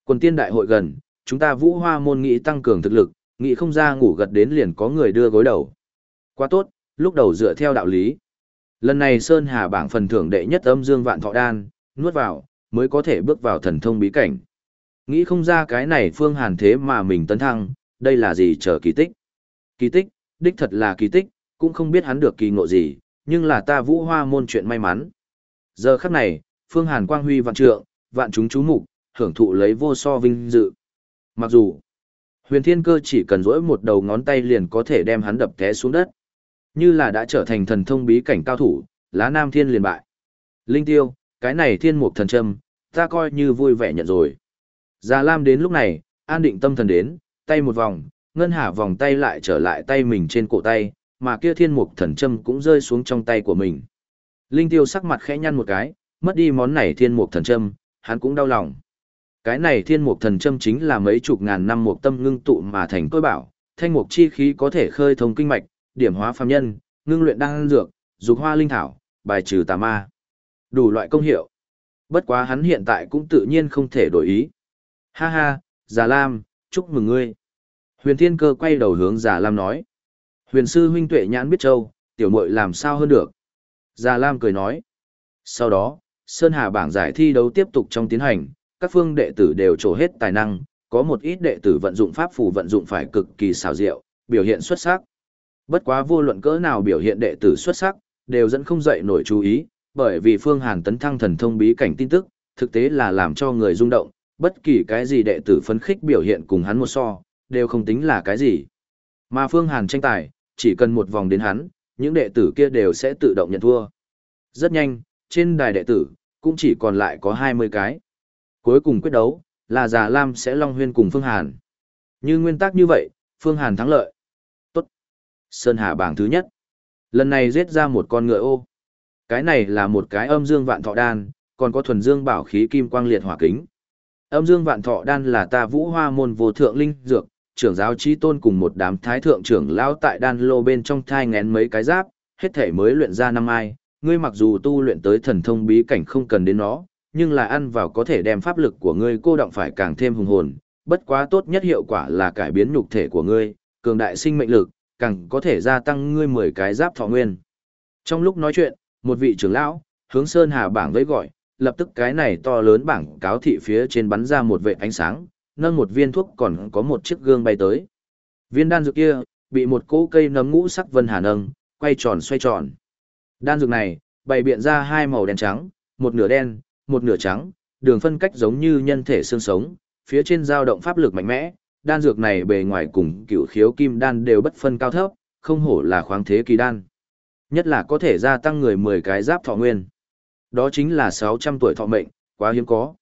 Quần tiên đại hội gần, chúng ta vũ hoa môn nghị tăng cường thực lực, nghĩ không ra ngủ gật đến liền có người đưa gối đầu. Quá tốt, lúc đầu dựa theo đạo lý. Lần này Sơn Hà bảng phần thưởng đệ nhất âm dương vạn thọ đan, nuốt vào, mới có thể bước vào thần thông bí cảnh. Nghĩ không ra cái này phương hàn thế mà mình tấn thăng, đây là gì chờ kỳ tích. Kỳ tích, đích thật là kỳ tích, cũng không biết hắn được kỳ ngộ gì, nhưng là ta vũ hoa môn chuyện may mắn. Giờ khắc này, phương hàn quang huy vạn trượng, vạn chúng chú mục hưởng thụ lấy vô so vinh dự. Mặc dù, huyền thiên cơ chỉ cần rỗi một đầu ngón tay liền có thể đem hắn đập té xuống đất. Như là đã trở thành thần thông bí cảnh cao thủ, lá nam thiên liền bại. Linh tiêu, cái này thiên mục thần châm, ta coi như vui vẻ nhận rồi. Già Lam đến lúc này, an định tâm thần đến, tay một vòng, ngân hà vòng tay lại trở lại tay mình trên cổ tay, mà kia thiên mục thần châm cũng rơi xuống trong tay của mình. Linh tiêu sắc mặt khẽ nhăn một cái, mất đi món này thiên mục thần châm, hắn cũng đau lòng. Cái này thiên mục thần châm chính là mấy chục ngàn năm mục tâm ngưng tụ mà thành tôi bảo, thanh mục chi khí có thể khơi thông kinh mạch, điểm hóa phàm nhân, ngưng luyện đan dược, dục hoa linh thảo, bài trừ tà ma. Đủ loại công hiệu. Bất quá hắn hiện tại cũng tự nhiên không thể đổi ý. Ha ha, Già Lam, chúc mừng ngươi. Huyền Thiên Cơ quay đầu hướng Già Lam nói. Huyền sư huynh tuệ nhãn biết châu, tiểu muội làm sao hơn được. Già Lam cười nói. Sau đó, Sơn Hà bảng giải thi đấu tiếp tục trong tiến hành, các phương đệ tử đều trổ hết tài năng, có một ít đệ tử vận dụng pháp phù vận dụng phải cực kỳ xảo diệu, biểu hiện xuất sắc. Bất quá vô luận cỡ nào biểu hiện đệ tử xuất sắc, đều dẫn không dậy nổi chú ý, bởi vì Phương Hàn tấn thăng thần thông bí cảnh tin tức, thực tế là làm cho người rung động, bất kỳ cái gì đệ tử phấn khích biểu hiện cùng hắn một so, đều không tính là cái gì. Mà Phương Hàn tranh tài, chỉ cần một vòng đến hắn, những đệ tử kia đều sẽ tự động nhận thua. Rất nhanh, trên đài đệ tử, cũng chỉ còn lại có 20 cái. Cuối cùng quyết đấu, là Già Lam sẽ Long Huyên cùng Phương Hàn. Như nguyên tắc như vậy, Phương Hàn thắng lợi. Tốt. Sơn Hà bảng thứ nhất. Lần này giết ra một con ngựa ô. Cái này là một cái âm dương vạn thọ đan, còn có thuần dương bảo khí kim quang liệt hỏa kính. Âm dương vạn thọ đan là ta vũ hoa môn vô thượng linh dược, trưởng giáo trí tôn cùng một đám thái thượng trưởng lão tại đan lô bên trong thai ngén mấy cái giáp, hết thể mới luyện ra năm ai, ngươi mặc dù tu luyện tới thần thông bí cảnh không cần đến nó, nhưng là ăn vào có thể đem pháp lực của ngươi cô động phải càng thêm hùng hồn, bất quá tốt nhất hiệu quả là cải biến nhục thể của ngươi, cường đại sinh mệnh lực, càng có thể gia tăng ngươi 10 cái giáp thọ nguyên. Trong lúc nói chuyện, một vị trưởng lão, hướng Sơn Hà bảng với gọi, lập tức cái này to lớn bảng cáo thị phía trên bắn ra một vệt ánh sáng, nâng một viên thuốc còn có một chiếc gương bay tới. Viên đan dược kia, bị một cỗ cây nấm ngũ sắc vân hà nâng, quay tròn xoay tròn. Đan dược này, bày biện ra hai màu đen trắng, một nửa đen, một nửa trắng, đường phân cách giống như nhân thể xương sống, phía trên dao động pháp lực mạnh mẽ, đan dược này bề ngoài cùng cựu khiếu kim đan đều bất phân cao thấp, không hổ là khoáng thế kỳ đan. Nhất là có thể gia tăng người 10 cái giáp thọ nguyên. Đó chính là 600 tuổi thọ mệnh, quá hiếm có.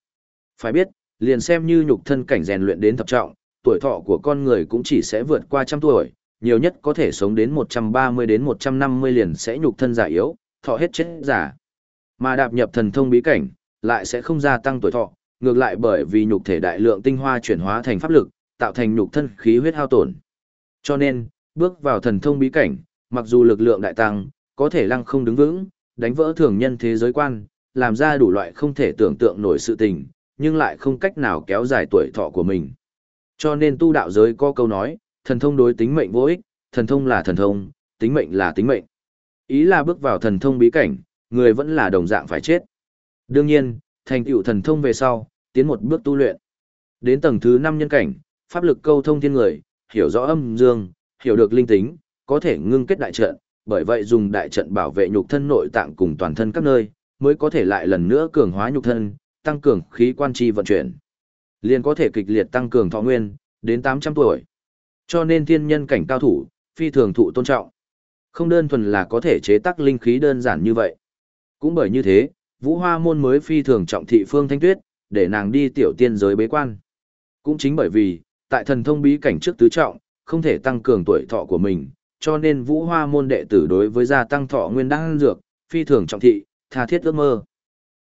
Phải biết, liền xem như nhục thân cảnh rèn luyện đến thập trọng, tuổi thọ của con người cũng chỉ sẽ vượt qua trăm tuổi, nhiều nhất có thể sống đến 130 đến 150 liền sẽ nhục thân giả yếu, thọ hết chết giả. Mà đạp nhập thần thông bí cảnh, lại sẽ không gia tăng tuổi thọ, ngược lại bởi vì nhục thể đại lượng tinh hoa chuyển hóa thành pháp lực, tạo thành nhục thân khí huyết hao tổn. Cho nên, bước vào thần thông bí cảnh, mặc dù lực lượng đại tăng, có thể lăng không đứng vững, đánh vỡ thường nhân thế giới quan, làm ra đủ loại không thể tưởng tượng nổi sự tình, nhưng lại không cách nào kéo dài tuổi thọ của mình. Cho nên tu đạo giới có câu nói, thần thông đối tính mệnh vô ích, thần thông là thần thông, tính mệnh là tính mệnh. Ý là bước vào thần thông bí cảnh, người vẫn là đồng dạng phải chết. Đương nhiên, thành tựu thần thông về sau, tiến một bước tu luyện. Đến tầng thứ 5 nhân cảnh, pháp lực câu thông thiên người, hiểu rõ âm dương, hiểu được linh tính, có thể ngưng kết đại trận, bởi vậy dùng đại trận bảo vệ nhục thân nội tạng cùng toàn thân các nơi, mới có thể lại lần nữa cường hóa nhục thân, tăng cường khí quan chi vận chuyển. Liền có thể kịch liệt tăng cường thọ nguyên, đến 800 tuổi. Cho nên thiên nhân cảnh cao thủ, phi thường thụ tôn trọng. Không đơn thuần là có thể chế tác linh khí đơn giản như vậy. Cũng bởi như thế, Vũ Hoa môn mới phi thường trọng thị Phương Thanh Tuyết, để nàng đi tiểu tiên giới bế quan. Cũng chính bởi vì, tại thần thông bí cảnh trước tứ trọng, không thể tăng cường tuổi thọ của mình, cho nên Vũ Hoa môn đệ tử đối với gia tăng thọ nguyên đan dược, phi thường trọng thị, tha thiết ước mơ.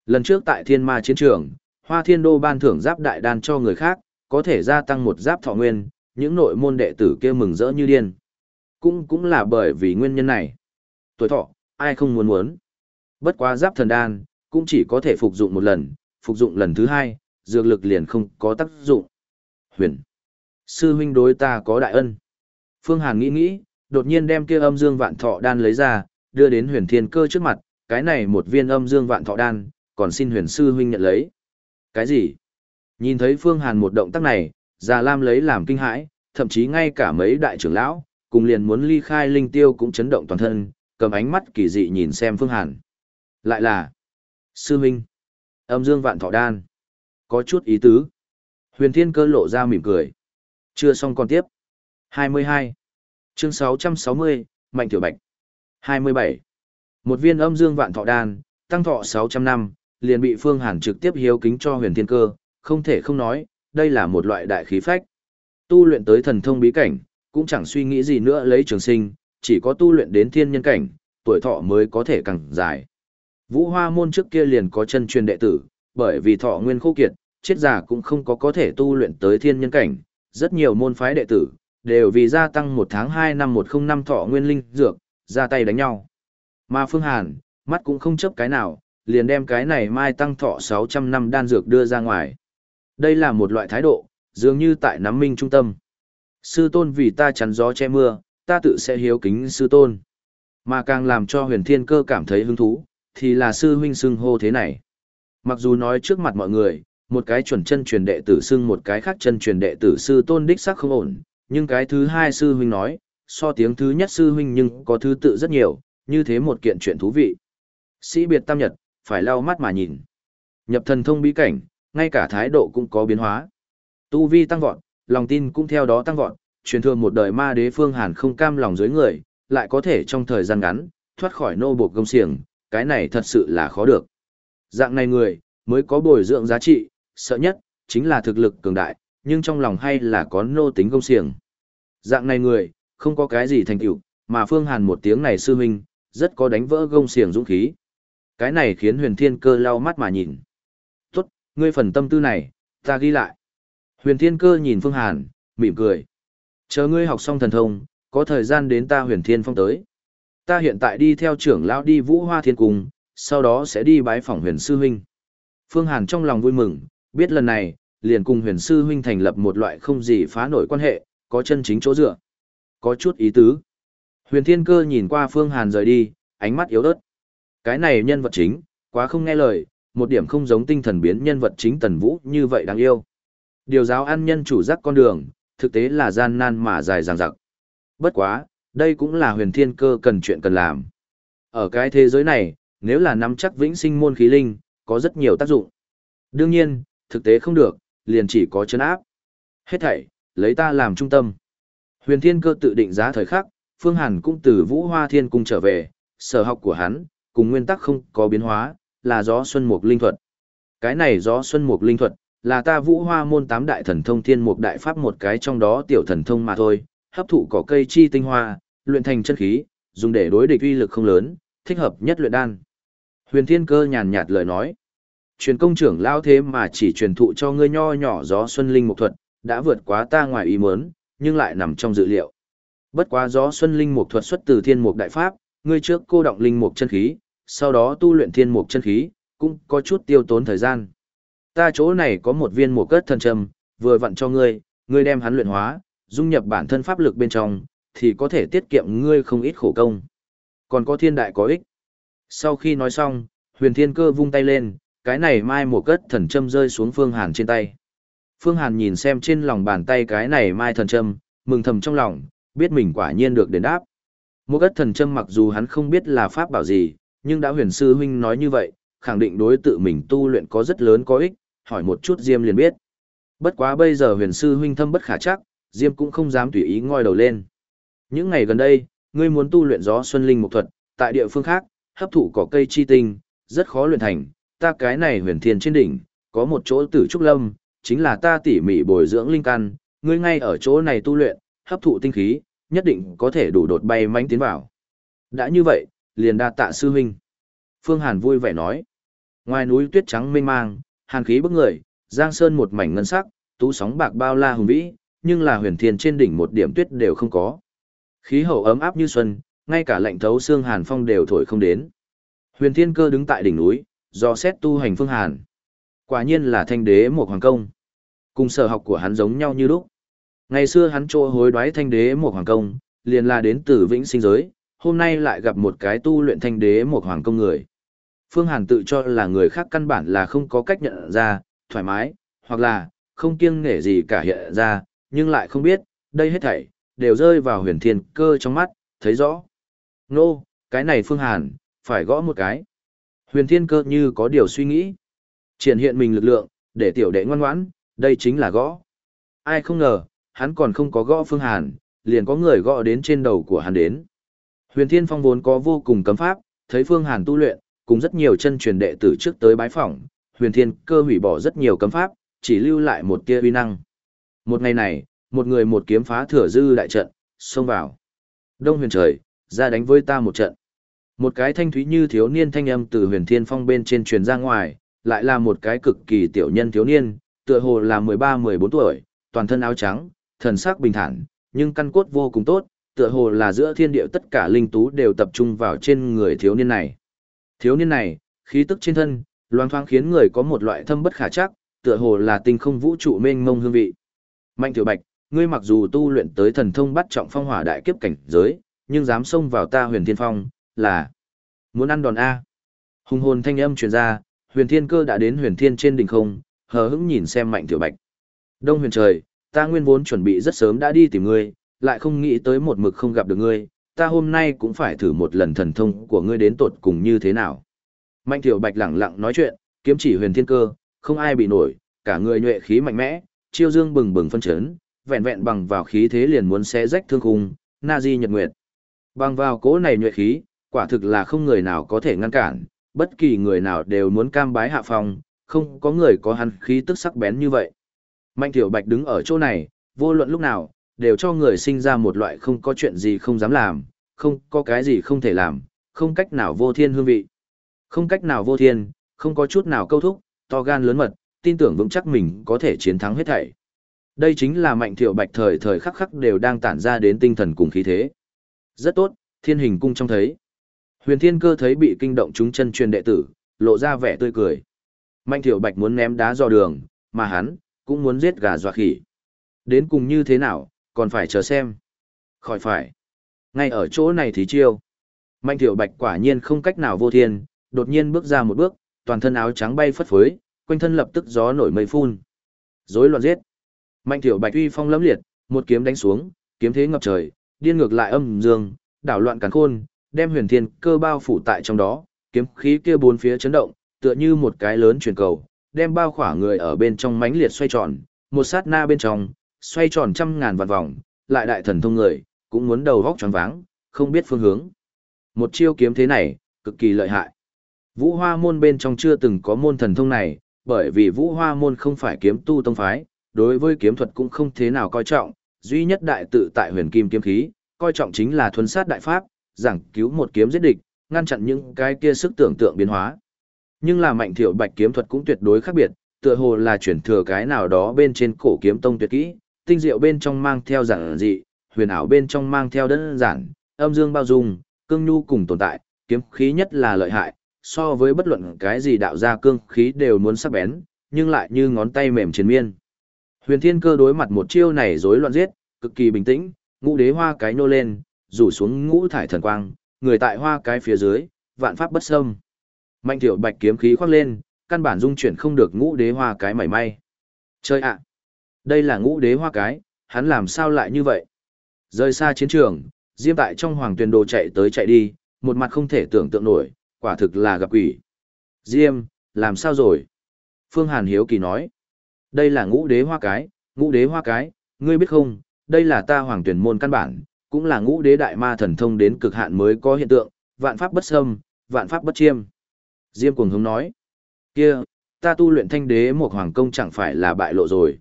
Lần trước tại Thiên Ma chiến trường, Hoa Thiên Đô ban thưởng giáp đại đan cho người khác, có thể gia tăng một giáp thọ nguyên, những nội môn đệ tử kia mừng rỡ như điên. Cũng cũng là bởi vì nguyên nhân này. Tuổi thọ, ai không muốn muốn. Bất quá giáp thần đan, cũng chỉ có thể phục dụng một lần, phục dụng lần thứ hai, dược lực liền không có tác dụng. Huyền. Sư huynh đối ta có đại ân. Phương Hàn nghĩ nghĩ, đột nhiên đem kia âm dương vạn thọ đan lấy ra, đưa đến huyền thiên cơ trước mặt, cái này một viên âm dương vạn thọ đan, còn xin huyền sư huynh nhận lấy. Cái gì? Nhìn thấy Phương Hàn một động tác này, Già Lam lấy làm kinh hãi, thậm chí ngay cả mấy đại trưởng lão, cùng liền muốn ly khai linh tiêu cũng chấn động toàn thân, cầm ánh mắt kỳ dị nhìn xem Phương Hàn. Lại là, sư huynh, âm dương vạn thọ đan, có chút ý tứ. Huyền Thiên cơ lộ ra mỉm cười. Chưa xong còn tiếp. 22. Chương 660, Mạnh Tiểu Bạch. 27. Một viên âm dương vạn thọ đan, tăng thọ 600 năm, liền bị Phương Hàn trực tiếp hiếu kính cho huyền thiên cơ, không thể không nói, đây là một loại đại khí phách. Tu luyện tới thần thông bí cảnh, cũng chẳng suy nghĩ gì nữa lấy trường sinh, chỉ có tu luyện đến thiên nhân cảnh, tuổi thọ mới có thể càng dài. Vũ Hoa môn trước kia liền có chân truyền đệ tử, bởi vì thọ nguyên khô kiệt, chết già cũng không có có thể tu luyện tới thiên nhân cảnh, rất nhiều môn phái đệ tử, đều vì gia tăng một tháng 2 năm 105 thọ nguyên linh dược, ra tay đánh nhau. Mà Phương Hàn, mắt cũng không chấp cái nào, liền đem cái này mai tăng thọ 600 năm đan dược đưa ra ngoài. Đây là một loại thái độ, dường như tại nắm minh trung tâm. Sư tôn vì ta chắn gió che mưa, ta tự sẽ hiếu kính sư tôn. Mà càng làm cho huyền thiên cơ cảm thấy hứng thú, thì là sư huynh xưng hô thế này. Mặc dù nói trước mặt mọi người, một cái chuẩn chân truyền đệ tử xưng một cái khác chân truyền đệ tử sư tôn đích sắc không ổn, nhưng cái thứ hai sư huynh nói, so tiếng thứ nhất sư huynh nhưng có thứ tự rất nhiều, như thế một kiện chuyện thú vị. Sĩ biệt tam nhật, phải lau mắt mà nhìn. Nhập thần thông bí cảnh, ngay cả thái độ cũng có biến hóa. Tu vi tăng vọt, lòng tin cũng theo đó tăng vọt, truyền thừa một đời ma đế phương hàn không cam lòng dưới người, lại có thể trong thời gian ngắn, thoát khỏi nô buộc công xiềng, cái này thật sự là khó được. Dạng này người, mới có bồi dưỡng giá trị, sợ nhất, chính là thực lực cường đại, nhưng trong lòng hay là có nô tính công xiềng. Dạng này người, không có cái gì thành tựu, mà Phương Hàn một tiếng này sư huynh, rất có đánh vỡ gông xiềng dũng khí. Cái này khiến huyền thiên cơ lau mắt mà nhìn. Tốt, ngươi phần tâm tư này, ta ghi lại. Huyền thiên cơ nhìn Phương Hàn, mỉm cười. Chờ ngươi học xong thần thông, có thời gian đến ta huyền thiên phong tới. Ta hiện tại đi theo trưởng lão đi vũ hoa thiên cung, sau đó sẽ đi bái phỏng huyền sư huynh. Phương Hàn trong lòng vui mừng, biết lần này, liền cùng huyền sư huynh thành lập một loại không gì phá nổi quan hệ, có chân chính chỗ dựa. Có chút ý tứ. Huyền Thiên Cơ nhìn qua Phương Hàn rời đi, ánh mắt yếu ớt. Cái này nhân vật chính, quá không nghe lời, một điểm không giống tinh thần biến nhân vật chính Tần Vũ như vậy đáng yêu. Điều giáo ăn nhân chủ giác con đường, thực tế là gian nan mà dài dằng dặc. Bất quá, đây cũng là huyền thiên cơ cần chuyện cần làm. Ở cái thế giới này, nếu là nắm chắc vĩnh sinh môn khí linh, có rất nhiều tác dụng. Đương nhiên, thực tế không được, liền chỉ có chấn áp. Hết thảy, lấy ta làm trung tâm. Huyền thiên cơ tự định giá thời khắc, Phương Hàn cũng từ Vũ Hoa Thiên Cung trở về, sở học của hắn, cùng nguyên tắc không có biến hóa, là gió xuân mục linh thuật. Cái này gió xuân mục linh thuật, là ta Vũ Hoa môn tám đại thần thông thiên mục đại pháp một cái trong đó tiểu thần thông mà thôi, hấp thụ cỏ cây chi tinh hoa, luyện thành chân khí, dùng để đối địch uy lực không lớn, thích hợp nhất luyện đan. Huyền Thiên Cơ nhàn nhạt lời nói, truyền công trưởng lao thế mà chỉ truyền thụ cho ngươi nho nhỏ gió xuân linh mục thuật, đã vượt quá ta ngoài ý muốn, nhưng lại nằm trong dự liệu. Bất quá gió xuân linh mục thuật xuất từ thiên mục đại pháp, ngươi trước cô động linh mục chân khí, sau đó tu luyện thiên mục chân khí, cũng có chút tiêu tốn thời gian. Ta chỗ này có một viên mục cất thần trầm, vừa vặn cho ngươi, ngươi đem hắn luyện hóa, dung nhập bản thân pháp lực bên trong, thì có thể tiết kiệm ngươi không ít khổ công. Còn có thiên đại có ích. Sau khi nói xong, huyền thiên cơ vung tay lên, cái này mai mùa cất thần châm rơi xuống Phương Hàn trên tay. Phương Hàn nhìn xem trên lòng bàn tay cái này mai thần châm, mừng thầm trong lòng, biết mình quả nhiên được đền đáp. Mùa cất thần châm mặc dù hắn không biết là pháp bảo gì, nhưng đã huyền sư huynh nói như vậy, khẳng định đối tự mình tu luyện có rất lớn có ích, hỏi một chút Diêm liền biết. Bất quá bây giờ huyền sư huynh thâm bất khả chắc, Diêm cũng không dám tùy ý ngoi đầu lên. Những ngày gần đây, ngươi muốn tu luyện gió xuân linh mục thuật, tại địa phương khác, hấp thụ cỏ cây chi tinh, rất khó luyện thành, ta cái này huyền thiên trên đỉnh, có một chỗ tử trúc lâm, chính là ta tỉ mỉ bồi dưỡng linh căn, ngươi ngay ở chỗ này tu luyện, hấp thụ tinh khí, nhất định có thể đủ đột bay mãnh tiến vào. Đã như vậy, liền đa tạ sư huynh. Phương Hàn vui vẻ nói. Ngoài núi tuyết trắng mênh mang, hàn khí bức người, giang sơn một mảnh ngân sắc, tú sóng bạc bao la hùng vĩ, nhưng là huyền thiên trên đỉnh một điểm tuyết đều không có. Khí hậu ấm áp như xuân, ngay cả lạnh thấu xương hàn phong đều thổi không đến. Huyền thiên cơ đứng tại đỉnh núi, do xét tu hành phương hàn. Quả nhiên là thanh đế một hoàng công. Cùng sở học của hắn giống nhau như lúc. Ngày xưa hắn trô hối đoái thanh đế một hoàng công, liền là đến từ vĩnh sinh giới, hôm nay lại gặp một cái tu luyện thanh đế một hoàng công người. Phương Hàn tự cho là người khác căn bản là không có cách nhận ra, thoải mái, hoặc là, không kiêng nể gì cả hiện ra, nhưng lại không biết, đây hết thảy, đều rơi vào huyền thiên cơ trong mắt, thấy rõ. Nô, cái này Phương Hàn, phải gõ một cái. Huyền thiên cơ như có điều suy nghĩ. Triển hiện mình lực lượng, để tiểu đệ ngoan ngoãn, đây chính là gõ. Ai không ngờ, hắn còn không có gõ Phương Hàn, liền có người gõ đến trên đầu của hắn đến. Huyền Thiên Phong vốn có vô cùng cấm pháp, thấy Phương Hàn tu luyện, cùng rất nhiều chân truyền đệ tử trước tới bái phỏng, Huyền Thiên cơ hủy bỏ rất nhiều cấm pháp, chỉ lưu lại một tia uy năng. Một ngày này, một người một kiếm phá thừa dư đại trận, xông vào. Đông huyền trời, ra đánh với ta một trận. Một cái thanh thúy như thiếu niên thanh âm từ huyền thiên phong bên trên truyền ra ngoài, lại là một cái cực kỳ tiểu nhân thiếu niên, tựa hồ là 13-14 tuổi, toàn thân áo trắng, thần sắc bình thản, nhưng căn cốt vô cùng tốt, tựa hồ là giữa thiên địa tất cả linh tú đều tập trung vào trên người thiếu niên này. Thiếu niên này, khí tức trên thân, loang thoáng khiến người có một loại thâm bất khả chắc, tựa hồ là tinh không vũ trụ mênh mông hương vị. Mạnh Tiểu Bạch, ngươi mặc dù tu luyện tới thần thông bắt trọng phong hỏa đại kiếp cảnh giới, nhưng dám xông vào ta huyền thiên phong, là muốn ăn đòn A. Hùng hồn thanh âm truyền ra, huyền thiên cơ đã đến huyền thiên trên đỉnh không, hờ hững nhìn xem mạnh tiểu bạch. Đông huyền trời, ta nguyên vốn chuẩn bị rất sớm đã đi tìm ngươi, lại không nghĩ tới một mực không gặp được ngươi, ta hôm nay cũng phải thử một lần thần thông của ngươi đến tột cùng như thế nào. Mạnh tiểu bạch lẳng lặng nói chuyện, kiếm chỉ huyền thiên cơ, không ai bị nổi, cả người nhuệ khí mạnh mẽ, chiêu dương bừng bừng phân chấn, vẹn vẹn bằng vào khí thế liền muốn xé rách thương khung, na di nhật nguyệt. Bằng vào cỗ này nhuệ khí, quả thực là không người nào có thể ngăn cản, bất kỳ người nào đều muốn cam bái hạ phong, không có người có hắn khí tức sắc bén như vậy. Mạnh Tiểu Bạch đứng ở chỗ này, vô luận lúc nào, đều cho người sinh ra một loại không có chuyện gì không dám làm, không có cái gì không thể làm, không cách nào vô thiên hương vị. Không cách nào vô thiên, không có chút nào câu thúc, to gan lớn mật, tin tưởng vững chắc mình có thể chiến thắng hết thảy. Đây chính là mạnh thiệu bạch thời thời khắc khắc đều đang tản ra đến tinh thần cùng khí thế. Rất tốt, thiên hình cung trong thấy. Huyền thiên cơ thấy bị kinh động chúng chân truyền đệ tử, lộ ra vẻ tươi cười. Mạnh thiệu bạch muốn ném đá dò đường, mà hắn, cũng muốn giết gà dọa khỉ. Đến cùng như thế nào, còn phải chờ xem. Khỏi phải. Ngay ở chỗ này thì chiêu. Mạnh thiệu bạch quả nhiên không cách nào vô thiên, đột nhiên bước ra một bước, toàn thân áo trắng bay phất phới, quanh thân lập tức gió nổi mây phun. Rối loạn giết. Mạnh tiểu bạch uy phong lẫm liệt, một kiếm đánh xuống, kiếm thế ngập trời, điên ngược lại âm dương, đảo loạn càn khôn, đem huyền thiên cơ bao phủ tại trong đó, kiếm khí kia bốn phía chấn động, tựa như một cái lớn chuyển cầu, đem bao khỏa người ở bên trong mãnh liệt xoay tròn, một sát na bên trong, xoay tròn trăm ngàn vạn vòng, lại đại thần thông người, cũng muốn đầu góc tròn váng, không biết phương hướng. Một chiêu kiếm thế này, cực kỳ lợi hại. Vũ Hoa môn bên trong chưa từng có môn thần thông này, bởi vì Vũ Hoa môn không phải kiếm tu tông phái, đối với kiếm thuật cũng không thế nào coi trọng, duy nhất đại tự tại huyền kim kiếm khí, coi trọng chính là thuần sát đại pháp, giảng cứu một kiếm giết địch, ngăn chặn những cái kia sức tưởng tượng biến hóa. Nhưng là mạnh thiệu bạch kiếm thuật cũng tuyệt đối khác biệt, tựa hồ là chuyển thừa cái nào đó bên trên cổ kiếm tông tuyệt kỹ, tinh diệu bên trong mang theo giản dị, huyền ảo bên trong mang theo đơn giản, âm dương bao dung, cương nhu cùng tồn tại, kiếm khí nhất là lợi hại, so với bất luận cái gì đạo ra cương khí đều muốn sắc bén, nhưng lại như ngón tay mềm chiến miên. Huyền Thiên Cơ đối mặt một chiêu này rối loạn giết, cực kỳ bình tĩnh, ngũ đế hoa cái nô lên, rủ xuống ngũ thải thần quang, người tại hoa cái phía dưới, vạn pháp bất xâm. Mạnh tiểu bạch kiếm khí khoác lên, căn bản dung chuyển không được ngũ đế hoa cái mảy may. Chơi ạ! đây là ngũ đế hoa cái, hắn làm sao lại như vậy? Rời xa chiến trường, Diêm tại trong hoàng tuyền đồ chạy tới chạy đi, một mặt không thể tưởng tượng nổi, quả thực là gặp quỷ. Diêm, làm sao rồi? Phương Hàn Hiếu Kỳ nói. Đây là ngũ đế hoa cái, ngũ đế hoa cái, ngươi biết không, đây là ta hoàng tuyển môn căn bản, cũng là ngũ đế đại ma thần thông đến cực hạn mới có hiện tượng, vạn pháp bất xâm, vạn pháp bất chiêm. Diêm cuồng hướng nói, kia, ta tu luyện thanh đế một hoàng công chẳng phải là bại lộ rồi.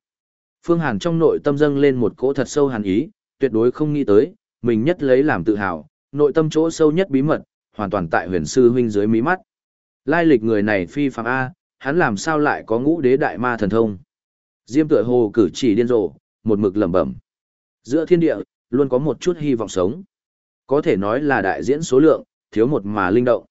Phương Hàn trong nội tâm dâng lên một cỗ thật sâu hàn ý, tuyệt đối không nghĩ tới, mình nhất lấy làm tự hào, nội tâm chỗ sâu nhất bí mật, hoàn toàn tại huyền sư huynh dưới mí mắt. Lai lịch người này phi phàm A, hắn làm sao lại có ngũ đế đại ma thần thông. Diêm tựa hồ cử chỉ điên rồ, một mực lẩm bẩm. Giữa thiên địa, luôn có một chút hy vọng sống. Có thể nói là đại diễn số lượng, thiếu một mà linh động.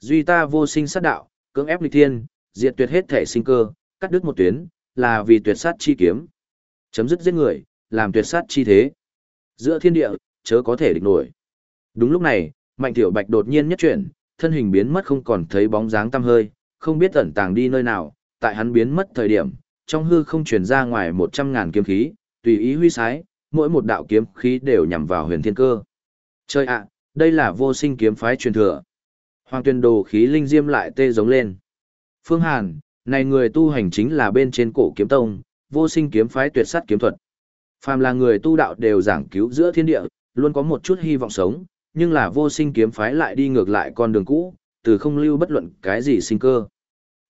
Duy ta vô sinh sát đạo, cưỡng ép lịch thiên, diệt tuyệt hết thể sinh cơ, cắt đứt một tuyến, là vì tuyệt sát chi kiếm. Chấm dứt giết người, làm tuyệt sát chi thế. Giữa thiên địa, chớ có thể địch nổi. Đúng lúc này, Mạnh Tiểu Bạch đột nhiên nhất chuyển, thân hình biến mất không còn thấy bóng dáng tăm hơi, không biết ẩn tàng đi nơi nào, tại hắn biến mất thời điểm, trong hư không truyền ra ngoài một trăm ngàn kiếm khí, tùy ý huy sái, mỗi một đạo kiếm khí đều nhằm vào huyền thiên cơ. Chơi ạ, đây là vô sinh kiếm phái truyền thừa. Hoàng tuyên đồ khí linh diêm lại tê giống lên. Phương Hàn, này người tu hành chính là bên trên cổ kiếm tông, vô sinh kiếm phái tuyệt sát kiếm thuật. Phàm là người tu đạo đều giảng cứu giữa thiên địa, luôn có một chút hy vọng sống, nhưng là vô sinh kiếm phái lại đi ngược lại con đường cũ, từ không lưu bất luận cái gì sinh cơ.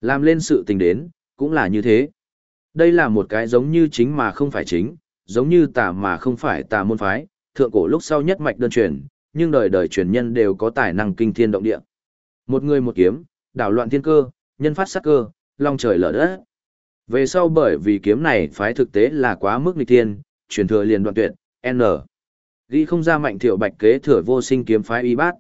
Làm lên sự tình đến, cũng là như thế. Đây là một cái giống như chính mà không phải chính, giống như tà mà không phải tà môn phái, thượng cổ lúc sau nhất mạch đơn truyền, nhưng đời đời truyền nhân đều có tài năng kinh thiên động địa. Một người một kiếm, đảo loạn thiên cơ, nhân phát sắc cơ, long trời lở đất. Về sau bởi vì kiếm này phái thực tế là quá mức nghịch thiên, truyền thừa liền đoạn tuyệt, N. Ghi không ra mạnh thiểu bạch kế thừa vô sinh kiếm phái y bát.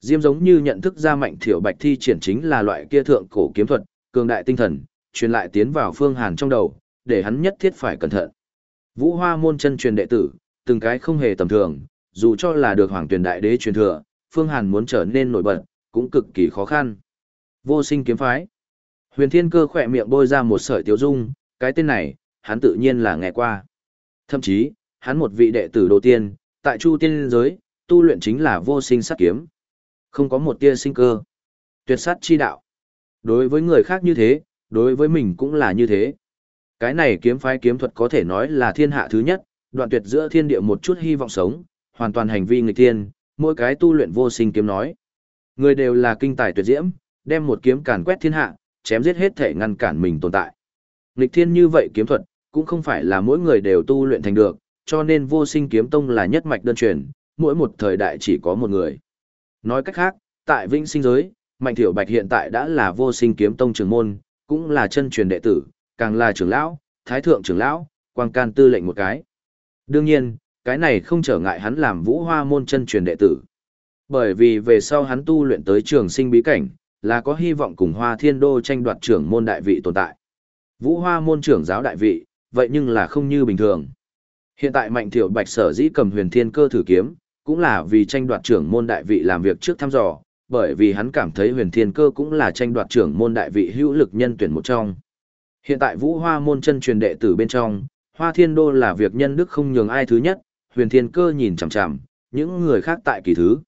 Diêm giống như nhận thức ra mạnh thiểu bạch thi triển chính là loại kia thượng cổ kiếm thuật, cường đại tinh thần, truyền lại tiến vào phương hàn trong đầu, để hắn nhất thiết phải cẩn thận. Vũ Hoa môn chân truyền đệ tử, từng cái không hề tầm thường, dù cho là được hoàng tuyển đại đế truyền thừa, phương hàn muốn trở nên nổi bật, cũng cực kỳ khó khăn. Vô sinh kiếm phái. Huyền Thiên Cơ khỏe miệng bôi ra một sợi tiếu dung, cái tên này, hắn tự nhiên là nghe qua. Thậm chí, hắn một vị đệ tử đầu tiên, tại Chu Tiên giới, tu luyện chính là vô sinh sát kiếm. Không có một tia sinh cơ. Tuyệt sát chi đạo. Đối với người khác như thế, đối với mình cũng là như thế. Cái này kiếm phái kiếm thuật có thể nói là thiên hạ thứ nhất, đoạn tuyệt giữa thiên địa một chút hy vọng sống, hoàn toàn hành vi người tiên, mỗi cái tu luyện vô sinh kiếm nói. Người đều là kinh tài tuyệt diễm, đem một kiếm càn quét thiên hạ, chém giết hết thể ngăn cản mình tồn tại. Nghịch thiên như vậy kiếm thuật, cũng không phải là mỗi người đều tu luyện thành được, cho nên vô sinh kiếm tông là nhất mạch đơn truyền, mỗi một thời đại chỉ có một người. Nói cách khác, tại vĩnh sinh giới, Mạnh Thiểu Bạch hiện tại đã là vô sinh kiếm tông trưởng môn, cũng là chân truyền đệ tử, càng là trưởng lão, thái thượng trưởng lão, quang can tư lệnh một cái. Đương nhiên, cái này không trở ngại hắn làm vũ hoa môn chân truyền đệ tử. Bởi vì về sau hắn tu luyện tới trường sinh bí cảnh, là có hy vọng cùng hoa thiên đô tranh đoạt trưởng môn đại vị tồn tại. Vũ hoa môn trưởng giáo đại vị, vậy nhưng là không như bình thường. Hiện tại Mạnh Thiểu Bạch sở dĩ cầm huyền thiên cơ thử kiếm, cũng là vì tranh đoạt trưởng môn đại vị làm việc trước thăm dò, bởi vì hắn cảm thấy huyền thiên cơ cũng là tranh đoạt trưởng môn đại vị hữu lực nhân tuyển một trong. Hiện tại vũ hoa môn chân truyền đệ tử bên trong, hoa thiên đô là việc nhân đức không nhường ai thứ nhất, huyền thiên cơ nhìn chằm chằm, những người khác tại kỳ thứ.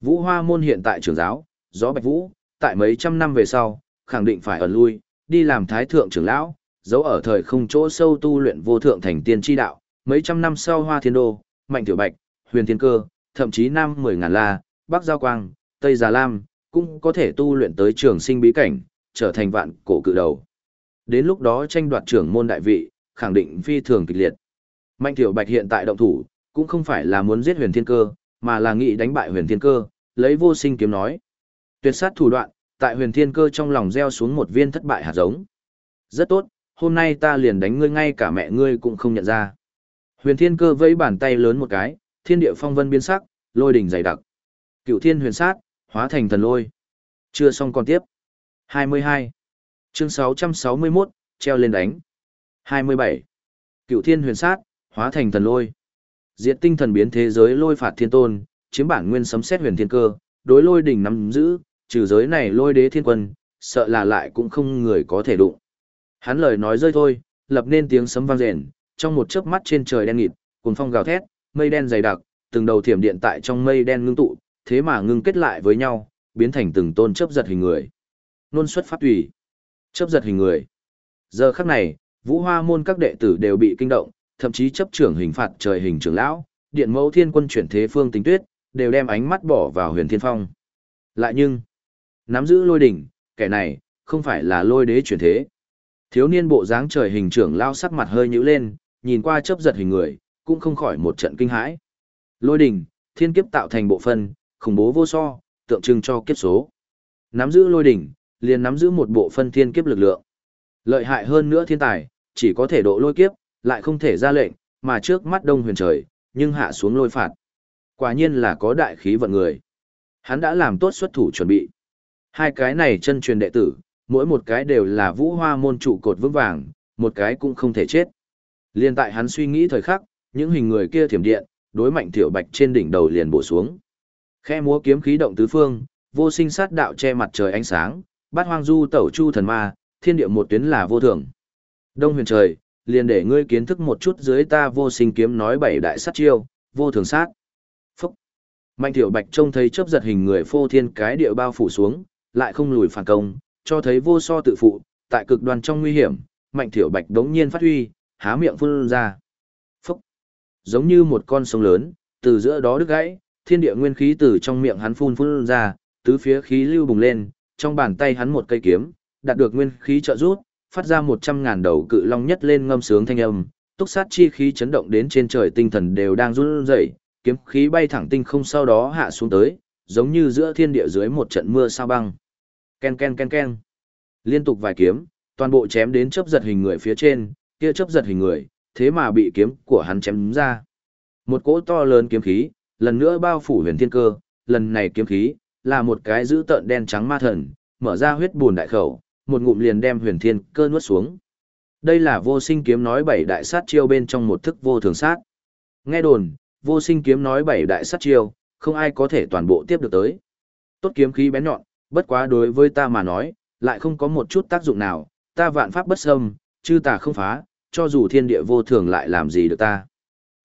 Vũ hoa môn hiện tại trưởng giáo, gió bạch vũ, tại mấy trăm năm về sau, khẳng định phải ẩn lui, đi làm thái thượng trưởng lão, giấu ở thời không chỗ sâu tu luyện vô thượng thành tiên tri đạo, mấy trăm năm sau hoa thiên đô, mạnh tiểu bạch, huyền thiên cơ, thậm chí nam mười ngàn la, bắc giao quang, tây già lam, cũng có thể tu luyện tới trường sinh bí cảnh, trở thành vạn cổ cự đầu. Đến lúc đó tranh đoạt trưởng môn đại vị, khẳng định phi thường kịch liệt. Mạnh tiểu bạch hiện tại động thủ, cũng không phải là muốn giết huyền thiên cơ, mà là nghĩ đánh bại huyền thiên cơ, lấy vô sinh kiếm nói. Tuyệt sát thủ đoạn, tại huyền thiên cơ trong lòng gieo xuống một viên thất bại hạt giống. Rất tốt, hôm nay ta liền đánh ngươi ngay cả mẹ ngươi cũng không nhận ra. Huyền thiên cơ vẫy bàn tay lớn một cái, thiên địa phong vân biến sắc, lôi đỉnh dày đặc. Cựu thiên huyền sát, hóa thành thần lôi. Chưa xong còn tiếp. 22. Chương 661, treo lên đánh. 27. Cựu thiên huyền sát, hóa thành thần lôi. Diệt tinh thần biến thế giới lôi phạt thiên tôn, chiếm bản nguyên sấm xét huyền thiên cơ, đối lôi đỉnh nắm giữ, trừ giới này lôi đế thiên quân, sợ là lại cũng không người có thể đụng. Hắn lời nói rơi thôi, lập nên tiếng sấm vang rền, trong một chớp mắt trên trời đen nghịt, cuồng phong gào thét, mây đen dày đặc, từng đầu thiểm điện tại trong mây đen ngưng tụ, thế mà ngưng kết lại với nhau, biến thành từng tôn chớp giật hình người. Nôn xuất pháp tùy. Chớp giật hình người. Giờ khắc này, Vũ Hoa môn các đệ tử đều bị kinh động, thậm chí chấp trưởng hình phạt trời hình trưởng lão, điện mẫu thiên quân chuyển thế phương tính tuyết, đều đem ánh mắt bỏ vào huyền thiên phong. Lại nhưng, nắm giữ lôi đỉnh, kẻ này, không phải là lôi đế chuyển thế. Thiếu niên bộ dáng trời hình trưởng lao sắc mặt hơi nhíu lên, nhìn qua chớp giật hình người, cũng không khỏi một trận kinh hãi. Lôi đỉnh, thiên kiếp tạo thành bộ phân, khủng bố vô so, tượng trưng cho kiếp số. Nắm giữ lôi đỉnh, liền nắm giữ một bộ phân thiên kiếp lực lượng. Lợi hại hơn nữa thiên tài, chỉ có thể độ lôi kiếp, lại không thể ra lệnh, mà trước mắt đông huyền trời, nhưng hạ xuống lôi phạt. Quả nhiên là có đại khí vận người. Hắn đã làm tốt xuất thủ chuẩn bị. Hai cái này chân truyền đệ tử, mỗi một cái đều là vũ hoa môn trụ cột vững vàng, một cái cũng không thể chết. Liên tại hắn suy nghĩ thời khắc, những hình người kia thiểm điện, đối mạnh tiểu bạch trên đỉnh đầu liền bổ xuống. Khe múa kiếm khí động tứ phương, vô sinh sát đạo che mặt trời ánh sáng, bát hoang du tẩu chu thần ma, thiên địa một tuyến là vô thường. Đông huyền trời, liền để ngươi kiến thức một chút dưới ta vô sinh kiếm nói bảy đại sát chiêu, vô thường sát. Phúc! Mạnh tiểu bạch trông thấy chớp giật hình người phô thiên cái địa bao phủ xuống, lại không lùi phản công, cho thấy vô so tự phụ, tại cực đoan trong nguy hiểm, mạnh tiểu bạch đống nhiên phát huy, há miệng phun ra. Phúc! Giống như một con sông lớn, từ giữa đó đứt gãy, thiên địa nguyên khí từ trong miệng hắn phun phun ra, tứ phía khí lưu bùng lên, trong bàn tay hắn một cây kiếm, đạt được nguyên khí trợ rút, phát ra một trăm ngàn đầu cự long nhất lên ngâm sướng thanh âm, túc sát chi khí chấn động đến trên trời tinh thần đều đang run rẩy, kiếm khí bay thẳng tinh không sau đó hạ xuống tới, giống như giữa thiên địa dưới một trận mưa sao băng. Ken ken ken ken. Liên tục vài kiếm, toàn bộ chém đến chớp giật hình người phía trên, kia chớp giật hình người, thế mà bị kiếm của hắn chém ra. Một cỗ to lớn kiếm khí, lần nữa bao phủ huyền thiên cơ, lần này kiếm khí, là một cái giữ tợn đen trắng ma thần, mở ra huyết buồn đại khẩu, một ngụm liền đem huyền thiên cơ nuốt xuống. Đây là vô sinh kiếm nói bảy đại sát chiêu bên trong một thức vô thường sát. Nghe đồn, vô sinh kiếm nói bảy đại sát chiêu, không ai có thể toàn bộ tiếp được tới. Tốt kiếm khí bén nhọn, bất quá đối với ta mà nói, lại không có một chút tác dụng nào, ta vạn pháp bất xâm, chư tà không phá, cho dù thiên địa vô thường lại làm gì được ta.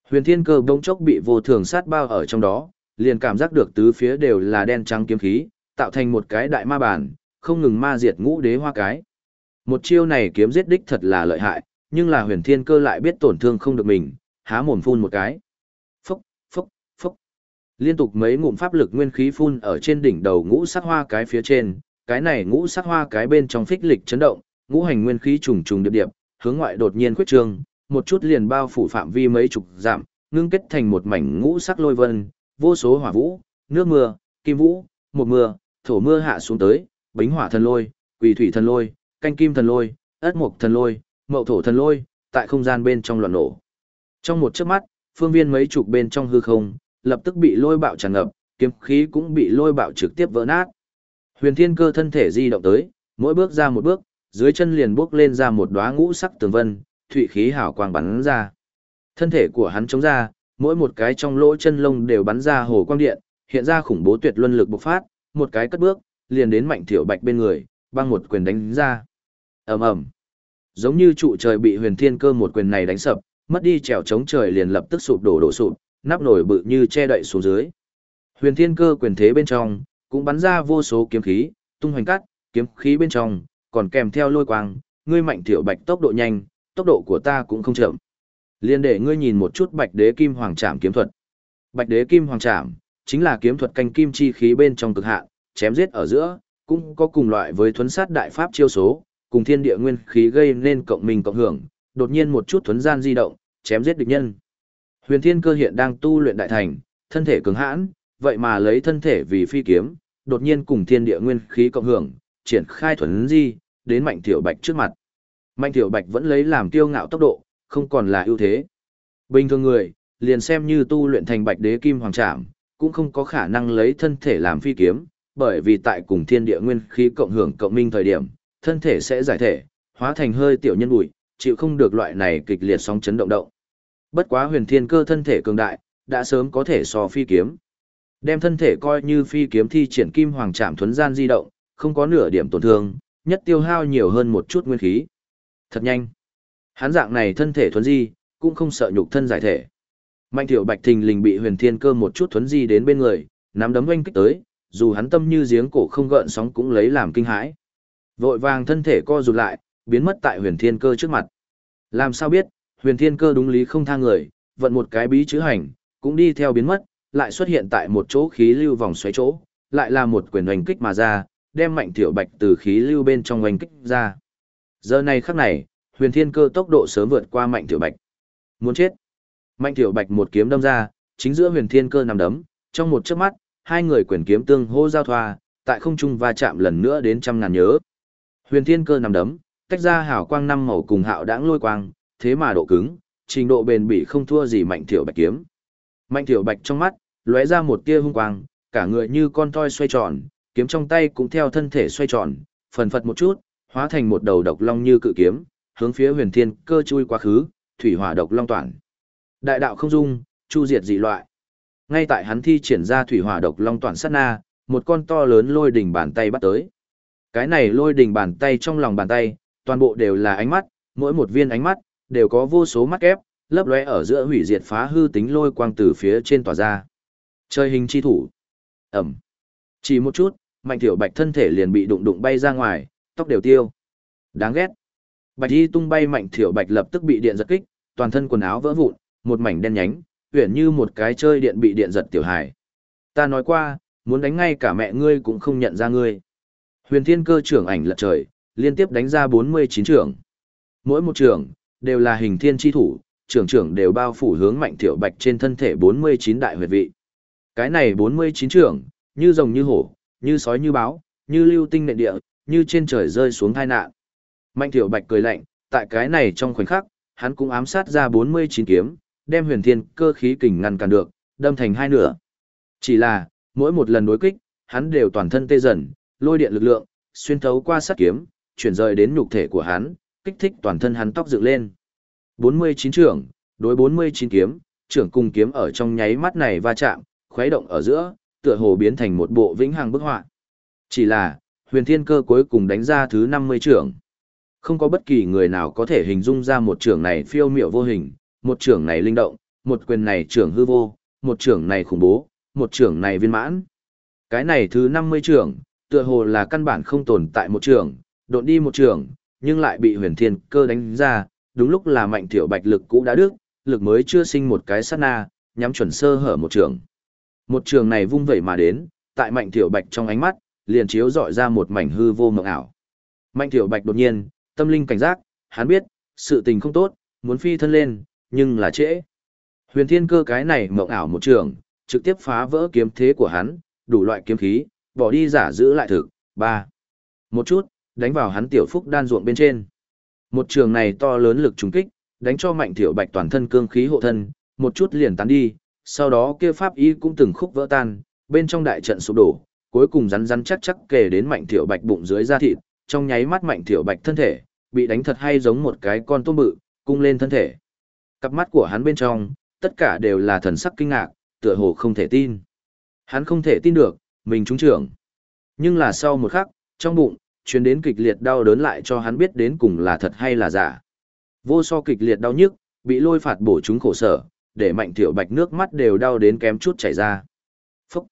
Huyền thiên cơ bỗng chốc bị vô thường sát bao ở trong đó, liền cảm giác được tứ phía đều là đen trắng kiếm khí, tạo thành một cái đại ma bản, không ngừng ma diệt ngũ đế hoa cái. Một chiêu này kiếm giết đích thật là lợi hại, nhưng là huyền thiên cơ lại biết tổn thương không được mình, há mồm phun một cái. Phúc, phúc, phúc. Liên tục mấy ngụm pháp lực nguyên khí phun ở trên đỉnh đầu ngũ sắc hoa cái phía trên, cái này ngũ sắc hoa cái bên trong phích lịch chấn động, ngũ hành nguyên khí trùng trùng điệp điệp, hướng ngoại đột nhiên khuyết trương, một chút liền bao phủ phạm vi mấy chục dặm, ngưng kết thành một mảnh ngũ sắc lôi vân, vô số hỏa vũ, nước mưa, kim vũ, một mưa, thổ mưa hạ xuống tới, bính hỏa thần lôi, quỷ thủy thần lôi, canh kim thần lôi, ất mục thần lôi, mậu thổ thần lôi, tại không gian bên trong loạn nổ. Trong một chớp mắt, phương viên mấy chục bên trong hư không, lập tức bị lôi bạo tràn ngập, kiếm khí cũng bị lôi bạo trực tiếp vỡ nát. Huyền Thiên Cơ thân thể di động tới, mỗi bước ra một bước, dưới chân liền bước lên ra một đóa ngũ sắc tường vân, thủy khí hào quang bắn ra. Thân thể của hắn chống ra, mỗi một cái trong lỗ chân lông đều bắn ra hồ quang điện, hiện ra khủng bố tuyệt luân lực bộc phát, một cái cất bước, liền đến Mạnh Thiểu Bạch bên người, băng một quyền đánh ra. Ầm ầm. Giống như trụ trời bị Huyền Thiên Cơ một quyền này đánh sập, mất đi trèo chống trời liền lập tức sụp đổ đổ sụp, nắp nổi bự như che đậy xuống dưới. Huyền Thiên Cơ quyền thế bên trong, cũng bắn ra vô số kiếm khí, tung hoành cắt, kiếm khí bên trong, còn kèm theo lôi quang, ngươi mạnh tiểu bạch tốc độ nhanh, tốc độ của ta cũng không chậm. Liên để ngươi nhìn một chút Bạch Đế Kim Hoàng Trảm kiếm thuật. Bạch Đế Kim Hoàng Trảm chính là kiếm thuật canh kim chi khí bên trong cực hạn, chém giết ở giữa, cũng có cùng loại với thuấn sát đại pháp chiêu số, cùng thiên địa nguyên khí gây nên cộng minh cộng hưởng, đột nhiên một chút thuấn gian di động, chém giết địch nhân. Huyền Thiên Cơ hiện đang tu luyện đại thành, thân thể cứng hãn, vậy mà lấy thân thể vì phi kiếm, đột nhiên cùng thiên địa nguyên khí cộng hưởng, triển khai thuần di, đến Mạnh Tiểu Bạch trước mặt. Mạnh Tiểu Bạch vẫn lấy làm kiêu ngạo tốc độ, không còn là ưu thế. Bình thường người, liền xem như tu luyện thành Bạch Đế Kim Hoàng Trảm, cũng không có khả năng lấy thân thể làm phi kiếm, bởi vì tại cùng thiên địa nguyên khí cộng hưởng cộng minh thời điểm, thân thể sẽ giải thể, hóa thành hơi tiểu nhân bụi, chịu không được loại này kịch liệt sóng chấn động động. Bất quá huyền thiên cơ thân thể cường đại, đã sớm có thể so phi kiếm. Đem thân thể coi như phi kiếm thi triển kim hoàng trảm thuấn gian di động, không có nửa điểm tổn thương, nhất tiêu hao nhiều hơn một chút nguyên khí. Thật nhanh. Hắn dạng này thân thể thuấn di, cũng không sợ nhục thân giải thể. Mạnh tiểu bạch thình lình bị huyền thiên cơ một chút thuấn di đến bên người, nắm đấm oanh kích tới, dù hắn tâm như giếng cổ không gợn sóng cũng lấy làm kinh hãi. Vội vàng thân thể co rụt lại, biến mất tại huyền thiên cơ trước mặt. Làm sao biết, huyền thiên cơ đúng lý không tha người, vận một cái bí chữ hành, cũng đi theo biến mất, lại xuất hiện tại một chỗ khí lưu vòng xoáy chỗ, lại là một quyền oanh kích mà ra, đem mạnh tiểu bạch từ khí lưu bên trong oanh kích ra. Giờ này khắc này, huyền thiên cơ tốc độ sớm vượt qua mạnh tiểu bạch. Muốn chết. Mạnh tiểu bạch một kiếm đâm ra, chính giữa huyền thiên cơ nằm đấm, trong một chớp mắt, hai người quyền kiếm tương hô giao thoa, tại không trung va chạm lần nữa đến trăm ngàn nhớ. Huyền thiên cơ nằm đấm, tách ra hào quang năm màu cùng hạo đãng lôi quang, thế mà độ cứng, trình độ bền bỉ không thua gì mạnh tiểu bạch kiếm. Mạnh tiểu bạch trong mắt, lóe ra một tia hung quang, cả người như con toy xoay tròn, kiếm trong tay cũng theo thân thể xoay tròn, phần phật một chút, hóa thành một đầu độc long như cự kiếm, hướng phía huyền thiên cơ chui quá khứ, thủy hỏa độc long toàn. Đại đạo không dung, chu diệt dị loại. Ngay tại hắn thi triển ra thủy hỏa độc long toàn sát na, một con to lớn lôi đỉnh bàn tay bắt tới. Cái này lôi đỉnh bàn tay trong lòng bàn tay, toàn bộ đều là ánh mắt, mỗi một viên ánh mắt, đều có vô số mắt ép, lấp lóe ở giữa hủy diệt phá hư tính lôi quang từ phía trên tỏa ra. Chơi hình chi thủ. Ẩm. Chỉ một chút, mạnh tiểu bạch thân thể liền bị đụng đụng bay ra ngoài, tóc đều tiêu. Đáng ghét. Bạch y tung bay mạnh tiểu bạch lập tức bị điện giật kích, toàn thân quần áo vỡ vụn, một mảnh đen nhánh, uyển như một cái chơi điện bị điện giật tiểu hài. Ta nói qua, muốn đánh ngay cả mẹ ngươi cũng không nhận ra ngươi. Huyền thiên cơ trưởng ảnh lật trời, liên tiếp đánh ra 49 trưởng. Mỗi một trưởng, đều là hình thiên chi thủ, trưởng trưởng đều bao phủ hướng mạnh tiểu bạch trên thân thể 49 đại huyệt vị. Cái này 49 trưởng, như rồng như hổ, như sói như báo, như lưu tinh nền địa, như trên trời rơi xuống thai nạn. Mạnh tiểu bạch cười lạnh, tại cái này trong khoảnh khắc, hắn cũng ám sát ra 49 kiếm, đem huyền thiên cơ khí kình ngăn cản được, đâm thành hai nửa. Chỉ là, mỗi một lần đối kích, hắn đều toàn thân tê dần, lôi điện lực lượng, xuyên thấu qua sát kiếm, chuyển rời đến nhục thể của hắn, kích thích toàn thân hắn tóc dựng lên. 49 trưởng, đối 49 kiếm, trưởng cùng kiếm ở trong nháy mắt này va chạm, khuấy động ở giữa, tựa hồ biến thành một bộ vĩnh hằng bức họa. Chỉ là, huyền thiên cơ cuối cùng đánh ra thứ 50 trưởng. Không có bất kỳ người nào có thể hình dung ra một trưởng này phiêu miệu vô hình, một trưởng này linh động, một quyền này trưởng hư vô, một trưởng này khủng bố, một trưởng này viên mãn. Cái này thứ 50 trưởng, tựa hồ là căn bản không tồn tại một trưởng, đột đi một trưởng, nhưng lại bị huyền thiên cơ đánh ra, đúng lúc là mạnh tiểu bạch lực cũ đã đức, lực mới chưa sinh một cái sát na, nhắm chuẩn sơ hở một trưởng. Một trường này vung vẩy mà đến, tại mạnh tiểu bạch trong ánh mắt, liền chiếu dọi ra một mảnh hư vô mộng ảo. Mạnh Tiểu Bạch đột nhiên, tâm linh cảnh giác, hắn biết, sự tình không tốt, muốn phi thân lên, nhưng là trễ. Huyền Thiên Cơ cái này mộng ảo một trường, trực tiếp phá vỡ kiếm thế của hắn, đủ loại kiếm khí, bỏ đi giả giữ lại thực. ba Một chút, đánh vào hắn tiểu phúc đan ruộng bên trên. Một trường này to lớn lực trùng kích, đánh cho Mạnh Tiểu Bạch toàn thân cương khí hộ thân, một chút liền tán đi, sau đó kia pháp y cũng từng khúc vỡ tan, bên trong đại trận sụp đổ, cuối cùng rắn rắn chắc chắc kề đến Mạnh Tiểu Bạch bụng dưới da thịt, trong nháy mắt Mạnh Tiểu Bạch thân thể, bị đánh thật hay giống một cái con tôm bự, cung lên thân thể. Cặp mắt của hắn bên trong, tất cả đều là thần sắc kinh ngạc, tựa hồ không thể tin. Hắn không thể tin được, mình trúng trưởng. Nhưng là sau một khắc, trong bụng, chuyến đến kịch liệt đau đớn lại cho hắn biết đến cùng là thật hay là giả. Vô so kịch liệt đau nhức, bị lôi phạt bổ chúng khổ sở, để mạnh tiểu bạch nước mắt đều đau đến kém chút chảy ra. Phúc!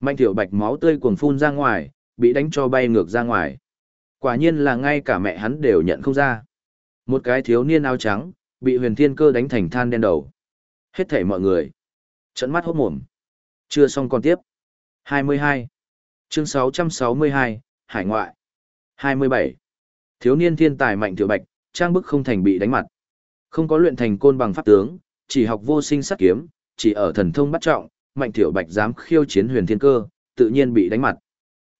Mạnh tiểu bạch máu tươi cuồng phun ra ngoài, bị đánh cho bay ngược ra ngoài. Quả nhiên là ngay cả mẹ hắn đều nhận không ra. Một cái thiếu niên áo trắng, bị huyền thiên cơ đánh thành than đen đầu. Hết thảy mọi người. Trận mắt hốt mồm. Chưa xong còn tiếp. 22. Chương 662, Hải ngoại. 27. Thiếu niên thiên tài mạnh tiểu bạch, trang bức không thành bị đánh mặt. Không có luyện thành côn bằng pháp tướng, chỉ học vô sinh sát kiếm, chỉ ở thần thông bắt trọng, mạnh tiểu bạch dám khiêu chiến huyền thiên cơ, tự nhiên bị đánh mặt.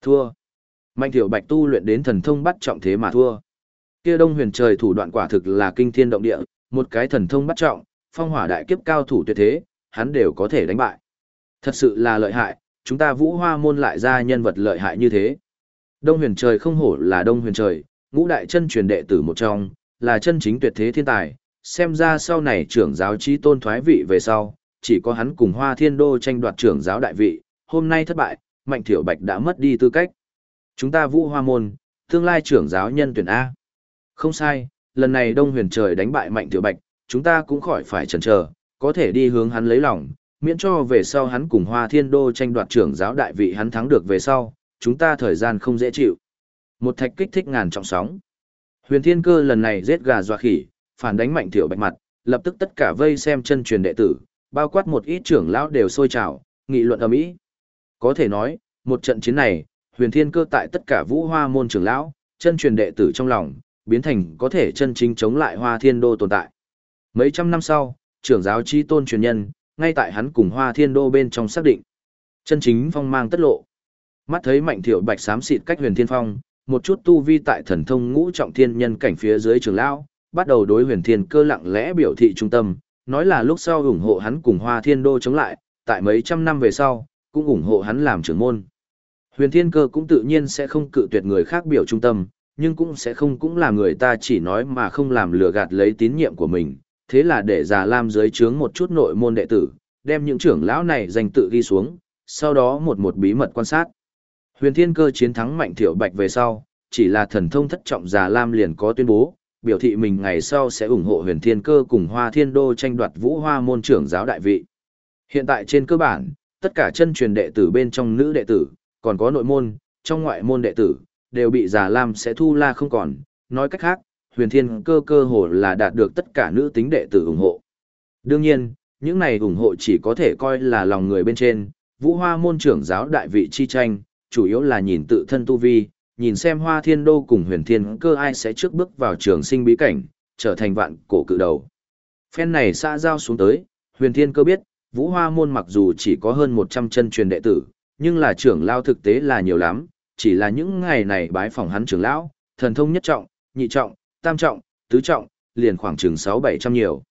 Thua. Mạnh tiểu bạch tu luyện đến thần thông bắt trọng thế mà thua. Kia đông huyền trời thủ đoạn quả thực là kinh thiên động địa, một cái thần thông bắt trọng, phong hỏa đại kiếp cao thủ tuyệt thế, hắn đều có thể đánh bại. Thật sự là lợi hại, chúng ta vũ hoa môn lại ra nhân vật lợi hại như thế. Đông huyền trời không hổ là đông huyền trời, ngũ đại chân truyền đệ tử một trong, là chân chính tuyệt thế thiên tài, xem ra sau này trưởng giáo trí tôn thoái vị về sau, chỉ có hắn cùng hoa thiên đô tranh đoạt trưởng giáo đại vị, hôm nay thất bại, mạnh thiểu bạch đã mất đi tư cách. Chúng ta vũ hoa môn, tương lai trưởng giáo nhân tuyển A. Không sai, lần này đông huyền trời đánh bại mạnh thiểu bạch, chúng ta cũng khỏi phải chần chờ, có thể đi hướng hắn lấy lòng, miễn cho về sau hắn cùng Hoa Thiên Đô tranh đoạt trưởng giáo đại vị hắn thắng được về sau, chúng ta thời gian không dễ chịu. Một thạch kích thích ngàn trọng sóng. Huyền Thiên Cơ lần này giết gà dọa khỉ, phản đánh mạnh tiểu bạch mặt, lập tức tất cả vây xem chân truyền đệ tử, bao quát một ít trưởng lão đều sôi trào, nghị luận ầm ĩ. Có thể nói, một trận chiến này, Huyền Thiên Cơ tại tất cả Vũ Hoa môn trưởng lão, chân truyền đệ tử trong lòng, biến thành có thể chân chính chống lại Hoa Thiên Đô tồn tại. Mấy trăm năm sau, trưởng giáo chi tôn truyền nhân, ngay tại hắn cùng Hoa Thiên Đô bên trong xác định. Chân chính phong mang tất lộ. Mắt thấy Mạnh Thiệu Bạch xám xịt cách Huyền Thiên Phong, một chút tu vi tại thần thông ngũ trọng thiên nhân cảnh phía dưới trường lão, bắt đầu đối Huyền Thiên Cơ lặng lẽ biểu thị trung tâm, nói là lúc sau ủng hộ hắn cùng Hoa Thiên Đô chống lại, tại mấy trăm năm về sau, cũng ủng hộ hắn làm trưởng môn. Huyền Thiên Cơ cũng tự nhiên sẽ không cự tuyệt người khác biểu trung tâm, nhưng cũng sẽ không cũng là người ta chỉ nói mà không làm lừa gạt lấy tín nhiệm của mình, thế là để già lam dưới trướng một chút nội môn đệ tử, đem những trưởng lão này danh tự ghi xuống, sau đó một một bí mật quan sát. Huyền Thiên Cơ chiến thắng Mạnh thiểu Bạch về sau, chỉ là thần thông thất trọng già lam liền có tuyên bố, biểu thị mình ngày sau sẽ ủng hộ Huyền Thiên Cơ cùng Hoa Thiên Đô tranh đoạt Vũ Hoa môn trưởng giáo đại vị. Hiện tại trên cơ bản, tất cả chân truyền đệ tử bên trong nữ đệ tử, còn có nội môn, trong ngoại môn đệ tử, đều bị giả lam sẽ thu la không còn, nói cách khác, huyền thiên cơ cơ hồ là đạt được tất cả nữ tính đệ tử ủng hộ. Đương nhiên, những này ủng hộ chỉ có thể coi là lòng người bên trên, vũ hoa môn trưởng giáo đại vị chi tranh, chủ yếu là nhìn tự thân tu vi, nhìn xem hoa thiên đô cùng huyền thiên cơ ai sẽ trước bước vào trường sinh bí cảnh, trở thành vạn cổ cự đầu. Phen này xa giao xuống tới, huyền thiên cơ biết, vũ hoa môn mặc dù chỉ có hơn 100 chân truyền đệ tử, nhưng là trưởng lao thực tế là nhiều lắm, chỉ là những ngày này bái phỏng hắn trưởng lão, thần thông nhất trọng, nhị trọng, tam trọng, tứ trọng, liền khoảng chừng 6-700 nhiều.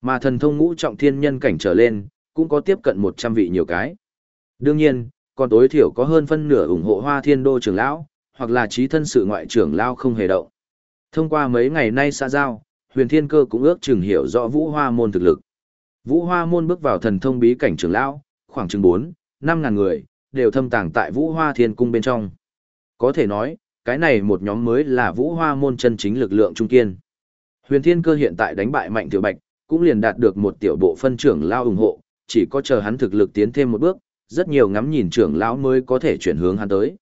Mà thần thông ngũ trọng thiên nhân cảnh trở lên, cũng có tiếp cận 100 vị nhiều cái. Đương nhiên, còn tối thiểu có hơn phân nửa ủng hộ hoa thiên đô trưởng lão, hoặc là trí thân sự ngoại trưởng lao không hề động. Thông qua mấy ngày nay xa giao, huyền thiên cơ cũng ước chừng hiểu rõ vũ hoa môn thực lực. Vũ hoa môn bước vào thần thông bí cảnh trưởng lão, khoảng chừng 4, 5 ngàn người, đều thâm tàng tại vũ hoa thiên cung bên trong. Có thể nói, cái này một nhóm mới là vũ hoa môn chân chính lực lượng trung kiên. Huyền Thiên Cơ hiện tại đánh bại Mạnh Tiểu Bạch, cũng liền đạt được một tiểu bộ phân trưởng lao ủng hộ, chỉ có chờ hắn thực lực tiến thêm một bước, rất nhiều ngắm nhìn trưởng lão mới có thể chuyển hướng hắn tới.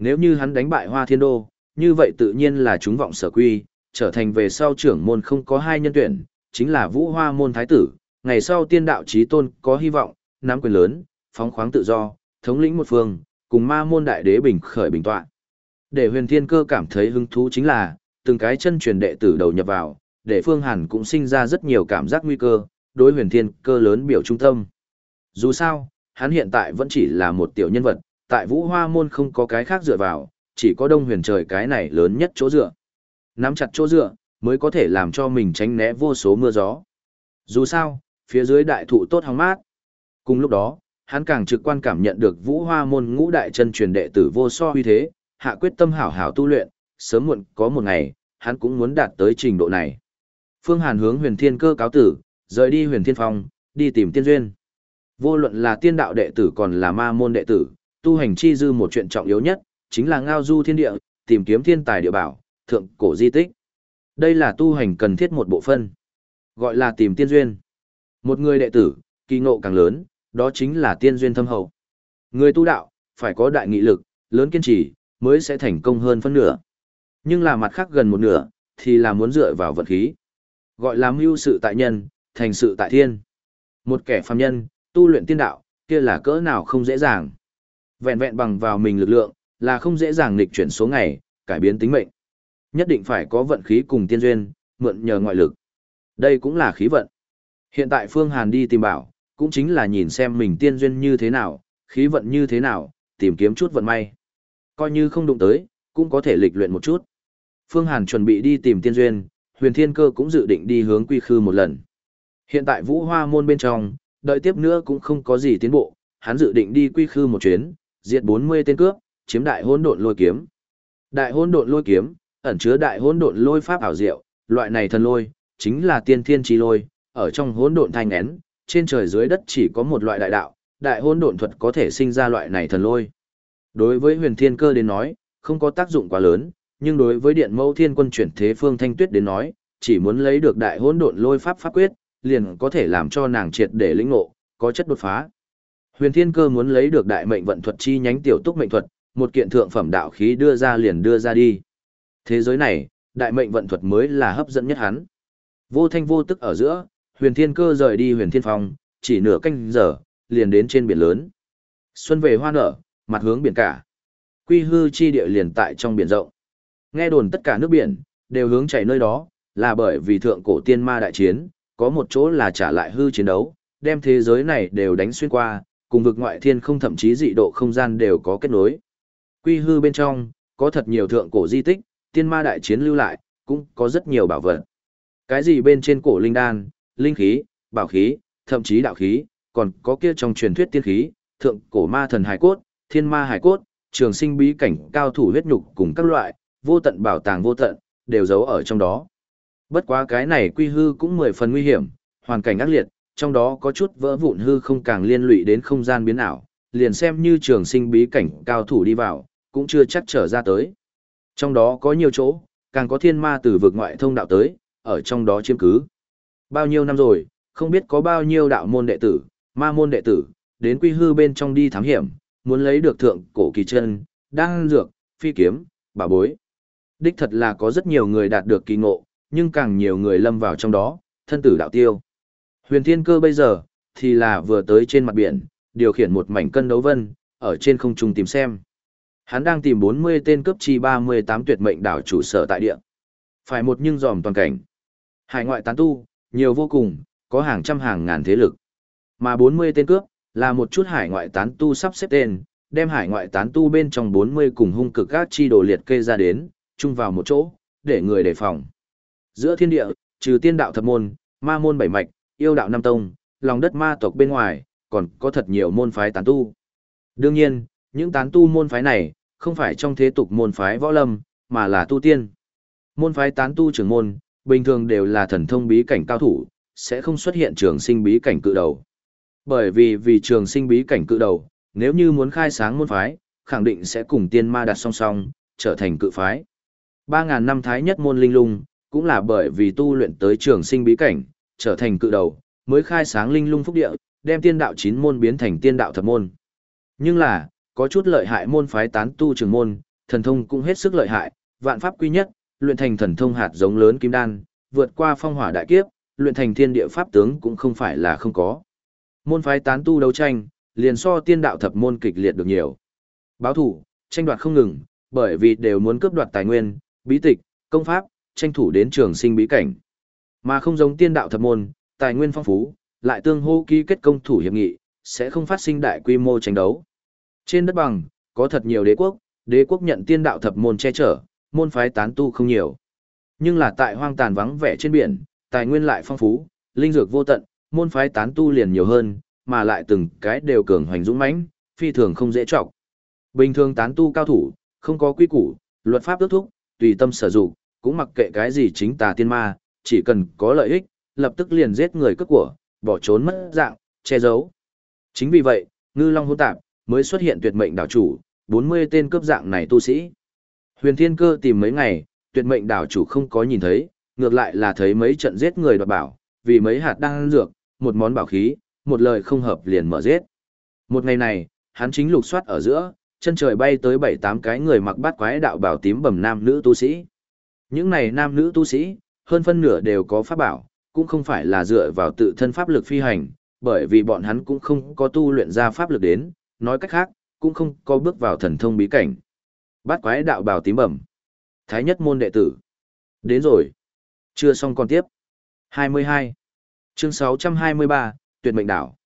Nếu như hắn đánh bại Hoa Thiên Đô, như vậy tự nhiên là chúng vọng sở quy, trở thành về sau trưởng môn không có hai nhân tuyển, chính là Vũ Hoa môn thái tử, ngày sau tiên đạo chí tôn có hy vọng, nắm quyền lớn, phóng khoáng tự do, thống lĩnh một phương, cùng ma môn đại đế bình khởi bình tọa. Để huyền thiên cơ cảm thấy hứng thú chính là, từng cái chân truyền đệ tử đầu nhập vào, để Phương Hàn cũng sinh ra rất nhiều cảm giác nguy cơ, đối huyền thiên cơ lớn biểu trung tâm. Dù sao, hắn hiện tại vẫn chỉ là một tiểu nhân vật, tại vũ hoa môn không có cái khác dựa vào, chỉ có đông huyền trời cái này lớn nhất chỗ dựa. Nắm chặt chỗ dựa, mới có thể làm cho mình tránh né vô số mưa gió. Dù sao, phía dưới đại thụ tốt hóng mát. Cùng lúc đó, hắn càng trực quan cảm nhận được vũ hoa môn ngũ đại chân truyền đệ tử vô so huy thế, hạ quyết tâm hảo hảo tu luyện, sớm muộn có một ngày, hắn cũng muốn đạt tới trình độ này. Phương Hàn hướng huyền thiên cơ cáo tử, rời đi huyền thiên phong, đi tìm tiên duyên. Vô luận là tiên đạo đệ tử còn là ma môn đệ tử, tu hành chi dư một chuyện trọng yếu nhất, chính là ngao du thiên địa, tìm kiếm thiên tài địa bảo, thượng cổ di tích. Đây là tu hành cần thiết một bộ phân. Gọi là tìm tiên duyên. Một người đệ tử, kỳ ngộ càng lớn, đó chính là tiên duyên thâm hậu. Người tu đạo, phải có đại nghị lực, lớn kiên trì, mới sẽ thành công hơn phân nửa. Nhưng là mặt khác gần một nửa, thì là muốn dựa vào vật khí. Gọi là mưu sự tại nhân, thành sự tại thiên. Một kẻ phàm nhân, tu luyện tiên đạo, kia là cỡ nào không dễ dàng. Vẹn vẹn bằng vào mình lực lượng, là không dễ dàng nghịch chuyển số ngày, cải biến tính mệnh. Nhất định phải có vận khí cùng tiên duyên, mượn nhờ ngoại lực. Đây cũng là khí vận. Hiện tại Phương Hàn đi tìm bảo, cũng chính là nhìn xem mình tiên duyên như thế nào, khí vận như thế nào, tìm kiếm chút vận may. Coi như không đụng tới, cũng có thể lịch luyện một chút. Phương Hàn chuẩn bị đi tìm tiên duyên, huyền thiên cơ cũng dự định đi hướng quy khư một lần. Hiện tại vũ hoa môn bên trong, đợi tiếp nữa cũng không có gì tiến bộ, hắn dự định đi quy khư một chuyến, diệt 40 tên cướp, chiếm đại hỗn độn lôi kiếm. Đại hỗn độn lôi kiếm, ẩn chứa đại hỗn độn lôi pháp ảo diệu, loại này thần lôi, chính là tiên thiên chi lôi, ở trong hỗn độn thanh nén, trên trời dưới đất chỉ có một loại đại đạo, đại hỗn độn thuật có thể sinh ra loại này thần lôi. Đối với huyền thiên cơ đến nói, không có tác dụng quá lớn, nhưng đối với điện mẫu thiên quân chuyển thế phương thanh tuyết đến nói, chỉ muốn lấy được đại hỗn độn lôi pháp pháp quyết, liền có thể làm cho nàng triệt để lĩnh ngộ, có chất đột phá. Huyền Thiên Cơ muốn lấy được đại mệnh vận thuật chi nhánh tiểu túc mệnh thuật, một kiện thượng phẩm đạo khí đưa ra liền đưa ra đi. Thế giới này, đại mệnh vận thuật mới là hấp dẫn nhất hắn. Vô thanh vô tức ở giữa, Huyền Thiên Cơ rời đi Huyền Thiên Phong, chỉ nửa canh giờ, liền đến trên biển lớn. Xuân về hoa nở, mặt hướng biển cả. Quy hư chi địa liền tại trong biển rộng. Nghe đồn tất cả nước biển đều hướng chảy nơi đó, là bởi vì thượng cổ tiên ma đại chiến, có một chỗ là trả lại hư chiến đấu, đem thế giới này đều đánh xuyên qua, cùng vực ngoại thiên không thậm chí dị độ không gian đều có kết nối. Quy hư bên trong, có thật nhiều thượng cổ di tích, tiên ma đại chiến lưu lại, cũng có rất nhiều bảo vật. Cái gì bên trên cổ linh đan, linh khí, bảo khí, thậm chí đạo khí, còn có kia trong truyền thuyết tiên khí, thượng cổ ma thần hải cốt, thiên ma hải cốt, trường sinh bí cảnh cao thủ huyết nhục cùng các loại, vô tận bảo tàng vô tận, đều giấu ở trong đó. Bất quá cái này quy hư cũng mười phần nguy hiểm, hoàn cảnh ác liệt, trong đó có chút vỡ vụn hư không càng liên lụy đến không gian biến ảo, liền xem như trường sinh bí cảnh cao thủ đi vào, cũng chưa chắc trở ra tới. Trong đó có nhiều chỗ, càng có thiên ma từ vực ngoại thông đạo tới, ở trong đó chiếm cứ. Bao nhiêu năm rồi, không biết có bao nhiêu đạo môn đệ tử, ma môn đệ tử, đến quy hư bên trong đi thám hiểm, muốn lấy được thượng cổ kỳ chân, đan dược, phi kiếm, bà bối. Đích thật là có rất nhiều người đạt được kỳ ngộ, nhưng càng nhiều người lâm vào trong đó, thân tử đạo tiêu. Huyền Thiên Cơ bây giờ, thì là vừa tới trên mặt biển, điều khiển một mảnh cân đấu vân, ở trên không trung tìm xem. Hắn đang tìm 40 tên cấp chi 38 tuyệt mệnh đảo chủ sở tại địa. Phải một nhưng dòm toàn cảnh. Hải ngoại tán tu, nhiều vô cùng, có hàng trăm hàng ngàn thế lực. Mà 40 tên cướp, là một chút hải ngoại tán tu sắp xếp tên, đem hải ngoại tán tu bên trong 40 cùng hung cực các chi đồ liệt kê ra đến, chung vào một chỗ, để người đề phòng. Giữa thiên địa, trừ tiên đạo thập môn, ma môn bảy mạch, yêu đạo Nam tông, lòng đất ma tộc bên ngoài, còn có thật nhiều môn phái tán tu. Đương nhiên, những tán tu môn phái này, không phải trong thế tục môn phái võ lâm, mà là tu tiên. Môn phái tán tu trưởng môn, bình thường đều là thần thông bí cảnh cao thủ, sẽ không xuất hiện trường sinh bí cảnh cự đầu. Bởi vì vì trường sinh bí cảnh cự đầu, nếu như muốn khai sáng môn phái, khẳng định sẽ cùng tiên ma đặt song song, trở thành cự phái. 3.000 năm thái nhất môn linh lung, cũng là bởi vì tu luyện tới trường sinh bí cảnh, trở thành cự đầu, mới khai sáng linh lung phúc địa, đem tiên đạo chín môn biến thành tiên đạo thập môn. Nhưng là, có chút lợi hại môn phái tán tu trường môn, thần thông cũng hết sức lợi hại, vạn pháp quy nhất, luyện thành thần thông hạt giống lớn kim đan, vượt qua phong hỏa đại kiếp, luyện thành thiên địa pháp tướng cũng không phải là không có. Môn phái tán tu đấu tranh, liền so tiên đạo thập môn kịch liệt được nhiều. Báo thủ, tranh đoạt không ngừng, bởi vì đều muốn cướp đoạt tài nguyên, bí tịch, công pháp, tranh thủ đến trường sinh bí cảnh. Mà không giống tiên đạo thập môn, tài nguyên phong phú, lại tương hô ký kết công thủ hiệp nghị, sẽ không phát sinh đại quy mô tranh đấu. Trên đất bằng, có thật nhiều đế quốc, đế quốc nhận tiên đạo thập môn che chở, môn phái tán tu không nhiều. Nhưng là tại hoang tàn vắng vẻ trên biển, tài nguyên lại phong phú, linh dược vô tận, môn phái tán tu liền nhiều hơn, mà lại từng cái đều cường hoành dũng mãnh, phi thường không dễ trọng. Bình thường tán tu cao thủ, không có quy củ, luật pháp ước thúc, tùy tâm sở dụng, cũng mặc kệ cái gì chính tà tiên ma, chỉ cần có lợi ích, lập tức liền giết người cướp của, bỏ trốn mất dạng, che giấu. Chính vì vậy, ngư long hỗn tạp, mới xuất hiện tuyệt mệnh đảo chủ, 40 tên cướp dạng này tu sĩ. Huyền Thiên Cơ tìm mấy ngày, tuyệt mệnh đảo chủ không có nhìn thấy, ngược lại là thấy mấy trận giết người đoạt bảo, vì mấy hạt đan dược, một món bảo khí, một lời không hợp liền mở giết. Một ngày này, hắn chính lục soát ở giữa, chân trời bay tới 7-8 cái người mặc bát quái đạo bảo tím bầm nam nữ tu sĩ. Những này nam nữ tu sĩ, hơn phân nửa đều có pháp bảo, cũng không phải là dựa vào tự thân pháp lực phi hành, bởi vì bọn hắn cũng không có tu luyện ra pháp lực đến, nói cách khác, cũng không có bước vào thần thông bí cảnh. Bát quái đạo bào tím bẩm. Thái nhất môn đệ tử. Đến rồi. Chưa xong còn tiếp. 22. Chương 623, tuyệt mệnh đảo.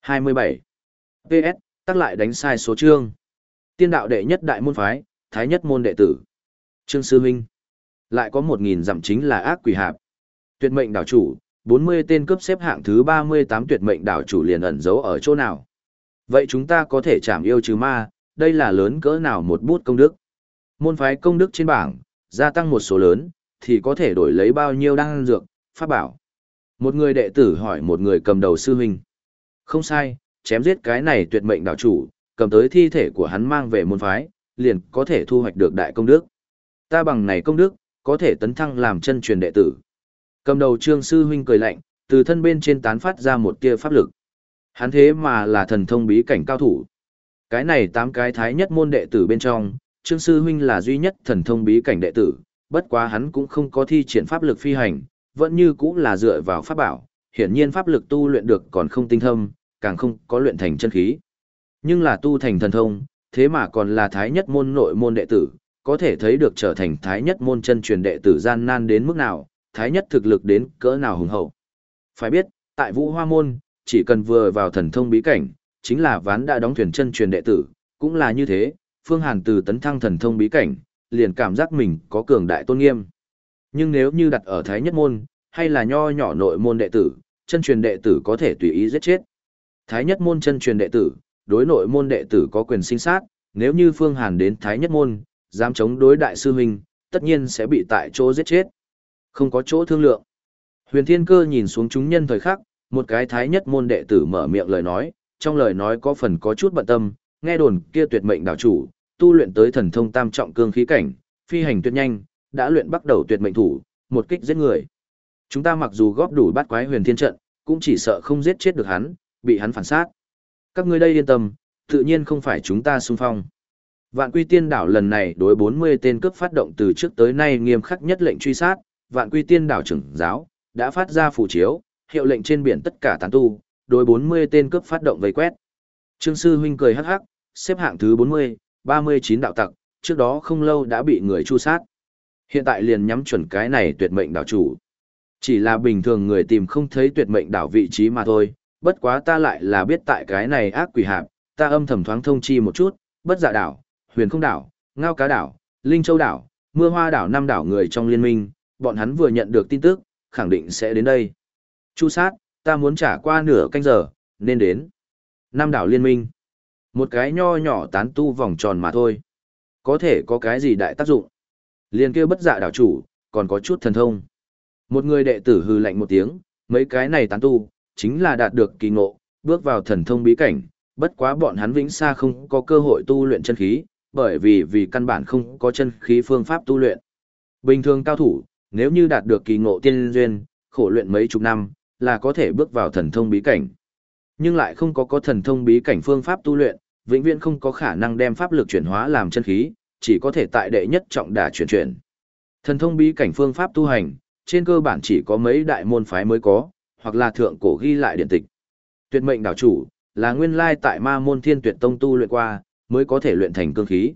27. PS, tắc lại đánh sai số chương. Tiên đạo đệ nhất đại môn phái, thái nhất môn đệ tử. Trương Sư Minh. Lại có 1.000 dặm chính là ác quỷ hạp. Tuyệt mệnh đảo chủ, 40 tên cướp xếp hạng thứ 38 tuyệt mệnh đảo chủ liền ẩn giấu ở chỗ nào. Vậy chúng ta có thể chạm yêu trừ ma, đây là lớn cỡ nào một bút công đức. Môn phái công đức trên bảng, gia tăng một số lớn, thì có thể đổi lấy bao nhiêu đan dược, pháp bảo. Một người đệ tử hỏi một người cầm đầu sư huynh. Không sai, chém giết cái này tuyệt mệnh đảo chủ, cầm tới thi thể của hắn mang về môn phái, liền có thể thu hoạch được đại công đức. Ta bằng này công đức, có thể tấn thăng làm chân truyền đệ tử. Cầm đầu trương sư huynh cười lạnh, từ thân bên trên tán phát ra một tia pháp lực. Hắn thế mà là thần thông bí cảnh cao thủ. Cái này tám cái thái nhất môn đệ tử bên trong, trương sư huynh là duy nhất thần thông bí cảnh đệ tử, bất quá hắn cũng không có thi triển pháp lực phi hành, vẫn như cũng là dựa vào pháp bảo, hiển nhiên pháp lực tu luyện được còn không tinh thâm, càng không có luyện thành chân khí. Nhưng là tu thành thần thông, thế mà còn là thái nhất môn nội môn đệ tử, có thể thấy được trở thành thái nhất môn chân truyền đệ tử gian nan đến mức nào, thái nhất thực lực đến cỡ nào hùng hậu. Phải biết, tại vũ hoa môn, chỉ cần vừa vào thần thông bí cảnh, chính là ván đã đóng thuyền chân truyền đệ tử, cũng là như thế, Phương Hàn từ tấn thăng thần thông bí cảnh, liền cảm giác mình có cường đại tôn nghiêm. Nhưng nếu như đặt ở Thái Nhất Môn, hay là nho nhỏ nội môn đệ tử, chân truyền đệ tử có thể tùy ý giết chết. Thái Nhất Môn chân truyền đệ tử, đối nội môn đệ tử có quyền sinh sát, nếu như Phương Hàn đến Thái Nhất Môn, dám chống đối đại sư huynh, tất nhiên sẽ bị tại chỗ giết chết. Không có chỗ thương lượng. Huyền Thiên Cơ nhìn xuống chúng nhân thời khắc, một cái Thái Nhất Môn đệ tử mở miệng lời nói, trong lời nói có phần có chút bận tâm, nghe đồn kia tuyệt mệnh đạo chủ, tu luyện tới thần thông tam trọng cương khí cảnh, phi hành tuyệt nhanh, đã luyện bắt đầu tuyệt mệnh thủ, một kích giết người. Chúng ta mặc dù góp đủ bát quái huyền thiên trận, cũng chỉ sợ không giết chết được hắn, bị hắn phản sát. Các ngươi đây yên tâm, tự nhiên không phải chúng ta xung phong. Vạn Quy Tiên đảo lần này đối 40 tên cướp phát động từ trước tới nay nghiêm khắc nhất lệnh truy sát, Vạn Quy Tiên đảo trưởng giáo đã phát ra phù chiếu, hiệu lệnh trên biển tất cả tán tu, đối 40 tên cướp phát động vây quét. Trương sư huynh cười hắc hắc, xếp hạng thứ 40, 39 đạo tặc, trước đó không lâu đã bị người chu sát. Hiện tại liền nhắm chuẩn cái này tuyệt mệnh đảo chủ. Chỉ là bình thường người tìm không thấy tuyệt mệnh đảo vị trí mà thôi, bất quá ta lại là biết tại cái này ác quỷ hạp, ta âm thầm thoáng thông chi một chút, bất dạ đảo, huyền không đảo, ngao cá đảo, linh châu đảo, mưa hoa đảo năm đảo người trong liên minh, bọn hắn vừa nhận được tin tức, khẳng định sẽ đến đây. Chu sát, ta muốn trả qua nửa canh giờ, nên đến. Năm đảo liên minh. Một cái nho nhỏ tán tu vòng tròn mà thôi. Có thể có cái gì đại tác dụng. Liên kêu bất dạ đảo chủ, còn có chút thần thông. Một người đệ tử hư lạnh một tiếng, mấy cái này tán tu, chính là đạt được kỳ ngộ, bước vào thần thông bí cảnh, bất quá bọn hắn vĩnh xa không có cơ hội tu luyện chân khí, bởi vì vì căn bản không có chân khí phương pháp tu luyện. Bình thường cao thủ, nếu như đạt được kỳ ngộ tiên duyên, khổ luyện mấy chục năm, là có thể bước vào thần thông bí cảnh. Nhưng lại không có có thần thông bí cảnh phương pháp tu luyện, vĩnh viễn không có khả năng đem pháp lực chuyển hóa làm chân khí, chỉ có thể tại đệ nhất trọng đả chuyển chuyển. Thần thông bí cảnh phương pháp tu hành, trên cơ bản chỉ có mấy đại môn phái mới có, hoặc là thượng cổ ghi lại điện tịch. Tuyệt mệnh đảo chủ, là nguyên lai tại ma môn thiên tuyệt tông tu luyện qua, mới có thể luyện thành cương khí.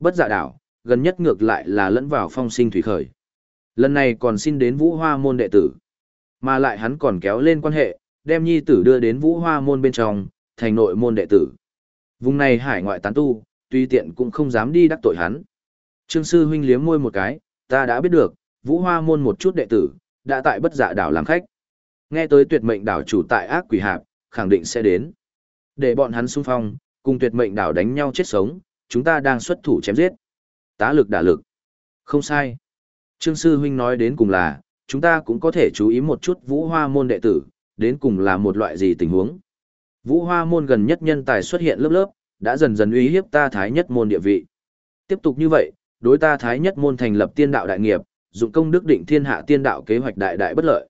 Bất dạ đảo, gần nhất ngược lại là lẫn vào phong sinh thủy khởi. Lần này còn xin đến vũ hoa môn đệ tử. Mà lại hắn còn kéo lên quan hệ, đem nhi tử đưa đến vũ hoa môn bên trong, thành nội môn đệ tử. Vùng này hải ngoại tán tu, tuy tiện cũng không dám đi đắc tội hắn. Trương sư huynh liếm môi một cái, ta đã biết được, vũ hoa môn một chút đệ tử, đã tại bất dạ đảo làm khách. Nghe tới tuyệt mệnh đảo chủ tại ác quỷ hạp, khẳng định sẽ đến. Để bọn hắn xung phong, cùng tuyệt mệnh đảo đánh nhau chết sống, chúng ta đang xuất thủ chém giết. Tá lực đả lực. Không sai. Trương sư huynh nói đến cùng là, chúng ta cũng có thể chú ý một chút vũ hoa môn đệ tử, đến cùng là một loại gì tình huống. Vũ hoa môn gần nhất nhân tài xuất hiện lớp lớp, đã dần dần uy hiếp ta thái nhất môn địa vị. Tiếp tục như vậy, đối ta thái nhất môn thành lập tiên đạo đại nghiệp, dụng công đức định thiên hạ tiên đạo kế hoạch đại đại bất lợi.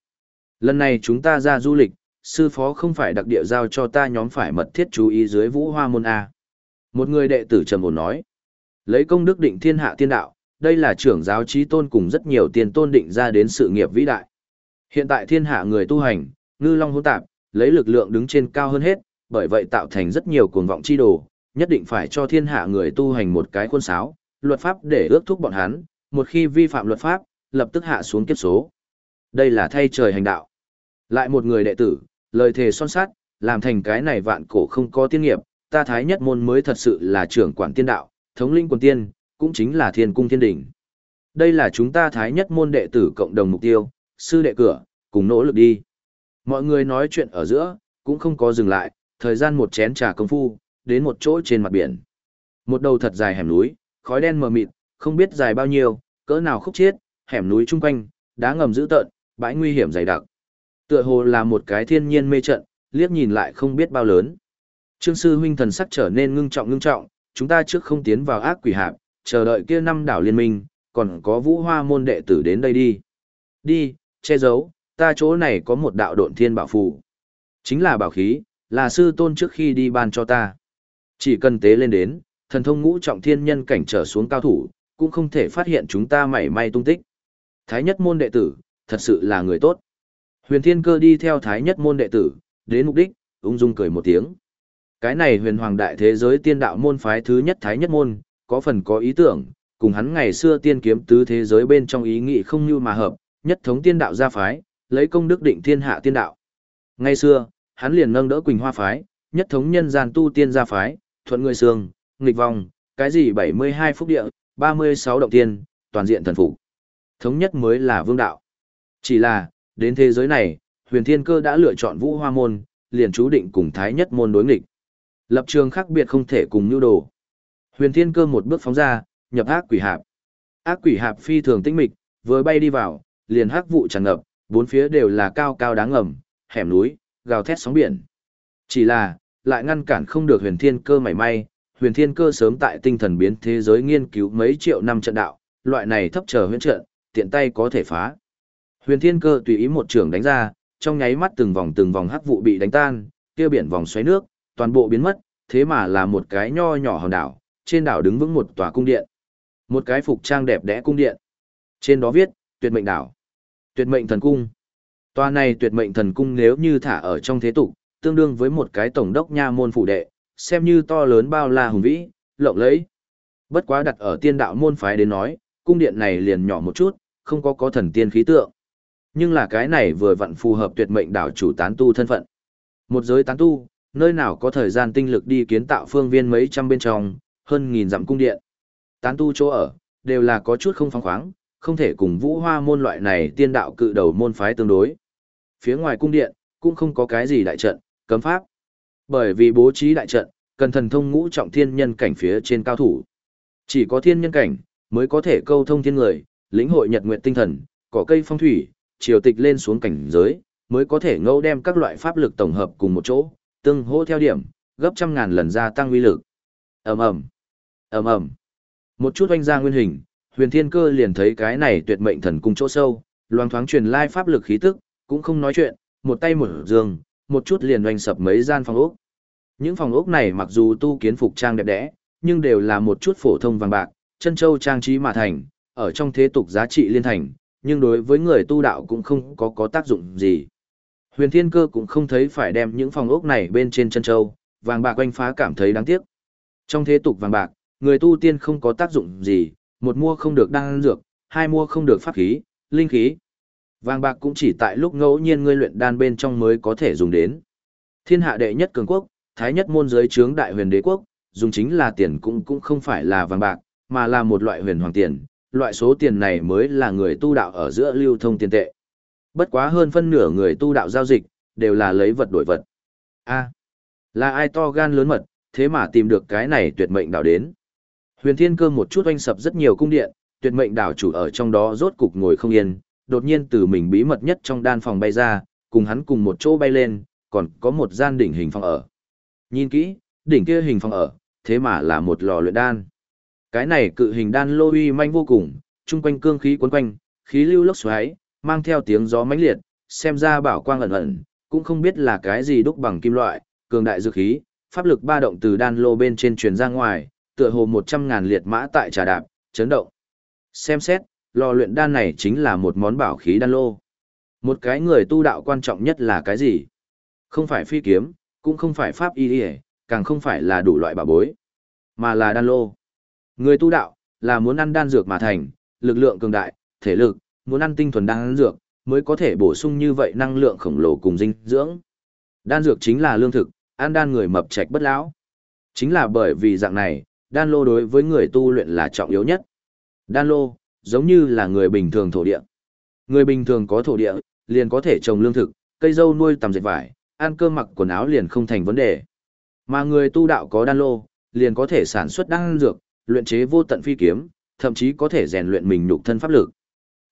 Lần này chúng ta ra du lịch, sư phó không phải đặc địa giao cho ta nhóm phải mật thiết chú ý dưới vũ hoa môn A. Một người đệ tử trầm ổn nói, lấy công đức định thiên hạ tiên đạo, đây là trưởng giáo trí tôn cùng rất nhiều tiền tôn định ra đến sự nghiệp vĩ đại. Hiện tại thiên hạ người tu hành, ngư long hỗn tạp, lấy lực lượng đứng trên cao hơn hết, bởi vậy tạo thành rất nhiều cuồng vọng chi đồ, nhất định phải cho thiên hạ người tu hành một cái khuôn sáo, luật pháp để ước thúc bọn hắn, một khi vi phạm luật pháp, lập tức hạ xuống kiếp số. Đây là thay trời hành đạo. Lại một người đệ tử, lời thề son sát, làm thành cái này vạn cổ không có tiên nghiệp, ta thái nhất môn mới thật sự là trưởng quản tiên đạo, thống linh quần tiên, cũng chính là thiên cung thiên đỉnh. Đây là chúng ta thái nhất môn đệ tử cộng đồng mục tiêu, sư đệ cửa, cùng nỗ lực đi. Mọi người nói chuyện ở giữa, cũng không có dừng lại, thời gian một chén trà công phu, đến một chỗ trên mặt biển. Một đầu thật dài hẻm núi, khói đen mờ mịt, không biết dài bao nhiêu, cỡ nào khúc chiết, hẻm núi chung quanh, đá ngầm dữ tợn, bãi nguy hiểm dày đặc. Tựa hồ là một cái thiên nhiên mê trận, liếc nhìn lại không biết bao lớn. Trương sư huynh thần sắc trở nên ngưng trọng ngưng trọng, chúng ta trước không tiến vào ác quỷ hạp, chờ đợi kia năm đảo liên minh, còn có vũ hoa môn đệ tử đến đây đi. Đi, che giấu, ta chỗ này có một đạo độn thiên bảo phù. Chính là bảo khí, là sư tôn trước khi đi ban cho ta. Chỉ cần tế lên đến, thần thông ngũ trọng thiên nhân cảnh trở xuống cao thủ, cũng không thể phát hiện chúng ta mảy may tung tích. Thái nhất môn đệ tử, thật sự là người tốt. Huyền thiên cơ đi theo thái nhất môn đệ tử, đến mục đích, ung dung cười một tiếng. Cái này huyền hoàng đại thế giới tiên đạo môn phái thứ nhất thái nhất môn, có phần có ý tưởng, cùng hắn ngày xưa tiên kiếm tứ thế giới bên trong ý nghĩ không như mà hợp, nhất thống tiên đạo gia phái, lấy công đức định thiên hạ tiên đạo. Ngày xưa, hắn liền nâng đỡ Quỳnh Hoa phái, nhất thống nhân gian tu tiên gia phái, thuận người sương, nghịch vòng, cái gì 72 phúc địa, 36 động tiên, toàn diện thần phục. Thống nhất mới là vương đạo. Chỉ là, đến thế giới này, huyền thiên cơ đã lựa chọn vũ hoa môn, liền chú định cùng thái nhất môn đối nghịch. Lập trường khác biệt không thể cùng nhu đồ. Huyền thiên cơ một bước phóng ra, nhập ác quỷ hạp. Ác quỷ hạp phi thường tinh mịch, vừa bay đi vào, liền hắc vụ tràn ngập, bốn phía đều là cao cao đáng ngầm, hẻm núi, gào thét sóng biển. Chỉ là, lại ngăn cản không được huyền thiên cơ mảy may, huyền thiên cơ sớm tại tinh thần biến thế giới nghiên cứu mấy triệu năm trận đạo, loại này thấp trở huyễn trận, tiện tay có thể phá. Huyền thiên cơ tùy ý một trường đánh ra, trong nháy mắt từng vòng từng vòng hắc vụ bị đánh tan, kia biển vòng xoáy nước, toàn bộ biến mất, thế mà là một cái nho nhỏ hòn đảo, trên đảo đứng vững một tòa cung điện. Một cái phục trang đẹp đẽ cung điện. Trên đó viết, tuyệt mệnh đảo. Tuyệt mệnh thần cung. Tòa này tuyệt mệnh thần cung nếu như thả ở trong thế tục, tương đương với một cái tổng đốc nha môn phủ đệ, xem như to lớn bao la hùng vĩ, lộng lẫy. Bất quá đặt ở tiên đạo môn phái đến nói, cung điện này liền nhỏ một chút, không có có thần tiên khí tượng. Nhưng là cái này vừa vặn phù hợp tuyệt mệnh đảo chủ tán tu thân phận. Một giới tán tu, nơi nào có thời gian tinh lực đi kiến tạo phương viên mấy trăm bên trong, hơn nghìn dặm cung điện. Tán tu chỗ ở, đều là có chút không phóng khoáng, không thể cùng vũ hoa môn loại này tiên đạo cự đầu môn phái tương đối. Phía ngoài cung điện, cũng không có cái gì đại trận, cấm pháp. Bởi vì bố trí đại trận, cần thần thông ngũ trọng thiên nhân cảnh phía trên cao thủ. Chỉ có thiên nhân cảnh, mới có thể câu thông thiên người, lĩnh hội nhật nguyện tinh thần, cỏ cây phong thủy, triều tịch lên xuống cảnh giới, mới có thể ngẫu đem các loại pháp lực tổng hợp cùng một chỗ, tương hỗ theo điểm, gấp trăm ngàn lần gia tăng uy lực. Ầm ầm, ầm ầm. Một chút oanh ra nguyên hình, Huyền Thiên Cơ liền thấy cái này tuyệt mệnh thần cung chỗ sâu, loang thoáng truyền lai pháp lực khí tức, cũng không nói chuyện, một tay mở giường, một chút liền oanh sập mấy gian phòng ốc. Những phòng ốc này mặc dù tu kiến phục trang đẹp đẽ, nhưng đều là một chút phổ thông vàng bạc, chân châu trang trí mà thành, ở trong thế tục giá trị liên thành, nhưng đối với người tu đạo cũng không có có tác dụng gì. Huyền Thiên Cơ cũng không thấy phải đem những phòng ốc này bên trên chân châu, vàng bạc quanh phá cảm thấy đáng tiếc. Trong thế tục vàng bạc, người tu tiên không có tác dụng gì, một mua không được đan dược, hai mua không được pháp khí, linh khí. Vàng bạc cũng chỉ tại lúc ngẫu nhiên ngươi luyện đan bên trong mới có thể dùng đến. Thiên hạ đệ nhất cường quốc, thái nhất môn giới trướng đại huyền đế quốc, dùng chính là tiền cũng cũng không phải là vàng bạc, mà là một loại huyền hoàng tiền, loại số tiền này mới là người tu đạo ở giữa lưu thông tiền tệ. Bất quá hơn phân nửa người tu đạo giao dịch, đều là lấy vật đổi vật. A, là ai to gan lớn mật, thế mà tìm được cái này tuyệt mệnh đảo đến. Huyền Thiên Cơ một chút oanh sập rất nhiều cung điện, tuyệt mệnh đảo chủ ở trong đó rốt cục ngồi không yên, đột nhiên từ mình bí mật nhất trong đan phòng bay ra, cùng hắn cùng một chỗ bay lên, còn có một gian đỉnh hình phòng ở. Nhìn kỹ, đỉnh kia hình phòng ở, thế mà là một lò luyện đan. Cái này cự hình đan lô uy manh vô cùng, chung quanh cương khí cuốn quanh, khí lưu lốc xoáy, mang theo tiếng gió mãnh liệt, xem ra bảo quang ẩn ẩn, cũng không biết là cái gì đúc bằng kim loại, cường đại dược khí, pháp lực ba động từ đan lô bên trên truyền ra ngoài, tựa hồ một trăm ngàn liệt mã tại trà đạp, chấn động. Xem xét, lò luyện đan này chính là một món bảo khí đan lô. Một cái người tu đạo quan trọng nhất là cái gì? Không phải phi kiếm, cũng không phải pháp y đi càng không phải là đủ loại bảo bối, mà là đan lô. Người tu đạo, là muốn ăn đan dược mà thành, lực lượng cường đại, thể lực, muốn ăn tinh thuần đan dược, mới có thể bổ sung như vậy năng lượng khổng lồ cùng dinh dưỡng. Đan dược chính là lương thực, ăn đan người mập trạch bất lão. Chính là bởi vì dạng này, đan lô đối với người tu luyện là trọng yếu nhất. Đan lô, giống như là người bình thường thổ địa. Người bình thường có thổ địa, liền có thể trồng lương thực, cây dâu nuôi tầm dệt vải, ăn cơm mặc quần áo liền không thành vấn đề. Mà người tu đạo có đan lô, liền có thể sản xuất đan dược, luyện chế vô tận phi kiếm, thậm chí có thể rèn luyện mình nhục thân pháp lực.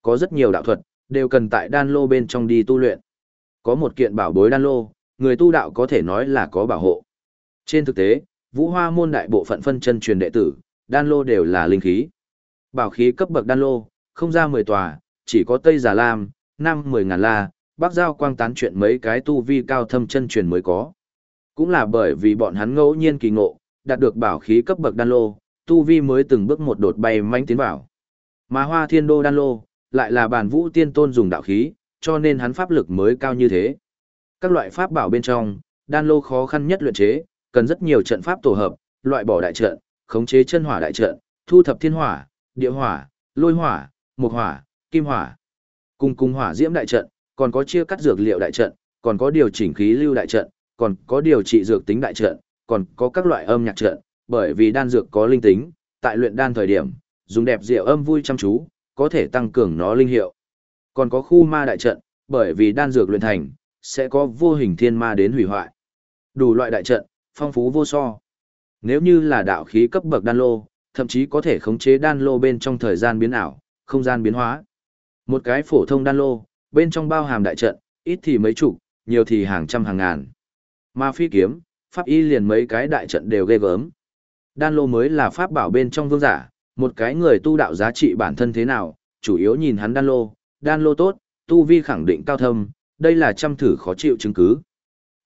Có rất nhiều đạo thuật, đều cần tại đan lô bên trong đi tu luyện. Có một kiện bảo bối đan lô, người tu đạo có thể nói là có bảo hộ. Trên thực tế, Vũ Hoa môn đại bộ phận phân chân truyền đệ tử, đan lô đều là linh khí. Bảo khí cấp bậc đan lô, không ra 10 tòa, chỉ có Tây Già Lam, Nam 10 ngàn la, Bắc Giao quang tán chuyện mấy cái tu vi cao thâm chân truyền mới có. Cũng là bởi vì bọn hắn ngẫu nhiên kỳ ngộ, đạt được bảo khí cấp bậc đan lô, tu vi mới từng bước một đột bay manh tiến vào. Mà Hoa Thiên Đô đan lô, lại là bản vũ tiên tôn dùng đạo khí, cho nên hắn pháp lực mới cao như thế. Các loại pháp bảo bên trong, đan lô khó khăn nhất luyện chế, cần rất nhiều trận pháp tổ hợp, loại bỏ đại trận, khống chế chân hỏa đại trận, thu thập thiên hỏa, địa hỏa, lôi hỏa, mộc hỏa, kim hỏa. Cùng cùng hỏa diễm đại trận, còn có chia cắt dược liệu đại trận, còn có điều chỉnh khí lưu đại trận, còn có điều trị dược tính đại trận, còn có các loại âm nhạc trận, bởi vì đan dược có linh tính, tại luyện đan thời điểm, dùng đẹp diệu âm vui chăm chú, có thể tăng cường nó linh hiệu. Còn có khu ma đại trận, bởi vì đan dược luyện thành, sẽ có vô hình thiên ma đến hủy hoại. Đủ loại đại trận, phong phú vô so. Nếu như là đạo khí cấp bậc đan lô, thậm chí có thể khống chế đan lô bên trong thời gian biến ảo, không gian biến hóa. Một cái phổ thông đan lô, bên trong bao hàm đại trận, ít thì mấy chục, nhiều thì hàng trăm hàng ngàn. ma phi kiếm, pháp y liền mấy cái đại trận đều ghê gớm. Đan lô mới là pháp bảo bên trong vương giả, một cái người tu đạo giá trị bản thân thế nào, chủ yếu nhìn hắn đan lô, đan lô tốt, tu vi khẳng định cao thâm, đây là trăm thử khó chịu chứng cứ.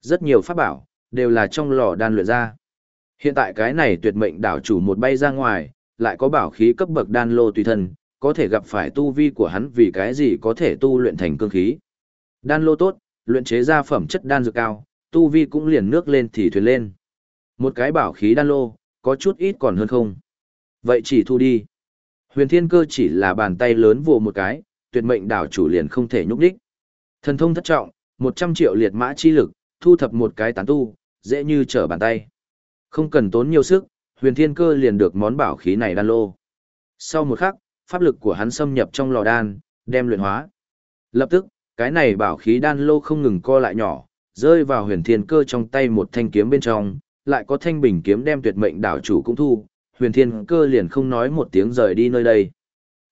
Rất nhiều pháp bảo, đều là trong lò đan luyện ra. Hiện tại cái này tuyệt mệnh đảo chủ một bay ra ngoài, lại có bảo khí cấp bậc đan lô tùy thân, có thể gặp phải tu vi của hắn vì cái gì có thể tu luyện thành cương khí. Đan lô tốt, luyện chế ra phẩm chất đan dược cao, tu vi cũng liền nước lên thì thuyền lên. Một cái bảo khí đan lô, có chút ít còn hơn không. Vậy chỉ thu đi. Huyền thiên cơ chỉ là bàn tay lớn vồ một cái, tuyệt mệnh đảo chủ liền không thể nhúc đích. Thần thông thất trọng, 100 triệu liệt mã chi lực, thu thập một cái tán tu, dễ như trở bàn tay. Không cần tốn nhiều sức, huyền thiên cơ liền được món bảo khí này đan lô. Sau một khắc, pháp lực của hắn xâm nhập trong lò đan, đem luyện hóa. Lập tức, cái này bảo khí đan lô không ngừng co lại nhỏ, rơi vào huyền thiên cơ trong tay một thanh kiếm bên trong, lại có thanh bình kiếm đem tuyệt mệnh đảo chủ cũng thu, huyền thiên cơ liền không nói một tiếng rời đi nơi đây.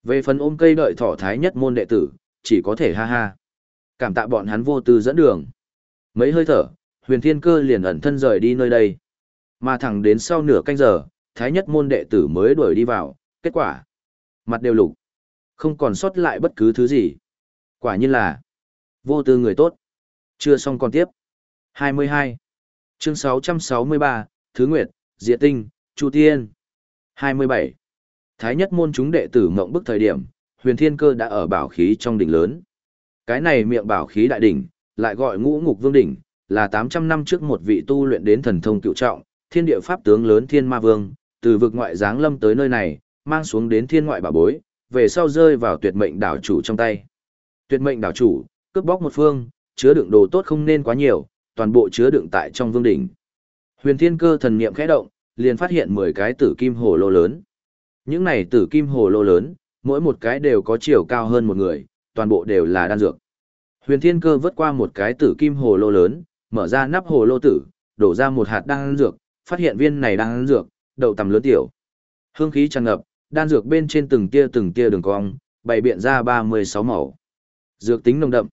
Về phần ôm cây đợi thỏ thái nhất môn đệ tử, chỉ có thể ha ha. Cảm tạ bọn hắn vô tư dẫn đường. Mấy hơi thở, huyền thiên cơ liền ẩn thân rời đi nơi đây. Mà thẳng đến sau nửa canh giờ, thái nhất môn đệ tử mới đuổi đi vào, kết quả. Mặt đều lục. Không còn sót lại bất cứ thứ gì. Quả nhiên là vô tư người tốt. Chưa xong còn tiếp. 22. Chương 663, Thứ Nguyệt, Diệ Tinh, Chu Tiên. 27. Thái nhất môn chúng đệ tử ngộng bức thời điểm, huyền thiên cơ đã ở bảo khí trong đỉnh lớn. Cái này miệng bảo khí đại đỉnh, lại gọi ngũ ngục vương đỉnh, là 800 năm trước một vị tu luyện đến thần thông cựu trọng, thiên địa pháp tướng lớn thiên ma vương, từ vực ngoại giáng lâm tới nơi này, mang xuống đến thiên ngoại bảo bối, về sau rơi vào tuyệt mệnh đảo chủ trong tay. Tuyệt mệnh đảo chủ, cướp bóc một phương, chứa đựng đồ tốt không nên quá nhiều, toàn bộ chứa đựng tại trong vương đỉnh. Huyền Thiên Cơ thần niệm khẽ động, liền phát hiện 10 cái tử kim hồ lô lớn. Những này tử kim hồ lô lớn, mỗi một cái đều có chiều cao hơn một người, toàn bộ đều là đan dược. Huyền Thiên Cơ vớt qua một cái tử kim hồ lô lớn, mở ra nắp hồ lô tử, đổ ra một hạt đan dược, phát hiện viên này đan dược, đậu tầm lớn tiểu. Hương khí tràn ngập, đan dược bên trên từng tia từng tia đường cong, bày biện ra 36 màu. Dược tính nồng đậm.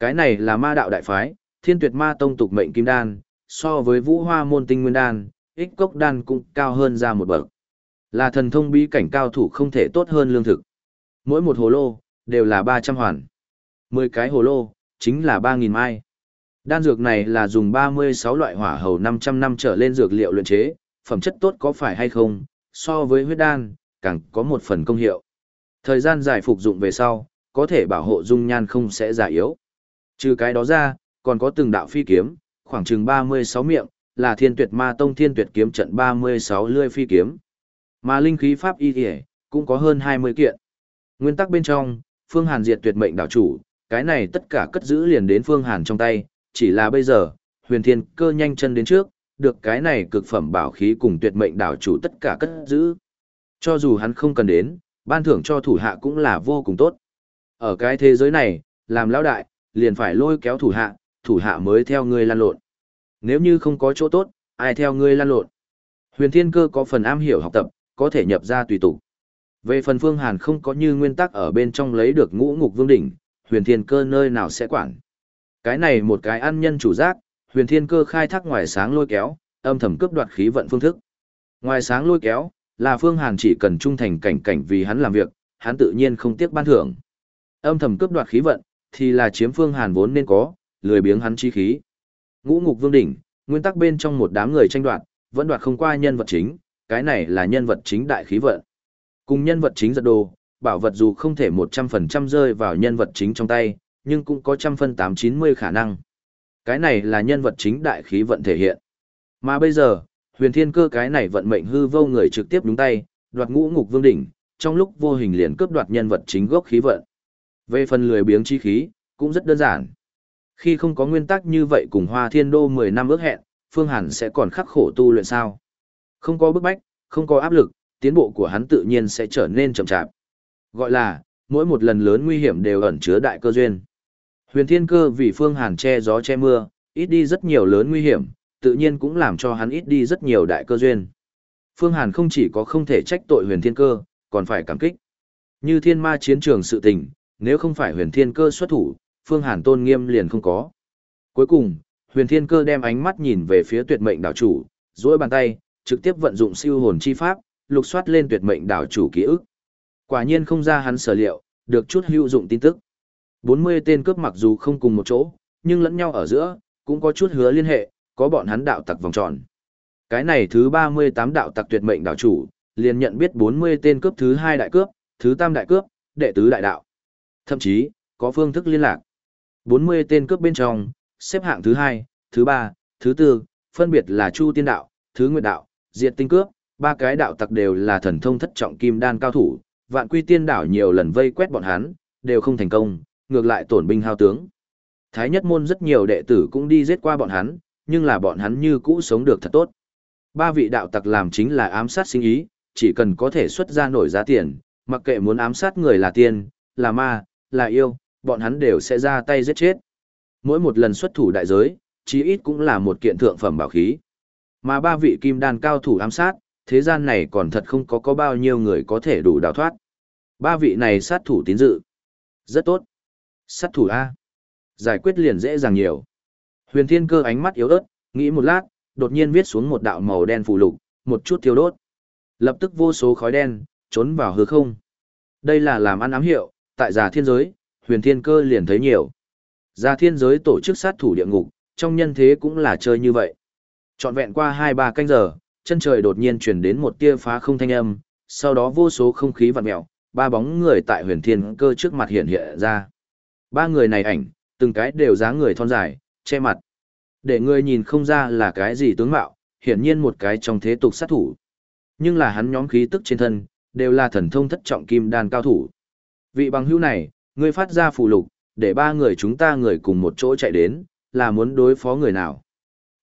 Cái này là ma đạo đại phái, Thiên Tuyệt Ma tông tục mệnh kim đan, so với Vũ Hoa môn tinh nguyên đan, ích cốc đan cũng cao hơn ra một bậc. Là thần thông bí cảnh cao thủ không thể tốt hơn lương thực. Mỗi một hồ lô, đều là 300 hoàn. 10 cái hồ lô, chính là 3.000 mai. Đan dược này là dùng 36 loại hỏa hầu 500 năm trở lên dược liệu luyện chế, phẩm chất tốt có phải hay không, so với huyết đan, càng có một phần công hiệu. Thời gian dài phục dụng về sau, có thể bảo hộ dung nhan không sẽ già yếu. Trừ cái đó ra, còn có từng đạo phi kiếm, khoảng chừng 36 miệng, là thiên tuyệt ma tông thiên tuyệt kiếm trận 36 lươi phi kiếm. Mà linh khí pháp y thể, cũng có hơn 20 kiện. Nguyên tắc bên trong, Phương Hàn diệt tuyệt mệnh đảo chủ, cái này tất cả cất giữ liền đến Phương Hàn trong tay, chỉ là bây giờ, huyền thiên cơ nhanh chân đến trước, được cái này cực phẩm bảo khí cùng tuyệt mệnh đảo chủ tất cả cất giữ. Cho dù hắn không cần đến, ban thưởng cho thủ hạ cũng là vô cùng tốt. Ở cái thế giới này, làm lão đại, liền phải lôi kéo thủ hạ, thủ hạ mới theo ngươi lan lộn. Nếu như không có chỗ tốt, ai theo ngươi lan lộn. Huyền Thiên Cơ có phần am hiểu học tập, có thể nhập ra tùy tục. Về phần Phương Hàn không có như nguyên tắc ở bên trong lấy được ngũ ngục vương đỉnh, Huyền Thiên Cơ nơi nào sẽ quản. Cái này một cái ăn nhân chủ giác, Huyền Thiên Cơ khai thác ngoài sáng lôi kéo, âm thầm cướp đoạt khí vận phương thức. Ngoài sáng lôi kéo, là Phương Hàn chỉ cần trung thành cảnh cảnh vì hắn làm việc, hắn tự nhiên không tiếc ban thưởng. Âm thầm cướp đoạt khí vận, thì là chiếm Phương Hàn vốn nên có, lười biếng hắn chi khí. Ngũ ngục vương đỉnh, nguyên tắc bên trong một đám người tranh đoạt, vẫn đoạt không qua nhân vật chính, cái này là nhân vật chính đại khí vận. Cùng nhân vật chính giật đồ, bảo vật dù không thể 100% rơi vào nhân vật chính trong tay, nhưng cũng có trăm phân tám chín mươi khả năng. Cái này là nhân vật chính đại khí vận thể hiện. Mà bây giờ, huyền thiên cơ cái này vận mệnh hư vô người trực tiếp đúng tay, đoạt ngũ ngục vương đỉnh, trong lúc vô hình liền cướp đoạt nhân vật chính gốc khí vận. Về phần lười biếng chi khí, cũng rất đơn giản. Khi không có nguyên tắc như vậy cùng Hoa Thiên Đô 10 năm ước hẹn, Phương Hàn sẽ còn khắc khổ tu luyện sao? Không có bức bách, không có áp lực, tiến bộ của hắn tự nhiên sẽ trở nên chậm chạp. Gọi là, mỗi một lần lớn nguy hiểm đều ẩn chứa đại cơ duyên. Huyền Thiên Cơ vì Phương Hàn che gió che mưa, ít đi rất nhiều lớn nguy hiểm, tự nhiên cũng làm cho hắn ít đi rất nhiều đại cơ duyên. Phương Hàn không chỉ có không thể trách tội Huyền Thiên Cơ, còn phải cảm kích. Như thiên ma chiến trường sự tình, nếu không phải Huyền Thiên Cơ xuất thủ, Phương Hàn tôn nghiêm liền không có. Cuối cùng, Huyền Thiên Cơ đem ánh mắt nhìn về phía tuyệt mệnh đảo chủ, duỗi bàn tay, trực tiếp vận dụng siêu hồn chi pháp, lục soát lên tuyệt mệnh đảo chủ ký ức. Quả nhiên không ra hắn sở liệu, được chút hữu dụng tin tức. 40 tên cướp mặc dù không cùng một chỗ, nhưng lẫn nhau ở giữa, cũng có chút hứa liên hệ, có bọn hắn đạo tặc vòng tròn. Cái này thứ 38 đạo tặc tuyệt mệnh đảo chủ, liền nhận biết 40 tên cướp thứ hai đại cướp, thứ tam đại cướp, đệ tứ đại đạo. Thậm chí, có phương thức liên lạc. 40 tên cướp bên trong, xếp hạng thứ hai, thứ ba, thứ tư, phân biệt là Chu Tiên Đạo, Thứ Nguyệt Đạo, Diệt Tinh Cướp, ba cái đạo tặc đều là thần thông thất trọng kim đan cao thủ, vạn quy tiên đảo nhiều lần vây quét bọn hắn, đều không thành công, ngược lại tổn binh hao tướng. Thái nhất môn rất nhiều đệ tử cũng đi giết qua bọn hắn, nhưng là bọn hắn như cũ sống được thật tốt. Ba vị đạo tặc làm chính là ám sát sinh ý, chỉ cần có thể xuất ra nổi giá tiền, mặc kệ muốn ám sát người là tiền, là ma, là yêu, bọn hắn đều sẽ ra tay giết chết. Mỗi một lần xuất thủ đại giới, chí ít cũng là một kiện thượng phẩm bảo khí. Mà ba vị kim đan cao thủ ám sát, thế gian này còn thật không có có bao nhiêu người có thể đủ đào thoát. Ba vị này sát thủ tín dự. Rất tốt. Sát thủ A. Giải quyết liền dễ dàng nhiều. Huyền thiên cơ ánh mắt yếu ớt, nghĩ một lát, đột nhiên viết xuống một đạo màu đen phù lục, một chút thiêu đốt. Lập tức vô số khói đen, trốn vào hư không. Đây là làm ăn ám hiệu, tại giả thiên giới, huyền thiên cơ liền thấy nhiều. gia thiên giới tổ chức sát thủ địa ngục, trong nhân thế cũng là chơi như vậy. Trọn vẹn qua 2-3 canh giờ, chân trời đột nhiên chuyển đến một tia phá không thanh âm, sau đó vô số không khí vặn mèo, ba bóng người tại huyền thiên cơ trước mặt hiện hiện ra. Ba người này ảnh, từng cái đều dáng người thon dài, che mặt. Để người nhìn không ra là cái gì tướng mạo, hiển nhiên một cái trong thế tục sát thủ. Nhưng là hắn nhóm khí tức trên thân, đều là thần thông thất trọng kim đan cao thủ. Vị bằng hữu này, ngươi phát ra phù lục, để ba người chúng ta người cùng một chỗ chạy đến, là muốn đối phó người nào.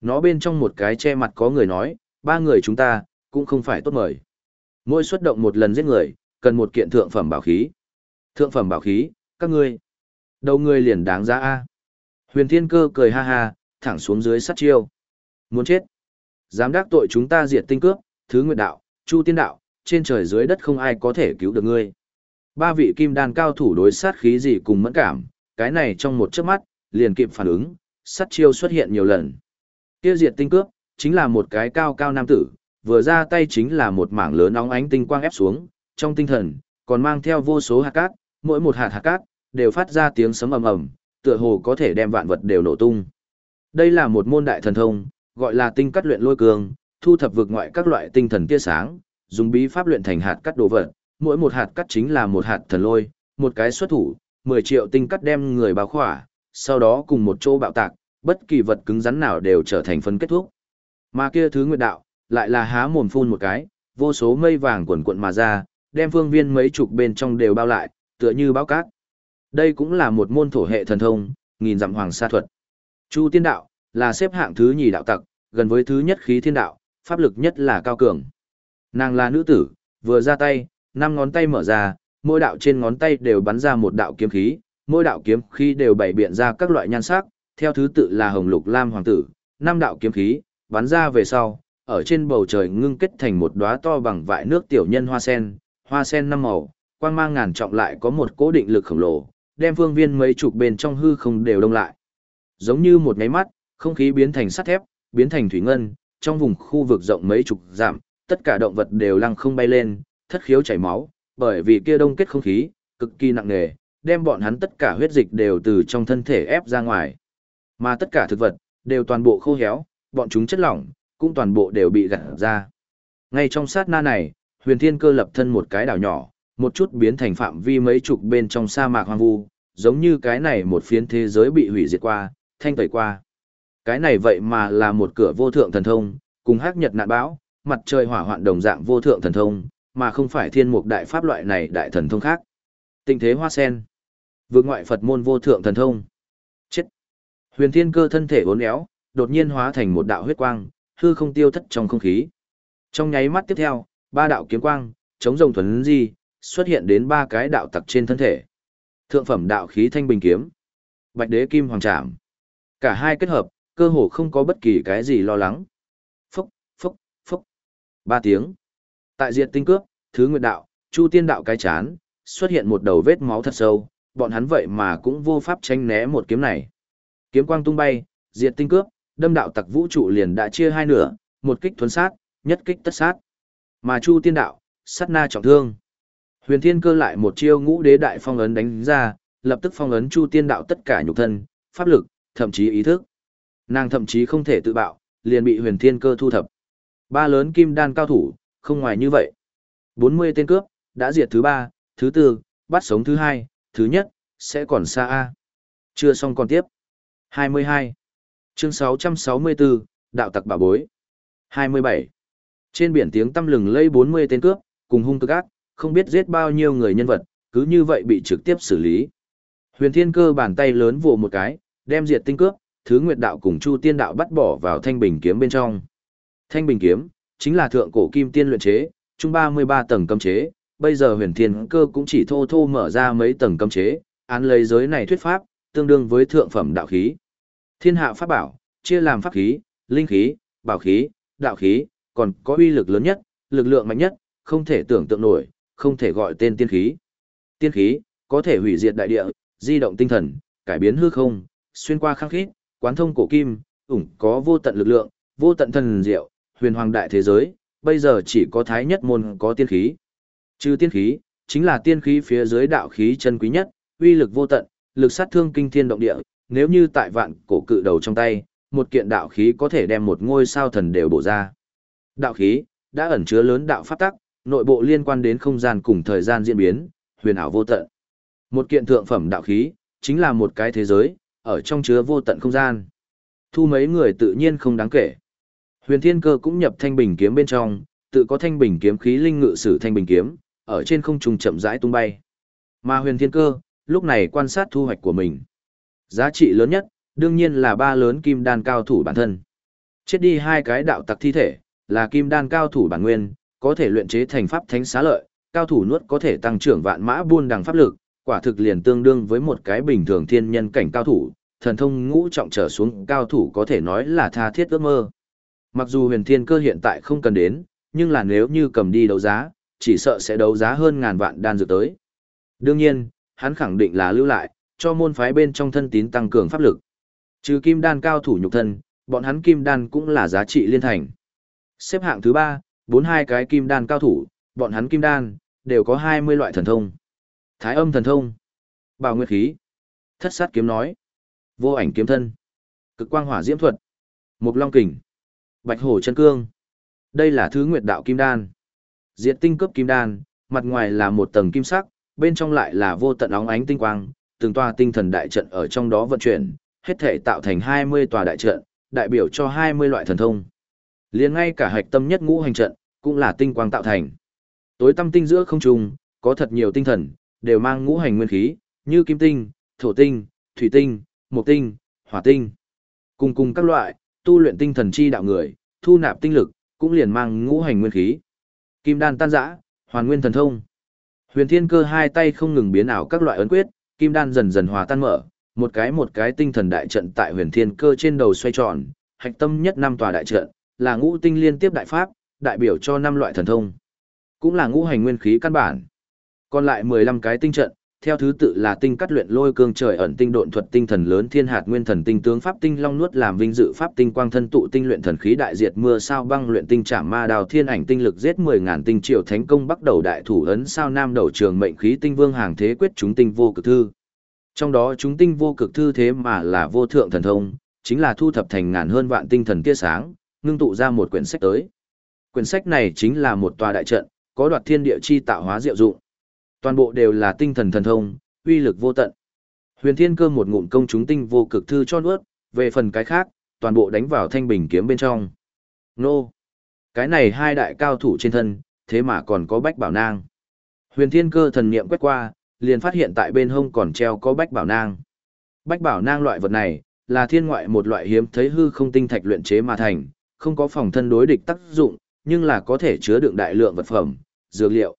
Nó bên trong một cái che mặt có người nói, ba người chúng ta, cũng không phải tốt mời. Mỗi xuất động một lần giết người, cần một kiện thượng phẩm bảo khí. Thượng phẩm bảo khí, các ngươi. Đầu ngươi liền đáng giá A. Huyền Thiên Cơ cười ha ha, thẳng xuống dưới sát chiêu. Muốn chết. Dám đắc tội chúng ta diệt tinh cướp, thứ nguyệt đạo, chu tiên đạo, trên trời dưới đất không ai có thể cứu được ngươi. Ba vị kim đan cao thủ đối sát khí gì cùng mẫn cảm, cái này trong một chớp mắt, liền kịp phản ứng, sát chiêu xuất hiện nhiều lần. Kia diệt tinh cướp, chính là một cái cao cao nam tử, vừa ra tay chính là một mảng lớn óng ánh tinh quang ép xuống, trong tinh thần, còn mang theo vô số hạt cát, mỗi một hạt hạt cát, đều phát ra tiếng sấm ầm ầm, tựa hồ có thể đem vạn vật đều nổ tung. Đây là một môn đại thần thông, gọi là tinh cắt luyện lôi cường, thu thập vực ngoại các loại tinh thần tia sáng, dùng bí pháp luyện thành hạt cắt đồ vật, mỗi một hạt cắt chính là một hạt thần lôi, một cái xuất thủ, 10 triệu tinh cắt đem người bao khỏa, sau đó cùng một chỗ bạo tạc, bất kỳ vật cứng rắn nào đều trở thành phân kết thúc. Mà kia thứ nguyệt đạo, lại là há mồm phun một cái, vô số mây vàng quần cuộn mà ra, đem phương viên mấy chục bên trong đều bao lại, tựa như báo cát. Đây cũng là một môn thổ hệ thần thông, nghìn dặm hoàng sa thuật. Chu tiên đạo, là xếp hạng thứ nhì đạo tặc, gần với thứ nhất khí thiên đạo, pháp lực nhất là cao cường. Nàng là nữ tử, vừa ra tay, năm ngón tay mở ra, mỗi đạo trên ngón tay đều bắn ra một đạo kiếm khí, mỗi đạo kiếm khí đều bày biện ra các loại nhan sắc, theo thứ tự là hồng lục lam hoàng tử, năm đạo kiếm khí, bắn ra về sau, ở trên bầu trời ngưng kết thành một đóa to bằng vại nước tiểu nhân hoa sen, hoa sen năm màu, quang mang ngàn trọng lại có một cố định lực khổng lồ, đem phương viên mấy chục bên trong hư không đều đông lại. Giống như một nháy mắt, không khí biến thành sắt thép, biến thành thủy ngân, trong vùng khu vực rộng mấy chục giảm, tất cả động vật đều lăng không bay lên, thất khiếu chảy máu, bởi vì kia đông kết không khí, cực kỳ nặng nề, đem bọn hắn tất cả huyết dịch đều từ trong thân thể ép ra ngoài. Mà tất cả thực vật, đều toàn bộ khô héo, bọn chúng chất lỏng, cũng toàn bộ đều bị gặt ra. Ngay trong sát na này, huyền thiên cơ lập thân một cái đảo nhỏ, một chút biến thành phạm vi mấy chục bên trong sa mạc hoang vu, giống như cái này một phiến thế giới bị hủy diệt qua, thanh tẩy qua. Cái này vậy mà là một cửa vô thượng thần thông, cùng hắc nhật nạn bão, mặt trời hỏa hoạn đồng dạng vô thượng thần thông, mà không phải thiên mục đại pháp loại này đại thần thông khác. Tình thế hoa sen. Vượt ngoại Phật môn vô thượng thần thông. Chết. Huyền thiên cơ thân thể uốn éo, đột nhiên hóa thành một đạo huyết quang, hư không tiêu thất trong không khí. Trong nháy mắt tiếp theo, ba đạo kiếm quang, chống rồng thuần di, xuất hiện đến ba cái đạo tặc trên thân thể. Thượng phẩm đạo khí thanh bình kiếm, bạch đế kim hoàng trảm. Cả hai kết hợp, cơ hồ không có bất kỳ cái gì lo lắng. Phúc, phúc, phúc. Ba tiếng. Tại diện tinh cướp, thứ nguyệt đạo, chu tiên đạo cái chán, xuất hiện một đầu vết máu thật sâu, bọn hắn vậy mà cũng vô pháp tránh né một kiếm này. Kiếm quang tung bay, diệt tinh cướp, đâm đạo tặc vũ trụ liền đã chia hai nửa, một kích thuấn sát, nhất kích tất sát. Mà Chu Tiên đạo, sát na trọng thương. Huyền Thiên Cơ lại một chiêu ngũ đế đại phong ấn đánh ra, lập tức phong ấn Chu Tiên đạo tất cả nhục thân, pháp lực, thậm chí ý thức. Nàng thậm chí không thể tự bạo, liền bị Huyền Thiên Cơ thu thập. Ba lớn kim đan cao thủ, không ngoài như vậy. 40 tên cướp, đã diệt thứ ba, thứ tư, bắt sống thứ hai, thứ nhất, sẽ còn xa A. Chưa xong còn tiếp. 22. Chương 664, Đạo tặc bà bối. 27. Trên biển tiếng tâm lừng lây 40 tên cướp, cùng hung cực ác, không biết giết bao nhiêu người nhân vật, cứ như vậy bị trực tiếp xử lý. Huyền Thiên Cơ bàn tay lớn vồ một cái, đem diệt tinh cướp, thứ nguyệt đạo cùng Chu Tiên đạo bắt bỏ vào thanh bình kiếm bên trong. Thanh bình kiếm chính là thượng cổ kim tiên luyện chế, chung 33 tầng cấm chế, bây giờ Huyền Thiên Cơ cũng chỉ thô thô mở ra mấy tầng cấm chế, án lấy giới này thuyết pháp, tương đương với thượng phẩm đạo khí. Thiên hạ pháp bảo, chia làm pháp khí, linh khí, bảo khí, đạo khí, còn có uy lực lớn nhất, lực lượng mạnh nhất, không thể tưởng tượng nổi, không thể gọi tên tiên khí. Tiên khí, có thể hủy diệt đại địa, di động tinh thần, cải biến hư không, xuyên qua khắc khí, quán thông cổ kim, ủng có vô tận lực lượng, vô tận thần diệu, huyền hoàng đại thế giới, bây giờ chỉ có thái nhất môn có tiên khí. Trừ tiên khí, chính là tiên khí phía dưới đạo khí chân quý nhất, uy lực vô tận, lực sát thương kinh thiên động địa, nếu như tại vạn cổ cự đầu trong tay, một kiện đạo khí có thể đem một ngôi sao thần đều bổ ra. Đạo khí đã ẩn chứa lớn đạo pháp tắc, nội bộ liên quan đến không gian cùng thời gian diễn biến, huyền ảo vô tận. Một kiện thượng phẩm đạo khí chính là một cái thế giới, ở trong chứa vô tận không gian. Thu mấy người tự nhiên không đáng kể. Huyền Thiên Cơ cũng nhập thanh bình kiếm bên trong, tự có thanh bình kiếm khí linh ngự sử thanh bình kiếm, ở trên không trung chậm rãi tung bay. Mà Huyền Thiên Cơ, lúc này quan sát thu hoạch của mình. Giá trị lớn nhất, đương nhiên là ba lớn kim đan cao thủ bản thân. Chết đi hai cái đạo tặc thi thể, là kim đan cao thủ bản nguyên, có thể luyện chế thành pháp thánh xá lợi, cao thủ nuốt có thể tăng trưởng vạn mã buôn đằng pháp lực, quả thực liền tương đương với một cái bình thường thiên nhân cảnh cao thủ, thần thông ngũ trọng trở xuống cao thủ có thể nói là tha thiết ước mơ. Mặc dù huyền thiên cơ hiện tại không cần đến, nhưng là nếu như cầm đi đấu giá, chỉ sợ sẽ đấu giá hơn ngàn vạn đan dược tới. Đương nhiên, hắn khẳng định là lưu lại, cho môn phái bên trong thân tín tăng cường pháp lực. Trừ kim đan cao thủ nhục thân, bọn hắn kim đan cũng là giá trị liên thành. Xếp hạng thứ ba, bốn hai cái kim đan cao thủ, bọn hắn kim đan, đều có 20 loại thần thông. Thái âm thần thông, bảo nguyệt khí, thất sát kiếm nói, vô ảnh kiếm thân, cực quang hỏa diễm thuật, mục long kình, bạch hổ chân cương. Đây là thứ nguyệt đạo kim đan. Diệt tinh cấp kim đan, mặt ngoài là một tầng kim sắc, bên trong lại là vô tận óng ánh tinh quang, từng tòa tinh thần đại trận ở trong đó vận chuyển, hết thể tạo thành 20 tòa đại trận, đại biểu cho 20 loại thần thông. Liền ngay cả hạch tâm nhất ngũ hành trận, cũng là tinh quang tạo thành. Tối tâm tinh giữa không trung, có thật nhiều tinh thần, đều mang ngũ hành nguyên khí, như kim tinh, thổ tinh, thủy tinh, mộc tinh, hỏa tinh. Cùng cùng các loại, tu luyện tinh thần chi đạo người, thu nạp tinh lực, cũng liền mang ngũ hành nguyên khí. Kim đan tan rã, hoàn nguyên thần thông. Huyền Thiên Cơ hai tay không ngừng biến ảo các loại ấn quyết, kim đan dần dần hòa tan mở, một cái một cái tinh thần đại trận tại Huyền Thiên Cơ trên đầu xoay tròn, hạch tâm nhất năm tòa đại trận, là ngũ tinh liên tiếp đại pháp, đại biểu cho năm loại thần thông. Cũng là ngũ hành nguyên khí căn bản. Còn lại 15 cái tinh trận, theo thứ tự là tinh cắt luyện lôi cương trời ẩn tinh độn thuật tinh thần lớn thiên hạt nguyên thần tinh tướng pháp tinh long nuốt làm vinh dự pháp tinh quang thân tụ tinh luyện thần khí đại diệt mưa sao băng luyện tinh trảm ma đào thiên ảnh tinh lực giết 10000 tinh triệu thánh công bắt đầu đại thủ ấn sao nam đầu trường mệnh khí tinh vương hàng thế quyết chúng tinh vô cực thư. Trong đó chúng tinh vô cực thư thế mà là vô thượng thần thông, chính là thu thập thành ngàn hơn vạn tinh thần tia sáng, ngưng tụ ra một quyển sách tới. Quyển sách này chính là một tòa đại trận, có đoạt thiên địa chi tạo hóa diệu dụng. Toàn bộ đều là tinh thần thần thông, uy lực vô tận. Huyền Thiên Cơ một ngụm công chúng tinh vô cực thư cho nuốt, về phần cái khác, toàn bộ đánh vào thanh bình kiếm bên trong. Nô! Cái này hai đại cao thủ trên thân, thế mà còn có bách bảo nang. Huyền Thiên Cơ thần niệm quét qua, liền phát hiện tại bên hông còn treo có bách bảo nang. Bách bảo nang loại vật này, là thiên ngoại một loại hiếm thấy hư không tinh thạch luyện chế mà thành, không có phòng thân đối địch tác dụng, nhưng là có thể chứa đựng đại lượng vật phẩm, dược liệu.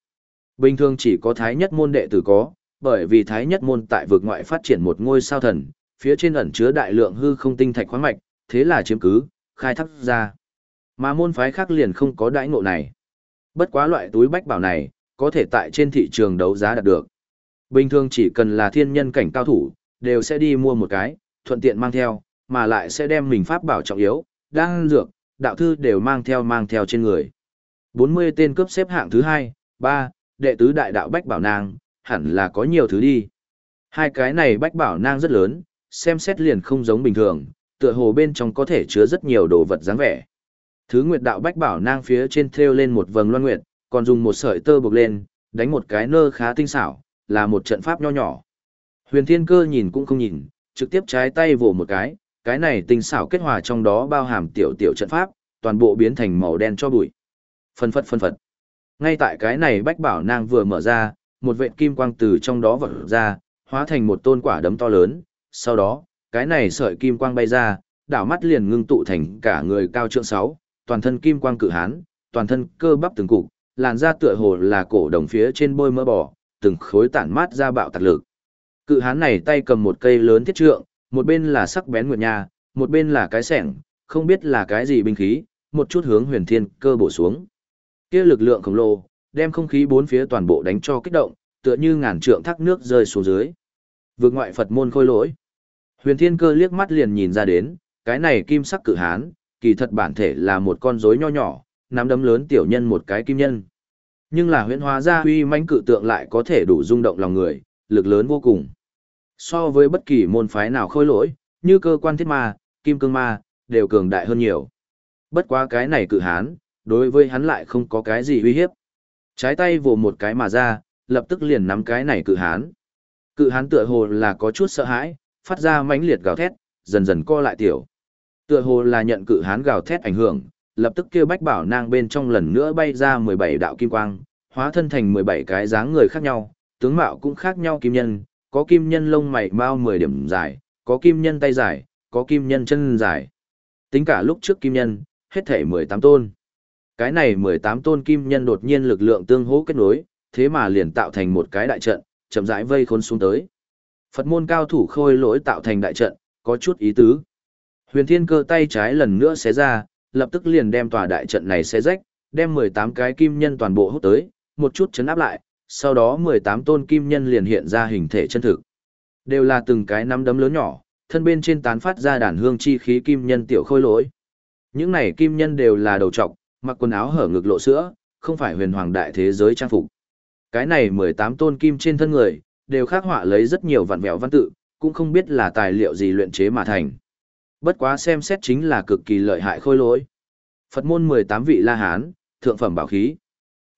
Bình thường chỉ có thái nhất môn đệ tử có, bởi vì thái nhất môn tại vực ngoại phát triển một ngôi sao thần, phía trên ẩn chứa đại lượng hư không tinh thạch khoáng mạch, thế là chiếm cứ, khai thác ra. Mà môn phái khác liền không có đãi ngộ này. Bất quá loại túi bách bảo này, có thể tại trên thị trường đấu giá đạt được. Bình thường chỉ cần là thiên nhân cảnh cao thủ, đều sẽ đi mua một cái, thuận tiện mang theo, mà lại sẽ đem mình pháp bảo trọng yếu, đang dược, đạo thư đều mang theo mang theo trên người. 40 tên cướp xếp hạng thứ 2, 3, đệ tứ đại đạo bách bảo nang, hẳn là có nhiều thứ đi. Hai cái này bách bảo nang rất lớn, xem xét liền không giống bình thường, tựa hồ bên trong có thể chứa rất nhiều đồ vật dáng vẻ. Thứ nguyệt đạo bách bảo nang phía trên thêu lên một vầng loan nguyệt, còn dùng một sợi tơ buộc lên, đánh một cái nơ khá tinh xảo, là một trận pháp nho nhỏ. Huyền Thiên Cơ nhìn cũng không nhìn, trực tiếp trái tay vồ một cái, cái này tinh xảo kết hòa trong đó bao hàm tiểu tiểu trận pháp, toàn bộ biến thành màu đen cho bụi. Phân phật phân phật. Ngay tại cái này bách bảo nang vừa mở ra, một vệt kim quang từ trong đó vọt ra, hóa thành một tôn quả đấm to lớn, sau đó, cái này sợi kim quang bay ra, đảo mắt liền ngưng tụ thành cả người cao trượng sáu, toàn thân kim quang cự hán, toàn thân cơ bắp từng cục, làn da tựa hồ là cổ đồng phía trên bôi mỡ bò, từng khối tản mát ra bạo tạc lực. Cự hán này tay cầm một cây lớn thiết trượng, một bên là sắc bén nguyệt nha, một bên là cái sẻng, không biết là cái gì binh khí, một chút hướng huyền thiên cơ bổ xuống. Kia lực lượng khổng lồ, đem không khí bốn phía toàn bộ đánh cho kích động, tựa như ngàn trượng thác nước rơi xuống dưới. Vượt ngoại Phật môn khôi lỗi. Huyền thiên cơ liếc mắt liền nhìn ra đến, cái này kim sắc cự hán, kỳ thật bản thể là một con rối nho nhỏ, nắm đấm lớn tiểu nhân một cái kim nhân. Nhưng là huyễn hóa ra huy manh cự tượng lại có thể đủ rung động lòng người, lực lớn vô cùng. So với bất kỳ môn phái nào khôi lỗi, như cơ quan thiết ma, kim cương ma, đều cường đại hơn nhiều. Bất quá cái này cự hán, đối với hắn lại không có cái gì uy hiếp. Trái tay vồ một cái mà ra, lập tức liền nắm cái này cự hán. Cự hán tựa hồ là có chút sợ hãi, phát ra mãnh liệt gào thét, dần dần co lại tiểu. Tựa hồ là nhận cự hán gào thét ảnh hưởng, lập tức kêu bách bảo nang bên trong lần nữa bay ra 17 đạo kim quang, hóa thân thành 17 cái dáng người khác nhau, tướng mạo cũng khác nhau kim nhân, có kim nhân lông mày bao 10 điểm dài, có kim nhân tay dài, có kim nhân chân dài. Tính cả lúc trước kim nhân, hết thể 18 tôn. Cái này 18 tôn kim nhân đột nhiên lực lượng tương hỗ kết nối, thế mà liền tạo thành một cái đại trận, chậm rãi vây khốn xuống tới. Phật môn cao thủ khôi lỗi tạo thành đại trận, có chút ý tứ. Huyền Thiên Cơ tay trái lần nữa xé ra, lập tức liền đem tòa đại trận này xé rách, đem 18 cái kim nhân toàn bộ hút tới, một chút chấn áp lại, sau đó 18 tôn kim nhân liền hiện ra hình thể chân thực. Đều là từng cái nắm đấm lớn nhỏ, thân bên trên tán phát ra đàn hương chi khí kim nhân tiểu khôi lỗi. Những này kim nhân đều là đầu trọc, mặc quần áo hở ngực lộ sữa, không phải huyền hoàng đại thế giới trang phục. Cái này 18 tôn kim trên thân người, đều khắc họa lấy rất nhiều vạn vẹo văn tự, cũng không biết là tài liệu gì luyện chế mà thành. Bất quá xem xét chính là cực kỳ lợi hại khôi lỗi. Phật môn 18 vị La Hán, thượng phẩm bảo khí.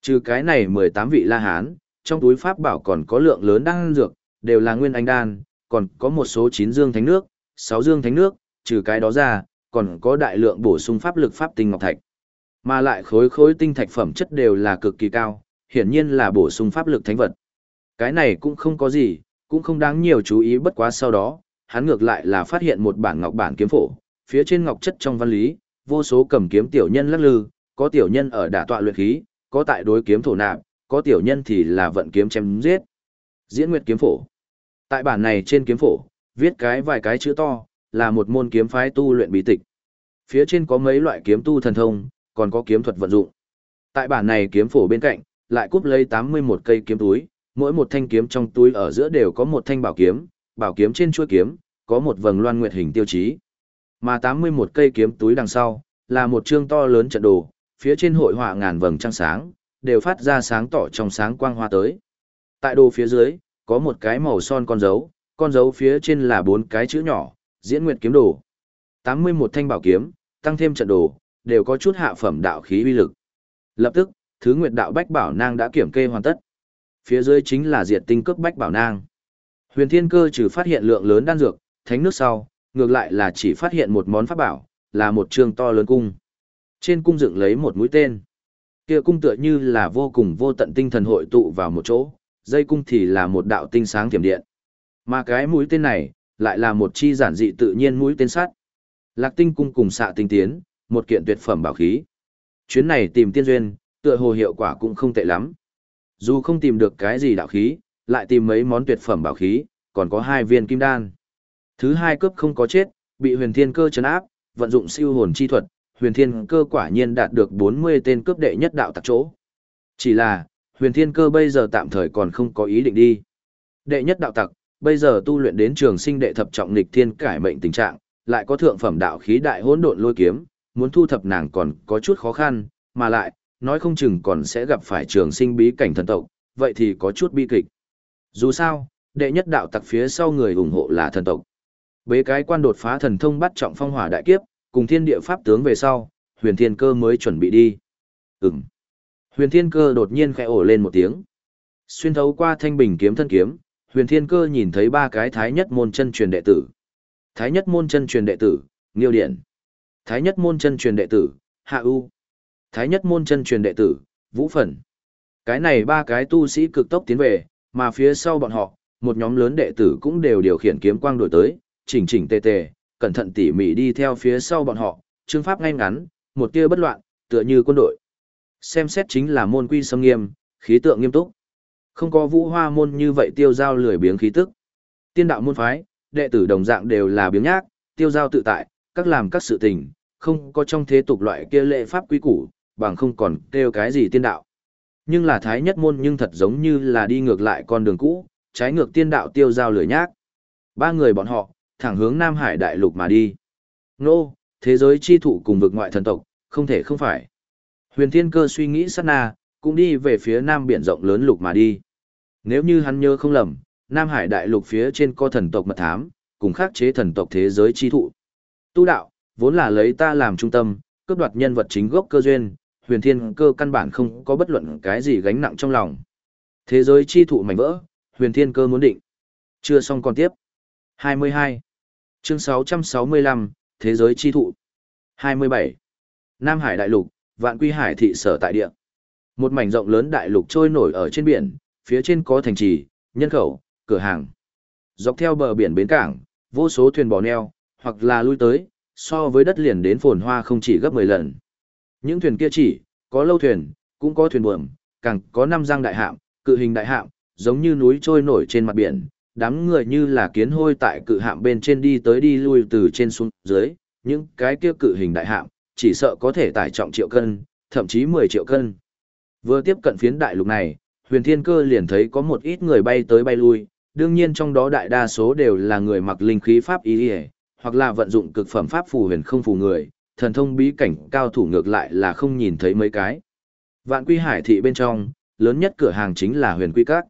Trừ cái này 18 vị La Hán, trong túi pháp bảo còn có lượng lớn đan dược, đều là nguyên anh đan, còn có một số 9 dương thánh nước, 6 dương thánh nước, trừ cái đó ra, còn có đại lượng bổ sung pháp lực pháp tinh ngọc thạch. Mà lại khối khối tinh thạch phẩm chất đều là cực kỳ cao, hiển nhiên là bổ sung pháp lực thánh vật. Cái này cũng không có gì, cũng không đáng nhiều chú ý bất quá sau đó, hắn ngược lại là phát hiện một bản ngọc bản kiếm phổ, phía trên ngọc chất trong văn lý, vô số cầm kiếm tiểu nhân lắc lư, có tiểu nhân ở đả tọa luyện khí, có tại đối kiếm thổ nạp, có tiểu nhân thì là vận kiếm chém giết. Diễn Nguyệt kiếm phổ. Tại bản này trên kiếm phổ, viết cái vài cái chữ to, là một môn kiếm phái tu luyện bí tịch. Phía trên có mấy loại kiếm tu thần thông, còn có kiếm thuật vận dụng. Tại bản này kiếm phổ bên cạnh, lại cúp lấy 81 cây kiếm túi, mỗi một thanh kiếm trong túi ở giữa đều có một thanh bảo kiếm, bảo kiếm trên chuôi kiếm, có một vầng loan nguyệt hình tiêu chí. Mà 81 cây kiếm túi đằng sau, là một chương to lớn trận đồ, phía trên hội họa ngàn vầng trăng sáng, đều phát ra sáng tỏ trong sáng quang hoa tới. Tại đồ phía dưới, có một cái màu son con dấu, con dấu phía trên là bốn cái chữ nhỏ, diễn nguyệt kiếm đồ. 81 thanh bảo kiếm, tăng thêm trận đồ, đều có chút hạ phẩm đạo khí uy lực. Lập tức, thứ nguyệt đạo bách bảo nang đã kiểm kê hoàn tất. Phía dưới chính là diệt tinh cấp bách bảo nang. Huyền Thiên Cơ trừ phát hiện lượng lớn đan dược, thánh nước sau, ngược lại là chỉ phát hiện một món pháp bảo, là một trường to lớn cung. Trên cung dựng lấy một mũi tên. Kia cung tựa như là vô cùng vô tận tinh thần hội tụ vào một chỗ, dây cung thì là một đạo tinh sáng tiềm điện. Mà cái mũi tên này, lại là một chi giản dị tự nhiên mũi tên sắt. Lạc tinh cung cùng xạ tinh tiến, một kiện tuyệt phẩm bảo khí. Chuyến này tìm tiên duyên, tựa hồ hiệu quả cũng không tệ lắm. Dù không tìm được cái gì đạo khí, lại tìm mấy món tuyệt phẩm bảo khí, còn có hai viên kim đan. Thứ hai cướp không có chết, bị huyền thiên cơ chấn áp, vận dụng siêu hồn chi thuật, huyền thiên cơ quả nhiên đạt được 40 tên cướp đệ nhất đạo tặc chỗ. Chỉ là, huyền thiên cơ bây giờ tạm thời còn không có ý định đi. Đệ nhất đạo tặc, bây giờ tu luyện đến trường sinh đệ thập trọng nghịch thiên cải mệnh tình trạng, lại có thượng phẩm đạo khí đại hỗn độn lôi kiếm, muốn thu thập nàng còn có chút khó khăn, mà lại, nói không chừng còn sẽ gặp phải trường sinh bí cảnh thần tộc, vậy thì có chút bi kịch. Dù sao, đệ nhất đạo tặc phía sau người ủng hộ là thần tộc. Bế cái quan đột phá thần thông bắt trọng phong hỏa đại kiếp, cùng thiên địa pháp tướng về sau, huyền thiên cơ mới chuẩn bị đi. Ừm. Huyền thiên cơ đột nhiên khẽ ổ lên một tiếng. Xuyên thấu qua thanh bình kiếm thân kiếm, huyền thiên cơ nhìn thấy ba cái thái nhất môn chân truyền đệ tử. Thái nhất môn chân truyền đệ tử, Nghiêu Điện. Thái nhất môn chân truyền đệ tử, Hạ U. Thái nhất môn chân truyền đệ tử, Vũ Phần. Cái này ba cái tu sĩ cực tốc tiến về, mà phía sau bọn họ, một nhóm lớn đệ tử cũng đều điều khiển kiếm quang đổi tới, chỉnh chỉnh tề tề, cẩn thận tỉ mỉ đi theo phía sau bọn họ, chương pháp ngay ngắn, một tia bất loạn, tựa như quân đội. Xem xét chính là môn quy sâm nghiêm, khí tượng nghiêm túc. Không có vũ hoa môn như vậy tiêu giao lười biếng khí tức. Tiên đạo môn phái, đệ tử đồng dạng đều là biếng nhác, tiêu giao tự tại, các làm các sự tình, không có trong thế tục loại kia lệ pháp quý củ, bằng không còn kêu cái gì tiên đạo. Nhưng là thái nhất môn nhưng thật giống như là đi ngược lại con đường cũ, trái ngược tiên đạo tiêu giao lửa nhác. Ba người bọn họ, thẳng hướng Nam Hải đại lục mà đi. Nô, thế giới chi thụ cùng vực ngoại thần tộc, không thể không phải. Huyền Thiên Cơ suy nghĩ sát na, cũng đi về phía Nam biển rộng lớn lục mà đi. Nếu như hắn nhớ không lầm, Nam Hải đại lục phía trên có thần tộc mật thám, cùng khắc chế thần tộc thế giới chi thụ. Tu đạo, vốn là lấy ta làm trung tâm, cướp đoạt nhân vật chính gốc cơ duyên, huyền thiên cơ căn bản không có bất luận cái gì gánh nặng trong lòng. Thế giới chi thụ mảnh vỡ, huyền thiên cơ muốn định. Chưa xong còn tiếp. 22. Chương 665, Thế giới chi thụ. 27. Nam Hải đại lục, vạn quy hải thị sở tại địa. Một mảnh rộng lớn đại lục trôi nổi ở trên biển, phía trên có thành trì, nhân khẩu, cửa hàng. Dọc theo bờ biển bến cảng, vô số thuyền bò neo, hoặc là lui tới, so với đất liền đến phồn hoa không chỉ gấp 10 lần. Những thuyền kia chỉ, có lâu thuyền, cũng có thuyền buồm, càng có năm răng đại hạm, cự hình đại hạm, giống như núi trôi nổi trên mặt biển, đám người như là kiến hôi tại cự hạm bên trên đi tới đi lui từ trên xuống dưới, những cái kia cự hình đại hạm, chỉ sợ có thể tải trọng triệu cân, thậm chí 10 triệu cân. Vừa tiếp cận phiến đại lục này, huyền thiên cơ liền thấy có một ít người bay tới bay lui, đương nhiên trong đó đại đa số đều là người mặc linh khí pháp ý hề, hoặc là vận dụng cực phẩm pháp phù huyền không phù người, thần thông bí cảnh cao thủ ngược lại là không nhìn thấy mấy cái. Vạn quy hải thị bên trong, lớn nhất cửa hàng chính là huyền quy các.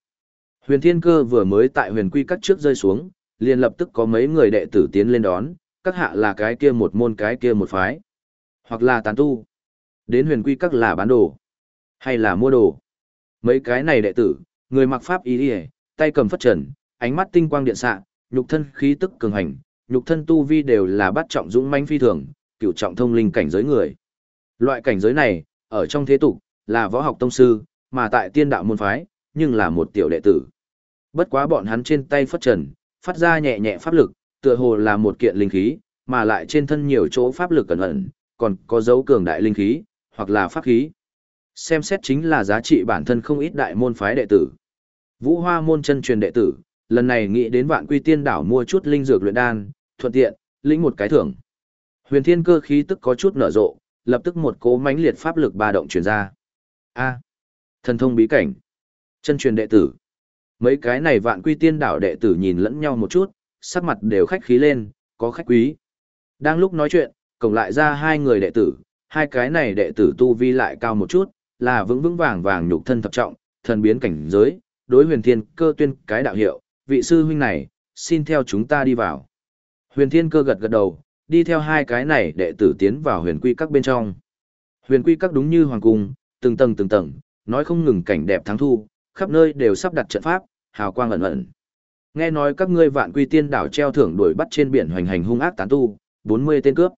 Huyền thiên cơ vừa mới tại huyền quy các trước rơi xuống, liền lập tức có mấy người đệ tử tiến lên đón, các hạ là cái kia một môn cái kia một phái, hoặc là tán tu. Đến huyền quy các là bán đồ, hay là mua đồ. Mấy cái này đệ tử, người mặc pháp ý tay cầm phất trần, ánh mắt tinh quang điện xạ, nhục thân khí tức cường hành, nhục thân tu vi đều là bắt trọng dũng manh phi thường, cựu trọng thông linh cảnh giới người. Loại cảnh giới này, ở trong thế tục, là võ học tông sư, mà tại tiên đạo môn phái, nhưng là một tiểu đệ tử. Bất quá bọn hắn trên tay phất trần, phát ra nhẹ nhẹ pháp lực, tựa hồ là một kiện linh khí, mà lại trên thân nhiều chỗ pháp lực cẩn ẩn, còn có dấu cường đại linh khí, hoặc là pháp khí. Xem xét chính là giá trị bản thân không ít đại môn phái đệ tử. Vũ Hoa môn chân truyền đệ tử, lần này nghĩ đến vạn quy tiên đảo mua chút linh dược luyện đan, thuận tiện, lĩnh một cái thưởng. Huyền thiên cơ khí tức có chút nở rộ, lập tức một cố mãnh liệt pháp lực ba động truyền ra. A, thần thông bí cảnh, chân truyền đệ tử. Mấy cái này vạn quy tiên đảo đệ tử nhìn lẫn nhau một chút, sắc mặt đều khách khí lên, có khách quý. Đang lúc nói chuyện, cổng lại ra hai người đệ tử, hai cái này đệ tử tu vi lại cao một chút, là vững vững vàng vàng nhục thân thập trọng, thần biến cảnh giới, đối huyền thiên cơ tuyên cái đạo hiệu, vị sư huynh này, xin theo chúng ta đi vào. Huyền thiên cơ gật gật đầu, đi theo hai cái này đệ tử tiến vào huyền quy các bên trong. Huyền quy các đúng như hoàng cung, từng tầng từng tầng, nói không ngừng cảnh đẹp thắng thu, khắp nơi đều sắp đặt trận pháp, hào quang ẩn ẩn. Nghe nói các ngươi vạn quy tiên đảo treo thưởng đuổi bắt trên biển hoành hành hung ác tán tu, 40 tên cướp.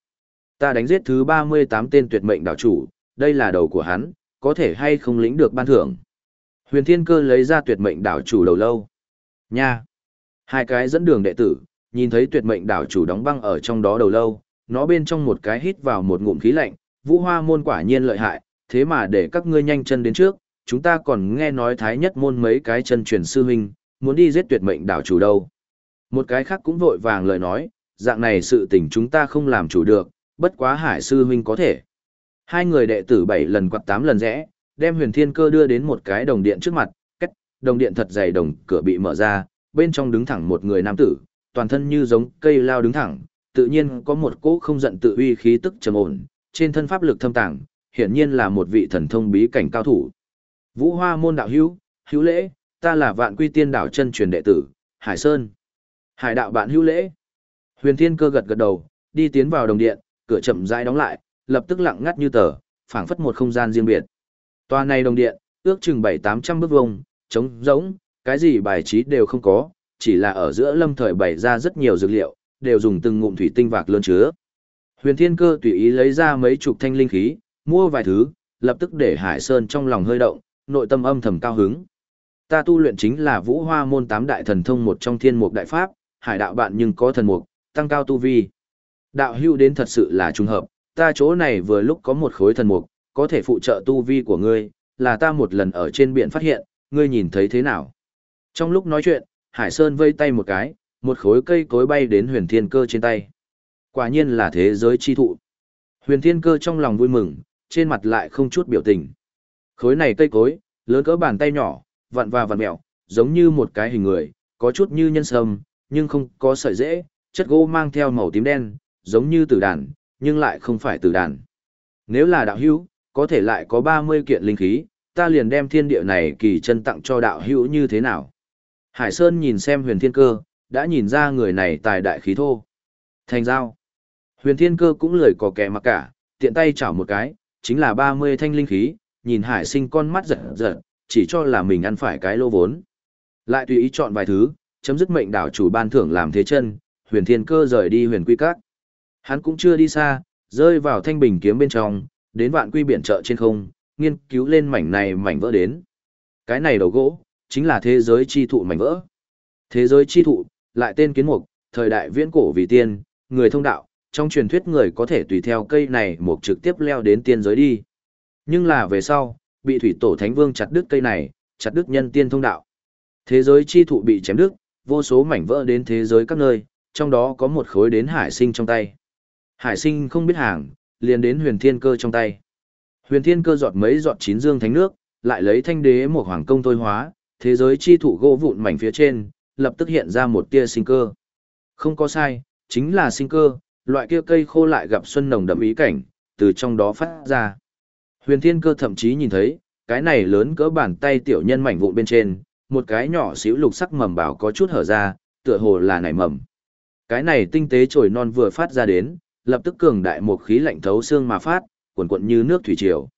Ta đánh giết thứ 38 tên tuyệt mệnh đảo chủ, đây là đầu của hắn, có thể hay không lĩnh được ban thưởng. Huyền Thiên Cơ lấy ra tuyệt mệnh đảo chủ đầu lâu. Nha! Hai cái dẫn đường đệ tử, nhìn thấy tuyệt mệnh đảo chủ đóng băng ở trong đó đầu lâu, nó bên trong một cái hít vào một ngụm khí lạnh, vũ hoa môn quả nhiên lợi hại, thế mà để các ngươi nhanh chân đến trước, chúng ta còn nghe nói thái nhất môn mấy cái chân truyền sư huynh, muốn đi giết tuyệt mệnh đảo chủ đâu. Một cái khác cũng vội vàng lời nói, dạng này sự tình chúng ta không làm chủ được, bất quá hải sư huynh có thể. Hai người đệ tử bảy lần quạt tám lần rẽ, đem huyền thiên cơ đưa đến một cái đồng điện trước mặt, đồng điện thật dày đồng cửa bị mở ra, bên trong đứng thẳng một người nam tử, toàn thân như giống cây lao đứng thẳng, tự nhiên có một cỗ không giận tự uy khí tức trầm ổn, trên thân pháp lực thâm tàng, hiển nhiên là một vị thần thông bí cảnh cao thủ. Vũ Hoa môn đạo hữu, hữu lễ, ta là Vạn Quy Tiên đảo chân truyền đệ tử, Hải Sơn. Hải đạo bạn hữu lễ. Huyền Thiên Cơ gật gật đầu, đi tiến vào đồng điện, cửa chậm rãi đóng lại, lập tức lặng ngắt như tờ, phảng phất một không gian riêng biệt. toa này đồng điện, ước chừng 7-800 bước vuông, trống rỗng, cái gì bài trí đều không có, chỉ là ở giữa lâm thời bày ra rất nhiều dược liệu, đều dùng từng ngụm thủy tinh vạc lớn chứa. Huyền Thiên Cơ tùy ý lấy ra mấy chục thanh linh khí, mua vài thứ, lập tức để Hải Sơn trong lòng hơi động, nội tâm âm thầm cao hứng. Ta tu luyện chính là Vũ Hoa môn tám đại thần thông một trong Thiên Mục đại pháp, Hải đạo bạn nhưng có thần mục, tăng cao tu vi. Đạo hưu đến thật sự là trùng hợp, ta chỗ này vừa lúc có một khối thần mục, có thể phụ trợ tu vi của ngươi, là ta một lần ở trên biển phát hiện, ngươi nhìn thấy thế nào? Trong lúc nói chuyện, Hải Sơn vây tay một cái, một khối cây cối bay đến huyền thiên cơ trên tay. Quả nhiên là thế giới chi thụ. Huyền thiên cơ trong lòng vui mừng, trên mặt lại không chút biểu tình. Khối này cây cối, lớn cỡ bàn tay nhỏ, vặn và vặn mẹo, giống như một cái hình người, có chút như nhân sâm, nhưng không có sợi rễ, chất gỗ mang theo màu tím đen, giống như tử đàn, nhưng lại không phải tử đàn. Nếu là đạo hữu, có thể lại có 30 kiện linh khí, ta liền đem thiên địa này kỳ chân tặng cho đạo hữu như thế nào. Hải Sơn nhìn xem huyền thiên cơ, đã nhìn ra người này tài đại khí thô. Thành giao. Huyền thiên cơ cũng lười có kẻ mặc cả, tiện tay chảo một cái, chính là 30 thanh linh khí, nhìn hải sinh con mắt giật giật, chỉ cho là mình ăn phải cái lô vốn. Lại tùy ý chọn vài thứ, chấm dứt mệnh đảo chủ ban thưởng làm thế chân, huyền thiên cơ rời đi huyền quy các. Hắn cũng chưa đi xa, rơi vào thanh bình kiếm bên trong, đến vạn quy biển chợ trên không, nghiên cứu lên mảnh này mảnh vỡ đến. Cái này đầu gỗ, chính là thế giới chi thụ mảnh vỡ. Thế giới chi thụ, lại tên kiến mục, thời đại viễn cổ vì tiên, người thông đạo, trong truyền thuyết người có thể tùy theo cây này mục trực tiếp leo đến tiên giới đi. Nhưng là về sau, bị thủy tổ thánh vương chặt đứt cây này, chặt đứt nhân tiên thông đạo. Thế giới chi thụ bị chém đứt, vô số mảnh vỡ đến thế giới các nơi, trong đó có một khối đến hải sinh trong tay. Hải sinh không biết hàng, liền đến huyền thiên cơ trong tay. Huyền thiên cơ giọt mấy giọt chín dương thánh nước, lại lấy thanh đế một hoàng công thôi hóa, thế giới chi thụ gỗ vụn mảnh phía trên, lập tức hiện ra một tia sinh cơ. Không có sai, chính là sinh cơ, loại kia cây khô lại gặp xuân nồng đậm ý cảnh, từ trong đó phát ra. Huyền thiên cơ thậm chí nhìn thấy, cái này lớn cỡ bàn tay tiểu nhân mảnh vụn bên trên, một cái nhỏ xíu lục sắc mầm bảo có chút hở ra, tựa hồ là nảy mầm. Cái này tinh tế trồi non vừa phát ra đến, lập tức cường đại một khí lạnh thấu xương mà phát, cuộn cuộn như nước thủy triều.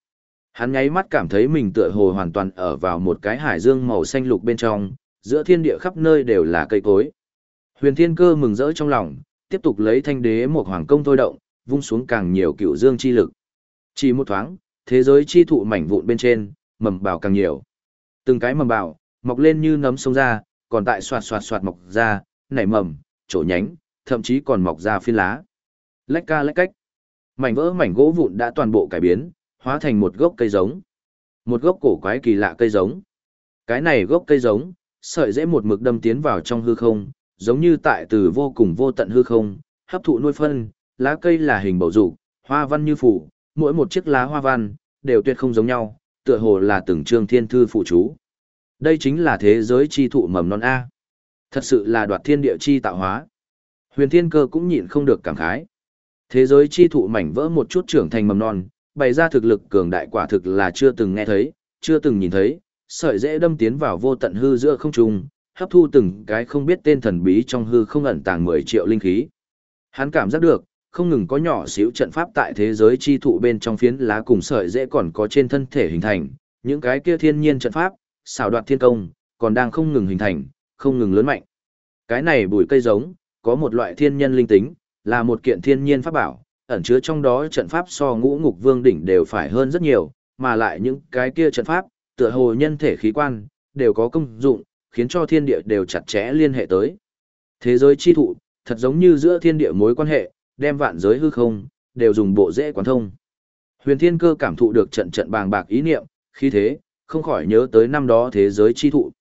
Hắn nháy mắt cảm thấy mình tựa hồ hoàn toàn ở vào một cái hải dương màu xanh lục bên trong, giữa thiên địa khắp nơi đều là cây cối. Huyền Thiên Cơ mừng rỡ trong lòng, tiếp tục lấy thanh đế một hoàng công thôi động, vung xuống càng nhiều cựu dương chi lực. Chỉ một thoáng, thế giới chi thụ mảnh vụn bên trên, mầm bào càng nhiều. Từng cái mầm bào, mọc lên như nấm sông ra, còn tại soạt soạt soạt mọc ra, nảy mầm, trổ nhánh, thậm chí còn mọc ra phiên lá. Lách ca lách cách. Mảnh vỡ mảnh gỗ vụn đã toàn bộ cải biến, hóa thành một gốc cây giống. Một gốc cổ quái kỳ lạ cây giống. Cái này gốc cây giống, sợi dễ một mực đâm tiến vào trong hư không, giống như tại từ vô cùng vô tận hư không, hấp thụ nuôi phân, lá cây là hình bầu dục, hoa văn như phủ, mỗi một chiếc lá hoa văn đều tuyệt không giống nhau, tựa hồ là từng chương thiên thư phụ chú. Đây chính là thế giới chi thụ mầm non a. Thật sự là đoạt thiên địa chi tạo hóa. Huyền Thiên Cơ cũng nhịn không được cảm khái. Thế giới chi thụ mảnh vỡ một chút trưởng thành mầm non, bày ra thực lực cường đại quả thực là chưa từng nghe thấy, chưa từng nhìn thấy, sợi dễ đâm tiến vào vô tận hư giữa không trung, hấp thu từng cái không biết tên thần bí trong hư không ẩn tàng 10 triệu linh khí. Hắn cảm giác được, không ngừng có nhỏ xíu trận pháp tại thế giới chi thụ bên trong phiến lá cùng sợi dễ còn có trên thân thể hình thành, những cái kia thiên nhiên trận pháp, xảo đoạt thiên công, còn đang không ngừng hình thành, không ngừng lớn mạnh. Cái này bùi cây giống, có một loại thiên nhân linh tính, là một kiện thiên nhiên pháp bảo, ẩn chứa trong đó trận pháp so ngũ ngục vương đỉnh đều phải hơn rất nhiều, mà lại những cái kia trận pháp, tựa hồ nhân thể khí quan, đều có công dụng, khiến cho thiên địa đều chặt chẽ liên hệ tới. Thế giới chi thụ, thật giống như giữa thiên địa mối quan hệ, đem vạn giới hư không, đều dùng bộ dễ quán thông. Huyền Thiên Cơ cảm thụ được trận trận bàng bạc ý niệm, khi thế, không khỏi nhớ tới năm đó thế giới chi thụ.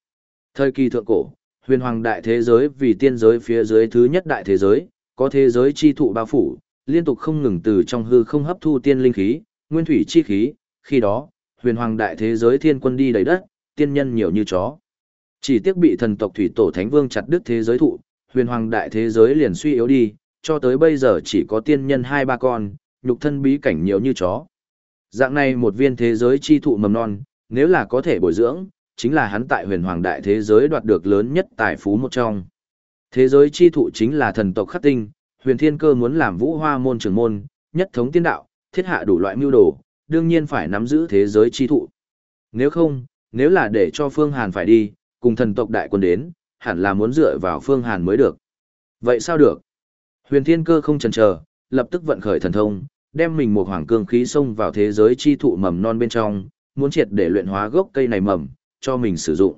Thời kỳ thượng cổ, huyền hoàng đại thế giới vì tiên giới phía dưới thứ nhất đại thế giới, có thế giới chi thụ bao phủ, liên tục không ngừng từ trong hư không hấp thu tiên linh khí, nguyên thủy chi khí, khi đó, huyền hoàng đại thế giới thiên quân đi đầy đất, tiên nhân nhiều như chó. Chỉ tiếc bị thần tộc thủy tổ thánh vương chặt đứt thế giới thụ, huyền hoàng đại thế giới liền suy yếu đi, cho tới bây giờ chỉ có tiên nhân hai ba con, nhục thân bí cảnh nhiều như chó. Dạng này một viên thế giới chi thụ mầm non, nếu là có thể bồi dưỡng, chính là hắn tại huyền hoàng đại thế giới đoạt được lớn nhất tài phú một trong. Thế giới chi thụ chính là thần tộc khắc tinh, huyền thiên cơ muốn làm vũ hoa môn trưởng môn, nhất thống tiên đạo, thiết hạ đủ loại mưu đồ, đương nhiên phải nắm giữ thế giới chi thụ. Nếu không, nếu là để cho Phương Hàn phải đi, cùng thần tộc đại quân đến, hẳn là muốn dựa vào Phương Hàn mới được. Vậy sao được? Huyền thiên cơ không chần chờ, lập tức vận khởi thần thông, đem mình một hoàng cương khí xông vào thế giới chi thụ mầm non bên trong, muốn triệt để luyện hóa gốc cây này mầm, cho mình sử dụng.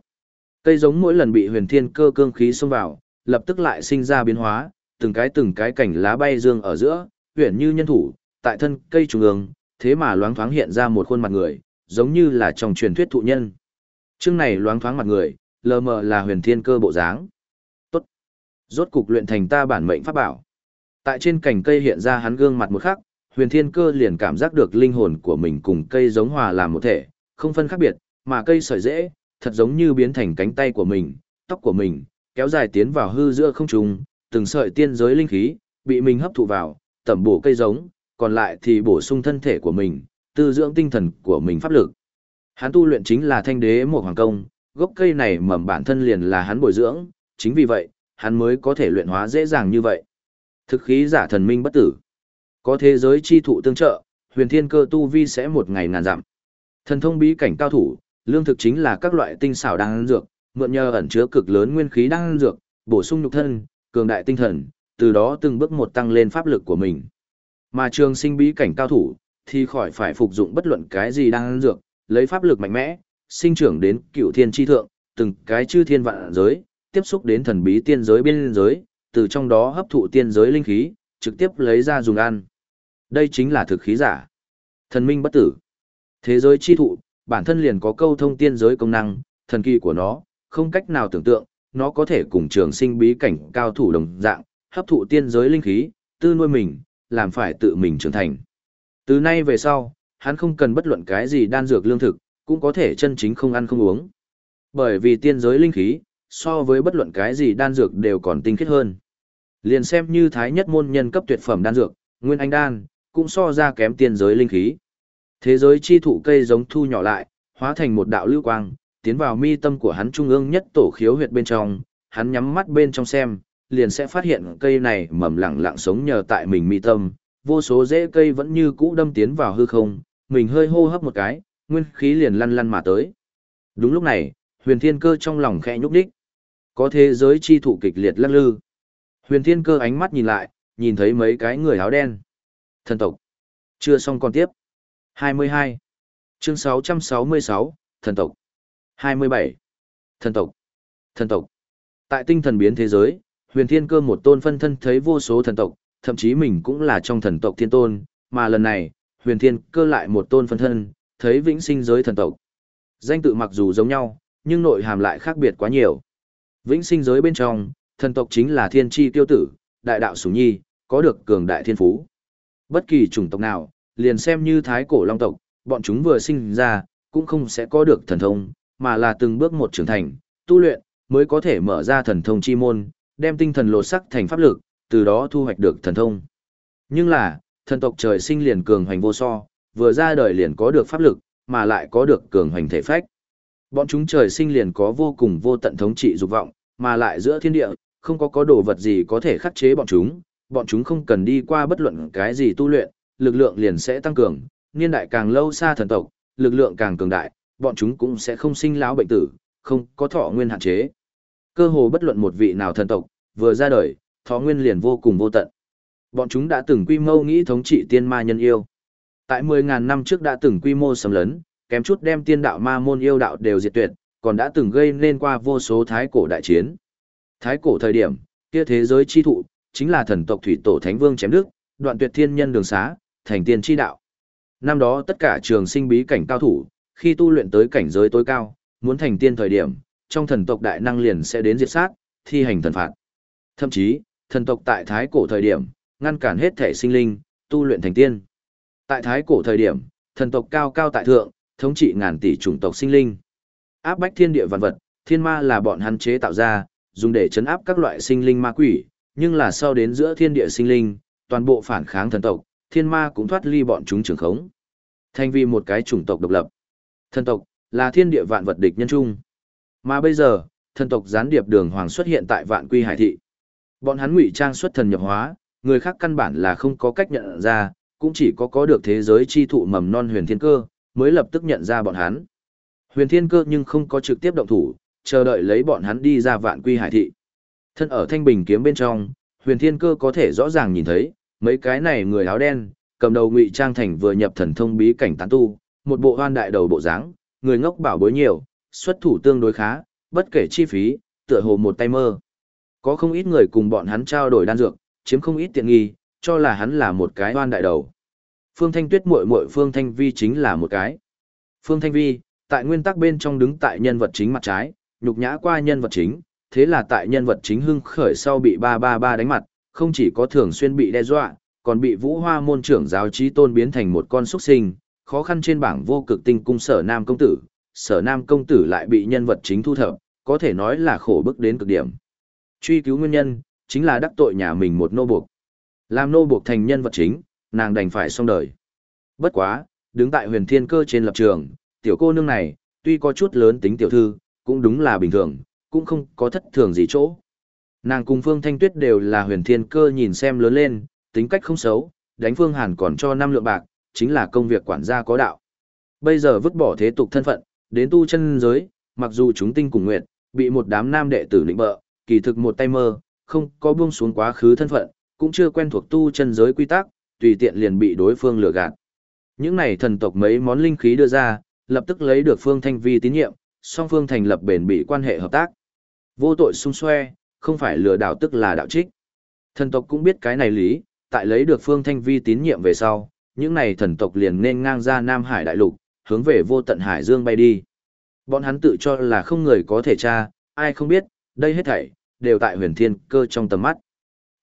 Cây giống mỗi lần bị huyền thiên cơ cương khí xông vào, lập tức lại sinh ra biến hóa, từng cái từng cái cảnh lá bay dương ở giữa, huyền như nhân thủ, tại thân cây trung ương, thế mà loáng thoáng hiện ra một khuôn mặt người, giống như là trong truyền thuyết thụ nhân. Chương này loáng thoáng mặt người, lờ mờ là huyền thiên cơ bộ dáng. Tốt. Rốt cục luyện thành ta bản mệnh pháp bảo. Tại trên cành cây hiện ra hắn gương mặt một khắc, huyền thiên cơ liền cảm giác được linh hồn của mình cùng cây giống hòa làm một thể, không phân khác biệt, mà cây sợi dễ, thật giống như biến thành cánh tay của mình, tóc của mình, kéo dài tiến vào hư giữa không trung, từng sợi tiên giới linh khí, bị mình hấp thụ vào, tẩm bổ cây giống, còn lại thì bổ sung thân thể của mình, tư dưỡng tinh thần của mình pháp lực. Hắn tu luyện chính là thanh đế một hoàng công, gốc cây này mầm bản thân liền là hắn bồi dưỡng, chính vì vậy, hắn mới có thể luyện hóa dễ dàng như vậy. Thực khí giả thần minh bất tử. Có thế giới chi thụ tương trợ, huyền thiên cơ tu vi sẽ một ngày ngàn giảm. Thần thông bí cảnh cao thủ, lương thực chính là các loại tinh xảo đan dược, mượn nhờ ẩn chứa cực lớn nguyên khí đang dược, bổ sung nhục thân, cường đại tinh thần, từ đó từng bước một tăng lên pháp lực của mình. Mà trường sinh bí cảnh cao thủ, thì khỏi phải phục dụng bất luận cái gì đang ăn dược, lấy pháp lực mạnh mẽ, sinh trưởng đến cựu thiên chi thượng, từng cái chư thiên vạn giới, tiếp xúc đến thần bí tiên giới biên giới, từ trong đó hấp thụ tiên giới linh khí, trực tiếp lấy ra dùng ăn. Đây chính là thực khí giả. Thần minh bất tử. Thế giới chi thụ, bản thân liền có câu thông tiên giới công năng, thần kỳ của nó, không cách nào tưởng tượng, nó có thể cùng trường sinh bí cảnh cao thủ đồng dạng, hấp thụ tiên giới linh khí, tư nuôi mình, làm phải tự mình trưởng thành. Từ nay về sau, hắn không cần bất luận cái gì đan dược lương thực, cũng có thể chân chính không ăn không uống. Bởi vì tiên giới linh khí, so với bất luận cái gì đan dược đều còn tinh khiết hơn. Liền xem như thái nhất môn nhân cấp tuyệt phẩm đan dược, nguyên anh đan, cũng so ra kém tiên giới linh khí. Thế giới chi thụ cây giống thu nhỏ lại, hóa thành một đạo lưu quang, tiến vào mi tâm của hắn trung ương nhất tổ khiếu huyệt bên trong, hắn nhắm mắt bên trong xem, liền sẽ phát hiện cây này mầm lặng lặng sống nhờ tại mình mi tâm, vô số rễ cây vẫn như cũ đâm tiến vào hư không, mình hơi hô hấp một cái, nguyên khí liền lăn lăn mà tới. Đúng lúc này, huyền thiên cơ trong lòng khẽ nhúc đích. Có thế giới chi thụ kịch liệt lắc lư. Huyền thiên cơ ánh mắt nhìn lại, nhìn thấy mấy cái người áo đen. Thần tộc. Chưa xong còn tiếp. 22. Chương 666, Thần tộc. 27. Thần tộc. Thần tộc. Tại tinh thần biến thế giới, huyền thiên cơ một tôn phân thân thấy vô số thần tộc, thậm chí mình cũng là trong thần tộc thiên tôn, mà lần này, huyền thiên cơ lại một tôn phân thân, thấy vĩnh sinh giới thần tộc. Danh tự mặc dù giống nhau, nhưng nội hàm lại khác biệt quá nhiều. Vĩnh sinh giới bên trong, thần tộc chính là thiên tri tiêu tử, đại đạo sủng nhi, có được cường đại thiên phú. Bất kỳ chủng tộc nào, liền xem như thái cổ long tộc, bọn chúng vừa sinh ra, cũng không sẽ có được thần thông, mà là từng bước một trưởng thành, tu luyện, mới có thể mở ra thần thông chi môn, đem tinh thần lột sắc thành pháp lực, từ đó thu hoạch được thần thông. Nhưng là, thần tộc trời sinh liền cường hoành vô so, vừa ra đời liền có được pháp lực, mà lại có được cường hoành thể phách. Bọn chúng trời sinh liền có vô cùng vô tận thống trị dục vọng, mà lại giữa thiên địa, không có có đồ vật gì có thể khắc chế bọn chúng, bọn chúng không cần đi qua bất luận cái gì tu luyện, lực lượng liền sẽ tăng cường, niên đại càng lâu xa thần tộc, lực lượng càng cường đại, bọn chúng cũng sẽ không sinh lão bệnh tử, không có thọ nguyên hạn chế. Cơ hồ bất luận một vị nào thần tộc, vừa ra đời, thọ nguyên liền vô cùng vô tận. Bọn chúng đã từng quy mô nghĩ thống trị tiên ma nhân yêu. Tại 10.000 năm trước đã từng quy mô sầm lớn, kém chút đem tiên đạo ma môn yêu đạo đều diệt tuyệt, còn đã từng gây nên qua vô số thái cổ đại chiến. Thái cổ thời điểm, kia thế giới chi thụ, chính là thần tộc thủy tổ thánh vương chém đức, đoạn tuyệt thiên nhân đường xá, thành tiên chi đạo. Năm đó tất cả trường sinh bí cảnh cao thủ, khi tu luyện tới cảnh giới tối cao, muốn thành tiên thời điểm, trong thần tộc đại năng liền sẽ đến diệt sát, thi hành thần phạt. Thậm chí, thần tộc tại thái cổ thời điểm, ngăn cản hết thể sinh linh, tu luyện thành tiên. Tại thái cổ thời điểm, thần tộc cao cao tại thượng, thống trị ngàn tỷ chủng tộc sinh linh. Áp bách thiên địa vạn vật, thiên ma là bọn hắn chế tạo ra, dùng để chấn áp các loại sinh linh ma quỷ, nhưng là sau đến giữa thiên địa sinh linh, toàn bộ phản kháng thần tộc, thiên ma cũng thoát ly bọn chúng trường khống. Thành vì một cái chủng tộc độc lập. Thần tộc là thiên địa vạn vật địch nhân chung. Mà bây giờ, thần tộc gián điệp đường hoàng xuất hiện tại vạn quy hải thị. Bọn hắn ngụy trang xuất thần nhập hóa, người khác căn bản là không có cách nhận ra, cũng chỉ có có được thế giới chi thụ mầm non huyền thiên cơ, mới lập tức nhận ra bọn hắn. Huyền thiên cơ nhưng không có trực tiếp động thủ, chờ đợi lấy bọn hắn đi ra vạn quy hải thị. Thân ở thanh bình kiếm bên trong, huyền thiên cơ có thể rõ ràng nhìn thấy, mấy cái này người áo đen, cầm đầu ngụy trang thành vừa nhập thần thông bí cảnh tán tu, một bộ hoan đại đầu bộ dáng, người ngốc bảo bối nhiều, xuất thủ tương đối khá, bất kể chi phí, tựa hồ một tay mơ. Có không ít người cùng bọn hắn trao đổi đan dược, chiếm không ít tiện nghi, cho là hắn là một cái hoan đại đầu. Phương Thanh Tuyết muội muội Phương Thanh Vi chính là một cái. Phương Thanh Vi, tại nguyên tắc bên trong đứng tại nhân vật chính mặt trái, nhục nhã qua nhân vật chính, thế là tại nhân vật chính hưng khởi sau bị ba ba ba đánh mặt, không chỉ có thường xuyên bị đe dọa, còn bị vũ hoa môn trưởng giáo trí tôn biến thành một con xuất sinh, khó khăn trên bảng vô cực tinh cung sở nam công tử, sở nam công tử lại bị nhân vật chính thu thập, có thể nói là khổ bức đến cực điểm. Truy cứu nguyên nhân, chính là đắc tội nhà mình một nô buộc. Làm nô buộc thành nhân vật chính, nàng đành phải xong đời. Bất quá, đứng tại huyền thiên cơ trên lập trường, tiểu cô nương này, tuy có chút lớn tính tiểu thư, cũng đúng là bình thường, cũng không có thất thường gì chỗ. Nàng cùng Phương Thanh Tuyết đều là huyền thiên cơ nhìn xem lớn lên, tính cách không xấu, đánh Phương Hàn còn cho năm lượng bạc, chính là công việc quản gia có đạo. Bây giờ vứt bỏ thế tục thân phận, đến tu chân giới, mặc dù chúng tinh cùng nguyện, bị một đám nam đệ tử lĩnh bợ, kỳ thực một tay mơ, không có buông xuống quá khứ thân phận, cũng chưa quen thuộc tu chân giới quy tắc, tùy tiện liền bị đối phương lừa gạt. Những này thần tộc mấy món linh khí đưa ra, lập tức lấy được Phương Thanh Vi tín nhiệm, song phương thành lập bền bỉ quan hệ hợp tác. Vô tội xung xoe, không phải lừa đảo tức là đạo trích. Thần tộc cũng biết cái này lý, tại lấy được Phương Thanh Vi tín nhiệm về sau, những này thần tộc liền nên ngang ra Nam Hải đại lục, hướng về vô tận hải dương bay đi. Bọn hắn tự cho là không người có thể tra, ai không biết, đây hết thảy, đều tại huyền thiên cơ trong tầm mắt.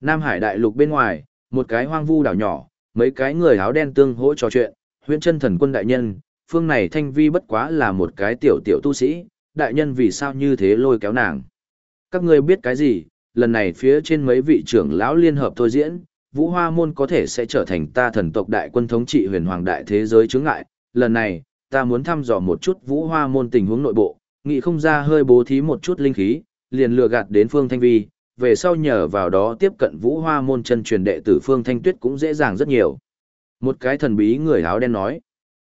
Nam Hải đại lục bên ngoài, một cái hoang vu đảo nhỏ, mấy cái người áo đen tương hỗ trò chuyện, huyền chân thần quân đại nhân, phương này thanh vi bất quá là một cái tiểu tiểu tu sĩ, đại nhân vì sao như thế lôi kéo nàng. Các ngươi biết cái gì, lần này phía trên mấy vị trưởng lão liên hợp thôi diễn, Vũ Hoa Môn có thể sẽ trở thành ta thần tộc đại quân thống trị huyền hoàng đại thế giới chướng ngại, lần này, ta muốn thăm dò một chút Vũ Hoa Môn tình huống nội bộ, nghị không ra hơi bố thí một chút linh khí, liền lừa gạt đến Phương Thanh Vi, về sau nhờ vào đó tiếp cận Vũ Hoa Môn chân truyền đệ tử Phương Thanh Tuyết cũng dễ dàng rất nhiều. Một cái thần bí người áo đen nói,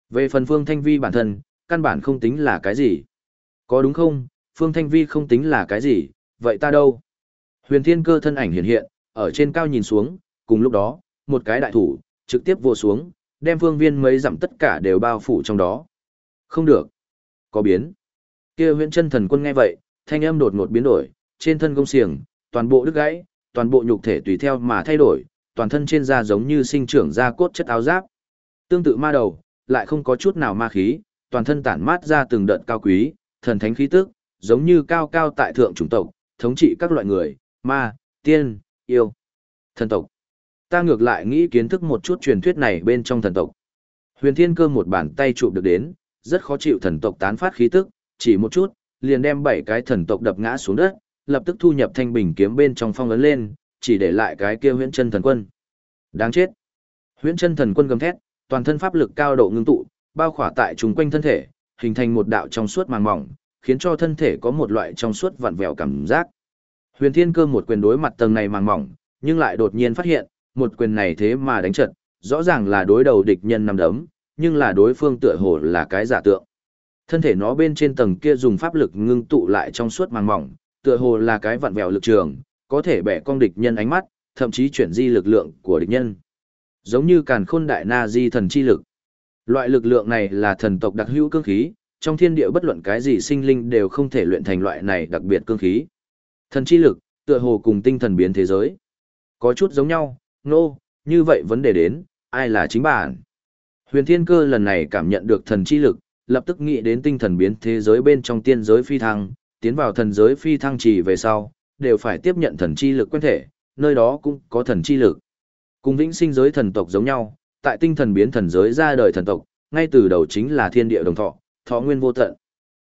về phần Phương Thanh Vi bản thân, căn bản không tính là cái gì. Có đúng không, Phương Thanh Vi không tính là cái gì, vậy ta đâu? Huyền Thiên Cơ thân ảnh hiện hiện, ở trên cao nhìn xuống, cùng lúc đó, một cái đại thủ, trực tiếp vô xuống, đem phương viên mấy dặm tất cả đều bao phủ trong đó. Không được. Có biến. kia huyện chân thần quân nghe vậy, thanh âm đột ngột biến đổi, trên thân công xiềng, toàn bộ đứt gãy, toàn bộ nhục thể tùy theo mà thay đổi, toàn thân trên da giống như sinh trưởng da cốt chất áo giáp. Tương tự ma đầu, lại không có chút nào ma khí, toàn thân tản mát ra từng đợt cao quý, thần thánh khí tức, giống như cao cao tại thượng chủng tộc, thống trị các loại người, ma, tiên, yêu, thần tộc. Ta ngược lại nghĩ kiến thức một chút truyền thuyết này bên trong thần tộc. Huyền Thiên Cơ một bàn tay chụp được đến, rất khó chịu thần tộc tán phát khí tức, chỉ một chút, liền đem bảy cái thần tộc đập ngã xuống đất, lập tức thu nhập thanh bình kiếm bên trong phong ấn lên, chỉ để lại cái kia huyễn chân thần quân. Đáng chết. Huyễn chân thần quân gầm thét, toàn thân pháp lực cao độ ngưng tụ, bao khỏa tại chúng quanh thân thể, hình thành một đạo trong suốt màng mỏng, khiến cho thân thể có một loại trong suốt vặn vẹo cảm giác. Huyền Thiên Cơ một quyền đối mặt tầng này màng mỏng, nhưng lại đột nhiên phát hiện, một quyền này thế mà đánh trận, rõ ràng là đối đầu địch nhân nằm đấm, nhưng là đối phương tựa hồ là cái giả tượng. Thân thể nó bên trên tầng kia dùng pháp lực ngưng tụ lại trong suốt màng mỏng, tựa hồ là cái vặn vẹo lực trường, có thể bẻ cong địch nhân ánh mắt, thậm chí chuyển di lực lượng của địch nhân. Giống như càn khôn đại na di thần chi lực. Loại lực lượng này là thần tộc đặc hữu cương khí, trong thiên địa bất luận cái gì sinh linh đều không thể luyện thành loại này đặc biệt cương khí. Thần chi lực, tựa hồ cùng tinh thần biến thế giới. Có chút giống nhau, nô, no, như vậy vấn đề đến, ai là chính bản? Huyền Thiên Cơ lần này cảm nhận được thần chi lực, lập tức nghĩ đến tinh thần biến thế giới bên trong tiên giới phi thăng, tiến vào thần giới phi thăng chỉ về sau, đều phải tiếp nhận thần chi lực quen thể, nơi đó cũng có thần chi lực. Cùng vĩnh sinh giới thần tộc giống nhau, tại tinh thần biến thần giới ra đời thần tộc, ngay từ đầu chính là thiên địa đồng thọ, thọ nguyên vô tận.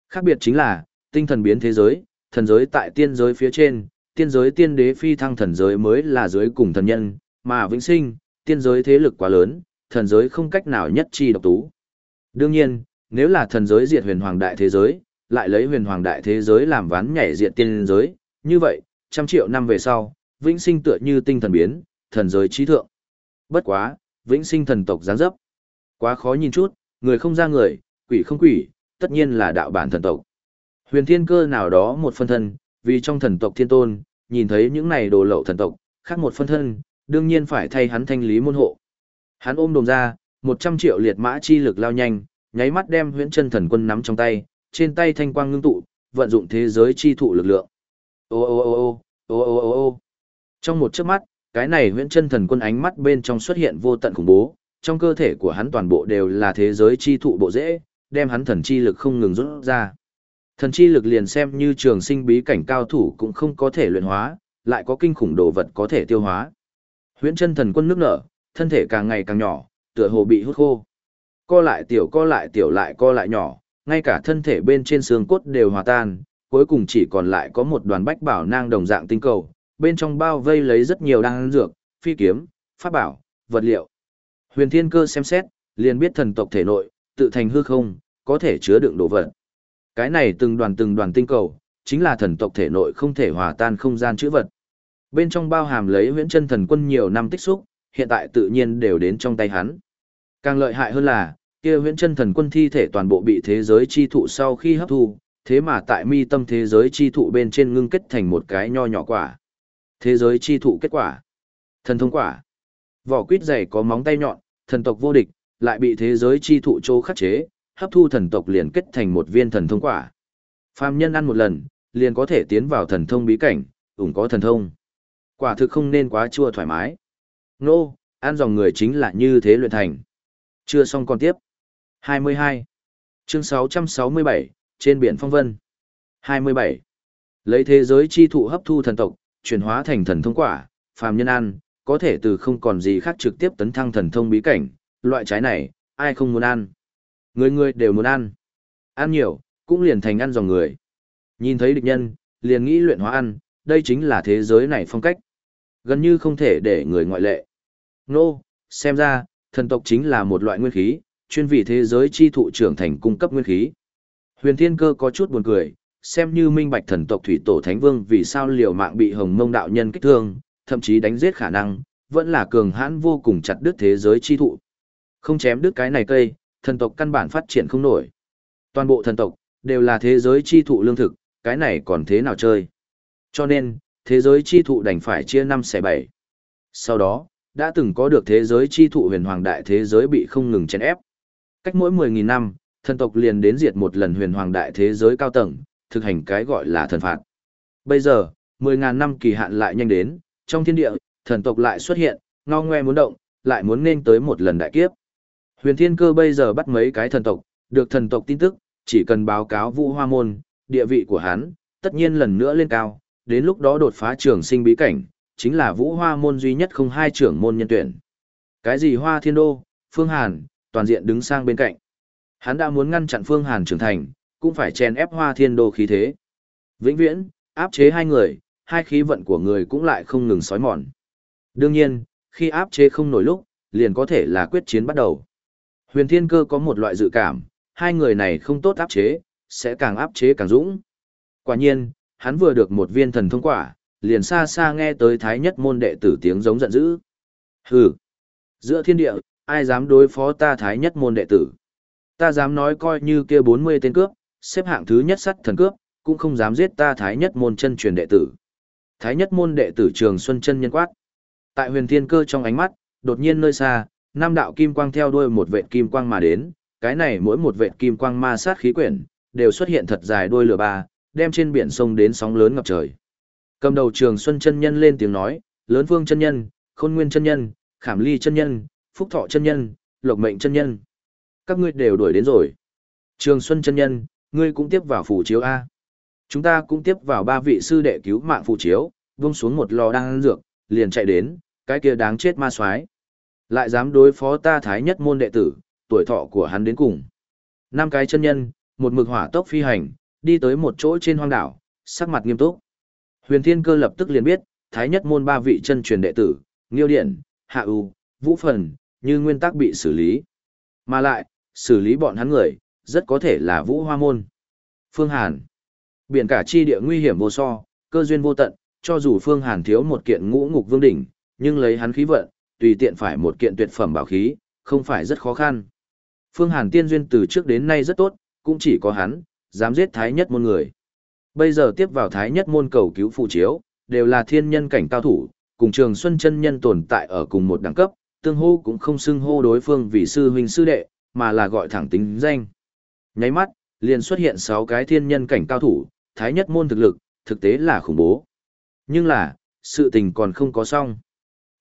Khác biệt chính là, tinh thần biến thế giới, thần giới tại tiên giới phía trên, tiên giới tiên đế phi thăng thần giới mới là giới cùng thần nhân, mà vĩnh sinh, tiên giới thế lực quá lớn, thần giới không cách nào nhất chi độc tú. Đương nhiên, nếu là thần giới diệt huyền hoàng đại thế giới, lại lấy huyền hoàng đại thế giới làm ván nhảy diệt tiên giới, như vậy, trăm triệu năm về sau, vĩnh sinh tựa như tinh thần biến, thần giới trí thượng. Bất quá, vĩnh sinh thần tộc giáng dấp. Quá khó nhìn chút, người không ra người, quỷ không quỷ, tất nhiên là đạo bản thần tộc. Huyền thiên cơ nào đó một phân thân, vì trong thần tộc thiên tôn, nhìn thấy những này đồ lậu thần tộc, khác một phân thân, đương nhiên phải thay hắn thanh lý môn hộ. Hắn ôm đồm ra, 100 triệu liệt mã chi lực lao nhanh, nháy mắt đem huyễn chân thần quân nắm trong tay, trên tay thanh quang ngưng tụ, vận dụng thế giới chi thụ lực lượng. Ô ô ô ô, ô ô ô ô. Trong một chớp mắt, cái này huyễn chân thần quân ánh mắt bên trong xuất hiện vô tận khủng bố, trong cơ thể của hắn toàn bộ đều là thế giới chi thụ bộ dễ, đem hắn thần chi lực không ngừng rút ra. Thần chi lực liền xem như trường sinh bí cảnh cao thủ cũng không có thể luyện hóa, lại có kinh khủng đồ vật có thể tiêu hóa. Huyễn chân thần quân nước nở, thân thể càng ngày càng nhỏ, tựa hồ bị hút khô. Co lại tiểu co lại tiểu lại co lại nhỏ, ngay cả thân thể bên trên xương cốt đều hòa tan, cuối cùng chỉ còn lại có một đoàn bách bảo nang đồng dạng tinh cầu, bên trong bao vây lấy rất nhiều đan dược, phi kiếm, pháp bảo, vật liệu. Huyền Thiên Cơ xem xét, liền biết thần tộc thể nội, tự thành hư không, có thể chứa đựng đồ vật. Cái này từng đoàn từng đoàn tinh cầu, chính là thần tộc thể nội không thể hòa tan không gian chữ vật. Bên trong bao hàm lấy huyễn chân thần quân nhiều năm tích xúc, hiện tại tự nhiên đều đến trong tay hắn. Càng lợi hại hơn là, kia huyễn chân thần quân thi thể toàn bộ bị thế giới chi thụ sau khi hấp thu, thế mà tại mi tâm thế giới chi thụ bên trên ngưng kết thành một cái nho nhỏ quả. Thế giới chi thụ kết quả. Thần thông quả. Vỏ quýt dày có móng tay nhọn, thần tộc vô địch, lại bị thế giới chi thụ chỗ khắc chế, hấp thu thần tộc liền kết thành một viên thần thông quả. Phàm nhân ăn một lần, liền có thể tiến vào thần thông bí cảnh, ủng có thần thông. Quả thực không nên quá chua thoải mái. Nô, ăn dòng người chính là như thế luyện thành. Chưa xong còn tiếp. 22. Chương 667, trên biển phong vân. 27. Lấy thế giới chi thụ hấp thu thần tộc, chuyển hóa thành thần thông quả, phàm nhân ăn, có thể từ không còn gì khác trực tiếp tấn thăng thần thông bí cảnh, loại trái này, ai không muốn ăn. Người người đều muốn ăn. Ăn nhiều, cũng liền thành ăn dòng người. Nhìn thấy địch nhân, liền nghĩ luyện hóa ăn, đây chính là thế giới này phong cách. Gần như không thể để người ngoại lệ. Nô, xem ra, thần tộc chính là một loại nguyên khí, chuyên vì thế giới chi thụ trưởng thành cung cấp nguyên khí. Huyền Thiên Cơ có chút buồn cười, xem như minh bạch thần tộc thủy tổ thánh vương vì sao liều mạng bị hồng mông đạo nhân kích thương, thậm chí đánh giết khả năng, vẫn là cường hãn vô cùng chặt đứt thế giới chi thụ. Không chém đứt cái này cây, thần tộc căn bản phát triển không nổi. Toàn bộ thần tộc, đều là thế giới chi thụ lương thực, cái này còn thế nào chơi. Cho nên, thế giới chi thụ đành phải chia năm xẻ bảy. Sau đó, đã từng có được thế giới chi thụ huyền hoàng đại thế giới bị không ngừng chèn ép. Cách mỗi 10.000 năm, thần tộc liền đến diệt một lần huyền hoàng đại thế giới cao tầng, thực hành cái gọi là thần phạt. Bây giờ, 10.000 năm kỳ hạn lại nhanh đến, trong thiên địa, thần tộc lại xuất hiện, ngao ngoe muốn động, lại muốn nên tới một lần đại kiếp. Huyền Thiên Cơ bây giờ bắt mấy cái thần tộc, được thần tộc tin tức, chỉ cần báo cáo Vũ Hoa môn, địa vị của hắn, tất nhiên lần nữa lên cao, đến lúc đó đột phá trường sinh bí cảnh, chính là Vũ Hoa môn duy nhất không hai trưởng môn nhân tuyển. Cái gì Hoa Thiên Đô, Phương Hàn, toàn diện đứng sang bên cạnh. Hắn đã muốn ngăn chặn Phương Hàn trưởng thành, cũng phải chèn ép Hoa Thiên Đô khí thế. Vĩnh viễn, áp chế hai người, hai khí vận của người cũng lại không ngừng sói mòn. Đương nhiên, khi áp chế không nổi lúc, liền có thể là quyết chiến bắt đầu. Huyền Thiên Cơ có một loại dự cảm, hai người này không tốt áp chế, sẽ càng áp chế càng dũng. Quả nhiên, hắn vừa được một viên thần thông quả, liền xa xa nghe tới thái nhất môn đệ tử tiếng giống giận dữ. Hừ! Giữa thiên địa, ai dám đối phó ta thái nhất môn đệ tử? Ta dám nói coi như kia 40 tên cướp, xếp hạng thứ nhất sắt thần cướp, cũng không dám giết ta thái nhất môn chân truyền đệ tử. Thái nhất môn đệ tử trường Xuân chân nhân quát. Tại huyền thiên cơ trong ánh mắt, đột nhiên nơi xa, nam đạo kim quang theo đuôi một vệt kim quang mà đến, cái này mỗi một vệt kim quang ma sát khí quyển, đều xuất hiện thật dài đuôi lửa ba, đem trên biển sông đến sóng lớn ngập trời. Cầm đầu Trường Xuân chân nhân lên tiếng nói, Lớn Vương chân nhân, Khôn Nguyên chân nhân, Khảm Ly chân nhân, Phúc Thọ chân nhân, Lộc Mệnh chân nhân. Các ngươi đều đuổi đến rồi. Trường Xuân chân nhân, ngươi cũng tiếp vào phủ chiếu a. Chúng ta cũng tiếp vào ba vị sư đệ cứu mạng phủ chiếu, vung xuống một lò đang dược, liền chạy đến, cái kia đáng chết ma soái. Lại dám đối phó ta thái nhất môn đệ tử, tuổi thọ của hắn đến cùng. Năm cái chân nhân, một mực hỏa tốc phi hành, đi tới một chỗ trên hoang đảo, sắc mặt nghiêm túc. Huyền Thiên Cơ lập tức liền biết, thái nhất môn ba vị chân truyền đệ tử, Nghiêu Điện, Hạ U, Vũ Phần, như nguyên tắc bị xử lý. Mà lại, xử lý bọn hắn người, rất có thể là Vũ Hoa môn. Phương Hàn. Biển cả chi địa nguy hiểm vô so, cơ duyên vô tận, cho dù Phương Hàn thiếu một kiện ngũ ngục vương đỉnh, nhưng lấy hắn khí vận, tùy tiện phải một kiện tuyệt phẩm bảo khí, không phải rất khó khăn. Phương Hàn tiên duyên từ trước đến nay rất tốt, cũng chỉ có hắn, dám giết thái nhất môn người. Bây giờ tiếp vào thái nhất môn cầu cứu phụ chiếu, đều là thiên nhân cảnh cao thủ, cùng trường xuân chân nhân tồn tại ở cùng một đẳng cấp, tương hô cũng không xưng hô đối phương vì sư huynh sư đệ, mà là gọi thẳng tính danh. Nháy mắt, liền xuất hiện 6 cái thiên nhân cảnh cao thủ, thái nhất môn thực lực, thực tế là khủng bố. Nhưng là, sự tình còn không có xong.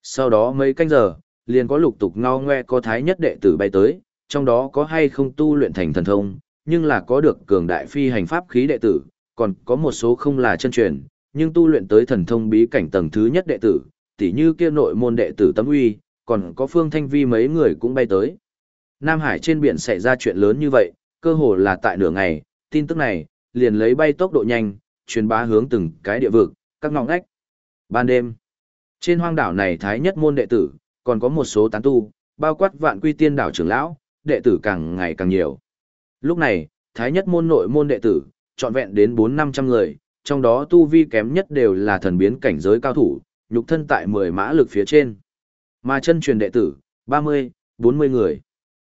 Sau đó mấy canh giờ, liền có lục tục ngao ngoe có thái nhất đệ tử bay tới, trong đó có hay không tu luyện thành thần thông, nhưng là có được cường đại phi hành pháp khí đệ tử, còn có một số không là chân truyền, nhưng tu luyện tới thần thông bí cảnh tầng thứ nhất đệ tử, tỉ như kia nội môn đệ tử Tấm Uy, còn có Phương Thanh Vi mấy người cũng bay tới. Nam Hải trên biển xảy ra chuyện lớn như vậy, cơ hồ là tại nửa ngày, tin tức này liền lấy bay tốc độ nhanh, truyền bá hướng từng cái địa vực, các ngõ ngách. Ban đêm, trên hoang đảo này thái nhất môn đệ tử, còn có một số tán tu, bao quát vạn quy tiên đảo trưởng lão, đệ tử càng ngày càng nhiều. Lúc này, thái nhất môn nội môn đệ tử, trọn vẹn đến 4-500 người, trong đó tu vi kém nhất đều là thần biến cảnh giới cao thủ, nhục thân tại 10 mã lực phía trên. Mà chân truyền đệ tử, 30, 40 người.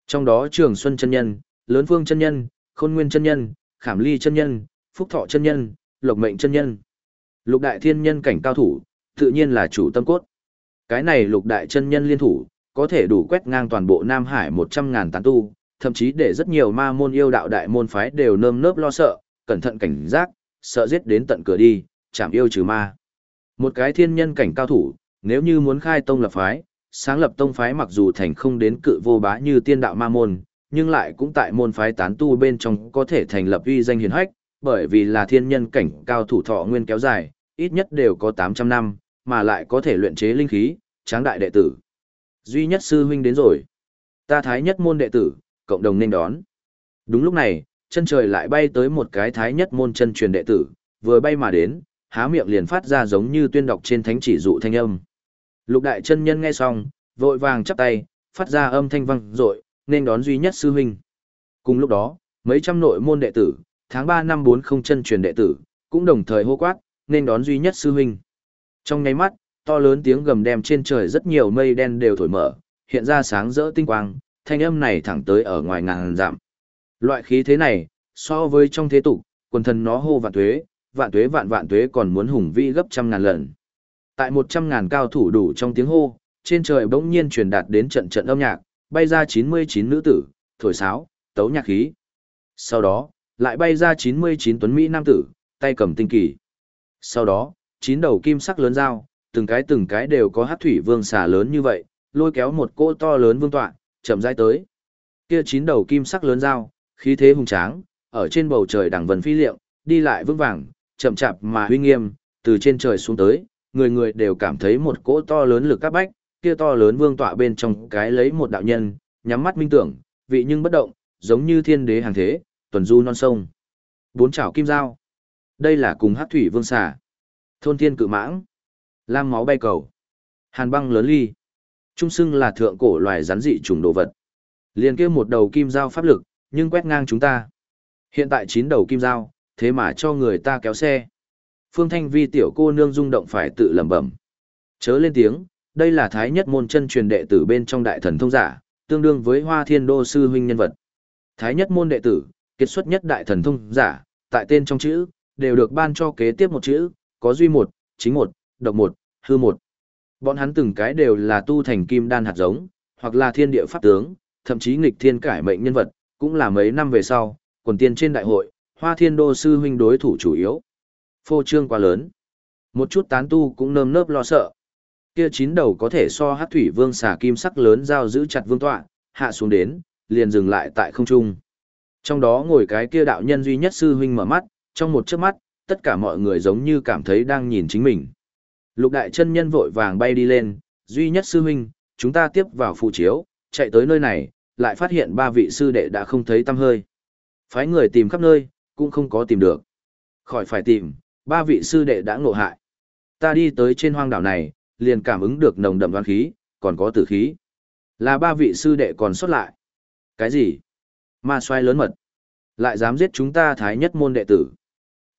Trong đó Trường Xuân chân nhân, Lớn Phương chân nhân, Khôn Nguyên chân nhân, Khảm Ly chân nhân, Phúc Thọ chân nhân, Lộc Mệnh chân nhân. Lục đại thiên nhân cảnh cao thủ, tự nhiên là chủ tâm cốt. Cái này lục đại chân nhân liên thủ, có thể đủ quét ngang toàn bộ Nam Hải 100.000 tán tu, thậm chí để rất nhiều ma môn yêu đạo đại môn phái đều nơm nớp lo sợ, cẩn thận cảnh giác, sợ giết đến tận cửa đi, chảm yêu trừ ma. Một cái thiên nhân cảnh cao thủ, nếu như muốn khai tông lập phái, sáng lập tông phái mặc dù thành không đến cự vô bá như tiên đạo ma môn, nhưng lại cũng tại môn phái tán tu bên trong có thể thành lập uy danh hiển hách, bởi vì là thiên nhân cảnh cao thủ thọ nguyên kéo dài, ít nhất đều có 800 năm, mà lại có thể luyện chế linh khí, tráng đại đệ tử. Duy nhất sư huynh đến rồi. Ta thái nhất môn đệ tử, cộng đồng nên đón. Đúng lúc này, chân trời lại bay tới một cái thái nhất môn chân truyền đệ tử, vừa bay mà đến, há miệng liền phát ra giống như tuyên đọc trên thánh chỉ dụ thanh âm. Lục đại chân nhân nghe xong, vội vàng chắp tay, phát ra âm thanh vang dội, nên đón duy nhất sư huynh. Cùng lúc đó, mấy trăm nội môn đệ tử, tháng 3 năm 40 chân truyền đệ tử, cũng đồng thời hô quát, nên đón duy nhất sư huynh. Trong nháy mắt, to lớn tiếng gầm đem trên trời rất nhiều mây đen đều thổi mở, hiện ra sáng rỡ tinh quang, thanh âm này thẳng tới ở ngoài ngàn dặm. Loại khí thế này, so với trong thế tục, quần thần nó hô vạn tuế, vạn tuế vạn vạn tuế còn muốn hùng vĩ gấp trăm ngàn lần. Tại một trăm ngàn cao thủ đủ trong tiếng hô, trên trời bỗng nhiên truyền đạt đến trận trận âm nhạc, bay ra 99 nữ tử, thổi sáo, tấu nhạc khí. Sau đó, lại bay ra 99 tuấn Mỹ nam tử, tay cầm tinh kỳ. Sau đó, chín đầu kim sắc lớn dao, từng cái từng cái đều có hát thủy vương xà lớn như vậy, lôi kéo một cỗ to lớn vương tọa, chậm rãi tới. Kia chín đầu kim sắc lớn dao, khí thế hùng tráng, ở trên bầu trời đằng vân phi liệu, đi lại vững vàng, chậm chạp mà uy nghiêm, từ trên trời xuống tới, người người đều cảm thấy một cỗ to lớn lực các bách, kia to lớn vương tọa bên trong cái lấy một đạo nhân, nhắm mắt minh tưởng, vị nhưng bất động, giống như thiên đế hàng thế, tuần du non sông. Bốn chảo kim dao. Đây là cùng hát thủy vương xà. Thôn thiên cự mãng. Lam máu bay cầu. Hàn băng lớn ly. Trung Sưng là thượng cổ loài rắn dị trùng đồ vật. Liền kia một đầu kim dao pháp lực, nhưng quét ngang chúng ta. Hiện tại chín đầu kim dao, thế mà cho người ta kéo xe. Phương Thanh Vi tiểu cô nương rung động phải tự lẩm bẩm. Chớ lên tiếng, đây là thái nhất môn chân truyền đệ tử bên trong đại thần thông giả, tương đương với Hoa Thiên Đô sư huynh nhân vật. Thái nhất môn đệ tử, kết xuất nhất đại thần thông giả, tại tên trong chữ, đều được ban cho kế tiếp một chữ, có duy một, chính một, độc một, hư một. Bọn hắn từng cái đều là tu thành kim đan hạt giống, hoặc là thiên địa pháp tướng, thậm chí nghịch thiên cải mệnh nhân vật, cũng là mấy năm về sau, quần tiên trên đại hội, Hoa Thiên Đô sư huynh đối thủ chủ yếu. Phô trương quá lớn. Một chút tán tu cũng nơm nớp lo sợ. Kia chín đầu có thể so hát thủy vương xà kim sắc lớn giao giữ chặt vương tọa, hạ xuống đến, liền dừng lại tại không trung. Trong đó ngồi cái kia đạo nhân duy nhất sư huynh mở mắt, trong một chớp mắt, tất cả mọi người giống như cảm thấy đang nhìn chính mình. Lục đại chân nhân vội vàng bay đi lên, duy nhất sư huynh, chúng ta tiếp vào phụ chiếu, chạy tới nơi này, lại phát hiện ba vị sư đệ đã không thấy tăm hơi. Phái người tìm khắp nơi, cũng không có tìm được. Khỏi phải tìm, ba vị sư đệ đã ngộ hại. Ta đi tới trên hoang đảo này, liền cảm ứng được nồng đậm đoán khí, còn có tử khí. Là ba vị sư đệ còn xuất lại. Cái gì? Ma xoay lớn mật. Lại dám giết chúng ta thái nhất môn đệ tử.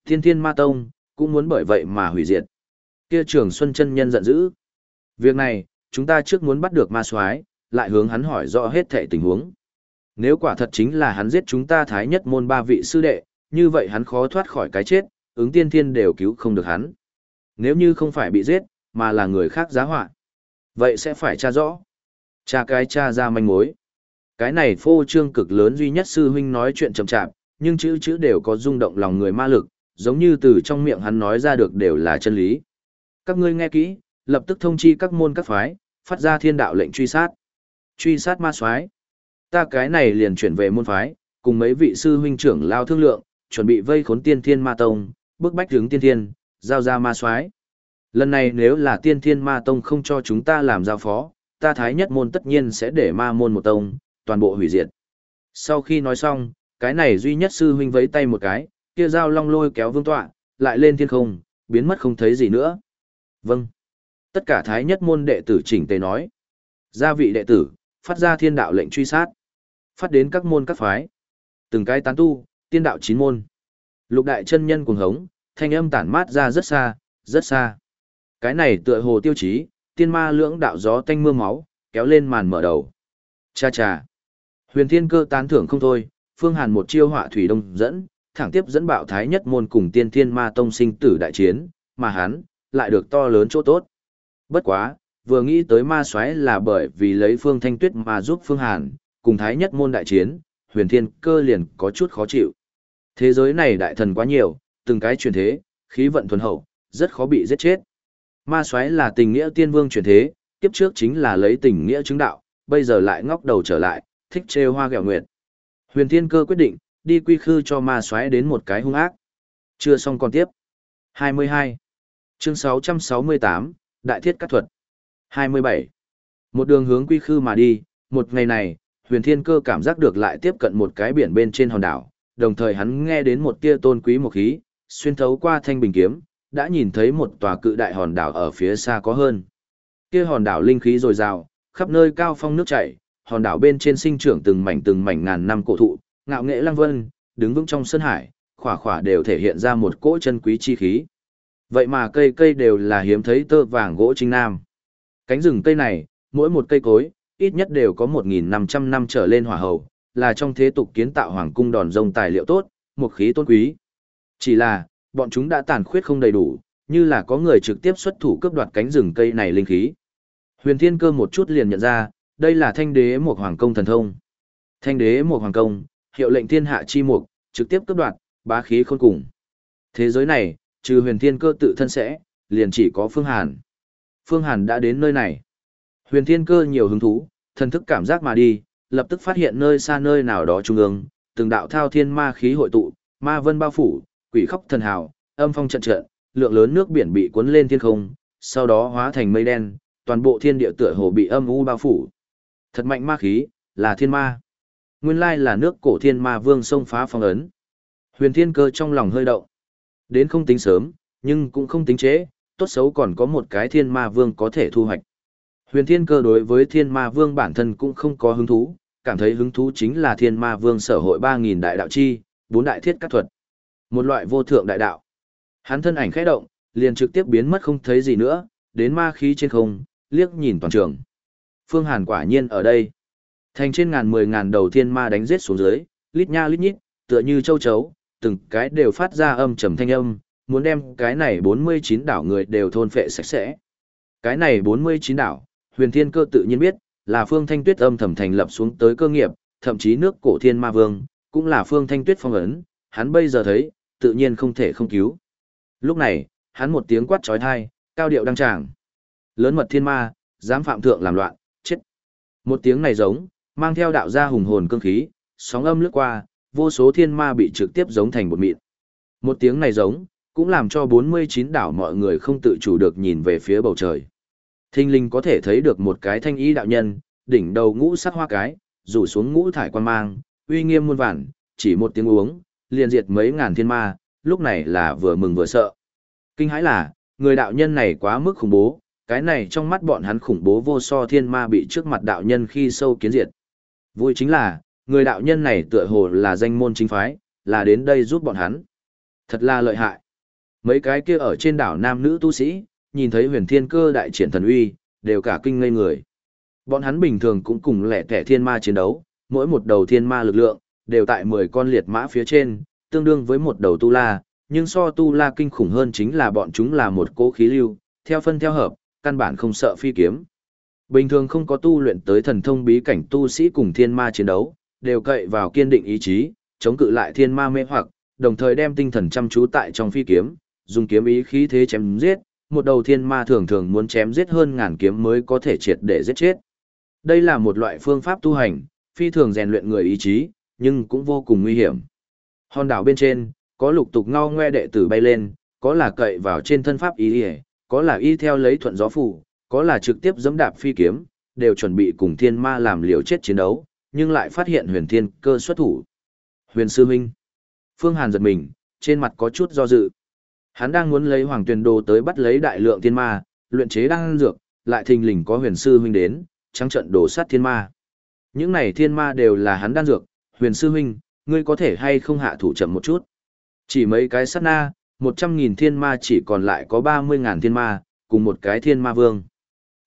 Thiên thiên ma tông, cũng muốn bởi vậy mà hủy diệt. Kia trường Xuân chân nhân giận dữ. Việc này, chúng ta trước muốn bắt được ma soái lại hướng hắn hỏi rõ hết thệ tình huống. Nếu quả thật chính là hắn giết chúng ta thái nhất môn ba vị sư đệ, như vậy hắn khó thoát khỏi cái chết, ứng tiên thiên đều cứu không được hắn. Nếu như không phải bị giết, mà là người khác giá họa vậy sẽ phải tra rõ. Tra cái tra ra manh mối. Cái này phô trương cực lớn duy nhất sư huynh nói chuyện chậm chạp, nhưng chữ chữ đều có rung động lòng người ma lực, giống như từ trong miệng hắn nói ra được đều là chân lý. Các ngươi nghe kỹ, lập tức thông chi các môn các phái, phát ra thiên đạo lệnh truy sát. Truy sát ma soái. Ta cái này liền chuyển về môn phái, cùng mấy vị sư huynh trưởng lao thương lượng, chuẩn bị vây khốn tiên thiên ma tông, bước bách hướng tiên thiên, giao ra ma soái. Lần này nếu là tiên thiên ma tông không cho chúng ta làm giao phó, ta thái nhất môn tất nhiên sẽ để ma môn một tông, toàn bộ hủy diệt. Sau khi nói xong, cái này duy nhất sư huynh vấy tay một cái, kia dao long lôi kéo vương tọa, lại lên thiên không, biến mất không thấy gì nữa. Vâng. Tất cả thái nhất môn đệ tử chỉnh tề nói. Gia vị đệ tử, phát ra thiên đạo lệnh truy sát. Phát đến các môn các phái. Từng cái tán tu, tiên đạo chín môn. Lục đại chân nhân cuồng hống, thanh âm tản mát ra rất xa, rất xa. Cái này tựa hồ tiêu chí, tiên ma lưỡng đạo gió tanh mưa máu, kéo lên màn mở đầu. Cha cha. Huyền thiên cơ tán thưởng không thôi, phương hàn một chiêu họa thủy đông dẫn, thẳng tiếp dẫn bạo thái nhất môn cùng tiên thiên ma tông sinh tử đại chiến, mà hắn, lại được to lớn chỗ tốt. Bất quá, vừa nghĩ tới ma xoáy là bởi vì lấy Phương Thanh Tuyết mà giúp Phương Hàn, cùng Thái Nhất môn đại chiến, huyền thiên cơ liền có chút khó chịu. Thế giới này đại thần quá nhiều, từng cái truyền thế, khí vận thuần hậu, rất khó bị giết chết. Ma xoáy là tình nghĩa tiên vương truyền thế, kiếp trước chính là lấy tình nghĩa chứng đạo, bây giờ lại ngóc đầu trở lại, thích trêu hoa gẹo nguyệt. Huyền Thiên Cơ quyết định, đi quy khư cho ma xoáy đến một cái hung ác. Chưa xong còn tiếp. 22. Chương 668, Đại thiết cắt thuật. 27. Một đường hướng quy khư mà đi, một ngày này, huyền thiên cơ cảm giác được lại tiếp cận một cái biển bên trên hòn đảo, đồng thời hắn nghe đến một tia tôn quý một khí, xuyên thấu qua thanh bình kiếm, đã nhìn thấy một tòa cự đại hòn đảo ở phía xa có hơn. Kia hòn đảo linh khí dồi dào, khắp nơi cao phong nước chảy, hòn đảo bên trên sinh trưởng từng mảnh từng mảnh ngàn năm cổ thụ, ngạo nghệ lăng vân, đứng vững trong sân hải, khỏa khỏa đều thể hiện ra một cỗ chân quý chi khí. Vậy mà cây cây đều là hiếm thấy tơ vàng gỗ trinh nam. Cánh rừng cây này, mỗi một cây cối, ít nhất đều có 1.500 năm trở lên hỏa hầu, là trong thế tục kiến tạo hoàng cung đòn rông tài liệu tốt, một khí tôn quý. Chỉ là, bọn chúng đã tàn khuyết không đầy đủ, như là có người trực tiếp xuất thủ cướp đoạt cánh rừng cây này linh khí. Huyền Thiên Cơ một chút liền nhận ra, đây là thanh đế một hoàng công thần thông. Thanh đế một hoàng công, hiệu lệnh thiên hạ chi mục, trực tiếp cướp đoạt, bá khí khôn cùng. Thế giới này, trừ Huyền Thiên Cơ tự thân sẽ, liền chỉ có Phương Hàn. Phương Hàn đã đến nơi này. Huyền Thiên Cơ nhiều hứng thú, thần thức cảm giác mà đi, lập tức phát hiện nơi xa nơi nào đó trung ương, từng đạo thao thiên ma khí hội tụ, ma vân bao phủ, quỷ khóc thần hào, âm phong trận trận, lượng lớn nước biển bị cuốn lên thiên không, sau đó hóa thành mây đen, toàn bộ thiên địa tựa hồ bị âm u bao phủ. Thật mạnh ma khí, là thiên ma. Nguyên lai là nước cổ thiên ma vương xông phá phong ấn. Huyền Thiên Cơ trong lòng hơi động. Đến không tính sớm, nhưng cũng không tính trễ, tốt xấu còn có một cái thiên ma vương có thể thu hoạch. Huyền Thiên Cơ đối với thiên ma vương bản thân cũng không có hứng thú, cảm thấy hứng thú chính là thiên ma vương sở hội 3.000 đại đạo chi, bốn đại thiết các thuật. Một loại vô thượng đại đạo. Hắn thân ảnh khẽ động, liền trực tiếp biến mất không thấy gì nữa, đến ma khí trên không, liếc nhìn toàn trường. Phương Hàn quả nhiên ở đây. Thành trên ngàn mười ngàn đầu thiên ma đánh giết xuống dưới, lít nha lít nhít, tựa như châu chấu, từng cái đều phát ra âm trầm thanh âm, muốn đem cái này 49 đảo người đều thôn phệ sạch sẽ. Cái này 49 đảo, huyền thiên cơ tự nhiên biết, là phương thanh tuyết âm thầm thành lập xuống tới cơ nghiệp, thậm chí nước cổ thiên ma vương, cũng là phương thanh tuyết phong ấn, hắn bây giờ thấy, tự nhiên không thể không cứu. Lúc này, hắn một tiếng quát trói thai, cao điệu đăng tràng. Lớn mật thiên ma, dám phạm thượng làm loạn, chết. Một tiếng này giống, mang theo đạo gia hùng hồn cương khí, sóng âm lướt qua, vô số thiên ma bị trực tiếp giống thành một mịn. Một tiếng này giống, cũng làm cho 49 đảo mọi người không tự chủ được nhìn về phía bầu trời. Thinh linh có thể thấy được một cái thanh ý đạo nhân, đỉnh đầu ngũ sắc hoa cái, rủ xuống ngũ thải quan mang, uy nghiêm muôn vản, chỉ một tiếng uống, liền diệt mấy ngàn thiên ma, lúc này là vừa mừng vừa sợ. Kinh hãi là, người đạo nhân này quá mức khủng bố, cái này trong mắt bọn hắn khủng bố vô so thiên ma bị trước mặt đạo nhân khi sâu kiến diệt. Vui chính là, người đạo nhân này tựa hồ là danh môn chính phái, là đến đây giúp bọn hắn. Thật là lợi hại. Mấy cái kia ở trên đảo nam nữ tu sĩ, nhìn thấy huyền thiên cơ đại triển thần uy, đều cả kinh ngây người. Bọn hắn bình thường cũng cùng lẻ tẻ thiên ma chiến đấu, mỗi một đầu thiên ma lực lượng, đều tại 10 con liệt mã phía trên, tương đương với một đầu tu la, nhưng so tu la kinh khủng hơn chính là bọn chúng là một cố khí lưu, theo phân theo hợp, căn bản không sợ phi kiếm. Bình thường không có tu luyện tới thần thông bí cảnh tu sĩ cùng thiên ma chiến đấu, đều cậy vào kiên định ý chí, chống cự lại thiên ma mê hoặc, đồng thời đem tinh thần chăm chú tại trong phi kiếm, dùng kiếm ý khí thế chém giết, một đầu thiên ma thường thường muốn chém giết hơn ngàn kiếm mới có thể triệt để giết chết. Đây là một loại phương pháp tu hành, phi thường rèn luyện người ý chí, nhưng cũng vô cùng nguy hiểm. Hòn đảo bên trên, có lục tục ngao ngoe đệ tử bay lên, có là cậy vào trên thân pháp ý ý, có là y theo lấy thuận gió phủ, có là trực tiếp giẫm đạp phi kiếm, đều chuẩn bị cùng thiên ma làm liều chết chiến đấu, nhưng lại phát hiện huyền thiên cơ xuất thủ. Huyền sư huynh. Phương Hàn giật mình, trên mặt có chút do dự. Hắn đang muốn lấy hoàng tuyền đồ tới bắt lấy đại lượng thiên ma, luyện chế đang dược, lại thình lình có huyền sư huynh đến, trắng trận đổ sát thiên ma. Những này thiên ma đều là hắn đan dược, huyền sư huynh, ngươi có thể hay không hạ thủ chậm một chút. Chỉ mấy cái sát na, một trăm nghìn thiên ma chỉ còn lại có ba mươi ngàn thiên ma, cùng một cái thiên ma vương.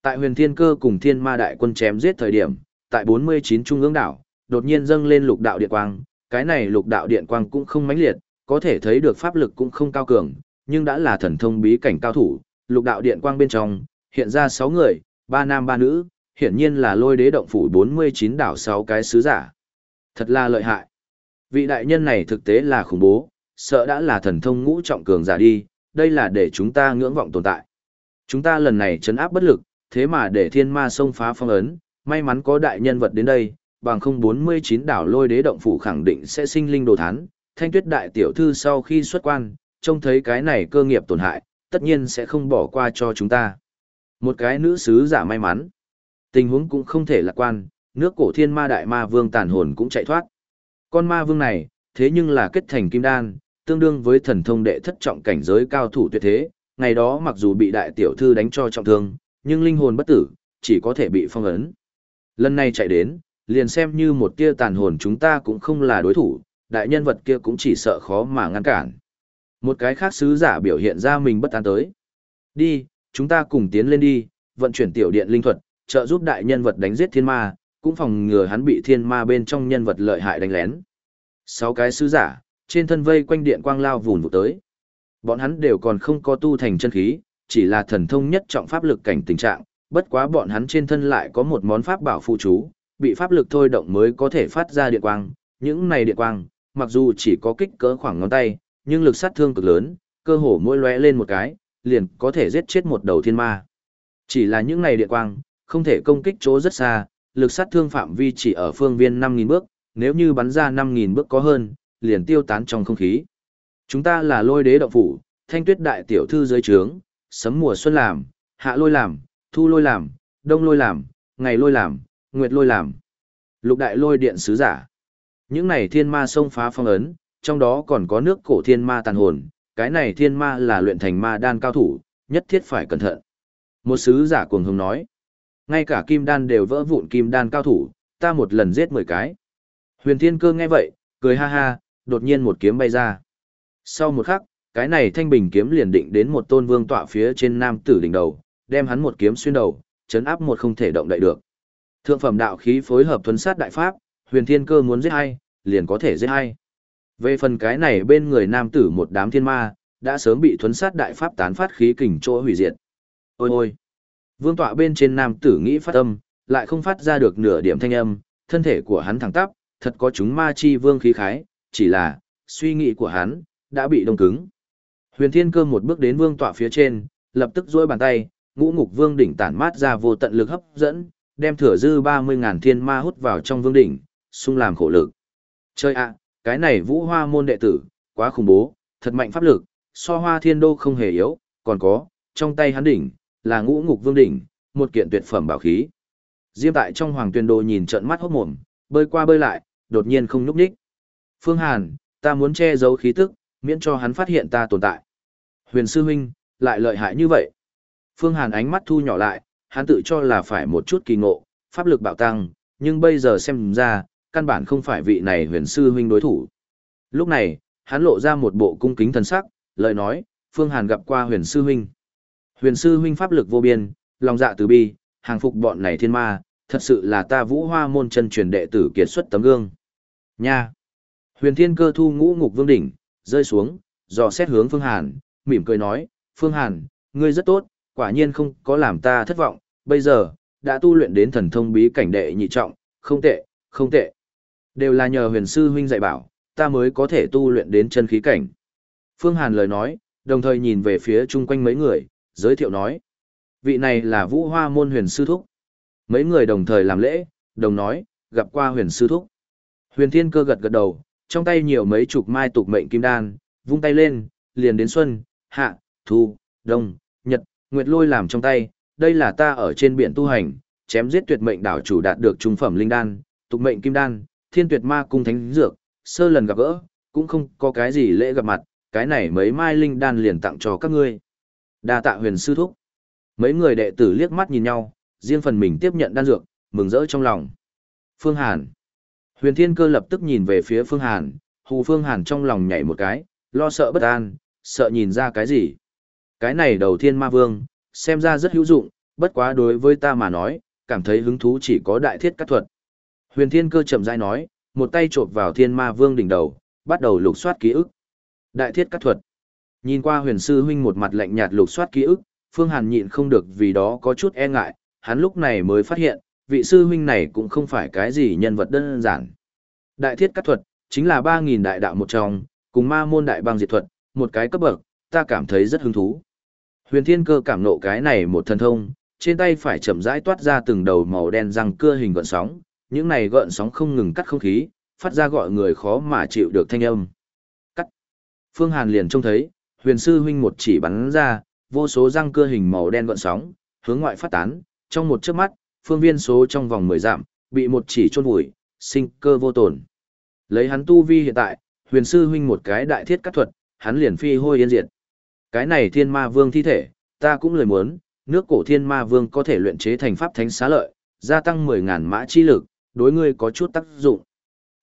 Tại huyền thiên cơ cùng thiên ma đại quân chém giết thời điểm, tại bốn mươi chín trung ương đảo, đột nhiên dâng lên lục đạo điện quang, cái này lục đạo điện quang cũng không mãnh liệt, có thể thấy được pháp lực cũng không cao cường, nhưng đã là thần thông bí cảnh cao thủ, lục đạo điện quang bên trong, hiện ra sáu người, Ba nam ba nữ, hiển nhiên là lôi đế động phủ 49 đảo 6 cái sứ giả. Thật là lợi hại. Vị đại nhân này thực tế là khủng bố, sợ đã là thần thông ngũ trọng cường giả đi, đây là để chúng ta ngưỡng vọng tồn tại. Chúng ta lần này chấn áp bất lực, thế mà để thiên ma xông phá phong ấn, may mắn có đại nhân vật đến đây, bằng không 49 đảo lôi đế động phủ khẳng định sẽ sinh linh đồ thán. Thanh tuyết đại tiểu thư sau khi xuất quan, trông thấy cái này cơ nghiệp tổn hại, tất nhiên sẽ không bỏ qua cho chúng ta. Một cái nữ sứ giả may mắn. Tình huống cũng không thể lạc quan, nước cổ thiên ma đại ma vương tàn hồn cũng chạy thoát. Con ma vương này, thế nhưng là kết thành kim đan, tương đương với thần thông đệ thất trọng cảnh giới cao thủ tuyệt thế, ngày đó mặc dù bị đại tiểu thư đánh cho trọng thương, nhưng linh hồn bất tử, chỉ có thể bị phong ấn. Lần này chạy đến, liền xem như một tia tàn hồn chúng ta cũng không là đối thủ, đại nhân vật kia cũng chỉ sợ khó mà ngăn cản. Một cái khác sứ giả biểu hiện ra mình bất an tới. Đi, chúng ta cùng tiến lên đi, vận chuyển tiểu điện linh thuật, trợ giúp đại nhân vật đánh giết thiên ma, cũng phòng ngừa hắn bị thiên ma bên trong nhân vật lợi hại đánh lén. Sáu cái sứ giả, trên thân vây quanh điện quang lao vùn vụ tới. Bọn hắn đều còn không có tu thành chân khí, chỉ là thần thông nhất trọng pháp lực cảnh tình trạng, bất quá bọn hắn trên thân lại có một món pháp bảo phụ chú, bị pháp lực thôi động mới có thể phát ra điện quang. Những này điện quang, mặc dù chỉ có kích cỡ khoảng ngón tay, nhưng lực sát thương cực lớn, cơ hồ mỗi lóe lên một cái, liền có thể giết chết một đầu thiên ma. Chỉ là những này điện quang, không thể công kích chỗ rất xa, lực sát thương phạm vi chỉ ở phương viên 5.000 bước, nếu như bắn ra 5.000 bước có hơn, liền tiêu tán trong không khí. Chúng ta là lôi đế động phủ, thanh tuyết đại tiểu thư dưới trướng, sấm mùa xuân làm, hạ lôi làm, thu lôi làm, đông lôi làm, ngày lôi làm, nguyệt lôi làm. Lục đại lôi điện sứ giả. Những này thiên ma xông phá phong ấn, trong đó còn có nước cổ thiên ma tàn hồn, cái này thiên ma là luyện thành ma đan cao thủ, nhất thiết phải cẩn thận. Một sứ giả cuồng hùng nói, ngay cả kim đan đều vỡ vụn kim đan cao thủ, ta một lần giết 10 cái. Huyền thiên cơ nghe vậy, cười ha ha, đột nhiên một kiếm bay ra. Sau một khắc, cái này thanh bình kiếm liền định đến một tôn vương tọa phía trên nam tử đỉnh đầu, đem hắn một kiếm xuyên đầu, chấn áp một không thể động đậy được. Thượng phẩm đạo khí phối hợp thuấn sát đại pháp, huyền thiên cơ muốn giết hay, liền có thể giết hay. Về phần cái này bên người nam tử một đám thiên ma, đã sớm bị thuấn sát đại pháp tán phát khí kình chỗ hủy diệt. Ôi ôi! Vương tọa bên trên nam tử nghĩ phát âm, lại không phát ra được nửa điểm thanh âm, thân thể của hắn thẳng tắp, thật có chúng ma chi vương khí khái, chỉ là, suy nghĩ của hắn, đã bị đông cứng. Huyền Thiên Cơ một bước đến vương tọa phía trên, lập tức duỗi bàn tay, ngũ ngục vương đỉnh tản mát ra vô tận lực hấp dẫn, đem thừa dư 30.000 thiên ma hút vào trong vương đỉnh, xung làm khổ lực. Chơi ạ, cái này vũ hoa môn đệ tử, quá khủng bố, thật mạnh pháp lực, so hoa thiên đô không hề yếu, còn có, trong tay hắn đỉnh, là ngũ ngục vương đỉnh, một kiện tuyệt phẩm bảo khí. Diêm tại trong hoàng tuyên đô nhìn trận mắt hốt mồm, bơi qua bơi lại, đột nhiên không nhúc nhích. Phương Hàn, ta muốn che giấu khí tức, miễn cho hắn phát hiện ta tồn tại. Huyền sư huynh, lại lợi hại như vậy. Phương Hàn ánh mắt thu nhỏ lại, hắn tự cho là phải một chút kỳ ngộ, pháp lực bạo tăng, nhưng bây giờ xem ra, căn bản không phải vị này huyền sư huynh đối thủ. Lúc này, hắn lộ ra một bộ cung kính thần sắc, lời nói, Phương Hàn gặp qua huyền sư huynh. Huyền sư huynh pháp lực vô biên, lòng dạ từ bi, hàng phục bọn này thiên ma, thật sự là ta vũ hoa môn chân truyền đệ tử kiệt xuất tấm gương. Nha! Huyền thiên cơ thu ngũ ngục vương đỉnh, rơi xuống, dò xét hướng Phương Hàn, mỉm cười nói, Phương Hàn, ngươi rất tốt, quả nhiên không có làm ta thất vọng, bây giờ, đã tu luyện đến thần thông bí cảnh đệ nhị trọng, không tệ, không tệ. Đều là nhờ huyền sư huynh dạy bảo, ta mới có thể tu luyện đến chân khí cảnh. Phương Hàn lời nói, đồng thời nhìn về phía chung quanh mấy người, giới thiệu nói. Vị này là vũ hoa môn huyền sư thúc. Mấy người đồng thời làm lễ, đồng nói, gặp qua huyền sư thúc. Huyền thiên cơ gật gật đầu, trong tay nhiều mấy chục mai tục mệnh kim đan, vung tay lên, liền đến xuân, hạ, thu, đông, nguyệt lôi làm trong tay, đây là ta ở trên biển tu hành, chém giết tuyệt mệnh đảo chủ đạt được trung phẩm linh đan, tục mệnh kim đan, thiên tuyệt ma cung thánh dược, sơ lần gặp gỡ, cũng không có cái gì lễ gặp mặt, cái này mấy mai linh đan liền tặng cho các ngươi. Đa tạ huyền sư thúc. Mấy người đệ tử liếc mắt nhìn nhau, riêng phần mình tiếp nhận đan dược, mừng rỡ trong lòng. Phương Hàn. Huyền Thiên Cơ lập tức nhìn về phía Phương Hàn, Hù Phương Hàn trong lòng nhảy một cái, lo sợ bất an, sợ nhìn ra cái gì. Cái này đầu thiên ma vương, xem ra rất hữu dụng, bất quá đối với ta mà nói, cảm thấy hứng thú chỉ có đại thiết cắt thuật. Huyền Thiên Cơ chậm rãi nói, một tay chộp vào thiên ma vương đỉnh đầu, bắt đầu lục soát ký ức. Đại thiết cắt thuật. Nhìn qua huyền sư huynh một mặt lạnh nhạt lục soát ký ức, Phương Hàn nhịn không được vì đó có chút e ngại, hắn lúc này mới phát hiện, vị sư huynh này cũng không phải cái gì nhân vật đơn giản. Đại thiết cắt thuật, chính là 3.000 đại đạo một trong, cùng ma môn đại băng diệt thuật, một cái cấp bậc, ta cảm thấy rất hứng thú. Huyền thiên cơ cảm nộ cái này một thần thông, trên tay phải chậm rãi toát ra từng đầu màu đen răng cưa hình gợn sóng, những này gợn sóng không ngừng cắt không khí, phát ra gọi người khó mà chịu được thanh âm. Cắt. Phương Hàn liền trông thấy, huyền sư huynh một chỉ bắn ra, vô số răng cưa hình màu đen gợn sóng, hướng ngoại phát tán, trong một chớp mắt, phương viên số trong vòng 10 dặm, bị một chỉ chôn vùi, sinh cơ vô tổn. Lấy hắn tu vi hiện tại, huyền sư huynh một cái đại thiết cắt thuật, hắn liền phi hôi yên diệt. Cái này thiên ma vương thi thể, ta cũng lời muốn, nước cổ thiên ma vương có thể luyện chế thành pháp thánh xá lợi, gia tăng 10.000 mã chi lực, đối ngươi có chút tác dụng.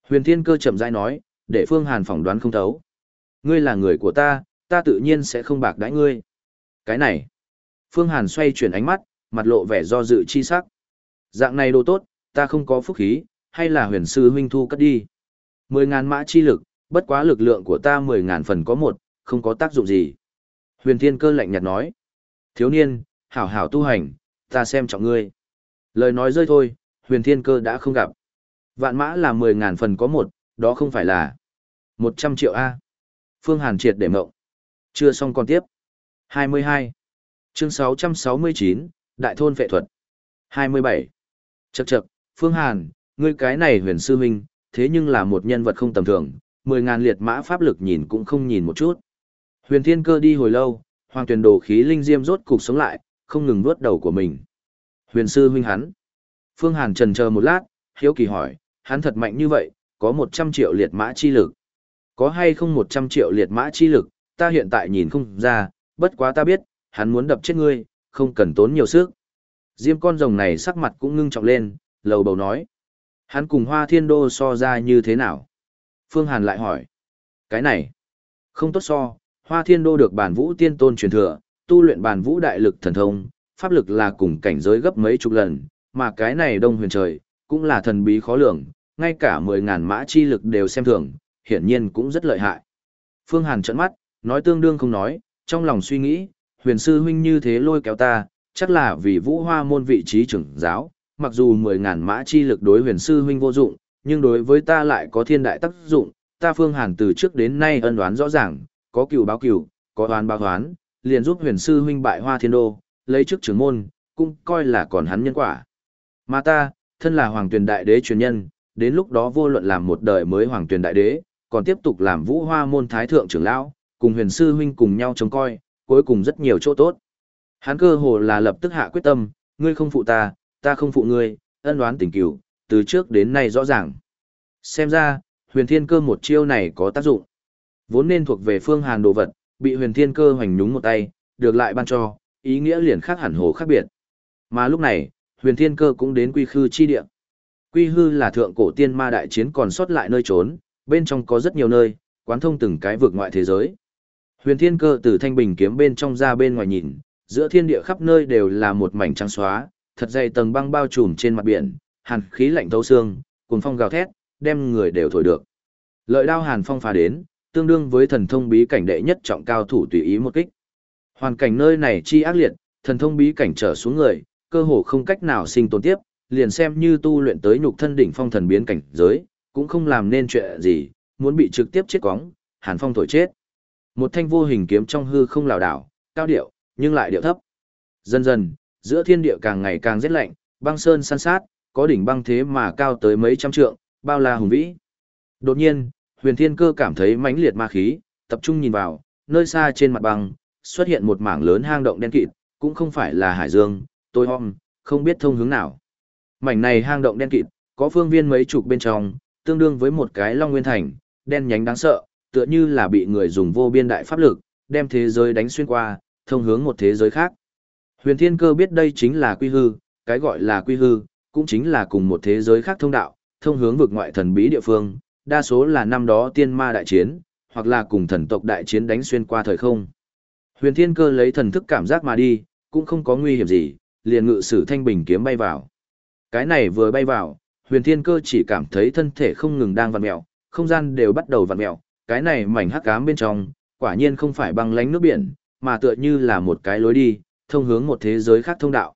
Huyền thiên cơ chậm rãi nói, để phương hàn phỏng đoán không thấu. Ngươi là người của ta, ta tự nhiên sẽ không bạc đãi ngươi. Cái này, phương hàn xoay chuyển ánh mắt, mặt lộ vẻ do dự chi sắc. Dạng này đồ tốt, ta không có phúc khí, hay là huyền sư huynh thu cất đi. Mười ngàn mã chi lực, bất quá lực lượng của ta mười ngàn phần có một, không có tác dụng gì. Huyền thiên cơ lạnh nhạt nói. Thiếu niên, hảo hảo tu hành, ta xem trọng ngươi. Lời nói rơi thôi, huyền thiên cơ đã không gặp. Vạn mã là mười ngàn phần có một, đó không phải là một trăm triệu A. Phương Hàn triệt để mộng. Chưa xong còn tiếp. hai mươi hai Chương sáu sáu trăm mươi chín Đại thôn vệ thuật. hai mươi bảy Chậc chậc, Phương Hàn, ngươi cái này huyền sư huynh, thế nhưng là một nhân vật không tầm thường, mười ngàn liệt mã pháp lực nhìn cũng không nhìn một chút. Huyền Thiên Cơ đi hồi lâu, Hoàng Tuyền Đồ khí linh diêm rốt cục sống lại, không ngừng vuốt đầu của mình. Huyền sư huynh hắn. Phương Hàn trần chờ một lát, hiếu kỳ hỏi, hắn thật mạnh như vậy, có một trăm triệu liệt mã chi lực. Có hay không một trăm triệu liệt mã chi lực, ta hiện tại nhìn không ra, bất quá ta biết, hắn muốn đập chết ngươi, không cần tốn nhiều sức. Diêm con rồng này sắc mặt cũng ngưng trọng lên, lầu bầu nói. Hắn cùng hoa thiên đô so ra như thế nào? Phương Hàn lại hỏi. Cái này, không tốt so, hoa thiên đô được bản vũ tiên tôn truyền thừa, tu luyện bản vũ đại lực thần thông, pháp lực là cùng cảnh giới gấp mấy chục lần, mà cái này đông huyền trời, cũng là thần bí khó lường, ngay cả mười ngàn mã chi lực đều xem thường, hiển nhiên cũng rất lợi hại. Phương Hàn trợn mắt, nói tương đương không nói, trong lòng suy nghĩ, huyền sư huynh như thế lôi kéo ta, chắc là vì vũ hoa môn vị trí trưởng giáo, mặc dù mười ngàn mã chi lực đối huyền sư huynh vô dụng, nhưng đối với ta lại có thiên đại tác dụng, ta phương hàn từ trước đến nay ân đoán rõ ràng, có cựu báo cựu, có oán báo oán, liền giúp huyền sư huynh bại hoa thiên đô, lấy chức trưởng môn, cũng coi là còn hắn nhân quả. Mà ta, thân là hoàng tuyển đại đế truyền nhân, đến lúc đó vô luận làm một đời mới hoàng tuyển đại đế, còn tiếp tục làm vũ hoa môn thái thượng trưởng lão, cùng huyền sư huynh cùng nhau trông coi, cuối cùng rất nhiều chỗ tốt. Hắn cơ hồ là lập tức hạ quyết tâm, ngươi không phụ ta, ta không phụ ngươi, ân đoán tình cửu, từ trước đến nay rõ ràng. Xem ra, huyền thiên cơ một chiêu này có tác dụng. Vốn nên thuộc về phương hàn đồ vật, bị huyền thiên cơ hoành nhúng một tay, được lại ban cho, ý nghĩa liền khác hẳn hồ khác biệt. Mà lúc này, huyền thiên cơ cũng đến quy khư chi địa. Quy hư là thượng cổ tiên ma đại chiến còn sót lại nơi trốn, bên trong có rất nhiều nơi, quán thông từng cái vực ngoại thế giới. Huyền thiên cơ từ thanh bình kiếm bên trong ra bên ngoài nhìn, giữa thiên địa khắp nơi đều là một mảnh trắng xóa, thật dày tầng băng bao trùm trên mặt biển, hàn khí lạnh thấu xương, cuồng phong gào thét, đem người đều thổi được. Lợi đao hàn phong phá đến, tương đương với thần thông bí cảnh đệ nhất trọng cao thủ tùy ý một kích. Hoàn cảnh nơi này chi ác liệt, thần thông bí cảnh trở xuống người, cơ hồ không cách nào sinh tồn tiếp, liền xem như tu luyện tới nhục thân đỉnh phong thần biến cảnh giới, cũng không làm nên chuyện gì, muốn bị trực tiếp chết quóng, hàn phong thổi chết. Một thanh vô hình kiếm trong hư không lảo đảo, cao điệu, nhưng lại điệu thấp. Dần dần, giữa thiên địa càng ngày càng rét lạnh, băng sơn san sát, có đỉnh băng thế mà cao tới mấy trăm trượng, bao la hùng vĩ. Đột nhiên, huyền thiên cơ cảm thấy mãnh liệt ma khí, tập trung nhìn vào, nơi xa trên mặt băng, xuất hiện một mảng lớn hang động đen kịt, cũng không phải là hải dương, tôi om, không biết thông hướng nào. Mảnh này hang động đen kịt, có phương viên mấy chục bên trong, tương đương với một cái long nguyên thành, đen nhánh đáng sợ, tựa như là bị người dùng vô biên đại pháp lực, đem thế giới đánh xuyên qua, thông hướng một thế giới khác. Huyền Thiên Cơ biết đây chính là quy hư, cái gọi là quy hư, cũng chính là cùng một thế giới khác thông đạo, thông hướng vực ngoại thần bí địa phương, đa số là năm đó tiên ma đại chiến, hoặc là cùng thần tộc đại chiến đánh xuyên qua thời không. Huyền Thiên Cơ lấy thần thức cảm giác mà đi, cũng không có nguy hiểm gì, liền ngự sử thanh bình kiếm bay vào. Cái này vừa bay vào, Huyền Thiên Cơ chỉ cảm thấy thân thể không ngừng đang vặn mèo, không gian đều bắt đầu vặn mèo, cái này mảnh hắc ám bên trong, quả nhiên không phải băng lánh nước biển, mà tựa như là một cái lối đi, thông hướng một thế giới khác thông đạo.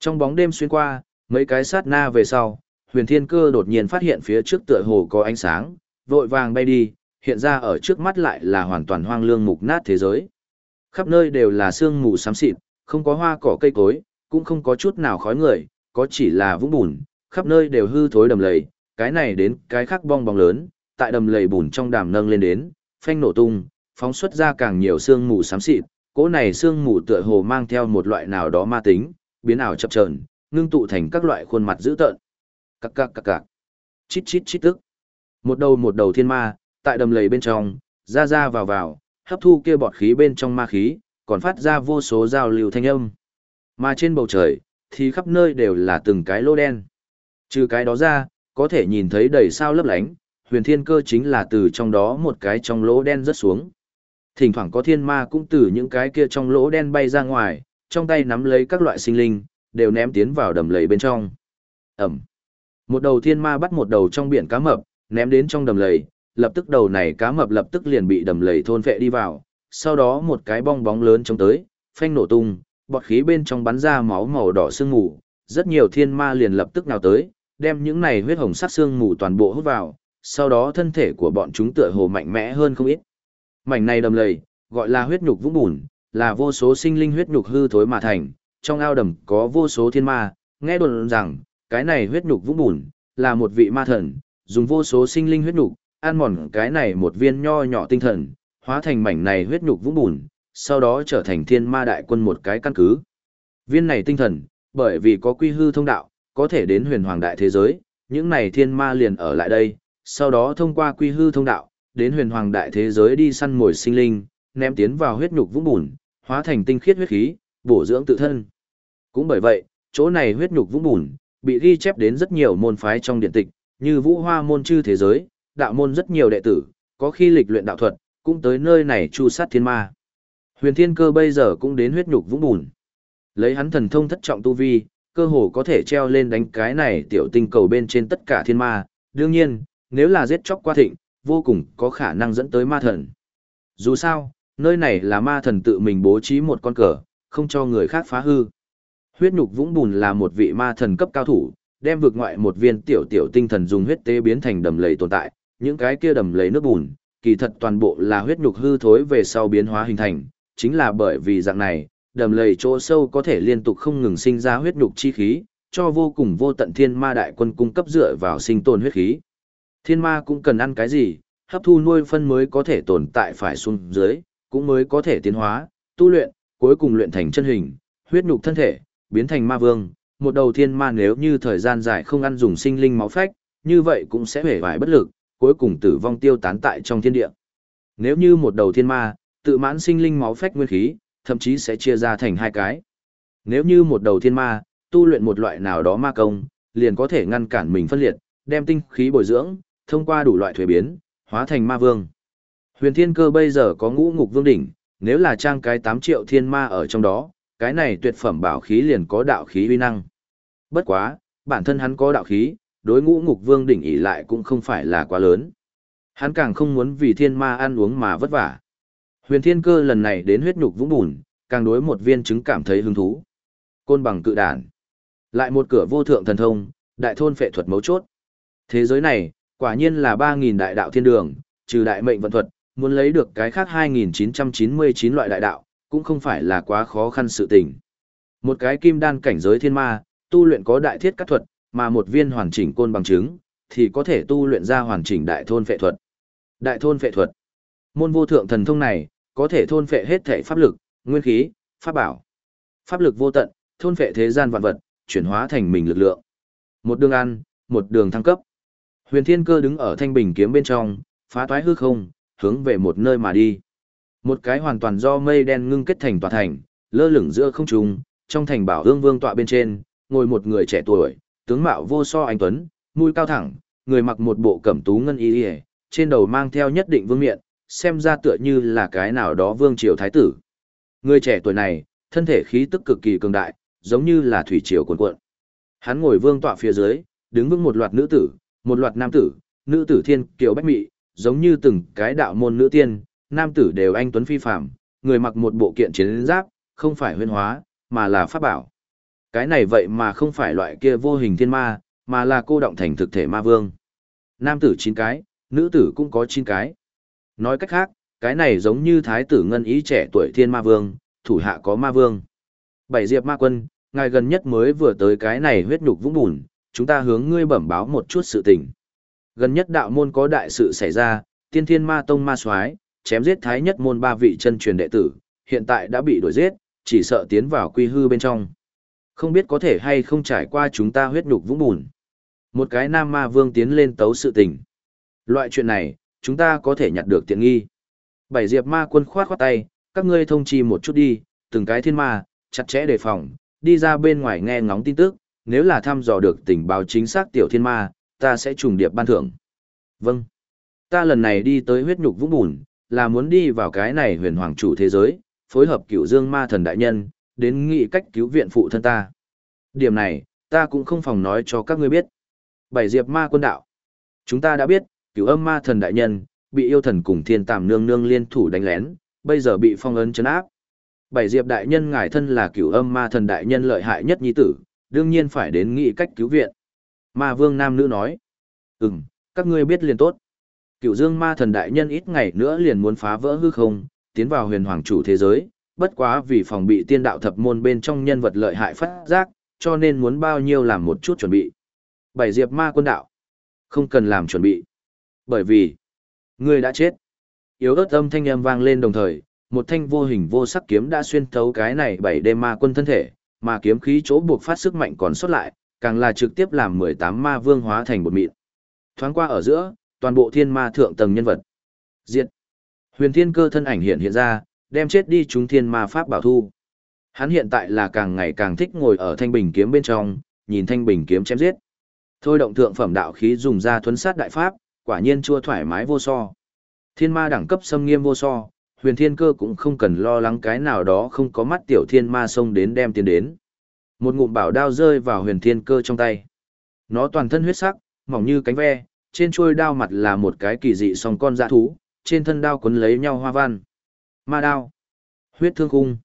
Trong bóng đêm xuyên qua, mấy cái sát na về sau, huyền thiên cơ đột nhiên phát hiện phía trước tựa hồ có ánh sáng, vội vàng bay đi, hiện ra ở trước mắt lại là hoàn toàn hoang lương mục nát thế giới. Khắp nơi đều là sương mù xám xịt, không có hoa cỏ cây cối, cũng không có chút nào khói người, có chỉ là vũng bùn, khắp nơi đều hư thối đầm lầy, cái này đến cái khác bong bóng lớn, tại đầm lầy bùn trong đàm nâng lên đến, phanh nổ tung, phóng xuất ra càng nhiều sương mù xám xịt, cỗ này sương mù tựa hồ mang theo một loại nào đó ma tính, biến ảo chập chờn, ngưng tụ thành các loại khuôn mặt dữ tợn. Cặc cặc cặc cặc. Chít chít chít tức. Một đầu một đầu thiên ma, tại đầm lầy bên trong, ra ra vào vào, hấp thu kia bọt khí bên trong ma khí, còn phát ra vô số giao lưu thanh âm. Mà trên bầu trời, thì khắp nơi đều là từng cái lô đen. Trừ cái đó ra, có thể nhìn thấy đầy sao lấp lánh, huyền thiên cơ chính là từ trong đó một cái trong lỗ đen rớt xuống. Thỉnh thoảng có thiên ma cũng từ những cái kia trong lỗ đen bay ra ngoài, trong tay nắm lấy các loại sinh linh, đều ném tiến vào đầm lầy bên trong. Ẩm. Một đầu thiên ma bắt một đầu trong biển cá mập, ném đến trong đầm lầy, lập tức đầu này cá mập lập tức liền bị đầm lầy thôn phệ đi vào, sau đó một cái bong bóng lớn chống tới, phanh nổ tung, bọt khí bên trong bắn ra máu màu đỏ sương mù, rất nhiều thiên ma liền lập tức nào tới, đem những này huyết hồng sắc sương mù toàn bộ hút vào, sau đó thân thể của bọn chúng tựa hồ mạnh mẽ hơn không ít. Mảnh này đầm lầy, gọi là huyết nhục vũng bùn, là vô số sinh linh huyết nhục hư thối mà thành, trong ao đầm có vô số thiên ma, nghe đồn rằng, cái này huyết nhục vũng bùn, là một vị ma thần, dùng vô số sinh linh huyết nhục, ăn mòn cái này một viên nho nhỏ tinh thần, hóa thành mảnh này huyết nhục vũng bùn, sau đó trở thành thiên ma đại quân một cái căn cứ. Viên này tinh thần, bởi vì có quy hư thông đạo, có thể đến huyền hoàng đại thế giới, những này thiên ma liền ở lại đây, sau đó thông qua quy hư thông đạo, đến huyền hoàng đại thế giới đi săn mồi sinh linh, ném tiến vào huyết nhục vũng bùn, hóa thành tinh khiết huyết khí, bổ dưỡng tự thân. Cũng bởi vậy, chỗ này huyết nhục vũng bùn, bị ghi chép đến rất nhiều môn phái trong điện tịch, như vũ hoa môn chư thế giới, đạo môn rất nhiều đệ tử, có khi lịch luyện đạo thuật, cũng tới nơi này chu sát thiên ma. Huyền thiên cơ bây giờ cũng đến huyết nhục vũng bùn. Lấy hắn thần thông thất trọng tu vi, cơ hồ có thể treo lên đánh cái này tiểu tinh cầu bên trên tất cả thiên ma. Đương nhiên, nếu là giết chóc qua thịnh, vô cùng có khả năng dẫn tới ma thần. Dù sao, nơi này là ma thần tự mình bố trí một con cờ, không cho người khác phá hư. Huyết nhục vũng bùn là một vị ma thần cấp cao thủ, đem vượt ngoại một viên tiểu tiểu tinh thần dùng huyết tế biến thành đầm lầy tồn tại, những cái kia đầm lầy nước bùn, kỳ thật toàn bộ là huyết nhục hư thối về sau biến hóa hình thành, chính là bởi vì dạng này, đầm lầy chỗ sâu có thể liên tục không ngừng sinh ra huyết nhục chi khí, cho vô cùng vô tận thiên ma đại quân cung cấp dựa vào sinh tồn huyết khí. Thiên ma cũng cần ăn cái gì, hấp thu nuôi phân mới có thể tồn tại phải xuống dưới, cũng mới có thể tiến hóa, tu luyện, cuối cùng luyện thành chân hình, huyết nhục thân thể, biến thành ma vương. Một đầu thiên ma nếu như thời gian dài không ăn dùng sinh linh máu phách, như vậy cũng sẽ hề vải bất lực, cuối cùng tử vong tiêu tán tại trong thiên địa. Nếu như một đầu thiên ma, tự mãn sinh linh máu phách nguyên khí, thậm chí sẽ chia ra thành hai cái. Nếu như một đầu thiên ma, tu luyện một loại nào đó ma công, liền có thể ngăn cản mình phân liệt, đem tinh khí bồi dưỡng, thông qua đủ loại thuế biến, hóa thành ma vương. Huyền thiên cơ bây giờ có ngũ ngục vương đỉnh, nếu là trang cái 8 triệu thiên ma ở trong đó, cái này tuyệt phẩm bảo khí liền có đạo khí uy năng. Bất quá, bản thân hắn có đạo khí, đối ngũ ngục vương đỉnh ỉ lại cũng không phải là quá lớn. Hắn càng không muốn vì thiên ma ăn uống mà vất vả. Huyền thiên cơ lần này đến huyết nhục vũng bùn, càng đối một viên chứng cảm thấy hứng thú. Côn bằng cự đản. Lại một cửa vô thượng thần thông, đại thôn phệ thuật mấu chốt. Thế giới này, quả nhiên là 3.000 đại đạo thiên đường, trừ đại mệnh vận thuật, muốn lấy được cái khác 2.999 loại đại đạo, cũng không phải là quá khó khăn sự tình. Một cái kim đan cảnh giới thiên ma, tu luyện có đại thiết các thuật, mà một viên hoàn chỉnh côn bằng chứng, thì có thể tu luyện ra hoàn chỉnh đại thôn phệ thuật. Đại thôn phệ thuật. Môn vô thượng thần thông này, có thể thôn phệ hết thể pháp lực, nguyên khí, pháp bảo. Pháp lực vô tận, thôn phệ thế gian vạn vật, chuyển hóa thành mình lực lượng. Một đường ăn, một đường thăng cấp. Huyền Thiên Cơ đứng ở thanh bình kiếm bên trong, phá toái hư không, hướng về một nơi mà đi. Một cái hoàn toàn do mây đen ngưng kết thành tòa thành, lơ lửng giữa không trung, trong thành bảo hương vương tọa bên trên, ngồi một người trẻ tuổi, tướng mạo vô so anh tuấn, mũi cao thẳng, người mặc một bộ cẩm tú ngân y, trên đầu mang theo nhất định vương miện, xem ra tựa như là cái nào đó vương triều thái tử. Người trẻ tuổi này, thân thể khí tức cực kỳ cường đại, giống như là thủy triều cuồn cuộn. Hắn ngồi vương tọa phía dưới, đứng vững một loạt nữ tử, một loạt nam tử, nữ tử thiên kiều bách mị, giống như từng cái đạo môn nữ tiên, nam tử đều anh tuấn phi phạm, người mặc một bộ kiện chiến giáp, không phải huyên hóa, mà là pháp bảo. Cái này vậy mà không phải loại kia vô hình thiên ma, mà là cô động thành thực thể ma vương. Nam tử 9 cái, nữ tử cũng có 9 cái. Nói cách khác, cái này giống như thái tử ngân ý trẻ tuổi thiên ma vương, thủ hạ có ma vương. Bảy diệp ma quân, ngài gần nhất mới vừa tới cái này huyết nhục vũng bùn, chúng ta hướng ngươi bẩm báo một chút sự tình. Gần nhất đạo môn có đại sự xảy ra, tiên thiên ma tông ma soái chém giết thái nhất môn ba vị chân truyền đệ tử, hiện tại đã bị đuổi giết, chỉ sợ tiến vào quy hư bên trong. Không biết có thể hay không trải qua chúng ta huyết nhục vũng bùn. Một cái nam ma vương tiến lên tấu sự tình. Loại chuyện này, chúng ta có thể nhặt được tiện nghi. Bảy diệp ma quân khoát khoát tay, các ngươi thông chi một chút đi, từng cái thiên ma, chặt chẽ đề phòng, đi ra bên ngoài nghe ngóng tin tức, nếu là thăm dò được tình báo chính xác tiểu thiên ma, ta sẽ trùng điệp ban thưởng. Vâng. Ta lần này đi tới huyết nhục vũng bùn, là muốn đi vào cái này huyền hoàng chủ thế giới, phối hợp cửu dương ma thần đại nhân, đến nghị cách cứu viện phụ thân ta. Điểm này, ta cũng không phòng nói cho các ngươi biết. Bảy diệp ma quân đạo. Chúng ta đã biết, cửu âm ma thần đại nhân, bị yêu thần cùng thiên tàm nương nương liên thủ đánh lén, bây giờ bị phong ấn chấn áp. Bảy diệp đại nhân ngài thân là cửu âm ma thần đại nhân lợi hại nhất nhi tử, đương nhiên phải đến nghị cách cứu viện. Ma vương nam nữ nói. Ừm, các ngươi biết liền tốt. Cựu dương ma thần đại nhân ít ngày nữa liền muốn phá vỡ hư không, tiến vào huyền hoàng chủ thế giới, bất quá vì phòng bị tiên đạo thập môn bên trong nhân vật lợi hại phát giác, cho nên muốn bao nhiêu làm một chút chuẩn bị. Bảy diệp ma quân đạo. Không cần làm chuẩn bị. Bởi vì, ngươi đã chết. Yếu ớt âm thanh âm vang lên đồng thời, một thanh vô hình vô sắc kiếm đã xuyên thấu cái này bảy đêm ma quân thân thể, mà kiếm khí chỗ buộc phát sức mạnh còn sót lại, càng là trực tiếp làm 18 ma vương hóa thành một mịn. Thoáng qua ở giữa, toàn bộ thiên ma thượng tầng nhân vật. Diệt. Huyền thiên cơ thân ảnh hiện hiện ra, đem chết đi chúng thiên ma pháp bảo thu. Hắn hiện tại là càng ngày càng thích ngồi ở thanh bình kiếm bên trong, nhìn thanh bình kiếm chém giết. Thôi động thượng phẩm đạo khí dùng ra thuấn sát đại pháp, quả nhiên chua thoải mái vô so. Thiên ma đẳng cấp xâm nghiêm vô so, huyền thiên cơ cũng không cần lo lắng cái nào đó không có mắt tiểu thiên ma xông đến đem tiền đến. Một ngụm bảo đao rơi vào huyền thiên cơ trong tay. Nó toàn thân huyết sắc, mỏng như cánh ve, trên chuôi đao mặt là một cái kỳ dị song con dã thú, trên thân đao quấn lấy nhau hoa văn. Ma đao. Huyết thương khung.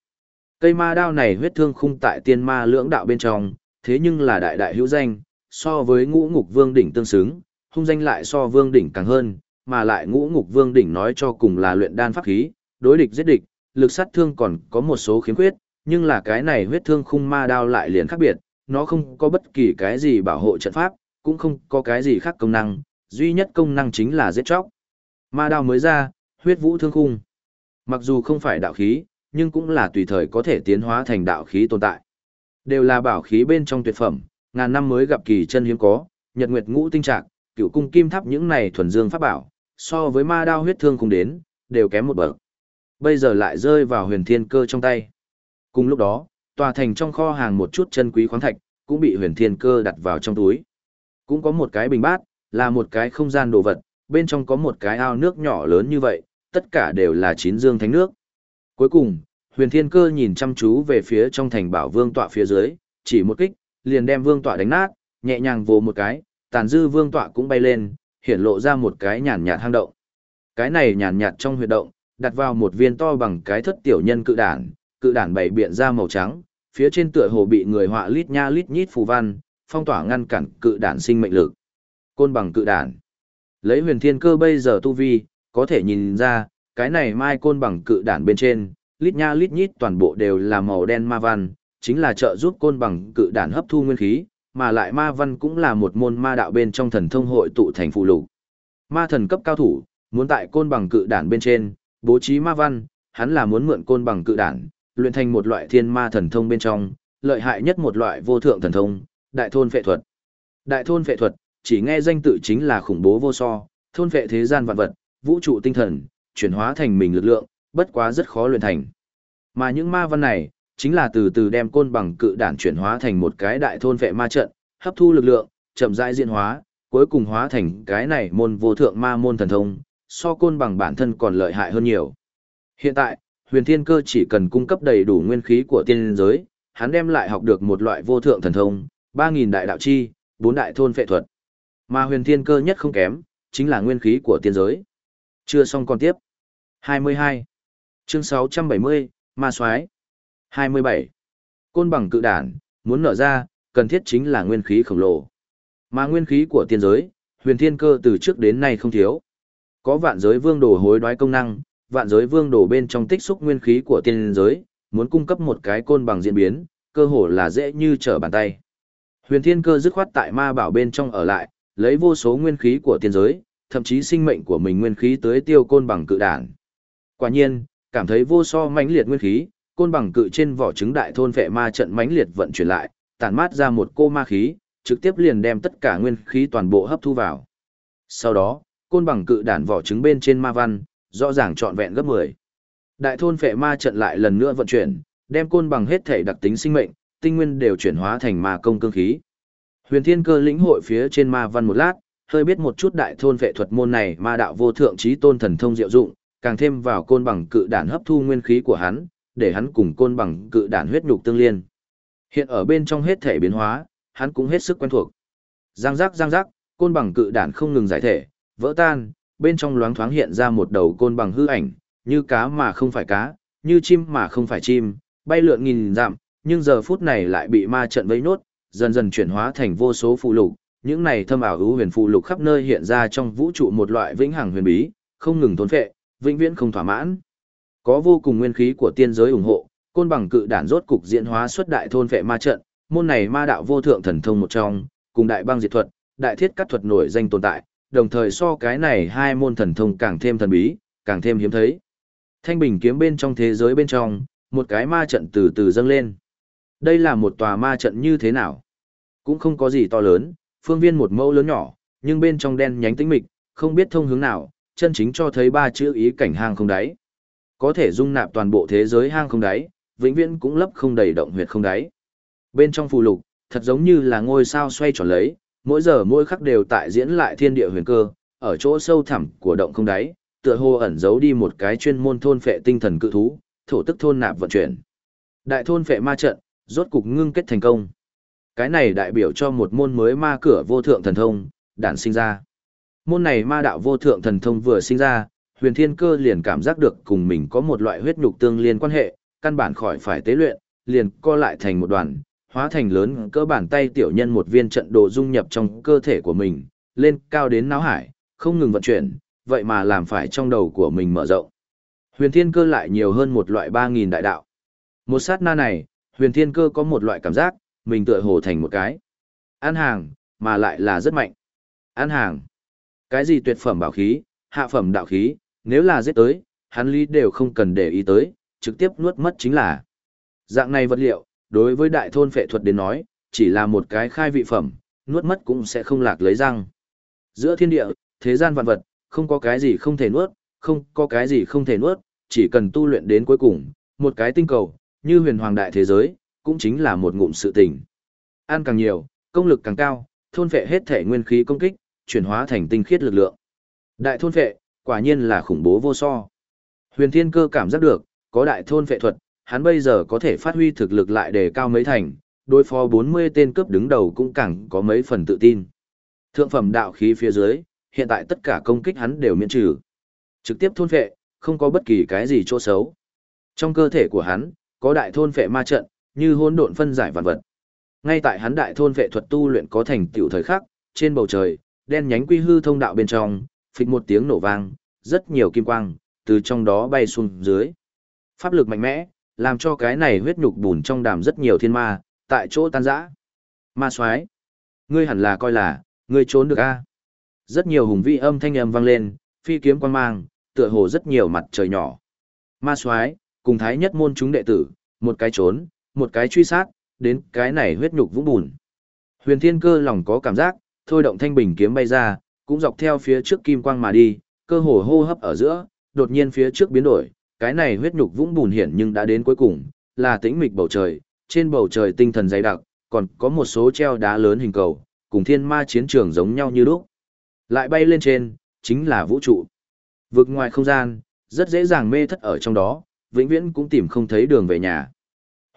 Cây ma đao này huyết thương khung tại tiên ma lưỡng đạo bên trong, thế nhưng là đại đại hữu danh, so với ngũ ngục vương đỉnh tương xứng, hung danh lại so vương đỉnh càng hơn, mà lại ngũ ngục vương đỉnh nói cho cùng là luyện đan pháp khí, đối địch giết địch, lực sát thương còn có một số khiếm khuyết, nhưng là cái này huyết thương khung ma đao lại liền khác biệt, nó không có bất kỳ cái gì bảo hộ trận pháp, cũng không có cái gì khác công năng, duy nhất công năng chính là giết chóc. Ma đao mới ra, huyết vũ thương khung. Mặc dù không phải đạo khí, nhưng cũng là tùy thời có thể tiến hóa thành đạo khí tồn tại. Đều là bảo khí bên trong tuyệt phẩm, ngàn năm mới gặp kỳ chân hiếm có, nhật nguyệt ngũ tinh trạng cựu cung kim tháp những này thuần dương pháp bảo, so với ma đao huyết thương khung đến, đều kém một bậc. Bây giờ lại rơi vào huyền thiên cơ trong tay. Cùng lúc đó, tòa thành trong kho hàng một chút chân quý khoáng thạch, cũng bị huyền thiên cơ đặt vào trong túi. Cũng có một cái bình bát, là một cái không gian đồ vật, bên trong có một cái ao nước nhỏ lớn như vậy, tất cả đều là chín dương thánh nước. Cuối cùng, huyền thiên cơ nhìn chăm chú về phía trong thành bảo vương tọa phía dưới, chỉ một kích, liền đem vương tọa đánh nát, nhẹ nhàng vồ một cái, tàn dư vương tọa cũng bay lên, hiện lộ ra một cái nhàn nhạt hang động. Cái này nhàn nhạt trong huyệt động, đặt vào một viên to bằng cái thất tiểu nhân cự đản, cự đản bảy biện ra màu trắng, phía trên tựa hồ bị người họa lít nha lít nhít phù văn, phong tỏa ngăn cản cự đản sinh mệnh lực. Côn bằng cự đản. Lấy huyền thiên cơ bây giờ tu vi, có thể nhìn ra, cái này mai côn bằng cự đản bên trên, lít nha lít nhít toàn bộ đều là màu đen ma văn, chính là trợ giúp côn bằng cự đản hấp thu nguyên khí, mà lại ma văn cũng là một môn ma đạo bên trong thần thông hội tụ thành phụ lục. Ma thần cấp cao thủ, muốn tại côn bằng cự đản bên trên, bố trí ma văn, hắn là muốn mượn côn bằng cự đản, luyện thành một loại thiên ma thần thông bên trong, lợi hại nhất một loại vô thượng thần thông, đại thôn phệ thuật. Đại thôn phệ thuật, chỉ nghe danh tự chính là khủng bố vô so, thôn vệ thế gian vạn vật, vũ trụ tinh thần, chuyển hóa thành mình lực lượng, bất quá rất khó luyện thành. Mà những ma văn này, chính là từ từ đem côn bằng cự đản chuyển hóa thành một cái đại thôn vệ ma trận, hấp thu lực lượng, chậm rãi diễn hóa, cuối cùng hóa thành cái này môn vô thượng ma môn thần thông, so côn bằng bản thân còn lợi hại hơn nhiều. Hiện tại, huyền thiên cơ chỉ cần cung cấp đầy đủ nguyên khí của tiên giới, hắn đem lại học được một loại vô thượng thần thông, 3.000 đại đạo chi, 4 đại thôn vệ thuật. Mà huyền thiên cơ nhất không kém, chính là nguyên khí của tiên giới. Chưa xong còn tiếp. 22. Chương 670, Ma Soái 27. Côn bằng cự đản, Muốn nở ra, cần thiết chính là nguyên khí khổng lồ. Mà nguyên khí của tiên giới, huyền thiên cơ từ trước đến nay không thiếu. Có vạn giới vương đồ hối đoái công năng, vạn giới vương đồ bên trong tích xúc nguyên khí của tiên giới, muốn cung cấp một cái côn bằng diễn biến, cơ hồ là dễ như trở bàn tay. Huyền thiên cơ dứt khoát tại ma bảo bên trong ở lại, lấy vô số nguyên khí của tiên giới, thậm chí sinh mệnh của mình nguyên khí tới tiêu côn bằng cự đản. Quả nhiên, cảm thấy vô so mãnh liệt nguyên khí, côn bằng cự trên vỏ trứng đại thôn vệ ma trận mãnh liệt vận chuyển lại, tản mát ra một cô ma khí, trực tiếp liền đem tất cả nguyên khí toàn bộ hấp thu vào. Sau đó, côn bằng cự đản vỏ trứng bên trên ma văn, rõ ràng trọn vẹn gấp 10. Đại thôn vệ ma trận lại lần nữa vận chuyển, đem côn bằng hết thể đặc tính sinh mệnh, tinh nguyên đều chuyển hóa thành ma công cương khí. Huyền Thiên Cơ lĩnh hội phía trên ma văn một lát, hơi biết một chút đại thôn vệ thuật môn này ma đạo vô thượng trí tôn thần thông diệu dụng, càng thêm vào côn bằng cự đản hấp thu nguyên khí của hắn, để hắn cùng côn bằng cự đản huyết nhục tương liên. Hiện ở bên trong hết thể biến hóa, hắn cũng hết sức quen thuộc. Giang giác giang giác, côn bằng cự đản không ngừng giải thể, vỡ tan, bên trong loáng thoáng hiện ra một đầu côn bằng hư ảnh, như cá mà không phải cá, như chim mà không phải chim, bay lượn nghìn dặm, nhưng giờ phút này lại bị ma trận vây nốt, dần dần chuyển hóa thành vô số phụ lục, những này thâm ảo hữu huyền phụ lục khắp nơi hiện ra trong vũ trụ một loại vĩnh hằng huyền bí, không ngừng thôn phệ, vĩnh viễn không thỏa mãn. Có vô cùng nguyên khí của tiên giới ủng hộ, côn bằng cự đản rốt cục diễn hóa xuất đại thôn phệ ma trận, môn này ma đạo vô thượng thần thông một trong, cùng đại băng diệt thuật, đại thiết cắt thuật nổi danh tồn tại, đồng thời so cái này hai môn thần thông càng thêm thần bí, càng thêm hiếm thấy. Thanh bình kiếm bên trong thế giới bên trong, một cái ma trận từ từ dâng lên. Đây là một tòa ma trận như thế nào? Cũng không có gì to lớn, phương viên một mẫu lớn nhỏ, nhưng bên trong đen nhánh tĩnh mịch, không biết thông hướng nào, chân chính cho thấy ba chữ ý cảnh hang không đáy. Có thể dung nạp toàn bộ thế giới hang không đáy, vĩnh viễn cũng lấp không đầy động huyệt không đáy. Bên trong phù lục, thật giống như là ngôi sao xoay tròn lấy, mỗi giờ mỗi khắc đều tại diễn lại thiên địa huyền cơ, ở chỗ sâu thẳm của động không đáy, tựa hồ ẩn giấu đi một cái chuyên môn thôn phệ tinh thần cự thú, thổ tức thôn nạp vận chuyển. Đại thôn phệ ma trận, rốt cục ngưng kết thành công. Cái này đại biểu cho một môn mới ma cửa vô thượng thần thông, đản sinh ra. Môn này ma đạo vô thượng thần thông vừa sinh ra, huyền thiên cơ liền cảm giác được cùng mình có một loại huyết nhục tương liên quan hệ, căn bản khỏi phải tế luyện, liền co lại thành một đoàn, hóa thành lớn cỡ bàn tay tiểu nhân một viên trận đồ dung nhập trong cơ thể của mình, lên cao đến não hải, không ngừng vận chuyển, vậy mà làm phải trong đầu của mình mở rộng. Huyền thiên cơ lại nhiều hơn một loại 3.000 đại đạo. Một sát na này, huyền thiên cơ có một loại cảm giác, mình tựa hồ thành một cái. Ăn hàng, mà lại là rất mạnh. Ăn hàng. Cái gì tuyệt phẩm bảo khí, hạ phẩm đạo khí, nếu là giết tới, hắn lý đều không cần để ý tới, trực tiếp nuốt mất chính là. Dạng này vật liệu, đối với đại thôn phệ thuật đến nói, chỉ là một cái khai vị phẩm, nuốt mất cũng sẽ không lạc lấy răng. Giữa thiên địa, thế gian vạn vật, không có cái gì không thể nuốt, không có cái gì không thể nuốt, chỉ cần tu luyện đến cuối cùng, một cái tinh cầu, như huyền hoàng đại thế giới, cũng chính là một ngụm sự tình. Ăn càng nhiều, công lực càng cao, thôn vệ hết thể nguyên khí công kích, chuyển hóa thành tinh khiết lực lượng. Đại thôn vệ, quả nhiên là khủng bố vô so. Huyền Thiên Cơ cảm giác được, có đại thôn vệ thuật, hắn bây giờ có thể phát huy thực lực lại đề cao mấy thành, đối phó 40 tên cướp đứng đầu cũng càng có mấy phần tự tin. Thượng phẩm đạo khí phía dưới, hiện tại tất cả công kích hắn đều miễn trừ. Trực tiếp thôn vệ, không có bất kỳ cái gì chỗ xấu. Trong cơ thể của hắn, có đại thôn vệ ma trận, như hỗn độn phân giải vạn vật. Ngay tại hắn đại thôn vệ thuật tu luyện có thành tựu thời khắc, trên bầu trời, đen nhánh quy hư thông đạo bên trong, phịch một tiếng nổ vang, rất nhiều kim quang từ trong đó bay xuống dưới. Pháp lực mạnh mẽ, làm cho cái này huyết nhục bùn trong đàm rất nhiều thiên ma, tại chỗ tan rã. Ma soái, ngươi hẳn là coi là, ngươi trốn được a? Rất nhiều hùng vĩ âm thanh âm vang lên, phi kiếm quan mang, tựa hồ rất nhiều mặt trời nhỏ. Ma soái, cùng thái nhất môn chúng đệ tử, một cái trốn, một cái truy sát, đến cái này huyết nhục vũng bùn. Huyền Thiên Cơ lòng có cảm giác, thôi động thanh bình kiếm bay ra, cũng dọc theo phía trước kim quang mà đi, cơ hồ hô hấp ở giữa, đột nhiên phía trước biến đổi, cái này huyết nhục vũng bùn hiển nhưng đã đến cuối cùng, là tĩnh mịch bầu trời, trên bầu trời tinh thần dày đặc, còn có một số treo đá lớn hình cầu, cùng thiên ma chiến trường giống nhau như lúc. Lại bay lên trên, chính là vũ trụ. Vực ngoài không gian, rất dễ dàng mê thất ở trong đó, vĩnh viễn cũng tìm không thấy đường về nhà.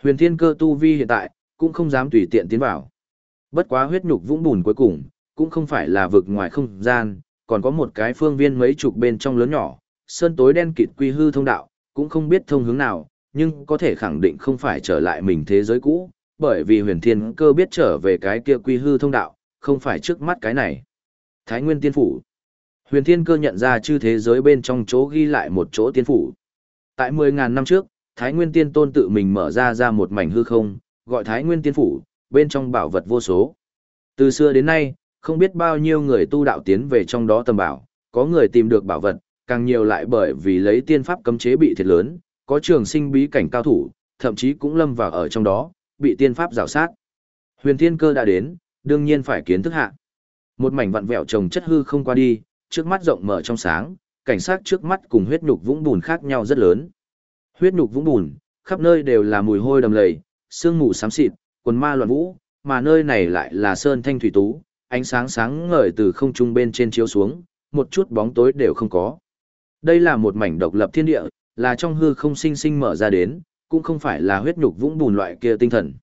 Huyền thiên cơ tu vi hiện tại, cũng không dám tùy tiện tiến vào. Bất quá huyết nhục vũng bùn cuối cùng, cũng không phải là vực ngoài không gian, còn có một cái phương viên mấy chục bên trong lớn nhỏ, sơn tối đen kịt quy hư thông đạo, cũng không biết thông hướng nào, nhưng có thể khẳng định không phải trở lại mình thế giới cũ, bởi vì huyền thiên cơ biết trở về cái kia quy hư thông đạo, không phải trước mắt cái này. Thái Nguyên Tiên Phủ Huyền thiên cơ nhận ra chư thế giới bên trong chỗ ghi lại một chỗ tiên phủ. Tại 10.000 năm trước, Thái Nguyên Tiên Tôn tự mình mở ra ra một mảnh hư không, gọi Thái Nguyên Tiên Phủ, bên trong bảo vật vô số. Từ xưa đến nay, không biết bao nhiêu người tu đạo tiến về trong đó tầm bảo, có người tìm được bảo vật, càng nhiều lại bởi vì lấy tiên pháp cấm chế bị thiệt lớn, có trường sinh bí cảnh cao thủ, thậm chí cũng lâm vào ở trong đó, bị tiên pháp rào sát. Huyền Thiên Cơ đã đến, đương nhiên phải kiến thức hạ. Một mảnh vặn vẹo trồng chất hư không qua đi, trước mắt rộng mở trong sáng, cảnh sát trước mắt cùng huyết nhục vũng bùn khác nhau rất lớn. Huyết nhục vũng bùn, khắp nơi đều là mùi hôi đầm lầy, sương mù xám xịt, quần ma loạn vũ, mà nơi này lại là sơn thanh thủy tú, ánh sáng sáng ngời từ không trung bên trên chiếu xuống, một chút bóng tối đều không có. Đây là một mảnh độc lập thiên địa, là trong hư không sinh sinh mở ra đến, cũng không phải là huyết nhục vũng bùn loại kia tinh thần.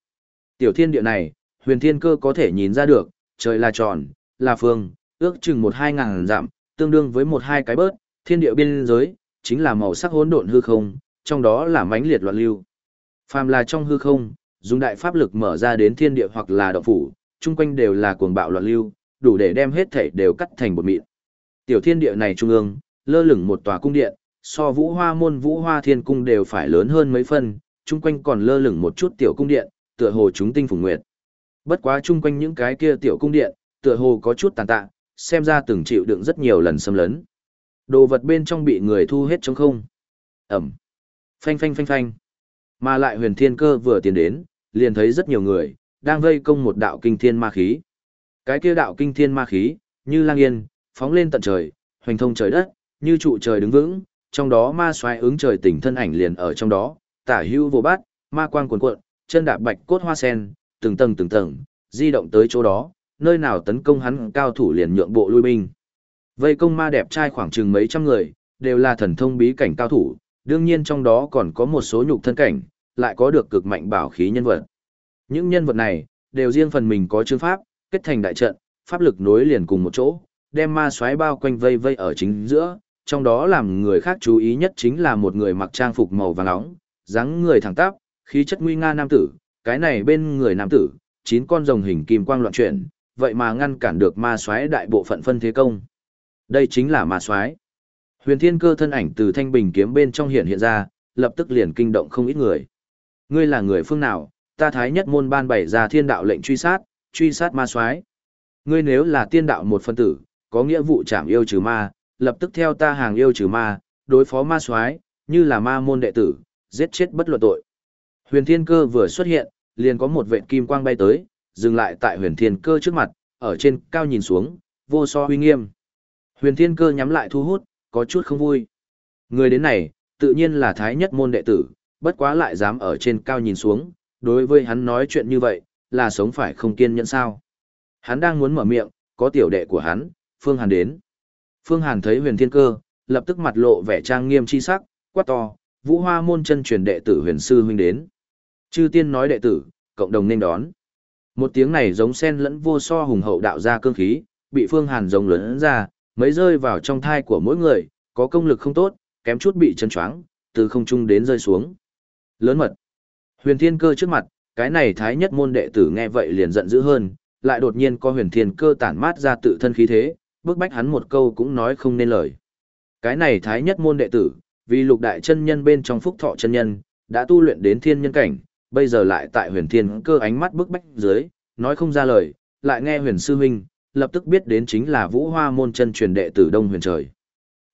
Tiểu thiên địa này, huyền thiên cơ có thể nhìn ra được, trời là tròn, là phương, ước chừng một hai ngàn giảm, tương đương với một hai cái bớt, thiên địa biên giới, chính là màu sắc hỗn độn hư không, trong đó là mãnh liệt loạn lưu. Phàm là trong hư không, dùng đại pháp lực mở ra đến thiên địa hoặc là động phủ, chung quanh đều là cuồng bạo loạn lưu, đủ để đem hết thảy đều cắt thành bột mịn. Tiểu thiên địa này trung ương, lơ lửng một tòa cung điện, so Vũ Hoa môn Vũ Hoa Thiên cung đều phải lớn hơn mấy phần chung quanh còn lơ lửng một chút tiểu cung điện, tựa hồ chúng tinh phùng nguyệt. Bất quá chung quanh những cái kia tiểu cung điện, tựa hồ có chút tàn tạ, xem ra từng chịu đựng rất nhiều lần xâm lấn. Đồ vật bên trong bị người thu hết trong không. Ẩm. Phanh phanh phanh phanh. Mà lại huyền thiên cơ vừa tiến đến, liền thấy rất nhiều người, đang vây công một đạo kinh thiên ma khí. Cái kia đạo kinh thiên ma khí, như lang yên, phóng lên tận trời, hoành thông trời đất, như trụ trời đứng vững, trong đó ma xoáy ứng trời tỉnh thân ảnh liền ở trong đó, tả hưu vô bát, ma quang cuồn cuộn, chân đạp bạch cốt hoa sen, từng tầng từng tầng, di động tới chỗ đó, nơi nào tấn công hắn cao thủ liền nhượng bộ lui binh. Vây công ma đẹp trai khoảng chừng mấy trăm người, đều là thần thông bí cảnh cao thủ, đương nhiên trong đó còn có một số nhục thân cảnh, lại có được cực mạnh bảo khí nhân vật. Những nhân vật này, đều riêng phần mình có chương pháp, kết thành đại trận, pháp lực nối liền cùng một chỗ, đem ma xoáy bao quanh vây vây ở chính giữa, trong đó làm người khác chú ý nhất chính là một người mặc trang phục màu vàng nóng, dáng người thẳng tắp, khí chất nguy nga nam tử, cái này bên người nam tử, chín con rồng hình kim quang loạn chuyển, vậy mà ngăn cản được ma xoáy đại bộ phận phân thế công. Đây chính là ma xoáy. Huyền Thiên Cơ thân ảnh từ thanh bình kiếm bên trong hiện hiện ra, lập tức liền kinh động không ít người. Ngươi là người phương nào? Ta thái nhất môn ban bày ra thiên đạo lệnh truy sát, truy sát ma soái. Ngươi nếu là tiên đạo một phân tử, có nghĩa vụ chạm yêu trừ ma, lập tức theo ta hàng yêu trừ ma, đối phó ma soái, như là ma môn đệ tử, giết chết bất luận tội. Huyền Thiên Cơ vừa xuất hiện, liền có một vệt kim quang bay tới, dừng lại tại Huyền Thiên Cơ trước mặt, ở trên cao nhìn xuống, vô so uy nghiêm. Huyền Thiên Cơ nhắm lại thu hút, có chút không vui. Người đến này, tự nhiên là thái nhất môn đệ tử, bất quá lại dám ở trên cao nhìn xuống, đối với hắn nói chuyện như vậy, là sống phải không kiên nhẫn sao. Hắn đang muốn mở miệng, có tiểu đệ của hắn, Phương Hàn đến. Phương Hàn thấy huyền thiên cơ, lập tức mặt lộ vẻ trang nghiêm chi sắc, quát to, vũ hoa môn chân truyền đệ tử huyền sư huynh đến. Chư tiên nói đệ tử, cộng đồng nên đón. Một tiếng này giống sen lẫn vô so hùng hậu đạo ra cương khí, bị Phương Hàn giống lớn ra, mới rơi vào trong thai của mỗi người, có công lực không tốt, kém chút bị chấn choáng, từ không trung đến rơi xuống. Lớn mật. Huyền Thiên Cơ trước mặt, cái này thái nhất môn đệ tử nghe vậy liền giận dữ hơn, lại đột nhiên có Huyền Thiên Cơ tản mát ra tự thân khí thế, bước bách hắn một câu cũng nói không nên lời. Cái này thái nhất môn đệ tử, vì lục đại chân nhân bên trong phúc thọ chân nhân, đã tu luyện đến thiên nhân cảnh, bây giờ lại tại Huyền Thiên Cơ ánh mắt bước bách dưới, nói không ra lời, lại nghe Huyền sư huynh, lập tức biết đến chính là Vũ Hoa môn chân truyền đệ tử Đông Huyền Trời.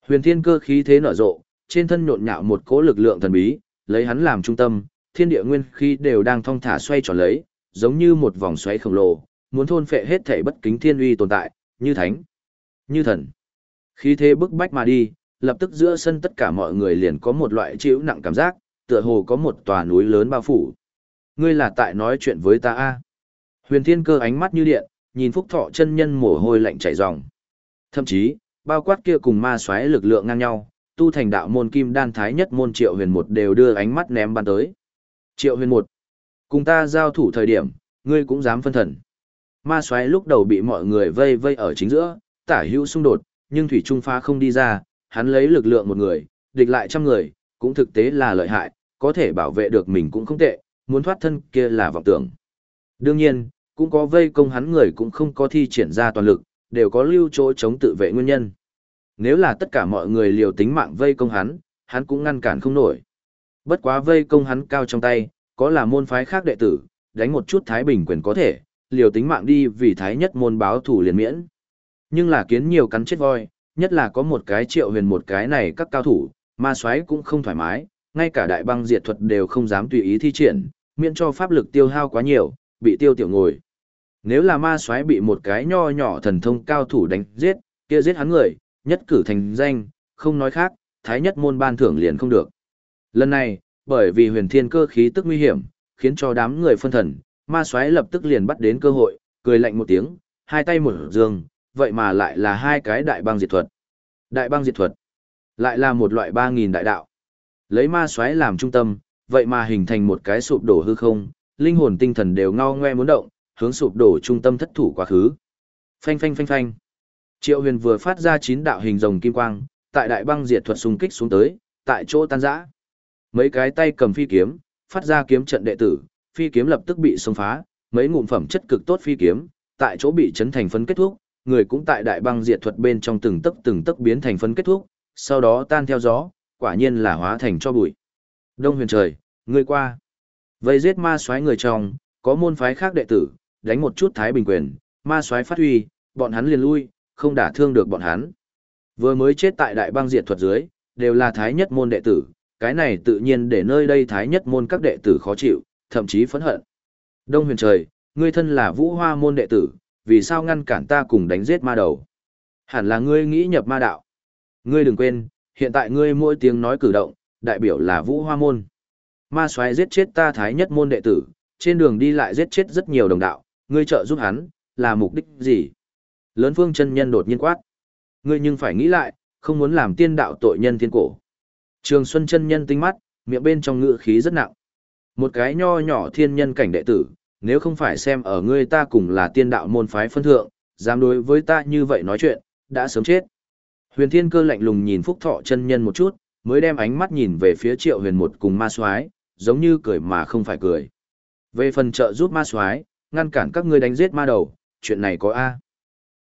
Huyền Thiên Cơ khí thế nở rộ, trên thân nhộn nhạo một cỗ lực lượng thần bí, lấy hắn làm trung tâm, thiên địa nguyên khí đều đang thong thả xoay tròn lấy, giống như một vòng xoáy khổng lồ, muốn thôn phệ hết thảy bất kính thiên uy tồn tại, như thánh, như thần. Khí thế bức bách mà đi, lập tức giữa sân tất cả mọi người liền có một loại chịu nặng cảm giác, tựa hồ có một tòa núi lớn bao phủ. Ngươi là tại nói chuyện với ta a? Huyền Thiên Cơ ánh mắt như điện, nhìn Phúc Thọ chân nhân mồ hôi lạnh chảy ròng. Thậm chí, bao quát kia cùng ma xoáy lực lượng ngang nhau, tu thành đạo môn kim đan thái nhất môn triệu huyền một đều đưa ánh mắt ném ban tới. Triệu huyền một, cùng ta giao thủ thời điểm, ngươi cũng dám phân thần. Ma xoáy lúc đầu bị mọi người vây vây ở chính giữa, tả hữu xung đột, nhưng thủy trung phá không đi ra, hắn lấy lực lượng một người, địch lại trăm người, cũng thực tế là lợi hại, có thể bảo vệ được mình cũng không tệ, muốn thoát thân kia là vọng tưởng. Đương nhiên, cũng có vây công hắn người cũng không có thi triển ra toàn lực, đều có lưu chỗ chống tự vệ nguyên nhân. Nếu là tất cả mọi người liều tính mạng vây công hắn, hắn cũng ngăn cản không nổi. Bất quá vây công hắn cao trong tay, có là môn phái khác đệ tử, đánh một chút thái bình quyền có thể, liều tính mạng đi vì thái nhất môn báo thủ liền miễn. Nhưng là kiến nhiều cắn chết voi, nhất là có một cái triệu huyền một cái này các cao thủ, ma xoáy cũng không thoải mái, ngay cả đại băng diệt thuật đều không dám tùy ý thi triển, miễn cho pháp lực tiêu hao quá nhiều, bị tiêu tiểu ngồi. Nếu là ma soái bị một cái nho nhỏ thần thông cao thủ đánh giết, kia giết hắn người, nhất cử thành danh, không nói khác, thái nhất môn ban thưởng liền không được. Lần này, bởi vì huyền thiên cơ khí tức nguy hiểm, khiến cho đám người phân thần, ma soái lập tức liền bắt đến cơ hội, cười lạnh một tiếng, hai tay một dương, vậy mà lại là hai cái đại băng diệt thuật. Đại băng diệt thuật, lại là một loại ba nghìn đại đạo. Lấy ma soái làm trung tâm, vậy mà hình thành một cái sụp đổ hư không, linh hồn tinh thần đều ngao ngoe muốn động, hướng sụp đổ trung tâm thất thủ quá khứ. Phanh phanh phanh phanh. Triệu Huyền vừa phát ra chín đạo hình rồng kim quang, tại đại băng diệt thuật xung kích xuống tới, tại chỗ tan rã. Mấy cái tay cầm phi kiếm, phát ra kiếm trận đệ tử, phi kiếm lập tức bị xông phá, mấy ngụm phẩm chất cực tốt phi kiếm, tại chỗ bị chấn thành phấn kết thúc, người cũng tại đại băng diệt thuật bên trong từng tấc từng tấc biến thành phấn kết thúc, sau đó tan theo gió, quả nhiên là hóa thành cho bụi. Đông huyền trời, ngươi qua. Vây giết ma soái người trong, có môn phái khác đệ tử, đánh một chút thái bình quyền, ma soái phát huy, bọn hắn liền lui, không đả thương được bọn hắn. Vừa mới chết tại đại băng diệt thuật dưới, đều là thái nhất môn đệ tử, cái này tự nhiên để nơi đây thái nhất môn các đệ tử khó chịu, thậm chí phẫn hận. Đông huyền trời, ngươi thân là vũ hoa môn đệ tử, vì sao ngăn cản ta cùng đánh giết ma đầu? Hẳn là ngươi nghĩ nhập ma đạo. Ngươi đừng quên, hiện tại ngươi mỗi tiếng nói cử động, đại biểu là vũ hoa môn. Ma soái giết chết ta thái nhất môn đệ tử, trên đường đi lại giết chết rất nhiều đồng đạo, ngươi trợ giúp hắn, là mục đích gì? Lớn phương chân nhân đột nhiên quát. Ngươi nhưng phải nghĩ lại, không muốn làm tiên đạo tội nhân thiên cổ. Trường Xuân chân nhân tinh mắt, miệng bên trong ngự khí rất nặng. Một cái nho nhỏ thiên nhân cảnh đệ tử, nếu không phải xem ở ngươi ta cùng là tiên đạo môn phái phân thượng, dám đối với ta như vậy nói chuyện, đã sớm chết. Huyền Thiên Cơ lạnh lùng nhìn Phúc Thọ chân nhân một chút, mới đem ánh mắt nhìn về phía Triệu Huyền một cùng Ma Soái, giống như cười mà không phải cười. Về phần trợ giúp Ma Soái, ngăn cản các ngươi đánh giết ma đầu, chuyện này có a.